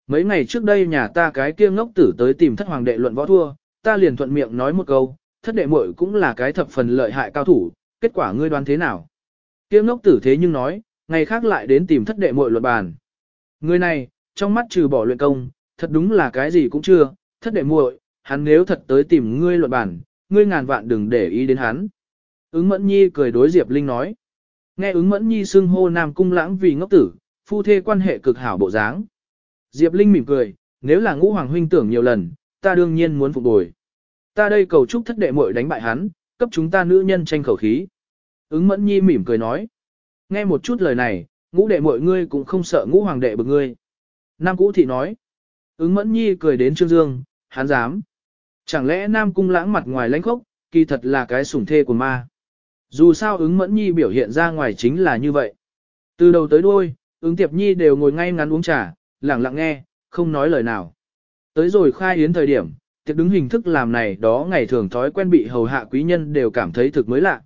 Mấy ngày trước đây nhà ta cái kia ngốc tử tới tìm thất hoàng đệ luận võ thua, ta liền thuận miệng nói một câu, thất đệ muội cũng là cái thập phần lợi hại cao thủ, kết quả ngươi đoán thế nào? Kia ngốc tử thế nhưng nói, ngày khác lại đến tìm thất đệ muội luận bàn. Người này, trong mắt trừ bỏ luyện công, thật đúng là cái gì cũng chưa, thất đệ muội, hắn nếu thật tới tìm ngươi luận bàn, ngươi ngàn vạn đừng để ý đến hắn. Ứng Mẫn Nhi cười đối Diệp Linh nói. Nghe ứng Mẫn Nhi xưng hô Nam Cung lãng vì ngốc tử, phu thê quan hệ cực hảo bộ dáng. Diệp Linh mỉm cười, nếu là ngũ hoàng huynh tưởng nhiều lần, ta đương nhiên muốn phục bồi. Ta đây cầu chúc thất đệ muội đánh bại hắn, cấp chúng ta nữ nhân tranh khẩu khí. Ứng Mẫn Nhi mỉm cười nói. Nghe một chút lời này, ngũ đệ mọi ngươi cũng không sợ ngũ hoàng đệ bực ngươi. Nam Cũ Thị nói. Ứng Mẫn Nhi cười đến Trương Dương, hắn dám. Chẳng lẽ Nam Cung lãng mặt ngoài lãnh khốc, kỳ thật là cái sủng thê của ma. Dù sao ứng Mẫn Nhi biểu hiện ra ngoài chính là như vậy. Từ đầu tới đuôi, ứng Tiệp Nhi đều ngồi ngay ngắn uống trà, lặng lặng nghe, không nói lời nào. Tới rồi khai yến thời điểm, tiệc đứng hình thức làm này đó ngày thường thói quen bị hầu hạ quý nhân đều cảm thấy thực mới lạ.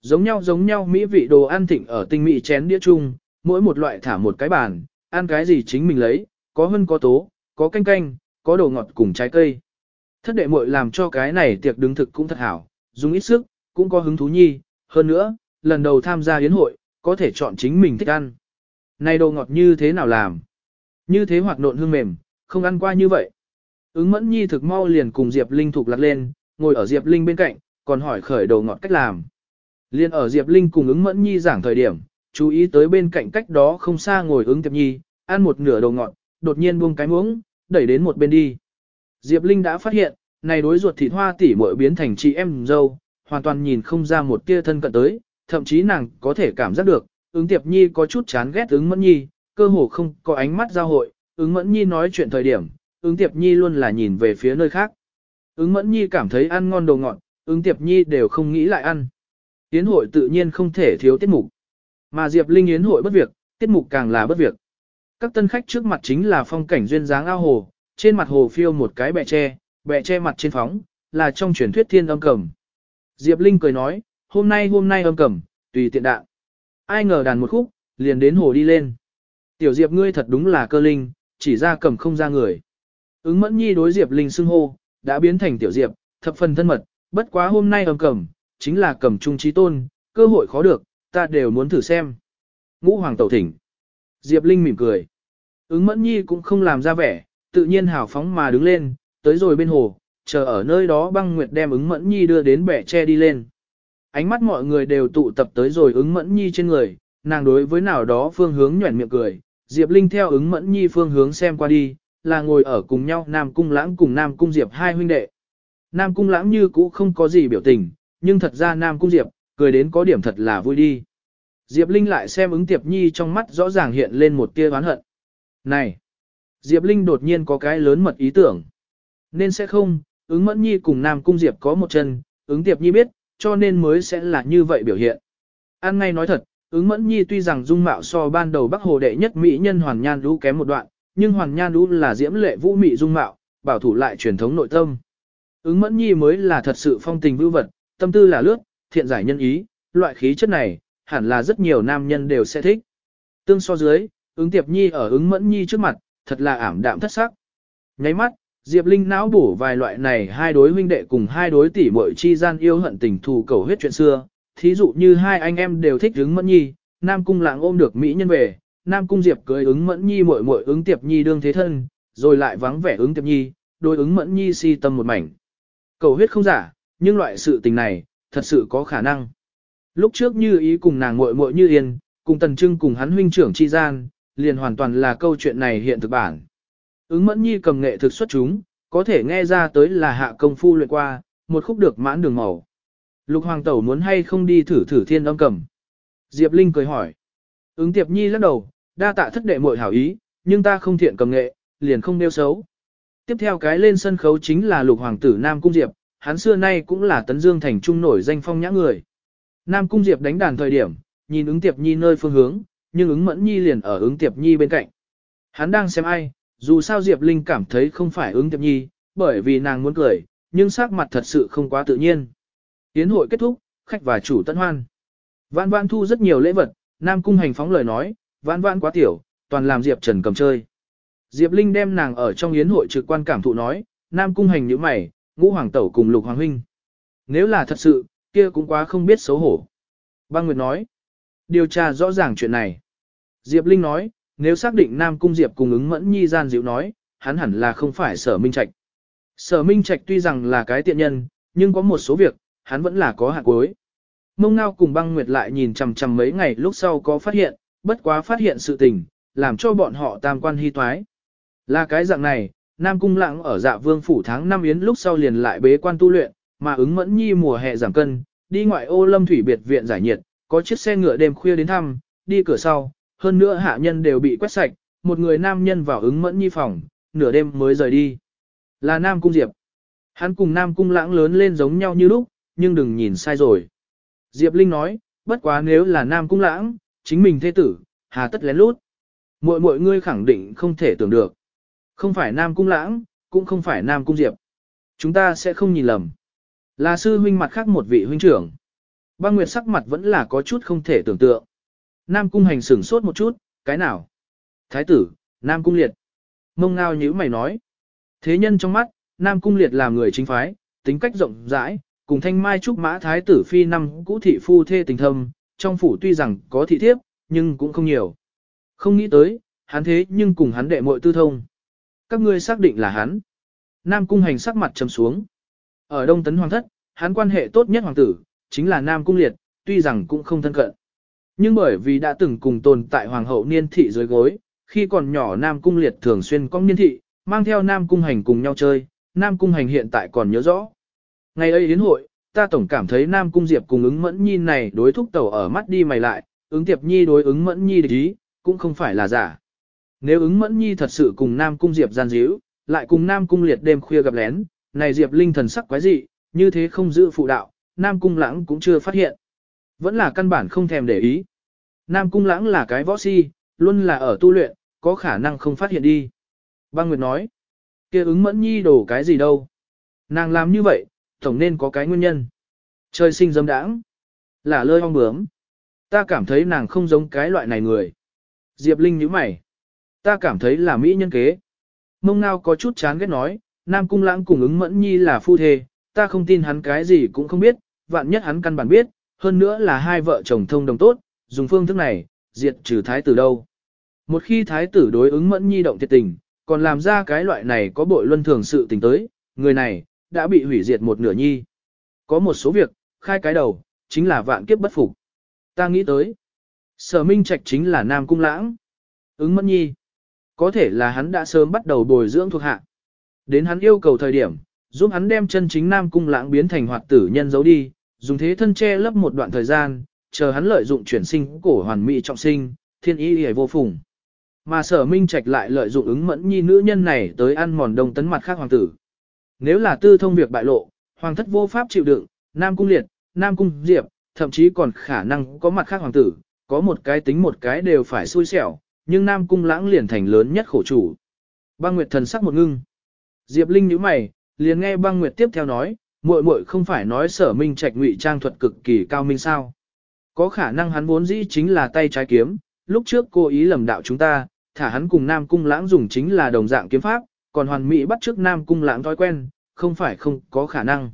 Giống nhau giống nhau mỹ vị đồ ăn thịnh ở tinh mỹ chén đĩa chung, mỗi một loại thả một cái bàn, ăn cái gì chính mình lấy, có hơn có tố, có canh canh, có đồ ngọt cùng trái cây. Thất đệ muội làm cho cái này tiệc đứng thực cũng thật hảo, dùng ít sức, cũng có hứng thú nhi, hơn nữa, lần đầu tham gia yến hội, có thể chọn chính mình thích ăn. Này đồ ngọt như thế nào làm? Như thế hoặc nộn hương mềm, không ăn qua như vậy. Ứng mẫn nhi thực mau liền cùng Diệp Linh thuộc lặt lên, ngồi ở Diệp Linh bên cạnh, còn hỏi khởi đồ ngọt cách làm. Liên ở Diệp Linh cùng ứng mẫn nhi giảng thời điểm, chú ý tới bên cạnh cách đó không xa ngồi ứng tiệp nhi, ăn một nửa đồ ngọn, đột nhiên buông cái muỗng, đẩy đến một bên đi. Diệp Linh đã phát hiện, này đối ruột thịt hoa tỷ muội biến thành chị em dâu, hoàn toàn nhìn không ra một tia thân cận tới, thậm chí nàng có thể cảm giác được, ứng tiệp nhi có chút chán ghét ứng mẫn nhi, cơ hồ không có ánh mắt giao hội, ứng mẫn nhi nói chuyện thời điểm, ứng tiệp nhi luôn là nhìn về phía nơi khác. Ứng mẫn nhi cảm thấy ăn ngon đồ ngọn, ứng tiệp nhi đều không nghĩ lại ăn. Yến hội tự nhiên không thể thiếu tiết mục. Mà Diệp Linh yến hội bất việc, tiết mục càng là bất việc. Các tân khách trước mặt chính là phong cảnh duyên dáng ao hồ, trên mặt hồ phiêu một cái bẹ tre, bẹ tre mặt trên phóng, là trong truyền thuyết thiên âm cầm. Diệp Linh cười nói, hôm nay hôm nay âm cầm, tùy tiện đạn. Ai ngờ đàn một khúc, liền đến hồ đi lên. Tiểu Diệp ngươi thật đúng là cơ linh, chỉ ra cầm không ra người. Ứng mẫn nhi đối Diệp Linh xưng hô, đã biến thành Tiểu Diệp, thập phần thân mật, bất quá hôm nay âm cầm, chính là cầm trung trí tôn, cơ hội khó được, ta đều muốn thử xem. Ngũ Hoàng Tẩu thỉnh. Diệp Linh mỉm cười. Ứng mẫn nhi cũng không làm ra vẻ, tự nhiên hào phóng mà đứng lên, tới rồi bên hồ, chờ ở nơi đó băng nguyệt đem ứng mẫn nhi đưa đến bẻ tre đi lên. Ánh mắt mọi người đều tụ tập tới rồi ứng mẫn nhi trên người, nàng đối với nào đó phương hướng nhuẩn miệng cười, Diệp Linh theo ứng mẫn nhi phương hướng xem qua đi, là ngồi ở cùng nhau Nam Cung Lãng cùng Nam Cung Diệp hai huynh đệ. Nam Cung Lãng như cũ không có gì biểu tình, nhưng thật ra Nam Cung Diệp, cười đến có điểm thật là vui đi. Diệp Linh lại xem ứng Tiệp Nhi trong mắt rõ ràng hiện lên một tia oán hận. Này! Diệp Linh đột nhiên có cái lớn mật ý tưởng. Nên sẽ không, ứng Mẫn Nhi cùng Nam Cung Diệp có một chân, ứng Tiệp Nhi biết, cho nên mới sẽ là như vậy biểu hiện. An ngay nói thật, ứng Mẫn Nhi tuy rằng dung mạo so ban đầu Bắc Hồ đệ nhất mỹ nhân Hoàn Nhan Lũ kém một đoạn, nhưng Hoàn Nhan Lũ là diễm lệ vũ mị dung mạo, bảo thủ lại truyền thống nội tâm. Ứng Mẫn Nhi mới là thật sự phong tình vưu vật, tâm tư là lướt, thiện giải nhân ý, loại khí chất này, hẳn là rất nhiều nam nhân đều sẽ thích. Tương so dưới, ứng tiệp nhi ở ứng mẫn nhi trước mặt, thật là ảm đạm thất sắc. Nháy mắt, Diệp Linh não bổ vài loại này hai đối huynh đệ cùng hai đối tỷ muội chi gian yêu hận tình thù cầu huyết chuyện xưa, thí dụ như hai anh em đều thích ứng mẫn nhi, Nam Cung lạng ôm được Mỹ nhân về, Nam Cung Diệp cưới ứng mẫn nhi muội muội ứng tiệp nhi đương thế thân, rồi lại vắng vẻ ứng tiệp nhi, đối ứng mẫn nhi si tâm một mảnh. Cầu huyết không giả, nhưng loại sự tình này, thật sự có khả năng. Lúc trước như ý cùng nàng muội muội như yên, cùng tần trưng cùng hắn huynh trưởng chi gian, liền hoàn toàn là câu chuyện này hiện thực bản. Ứng mẫn nhi cầm nghệ thực xuất chúng, có thể nghe ra tới là hạ công phu luyện qua, một khúc được mãn đường màu. Lục hoàng tẩu muốn hay không đi thử thử thiên âm cầm. Diệp Linh cười hỏi. Ứng tiệp nhi lắc đầu, đa tạ thất đệ muội hảo ý, nhưng ta không thiện cầm nghệ, liền không nêu xấu. Tiếp theo cái lên sân khấu chính là lục hoàng tử Nam Cung Diệp, hắn xưa nay cũng là tấn dương thành trung nổi danh phong nhã người. Nam Cung Diệp đánh đàn thời điểm, nhìn ứng tiệp nhi nơi phương hướng, nhưng ứng mẫn nhi liền ở ứng tiệp nhi bên cạnh. Hắn đang xem ai, dù sao Diệp Linh cảm thấy không phải ứng tiệp nhi, bởi vì nàng muốn cười, nhưng sắc mặt thật sự không quá tự nhiên. Tiến hội kết thúc, khách và chủ tân hoan. Vãn vãn thu rất nhiều lễ vật, Nam Cung hành phóng lời nói, vãn vãn quá tiểu, toàn làm Diệp Trần cầm chơi. Diệp Linh đem nàng ở trong yến hội trực quan cảm thụ nói, Nam Cung hành như mày, ngũ hoàng tẩu cùng lục hoàng huynh. Nếu là thật sự, kia cũng quá không biết xấu hổ. Băng Nguyệt nói, điều tra rõ ràng chuyện này. Diệp Linh nói, nếu xác định Nam Cung Diệp cùng ứng mẫn nhi gian dịu nói, hắn hẳn là không phải sở minh trạch. Sở minh trạch tuy rằng là cái tiện nhân, nhưng có một số việc, hắn vẫn là có hạt cuối. Mông Ngao cùng băng nguyệt lại nhìn chằm chằm mấy ngày lúc sau có phát hiện, bất quá phát hiện sự tình, làm cho bọn họ tam quan hy toái. Là cái dạng này, Nam Cung Lãng ở dạ vương phủ tháng năm yến lúc sau liền lại bế quan tu luyện, mà ứng mẫn nhi mùa hè giảm cân, đi ngoại ô lâm thủy biệt viện giải nhiệt, có chiếc xe ngựa đêm khuya đến thăm, đi cửa sau, hơn nữa hạ nhân đều bị quét sạch, một người nam nhân vào ứng mẫn nhi phòng, nửa đêm mới rời đi. Là Nam Cung Diệp. Hắn cùng Nam Cung lãng lớn lên giống nhau như lúc, nhưng đừng nhìn sai rồi. Diệp Linh nói, bất quá nếu là Nam Cung lãng, chính mình thế tử, hà tất lén lút. Mọi mọi người khẳng định không thể tưởng được. Không phải Nam Cung lãng, cũng không phải Nam Cung Diệp. Chúng ta sẽ không nhìn lầm. Là sư huynh mặt khác một vị huynh trưởng. Băng Nguyệt sắc mặt vẫn là có chút không thể tưởng tượng. Nam Cung hành sửng sốt một chút, cái nào? Thái tử, Nam Cung liệt. Mông ngao nhữ mày nói. Thế nhân trong mắt, Nam Cung liệt là người chính phái, tính cách rộng rãi, cùng thanh mai trúc mã thái tử phi năm cũ thị phu thê tình thâm, trong phủ tuy rằng có thị thiếp, nhưng cũng không nhiều. Không nghĩ tới, hắn thế nhưng cùng hắn đệ muội tư thông. Các ngươi xác định là hắn. Nam Cung hành sắc mặt trầm xuống. Ở Đông Tấn Hoàng thất, hắn quan hệ tốt nhất hoàng tử, chính là Nam Cung Liệt, tuy rằng cũng không thân cận. Nhưng bởi vì đã từng cùng tồn tại hoàng hậu niên thị dưới gối, khi còn nhỏ Nam Cung Liệt thường xuyên cong niên thị, mang theo Nam Cung Hành cùng nhau chơi, Nam Cung Hành hiện tại còn nhớ rõ. Ngày ấy đến hội, ta tổng cảm thấy Nam Cung Diệp cùng ứng mẫn nhi này đối thúc tẩu ở mắt đi mày lại, ứng tiệp nhi đối ứng mẫn nhi địch ý, cũng không phải là giả. Nếu ứng mẫn nhi thật sự cùng Nam Cung Diệp gian díu, lại cùng Nam Cung Liệt đêm khuya gặp lén, này Diệp Linh thần sắc quái dị, như thế không giữ phụ đạo, Nam Cung Lãng cũng chưa phát hiện. Vẫn là căn bản không thèm để ý. Nam Cung Lãng là cái võ si, luôn là ở tu luyện, có khả năng không phát hiện đi. Băng Nguyệt nói, kia ứng mẫn nhi đổ cái gì đâu. Nàng làm như vậy, tổng nên có cái nguyên nhân. Trời sinh dâm đãng, là lơi ong bướm. Ta cảm thấy nàng không giống cái loại này người. Diệp Linh nhíu mày. Ta cảm thấy là mỹ nhân kế. Mông ngao có chút chán ghét nói, Nam Cung Lãng cùng ứng mẫn nhi là phu thê, ta không tin hắn cái gì cũng không biết, vạn nhất hắn căn bản biết, hơn nữa là hai vợ chồng thông đồng tốt, dùng phương thức này, diệt trừ thái tử đâu. Một khi thái tử đối ứng mẫn nhi động thiệt tình, còn làm ra cái loại này có bội luân thường sự tình tới, người này, đã bị hủy diệt một nửa nhi. Có một số việc, khai cái đầu, chính là vạn kiếp bất phục. Ta nghĩ tới, sở minh trạch chính là nam cung lãng. Ứng mẫn nhi, có thể là hắn đã sớm bắt đầu bồi dưỡng thuộc hạ. Đến hắn yêu cầu thời điểm, giúp hắn đem chân chính nam cung lãng biến thành hoạt tử nhân giấu đi, dùng thế thân che lấp một đoạn thời gian, chờ hắn lợi dụng chuyển sinh cổ hoàn mỹ trọng sinh, thiên ý hề vô phùng. Mà sở minh trạch lại lợi dụng ứng mẫn nhi nữ nhân này tới ăn mòn đông tấn mặt khác hoàng tử. Nếu là tư thông việc bại lộ, hoàng thất vô pháp chịu đựng, nam cung liệt, nam cung diệp, thậm chí còn khả năng có mặt khác hoàng tử, có một cái tính một cái đều phải xui xẻo, nhưng nam cung lãng liền thành lớn nhất khổ chủ. Băng Nguyệt thần sắc một ngưng. Diệp Linh nhíu mày, liền nghe Băng Nguyệt tiếp theo nói, muội muội không phải nói Sở Minh Trạch ngụy trang thuật cực kỳ cao minh sao? Có khả năng hắn vốn dĩ chính là tay trái kiếm, lúc trước cô ý lầm đạo chúng ta, thả hắn cùng Nam Cung Lãng dùng chính là đồng dạng kiếm pháp, còn hoàn mỹ bắt trước Nam Cung Lãng thói quen, không phải không có khả năng.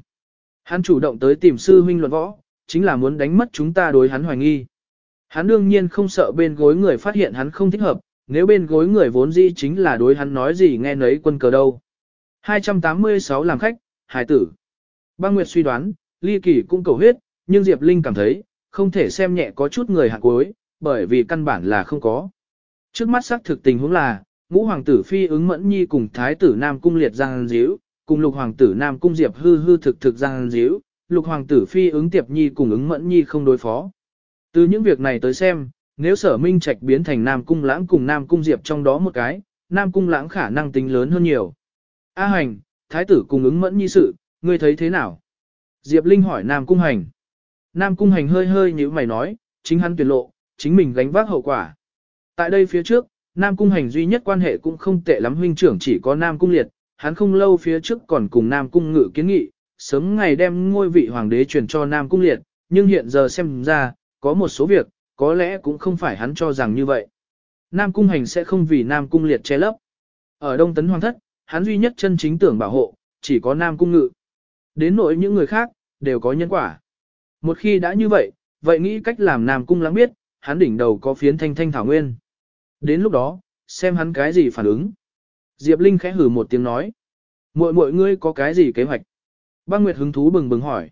Hắn chủ động tới tìm sư huynh luận võ, chính là muốn đánh mất chúng ta đối hắn hoài nghi. Hắn đương nhiên không sợ bên gối người phát hiện hắn không thích hợp, nếu bên gối người vốn dĩ chính là đối hắn nói gì nghe nấy quân cờ đâu. 286 làm khách, hải tử. Băng Nguyệt suy đoán, ly kỳ cũng cầu huyết, nhưng Diệp Linh cảm thấy, không thể xem nhẹ có chút người hạng cuối, bởi vì căn bản là không có. Trước mắt xác thực tình huống là, ngũ hoàng tử phi ứng mẫn nhi cùng thái tử nam cung liệt giang díu, cùng lục hoàng tử nam cung diệp hư hư thực thực giang díu, lục hoàng tử phi ứng tiệp nhi cùng ứng mẫn nhi không đối phó. Từ những việc này tới xem, nếu sở minh trạch biến thành nam cung lãng cùng nam cung diệp trong đó một cái, nam cung lãng khả năng tính lớn hơn nhiều. A hành, thái tử cùng ứng mẫn nhi sự, ngươi thấy thế nào? Diệp Linh hỏi nam cung hành. Nam cung hành hơi hơi như mày nói, chính hắn tuyệt lộ, chính mình gánh vác hậu quả. Tại đây phía trước, Nam Cung Hành duy nhất quan hệ cũng không tệ lắm huynh trưởng chỉ có Nam Cung Liệt, hắn không lâu phía trước còn cùng Nam Cung Ngự kiến nghị, sớm ngày đem ngôi vị hoàng đế truyền cho Nam Cung Liệt, nhưng hiện giờ xem ra, có một số việc, có lẽ cũng không phải hắn cho rằng như vậy. Nam Cung Hành sẽ không vì Nam Cung Liệt che lấp. Ở Đông Tấn Hoàng Thất, hắn duy nhất chân chính tưởng bảo hộ, chỉ có Nam Cung Ngự. Đến nỗi những người khác, đều có nhân quả. Một khi đã như vậy, vậy nghĩ cách làm Nam Cung lãng biết, hắn đỉnh đầu có phiến thanh thanh thảo nguyên. Đến lúc đó, xem hắn cái gì phản ứng. Diệp Linh khẽ hử một tiếng nói. Mội mội ngươi có cái gì kế hoạch? Băng Nguyệt hứng thú bừng bừng hỏi.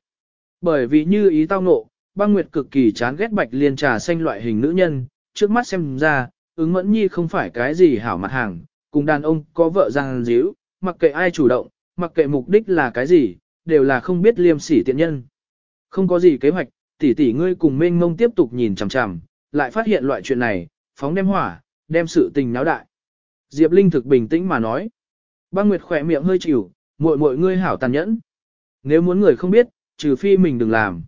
Bởi vì như ý tao nộ, băng Nguyệt cực kỳ chán ghét bạch liên trà xanh loại hình nữ nhân, trước mắt xem ra, ứng mẫn nhi không phải cái gì hảo mặt hàng, cùng đàn ông có vợ giang díu, mặc kệ ai chủ động, mặc kệ mục đích là cái gì, đều là không biết liêm sỉ tiện nhân. Không có gì kế hoạch, tỷ tỷ ngươi cùng mênh mông tiếp tục nhìn chằm chằm, lại phát hiện loại chuyện này, phóng đem hỏa, đem sự tình náo đại. Diệp Linh thực bình tĩnh mà nói. Băng Nguyệt khỏe miệng hơi chịu, muội muội ngươi hảo tàn nhẫn. Nếu muốn người không biết, trừ phi mình đừng làm.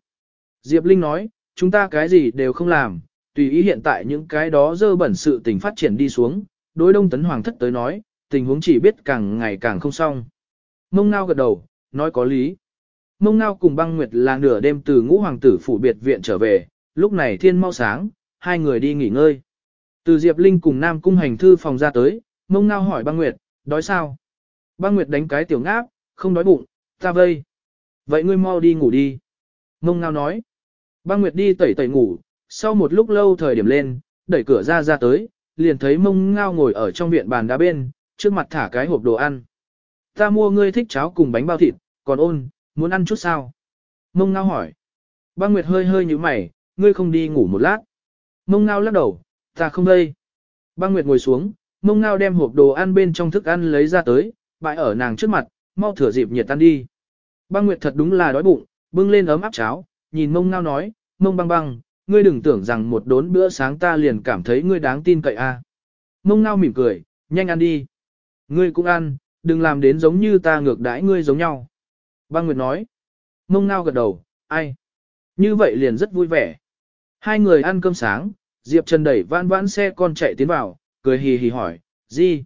Diệp Linh nói, chúng ta cái gì đều không làm, tùy ý hiện tại những cái đó dơ bẩn sự tình phát triển đi xuống, đối đông tấn hoàng thất tới nói, tình huống chỉ biết càng ngày càng không xong. Mông ngao gật đầu, nói có lý. Mông ngao cùng băng nguyệt là nửa đêm từ ngũ hoàng tử phủ biệt viện trở về, lúc này thiên mau sáng, hai người đi nghỉ ngơi. Từ Diệp Linh cùng Nam Cung hành thư phòng ra tới, mông ngao hỏi băng nguyệt, đói sao? Băng nguyệt đánh cái tiểu ngáp, không đói bụng, ta vây. Vậy ngươi mau đi ngủ đi. Mông ngao nói. Băng nguyệt đi tẩy tẩy ngủ, sau một lúc lâu thời điểm lên, đẩy cửa ra ra tới, liền thấy mông ngao ngồi ở trong viện bàn đá bên, trước mặt thả cái hộp đồ ăn. Ta mua ngươi thích cháo cùng bánh bao thịt, còn ôn, muốn ăn chút sao? Mông ngao hỏi. Băng nguyệt hơi hơi như mày, ngươi không đi ngủ một lát. Mông ngao lắc đầu, ta không đây. Băng Nguyệt ngồi xuống, mông ngao đem hộp đồ ăn bên trong thức ăn lấy ra tới, bãi ở nàng trước mặt, mau thửa dịp nhiệt tan đi. Băng Nguyệt thật đúng là đói bụng, bưng lên ấm áp cháo, nhìn mông ngao nói, mông băng băng, ngươi đừng tưởng rằng một đốn bữa sáng ta liền cảm thấy ngươi đáng tin cậy a. À. Mông ngao mỉm cười, nhanh ăn đi. Ngươi cũng ăn, đừng làm đến giống như ta ngược đãi ngươi giống nhau. Băng Nguyệt nói. Mông ngao gật đầu, ai? Như vậy liền rất vui vẻ. Hai người ăn cơm sáng, Diệp Trần đẩy vãn vãn xe con chạy tiến vào, cười hì hì hỏi, gì?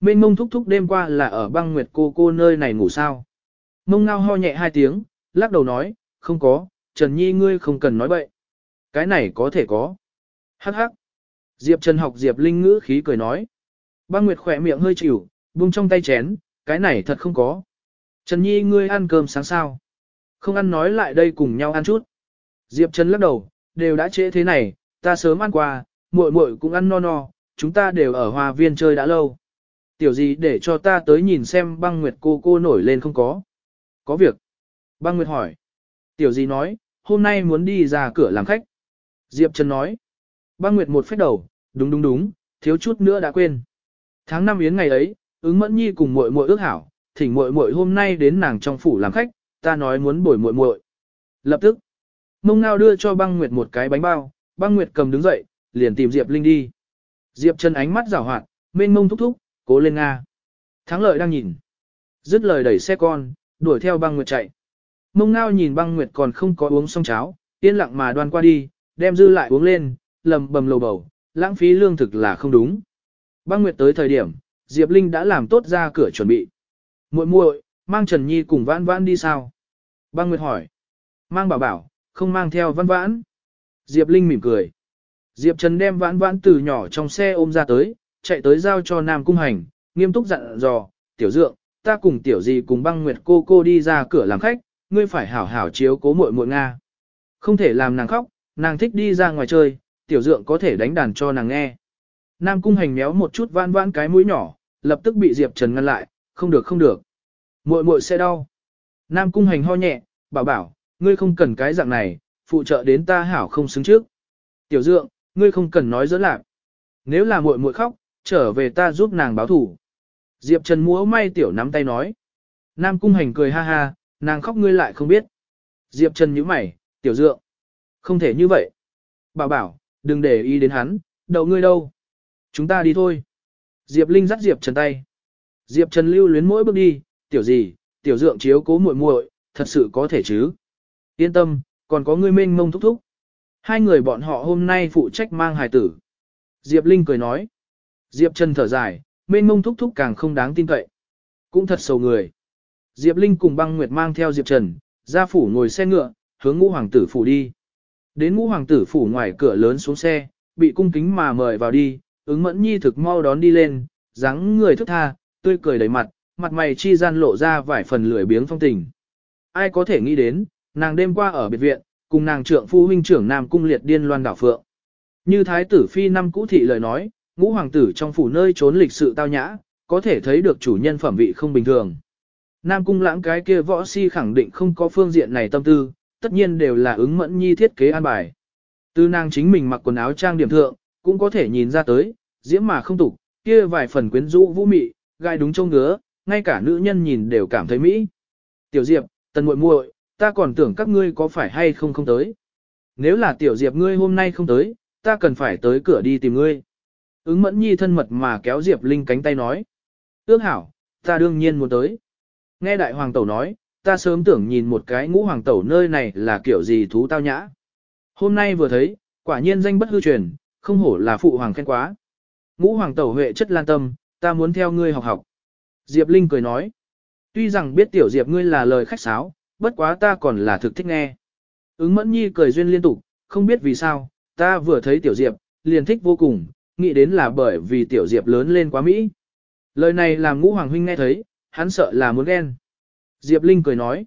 Mênh mông thúc thúc đêm qua là ở băng nguyệt cô cô nơi này ngủ sao? Mông ngao ho nhẹ hai tiếng, lắc đầu nói, không có, Trần Nhi ngươi không cần nói bậy. Cái này có thể có. Hắc hắc. Diệp Trần học Diệp Linh ngữ khí cười nói. Băng Nguyệt khỏe miệng hơi chịu, buông trong tay chén, cái này thật không có. Trần Nhi ngươi ăn cơm sáng sao? Không ăn nói lại đây cùng nhau ăn chút. Diệp Trần lắc đầu, đều đã trễ thế này, ta sớm ăn qua, muội muội cũng ăn no no, chúng ta đều ở hòa viên chơi đã lâu. Tiểu gì để cho ta tới nhìn xem băng nguyệt cô cô nổi lên không có. Có việc. Băng nguyệt hỏi. Tiểu gì nói, hôm nay muốn đi ra cửa làm khách. Diệp Trần nói. Băng nguyệt một phép đầu, đúng đúng đúng, thiếu chút nữa đã quên. Tháng năm yến ngày ấy, ứng mẫn nhi cùng muội muội ước hảo, thỉnh muội muội hôm nay đến nàng trong phủ làm khách, ta nói muốn bồi muội muội. Lập tức, mông ngao đưa cho băng nguyệt một cái bánh bao, băng nguyệt cầm đứng dậy, liền tìm Diệp Linh đi. Diệp Trần ánh mắt rảo hoạt, mênh mông thúc thúc, cố lên Nga. Thắng lợi đang nhìn. Dứt lời đẩy xe con, đuổi theo băng nguyệt chạy. Mông ngao nhìn băng nguyệt còn không có uống xong cháo, yên lặng mà đoan qua đi, đem dư lại uống lên, lầm bầm lầu bầu, lãng phí lương thực là không đúng. Băng nguyệt tới thời điểm, Diệp Linh đã làm tốt ra cửa chuẩn bị. muội muội mang Trần Nhi cùng vãn vãn đi sao? Băng nguyệt hỏi. Mang bảo bảo, không mang theo vãn vãn. Diệp Linh mỉm cười. Diệp Trần đem vãn vãn từ nhỏ trong xe ôm ra tới, chạy tới giao cho Nam Cung Hành, nghiêm túc dặn dò, tiểu dượng, ta cùng tiểu gì cùng băng nguyệt cô cô đi ra cửa làm khách, ngươi phải hảo hảo chiếu cố muội muội Nga. Không thể làm nàng khóc, nàng thích đi ra ngoài chơi, tiểu dượng có thể đánh đàn cho nàng nghe. Nam Cung Hành méo một chút vãn vãn cái mũi nhỏ, lập tức bị Diệp Trần ngăn lại, không được không được. Muội muội sẽ đau. Nam Cung Hành ho nhẹ, bảo bảo, ngươi không cần cái dạng này, phụ trợ đến ta hảo không xứng trước. Tiểu dượng, ngươi không cần nói dẫn lạc. Nếu là muội muội khóc, trở về ta giúp nàng báo thủ. Diệp Trần múa may tiểu nắm tay nói. Nam cung hành cười ha ha, nàng khóc ngươi lại không biết. Diệp Trần nhíu mày, tiểu dượng. Không thể như vậy. Bảo bảo, đừng để ý đến hắn, đậu ngươi đâu. Chúng ta đi thôi. Diệp Linh dắt Diệp Trần tay. Diệp Trần lưu luyến mỗi bước đi, tiểu gì, tiểu dượng chiếu cố muội muội, thật sự có thể chứ. Yên tâm, còn có ngươi mênh mông thúc thúc. Hai người bọn họ hôm nay phụ trách mang hài tử. Diệp Linh cười nói. Diệp Trần thở dài, mênh mông thúc thúc càng không đáng tin cậy. Cũng thật sầu người. Diệp Linh cùng băng nguyệt mang theo Diệp Trần, ra phủ ngồi xe ngựa, hướng ngũ hoàng tử phủ đi. Đến ngũ hoàng tử phủ ngoài cửa lớn xuống xe, bị cung kính mà mời vào đi, ứng mẫn nhi thực mau đón đi lên, dáng người thức tha, tươi cười đầy mặt, mặt mày chi gian lộ ra vài phần lười biếng phong tình. Ai có thể nghĩ đến, nàng đêm qua ở biệt viện, cùng nàng trượng phu huynh trưởng Nam Cung Liệt điên loan đảo phượng. Như thái tử phi năm cũ thị lời nói, ngũ hoàng tử trong phủ nơi trốn lịch sự tao nhã, có thể thấy được chủ nhân phẩm vị không bình thường. Nam Cung lãng cái kia võ si khẳng định không có phương diện này tâm tư, tất nhiên đều là ứng mẫn nhi thiết kế an bài. Từ nàng chính mình mặc quần áo trang điểm thượng, cũng có thể nhìn ra tới, diễm mà không tục, kia vài phần quyến rũ vũ mị, gai đúng trông ngứa, ngay cả nữ nhân nhìn đều cảm thấy mỹ. Tiểu Diệp, tần muội muội, ta còn tưởng các ngươi có phải hay không không tới. Nếu là tiểu diệp ngươi hôm nay không tới, ta cần phải tới cửa đi tìm ngươi. Ứng mẫn nhi thân mật mà kéo diệp linh cánh tay nói. Ước hảo, ta đương nhiên muốn tới. Nghe đại hoàng tẩu nói, ta sớm tưởng nhìn một cái ngũ hoàng tẩu nơi này là kiểu gì thú tao nhã. Hôm nay vừa thấy, quả nhiên danh bất hư truyền, không hổ là phụ hoàng khen quá. Ngũ hoàng tẩu huệ chất lan tâm, ta muốn theo ngươi học học. Diệp Linh cười nói. Tuy rằng biết tiểu Diệp ngươi là lời khách sáo, bất quá ta còn là thực thích nghe. Ứng mẫn nhi cười duyên liên tục, không biết vì sao, ta vừa thấy tiểu diệp, liền thích vô cùng, nghĩ đến là bởi vì tiểu diệp lớn lên quá Mỹ. Lời này làm ngũ hoàng huynh nghe thấy, hắn sợ là muốn ghen. Diệp Linh cười nói,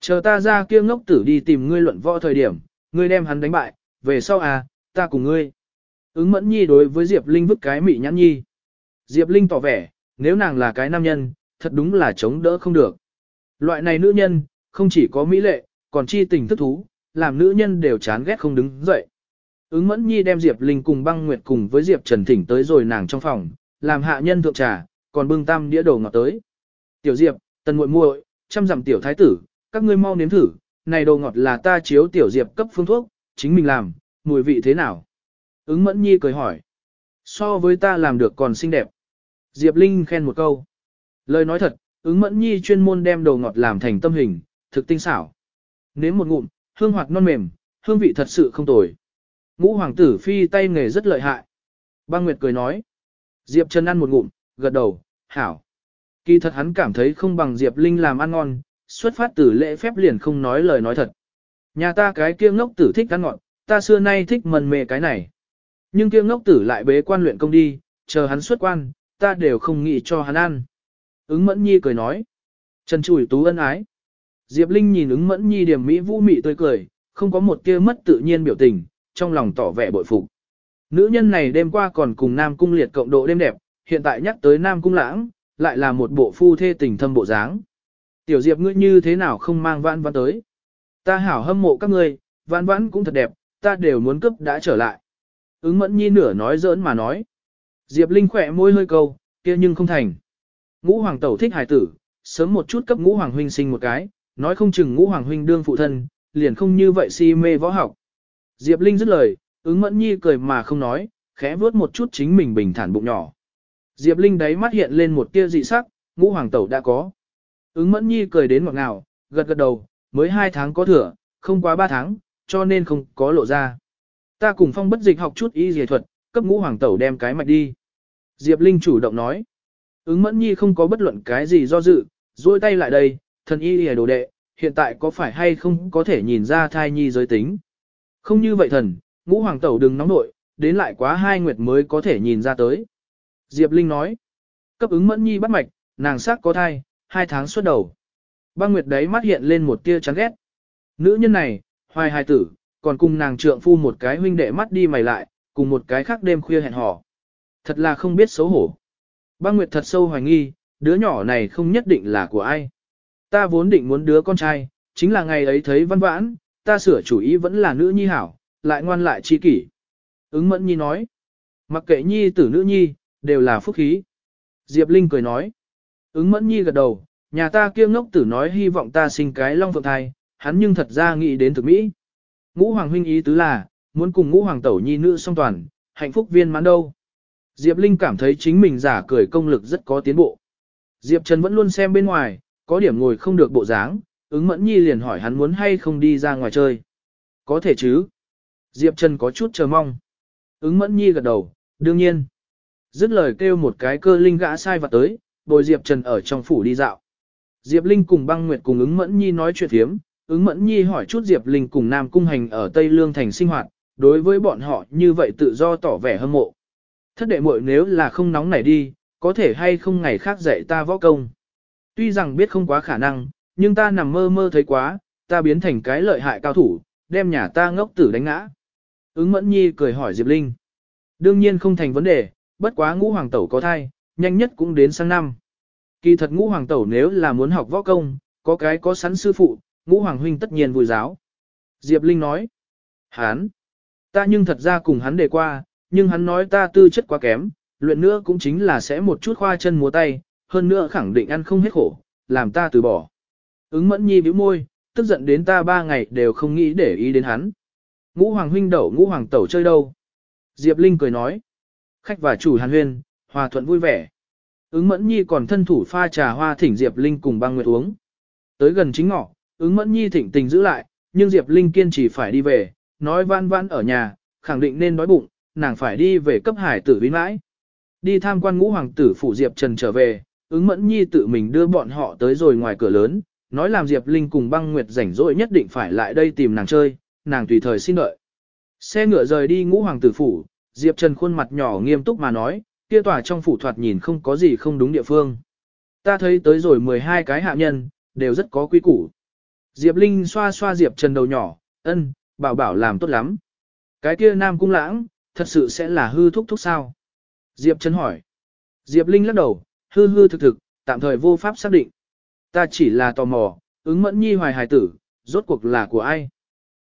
chờ ta ra kia ngốc tử đi tìm ngươi luận võ thời điểm, ngươi đem hắn đánh bại, về sau à, ta cùng ngươi. Ứng mẫn nhi đối với Diệp Linh vứt cái mị nhãn nhi. Diệp Linh tỏ vẻ, nếu nàng là cái nam nhân, thật đúng là chống đỡ không được. Loại này nữ nhân, không chỉ có mỹ lệ, còn chi tình thức thú, làm nữ nhân đều chán ghét không đứng dậy. Ứng mẫn nhi đem Diệp Linh cùng băng nguyệt cùng với Diệp Trần thỉnh tới rồi nàng trong phòng, làm hạ nhân thượng trà, còn bưng tam đĩa đồ ngọt tới. Tiểu Diệp, tần muội muội, chăm dặm tiểu thái tử, các ngươi mau nếm thử, này đồ ngọt là ta chiếu tiểu Diệp cấp phương thuốc, chính mình làm, mùi vị thế nào? Ứng mẫn nhi cười hỏi. So với ta làm được còn xinh đẹp. Diệp Linh khen một câu. Lời nói thật, ứng mẫn nhi chuyên môn đem đồ ngọt làm thành tâm hình, thực tinh xảo. Nếm một ngụm, hương hoạt non mềm, hương vị thật sự không tồi. Ngũ hoàng tử phi tay nghề rất lợi hại. Băng Nguyệt cười nói. Diệp Trần ăn một ngụm, gật đầu, hảo. Kỳ thật hắn cảm thấy không bằng Diệp Linh làm ăn ngon, xuất phát từ lễ phép liền không nói lời nói thật. Nhà ta cái kia ngốc tử thích ăn ngọn, ta xưa nay thích mần mề cái này. Nhưng kia ngốc tử lại bế quan luyện công đi, chờ hắn xuất quan, ta đều không nghĩ cho hắn ăn. Ứng mẫn nhi cười nói. Trần chùi tú ân ái. Diệp Linh nhìn ứng mẫn nhi điểm mỹ vũ mị tươi cười, không có một kia mất tự nhiên biểu tình, trong lòng tỏ vẻ bội phục. Nữ nhân này đêm qua còn cùng Nam Cung liệt cộng độ đêm đẹp, hiện tại nhắc tới Nam Cung lãng, lại là một bộ phu thê tình thâm bộ dáng. Tiểu Diệp ngươi như thế nào không mang vãn vãn tới. Ta hảo hâm mộ các ngươi, vãn vãn cũng thật đẹp, ta đều muốn cướp đã trở lại. Ứng mẫn nhi nửa nói giỡn mà nói. Diệp Linh khỏe môi hơi câu, kia nhưng không thành. Ngũ hoàng tẩu thích hài tử, sớm một chút cấp ngũ hoàng huynh sinh một cái, nói không chừng ngũ hoàng huynh đương phụ thân, liền không như vậy si mê võ học. Diệp Linh dứt lời, ứng mẫn nhi cười mà không nói, khẽ vuốt một chút chính mình bình thản bụng nhỏ. Diệp Linh đáy mắt hiện lên một tia dị sắc, ngũ hoàng tẩu đã có. Ứng mẫn nhi cười đến ngọt ngào, gật gật đầu, mới hai tháng có thừa, không quá ba tháng, cho nên không có lộ ra. Ta cùng phong bất dịch học chút y dề thuật, cấp ngũ hoàng tẩu đem cái mạch đi. Diệp Linh chủ động nói. Ứng mẫn nhi không có bất luận cái gì do dự, duỗi tay lại đây, thần y hề đồ đệ, hiện tại có phải hay không có thể nhìn ra thai nhi giới tính. Không như vậy thần, ngũ hoàng tẩu đừng nóng nội, đến lại quá hai nguyệt mới có thể nhìn ra tới. Diệp Linh nói, cấp ứng mẫn nhi bắt mạch, nàng xác có thai, hai tháng xuất đầu. Băng nguyệt đấy mắt hiện lên một tia chán ghét. Nữ nhân này, hoài hài tử, còn cùng nàng trượng phu một cái huynh đệ mắt đi mày lại, cùng một cái khác đêm khuya hẹn hò. Thật là không biết xấu hổ. Băng nguyệt thật sâu hoài nghi, đứa nhỏ này không nhất định là của ai. Ta vốn định muốn đứa con trai, chính là ngày ấy thấy văn vãn, ta sửa chủ ý vẫn là nữ nhi hảo, lại ngoan lại chi kỷ. Ứng mẫn nhi nói, mặc kệ nhi tử nữ nhi, đều là phúc khí. Diệp Linh cười nói, ứng mẫn nhi gật đầu, nhà ta kia ngốc tử nói hy vọng ta sinh cái long phượng thai, hắn nhưng thật ra nghĩ đến thực mỹ. Ngũ hoàng huynh ý tứ là, muốn cùng ngũ hoàng tẩu nhi nữ song toàn, hạnh phúc viên mãn đâu. Diệp Linh cảm thấy chính mình giả cười công lực rất có tiến bộ. Diệp Trần vẫn luôn xem bên ngoài, có điểm ngồi không được bộ dáng, ứng mẫn nhi liền hỏi hắn muốn hay không đi ra ngoài chơi. Có thể chứ. Diệp Trần có chút chờ mong. Ứng mẫn nhi gật đầu, đương nhiên. Dứt lời kêu một cái cơ linh gã sai vặt tới, bồi Diệp Trần ở trong phủ đi dạo. Diệp Linh cùng băng nguyệt cùng ứng mẫn nhi nói chuyện thiếm, ứng mẫn nhi hỏi chút Diệp Linh cùng Nam Cung Hành ở Tây Lương Thành sinh hoạt, đối với bọn họ như vậy tự do tỏ vẻ hâm mộ. Thất đệ muội nếu là không nóng nảy đi, có thể hay không ngày khác dạy ta võ công. Tuy rằng biết không quá khả năng, nhưng ta nằm mơ mơ thấy quá, ta biến thành cái lợi hại cao thủ, đem nhà ta ngốc tử đánh ngã. Ứng mẫn nhi cười hỏi Diệp Linh. Đương nhiên không thành vấn đề, bất quá ngũ hoàng tẩu có thai, nhanh nhất cũng đến sang năm. Kỳ thật ngũ hoàng tẩu nếu là muốn học võ công, có cái có sẵn sư phụ, ngũ hoàng huynh tất nhiên vui giáo. Diệp Linh nói. Hán. Ta nhưng thật ra cùng hắn đề qua, nhưng hắn nói ta tư chất quá kém, luyện nữa cũng chính là sẽ một chút khoa chân múa tay, hơn nữa khẳng định ăn không hết khổ, làm ta từ bỏ. Ứng mẫn nhi bĩu môi, tức giận đến ta ba ngày đều không nghĩ để ý đến hắn. Ngũ hoàng huynh đậu ngũ hoàng tẩu chơi đâu? Diệp Linh cười nói. Khách và chủ hàn huyên, hòa thuận vui vẻ. Ứng mẫn nhi còn thân thủ pha trà hoa thỉnh Diệp Linh cùng băng nguyệt uống. Tới gần chính ngọ, ứng mẫn nhi thỉnh tình giữ lại, nhưng Diệp Linh kiên trì phải đi về, nói van van ở nhà, khẳng định nên đói bụng, nàng phải đi về cấp hải tử vĩnh mãi. Đi tham quan ngũ hoàng tử phủ Diệp Trần trở về, ứng mẫn nhi tự mình đưa bọn họ tới rồi ngoài cửa lớn, nói làm Diệp Linh cùng băng nguyệt rảnh rỗi nhất định phải lại đây tìm nàng chơi, nàng tùy thời xin đợi. Xe ngựa rời đi ngũ hoàng tử phủ, Diệp Trần khuôn mặt nhỏ nghiêm túc mà nói, kia tòa trong phủ thoạt nhìn không có gì không đúng địa phương. Ta thấy tới rồi 12 cái hạ nhân, đều rất có quý củ. Diệp Linh xoa xoa Diệp Trần đầu nhỏ, ân, bảo bảo làm tốt lắm. Cái kia nam cung lãng, thật sự sẽ là hư thúc thúc sao? Diệp Trần hỏi. Diệp Linh lắc đầu, hư hư thực thực, tạm thời vô pháp xác định. Ta chỉ là tò mò, ứng mẫn nhi hoài hài tử, rốt cuộc là của ai?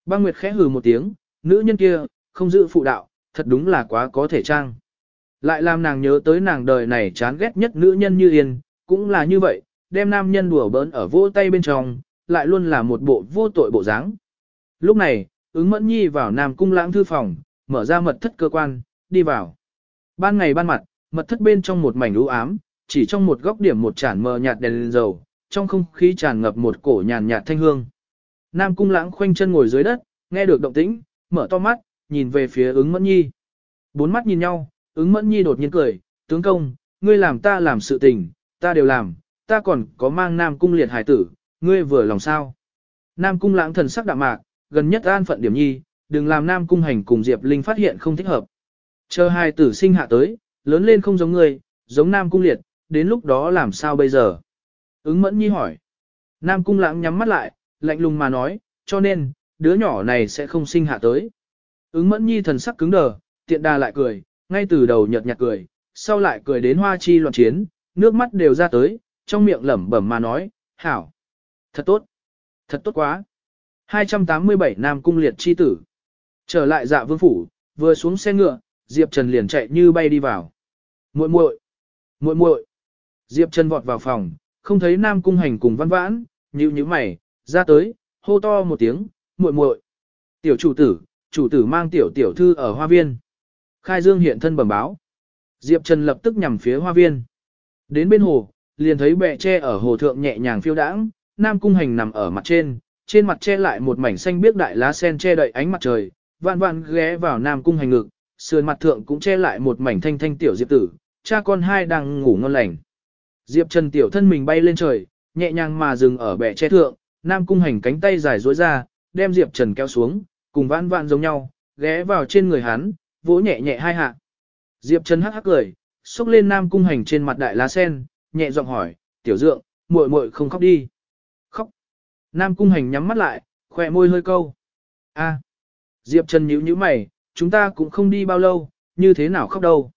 Băng Nguyệt khẽ hừ một tiếng, nữ nhân kia, không giữ phụ đạo, thật đúng là quá có thể trang. Lại làm nàng nhớ tới nàng đời này chán ghét nhất nữ nhân như yên, cũng là như vậy, đem nam nhân đùa bỡn ở vô tay bên trong, lại luôn là một bộ vô tội bộ dáng. Lúc này, ứng mẫn nhi vào nam cung lãng thư phòng, mở ra mật thất cơ quan, đi vào. Ban ngày ban mặt, mật thất bên trong một mảnh u ám, chỉ trong một góc điểm một chản mờ nhạt đèn lên dầu, trong không khí tràn ngập một cổ nhàn nhạt thanh hương. Nam cung lãng khoanh chân ngồi dưới đất, nghe được động tĩnh, mở to mắt, nhìn về phía ứng mẫn nhi. Bốn mắt nhìn nhau, ứng mẫn nhi đột nhiên cười, tướng công, ngươi làm ta làm sự tình, ta đều làm, ta còn có mang Nam cung liệt hải tử, ngươi vừa lòng sao. Nam cung lãng thần sắc đạm mạc, gần nhất an phận điểm nhi, đừng làm Nam Cung Hành cùng Diệp Linh phát hiện không thích hợp. Chờ hai tử sinh hạ tới, lớn lên không giống ngươi, giống Nam Cung Liệt, đến lúc đó làm sao bây giờ? Ứng mẫn nhi hỏi. Nam Cung lãng nhắm mắt lại, lạnh lùng mà nói, cho nên, đứa nhỏ này sẽ không sinh hạ tới. Ứng mẫn nhi thần sắc cứng đờ, tiện đà lại cười, ngay từ đầu nhợt nhạt cười, sau lại cười đến hoa chi loạn chiến, nước mắt đều ra tới, trong miệng lẩm bẩm mà nói, hảo. Thật tốt. Thật tốt quá. 287 Nam Cung liệt chi tử. Trở lại dạ vương phủ, vừa xuống xe ngựa, Diệp Trần liền chạy như bay đi vào. muội muội muội muội Diệp Trần vọt vào phòng, không thấy Nam Cung hành cùng văn vãn, nhíu nhíu mày, ra tới, hô to một tiếng, muội muội Tiểu chủ tử, chủ tử mang tiểu tiểu thư ở hoa viên. Khai Dương hiện thân bẩm báo. Diệp Trần lập tức nhằm phía hoa viên. Đến bên hồ, liền thấy bệ tre ở hồ thượng nhẹ nhàng phiêu đãng, Nam Cung Hành nằm ở mặt trên, trên mặt che lại một mảnh xanh biếc đại lá sen che đậy ánh mặt trời, vạn vạn ghé vào Nam Cung Hành ngực, sườn mặt thượng cũng che lại một mảnh thanh thanh tiểu diệp tử, cha con hai đang ngủ ngon lành. Diệp Trần tiểu thân mình bay lên trời, nhẹ nhàng mà dừng ở bệ che thượng, Nam Cung Hành cánh tay dài duỗi ra, đem Diệp Trần kéo xuống, cùng vãn vãn giống nhau, ghé vào trên người hắn, vỗ nhẹ nhẹ hai hạ. Diệp Trần hắc hắc cười, xúc lên Nam Cung Hành trên mặt đại lá sen, nhẹ giọng hỏi, tiểu dượng, muội muội không khóc đi. Khóc. Nam Cung Hành nhắm mắt lại, khỏe môi hơi câu. A. Diệp Trần nhíu nhíu mày, chúng ta cũng không đi bao lâu, như thế nào khóc đâu.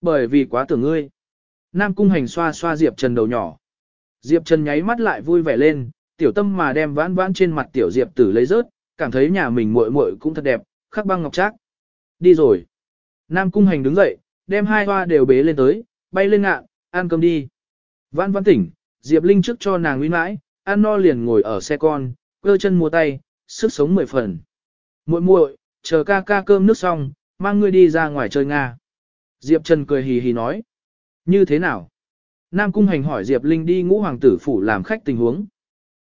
Bởi vì quá tưởng ngươi. Nam Cung Hành xoa xoa Diệp Trần đầu nhỏ. Diệp Trần nháy mắt lại vui vẻ lên, tiểu tâm mà đem vãn vãn trên mặt tiểu Diệp tử lấy rớt, cảm thấy nhà mình muội muội cũng thật đẹp, khắc băng ngọc trác. Đi rồi. Nam Cung Hành đứng dậy, đem hai hoa đều bế lên tới, bay lên ngạn, ăn cơm đi. Vãn vãn tỉnh, Diệp Linh trước cho nàng uy mãi, ăn no liền ngồi ở xe con, cơ chân mua tay, sức sống mười phần. muội muội, chờ ca ca cơm nước xong, mang ngươi đi ra ngoài chơi Nga. Diệp Trần cười hì hì nói. Như thế nào? Nam Cung Hành hỏi Diệp Linh đi ngũ hoàng tử phủ làm khách tình huống.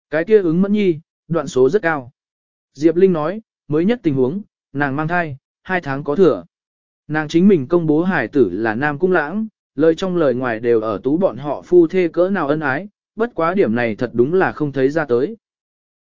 Cái kia ứng mẫn nhi, đoạn số rất cao. Diệp Linh nói, mới nhất tình huống, nàng mang thai, hai tháng có thừa. Nàng chính mình công bố hải tử là Nam Cung Lãng, lời trong lời ngoài đều ở tú bọn họ phu thê cỡ nào ân ái, bất quá điểm này thật đúng là không thấy ra tới.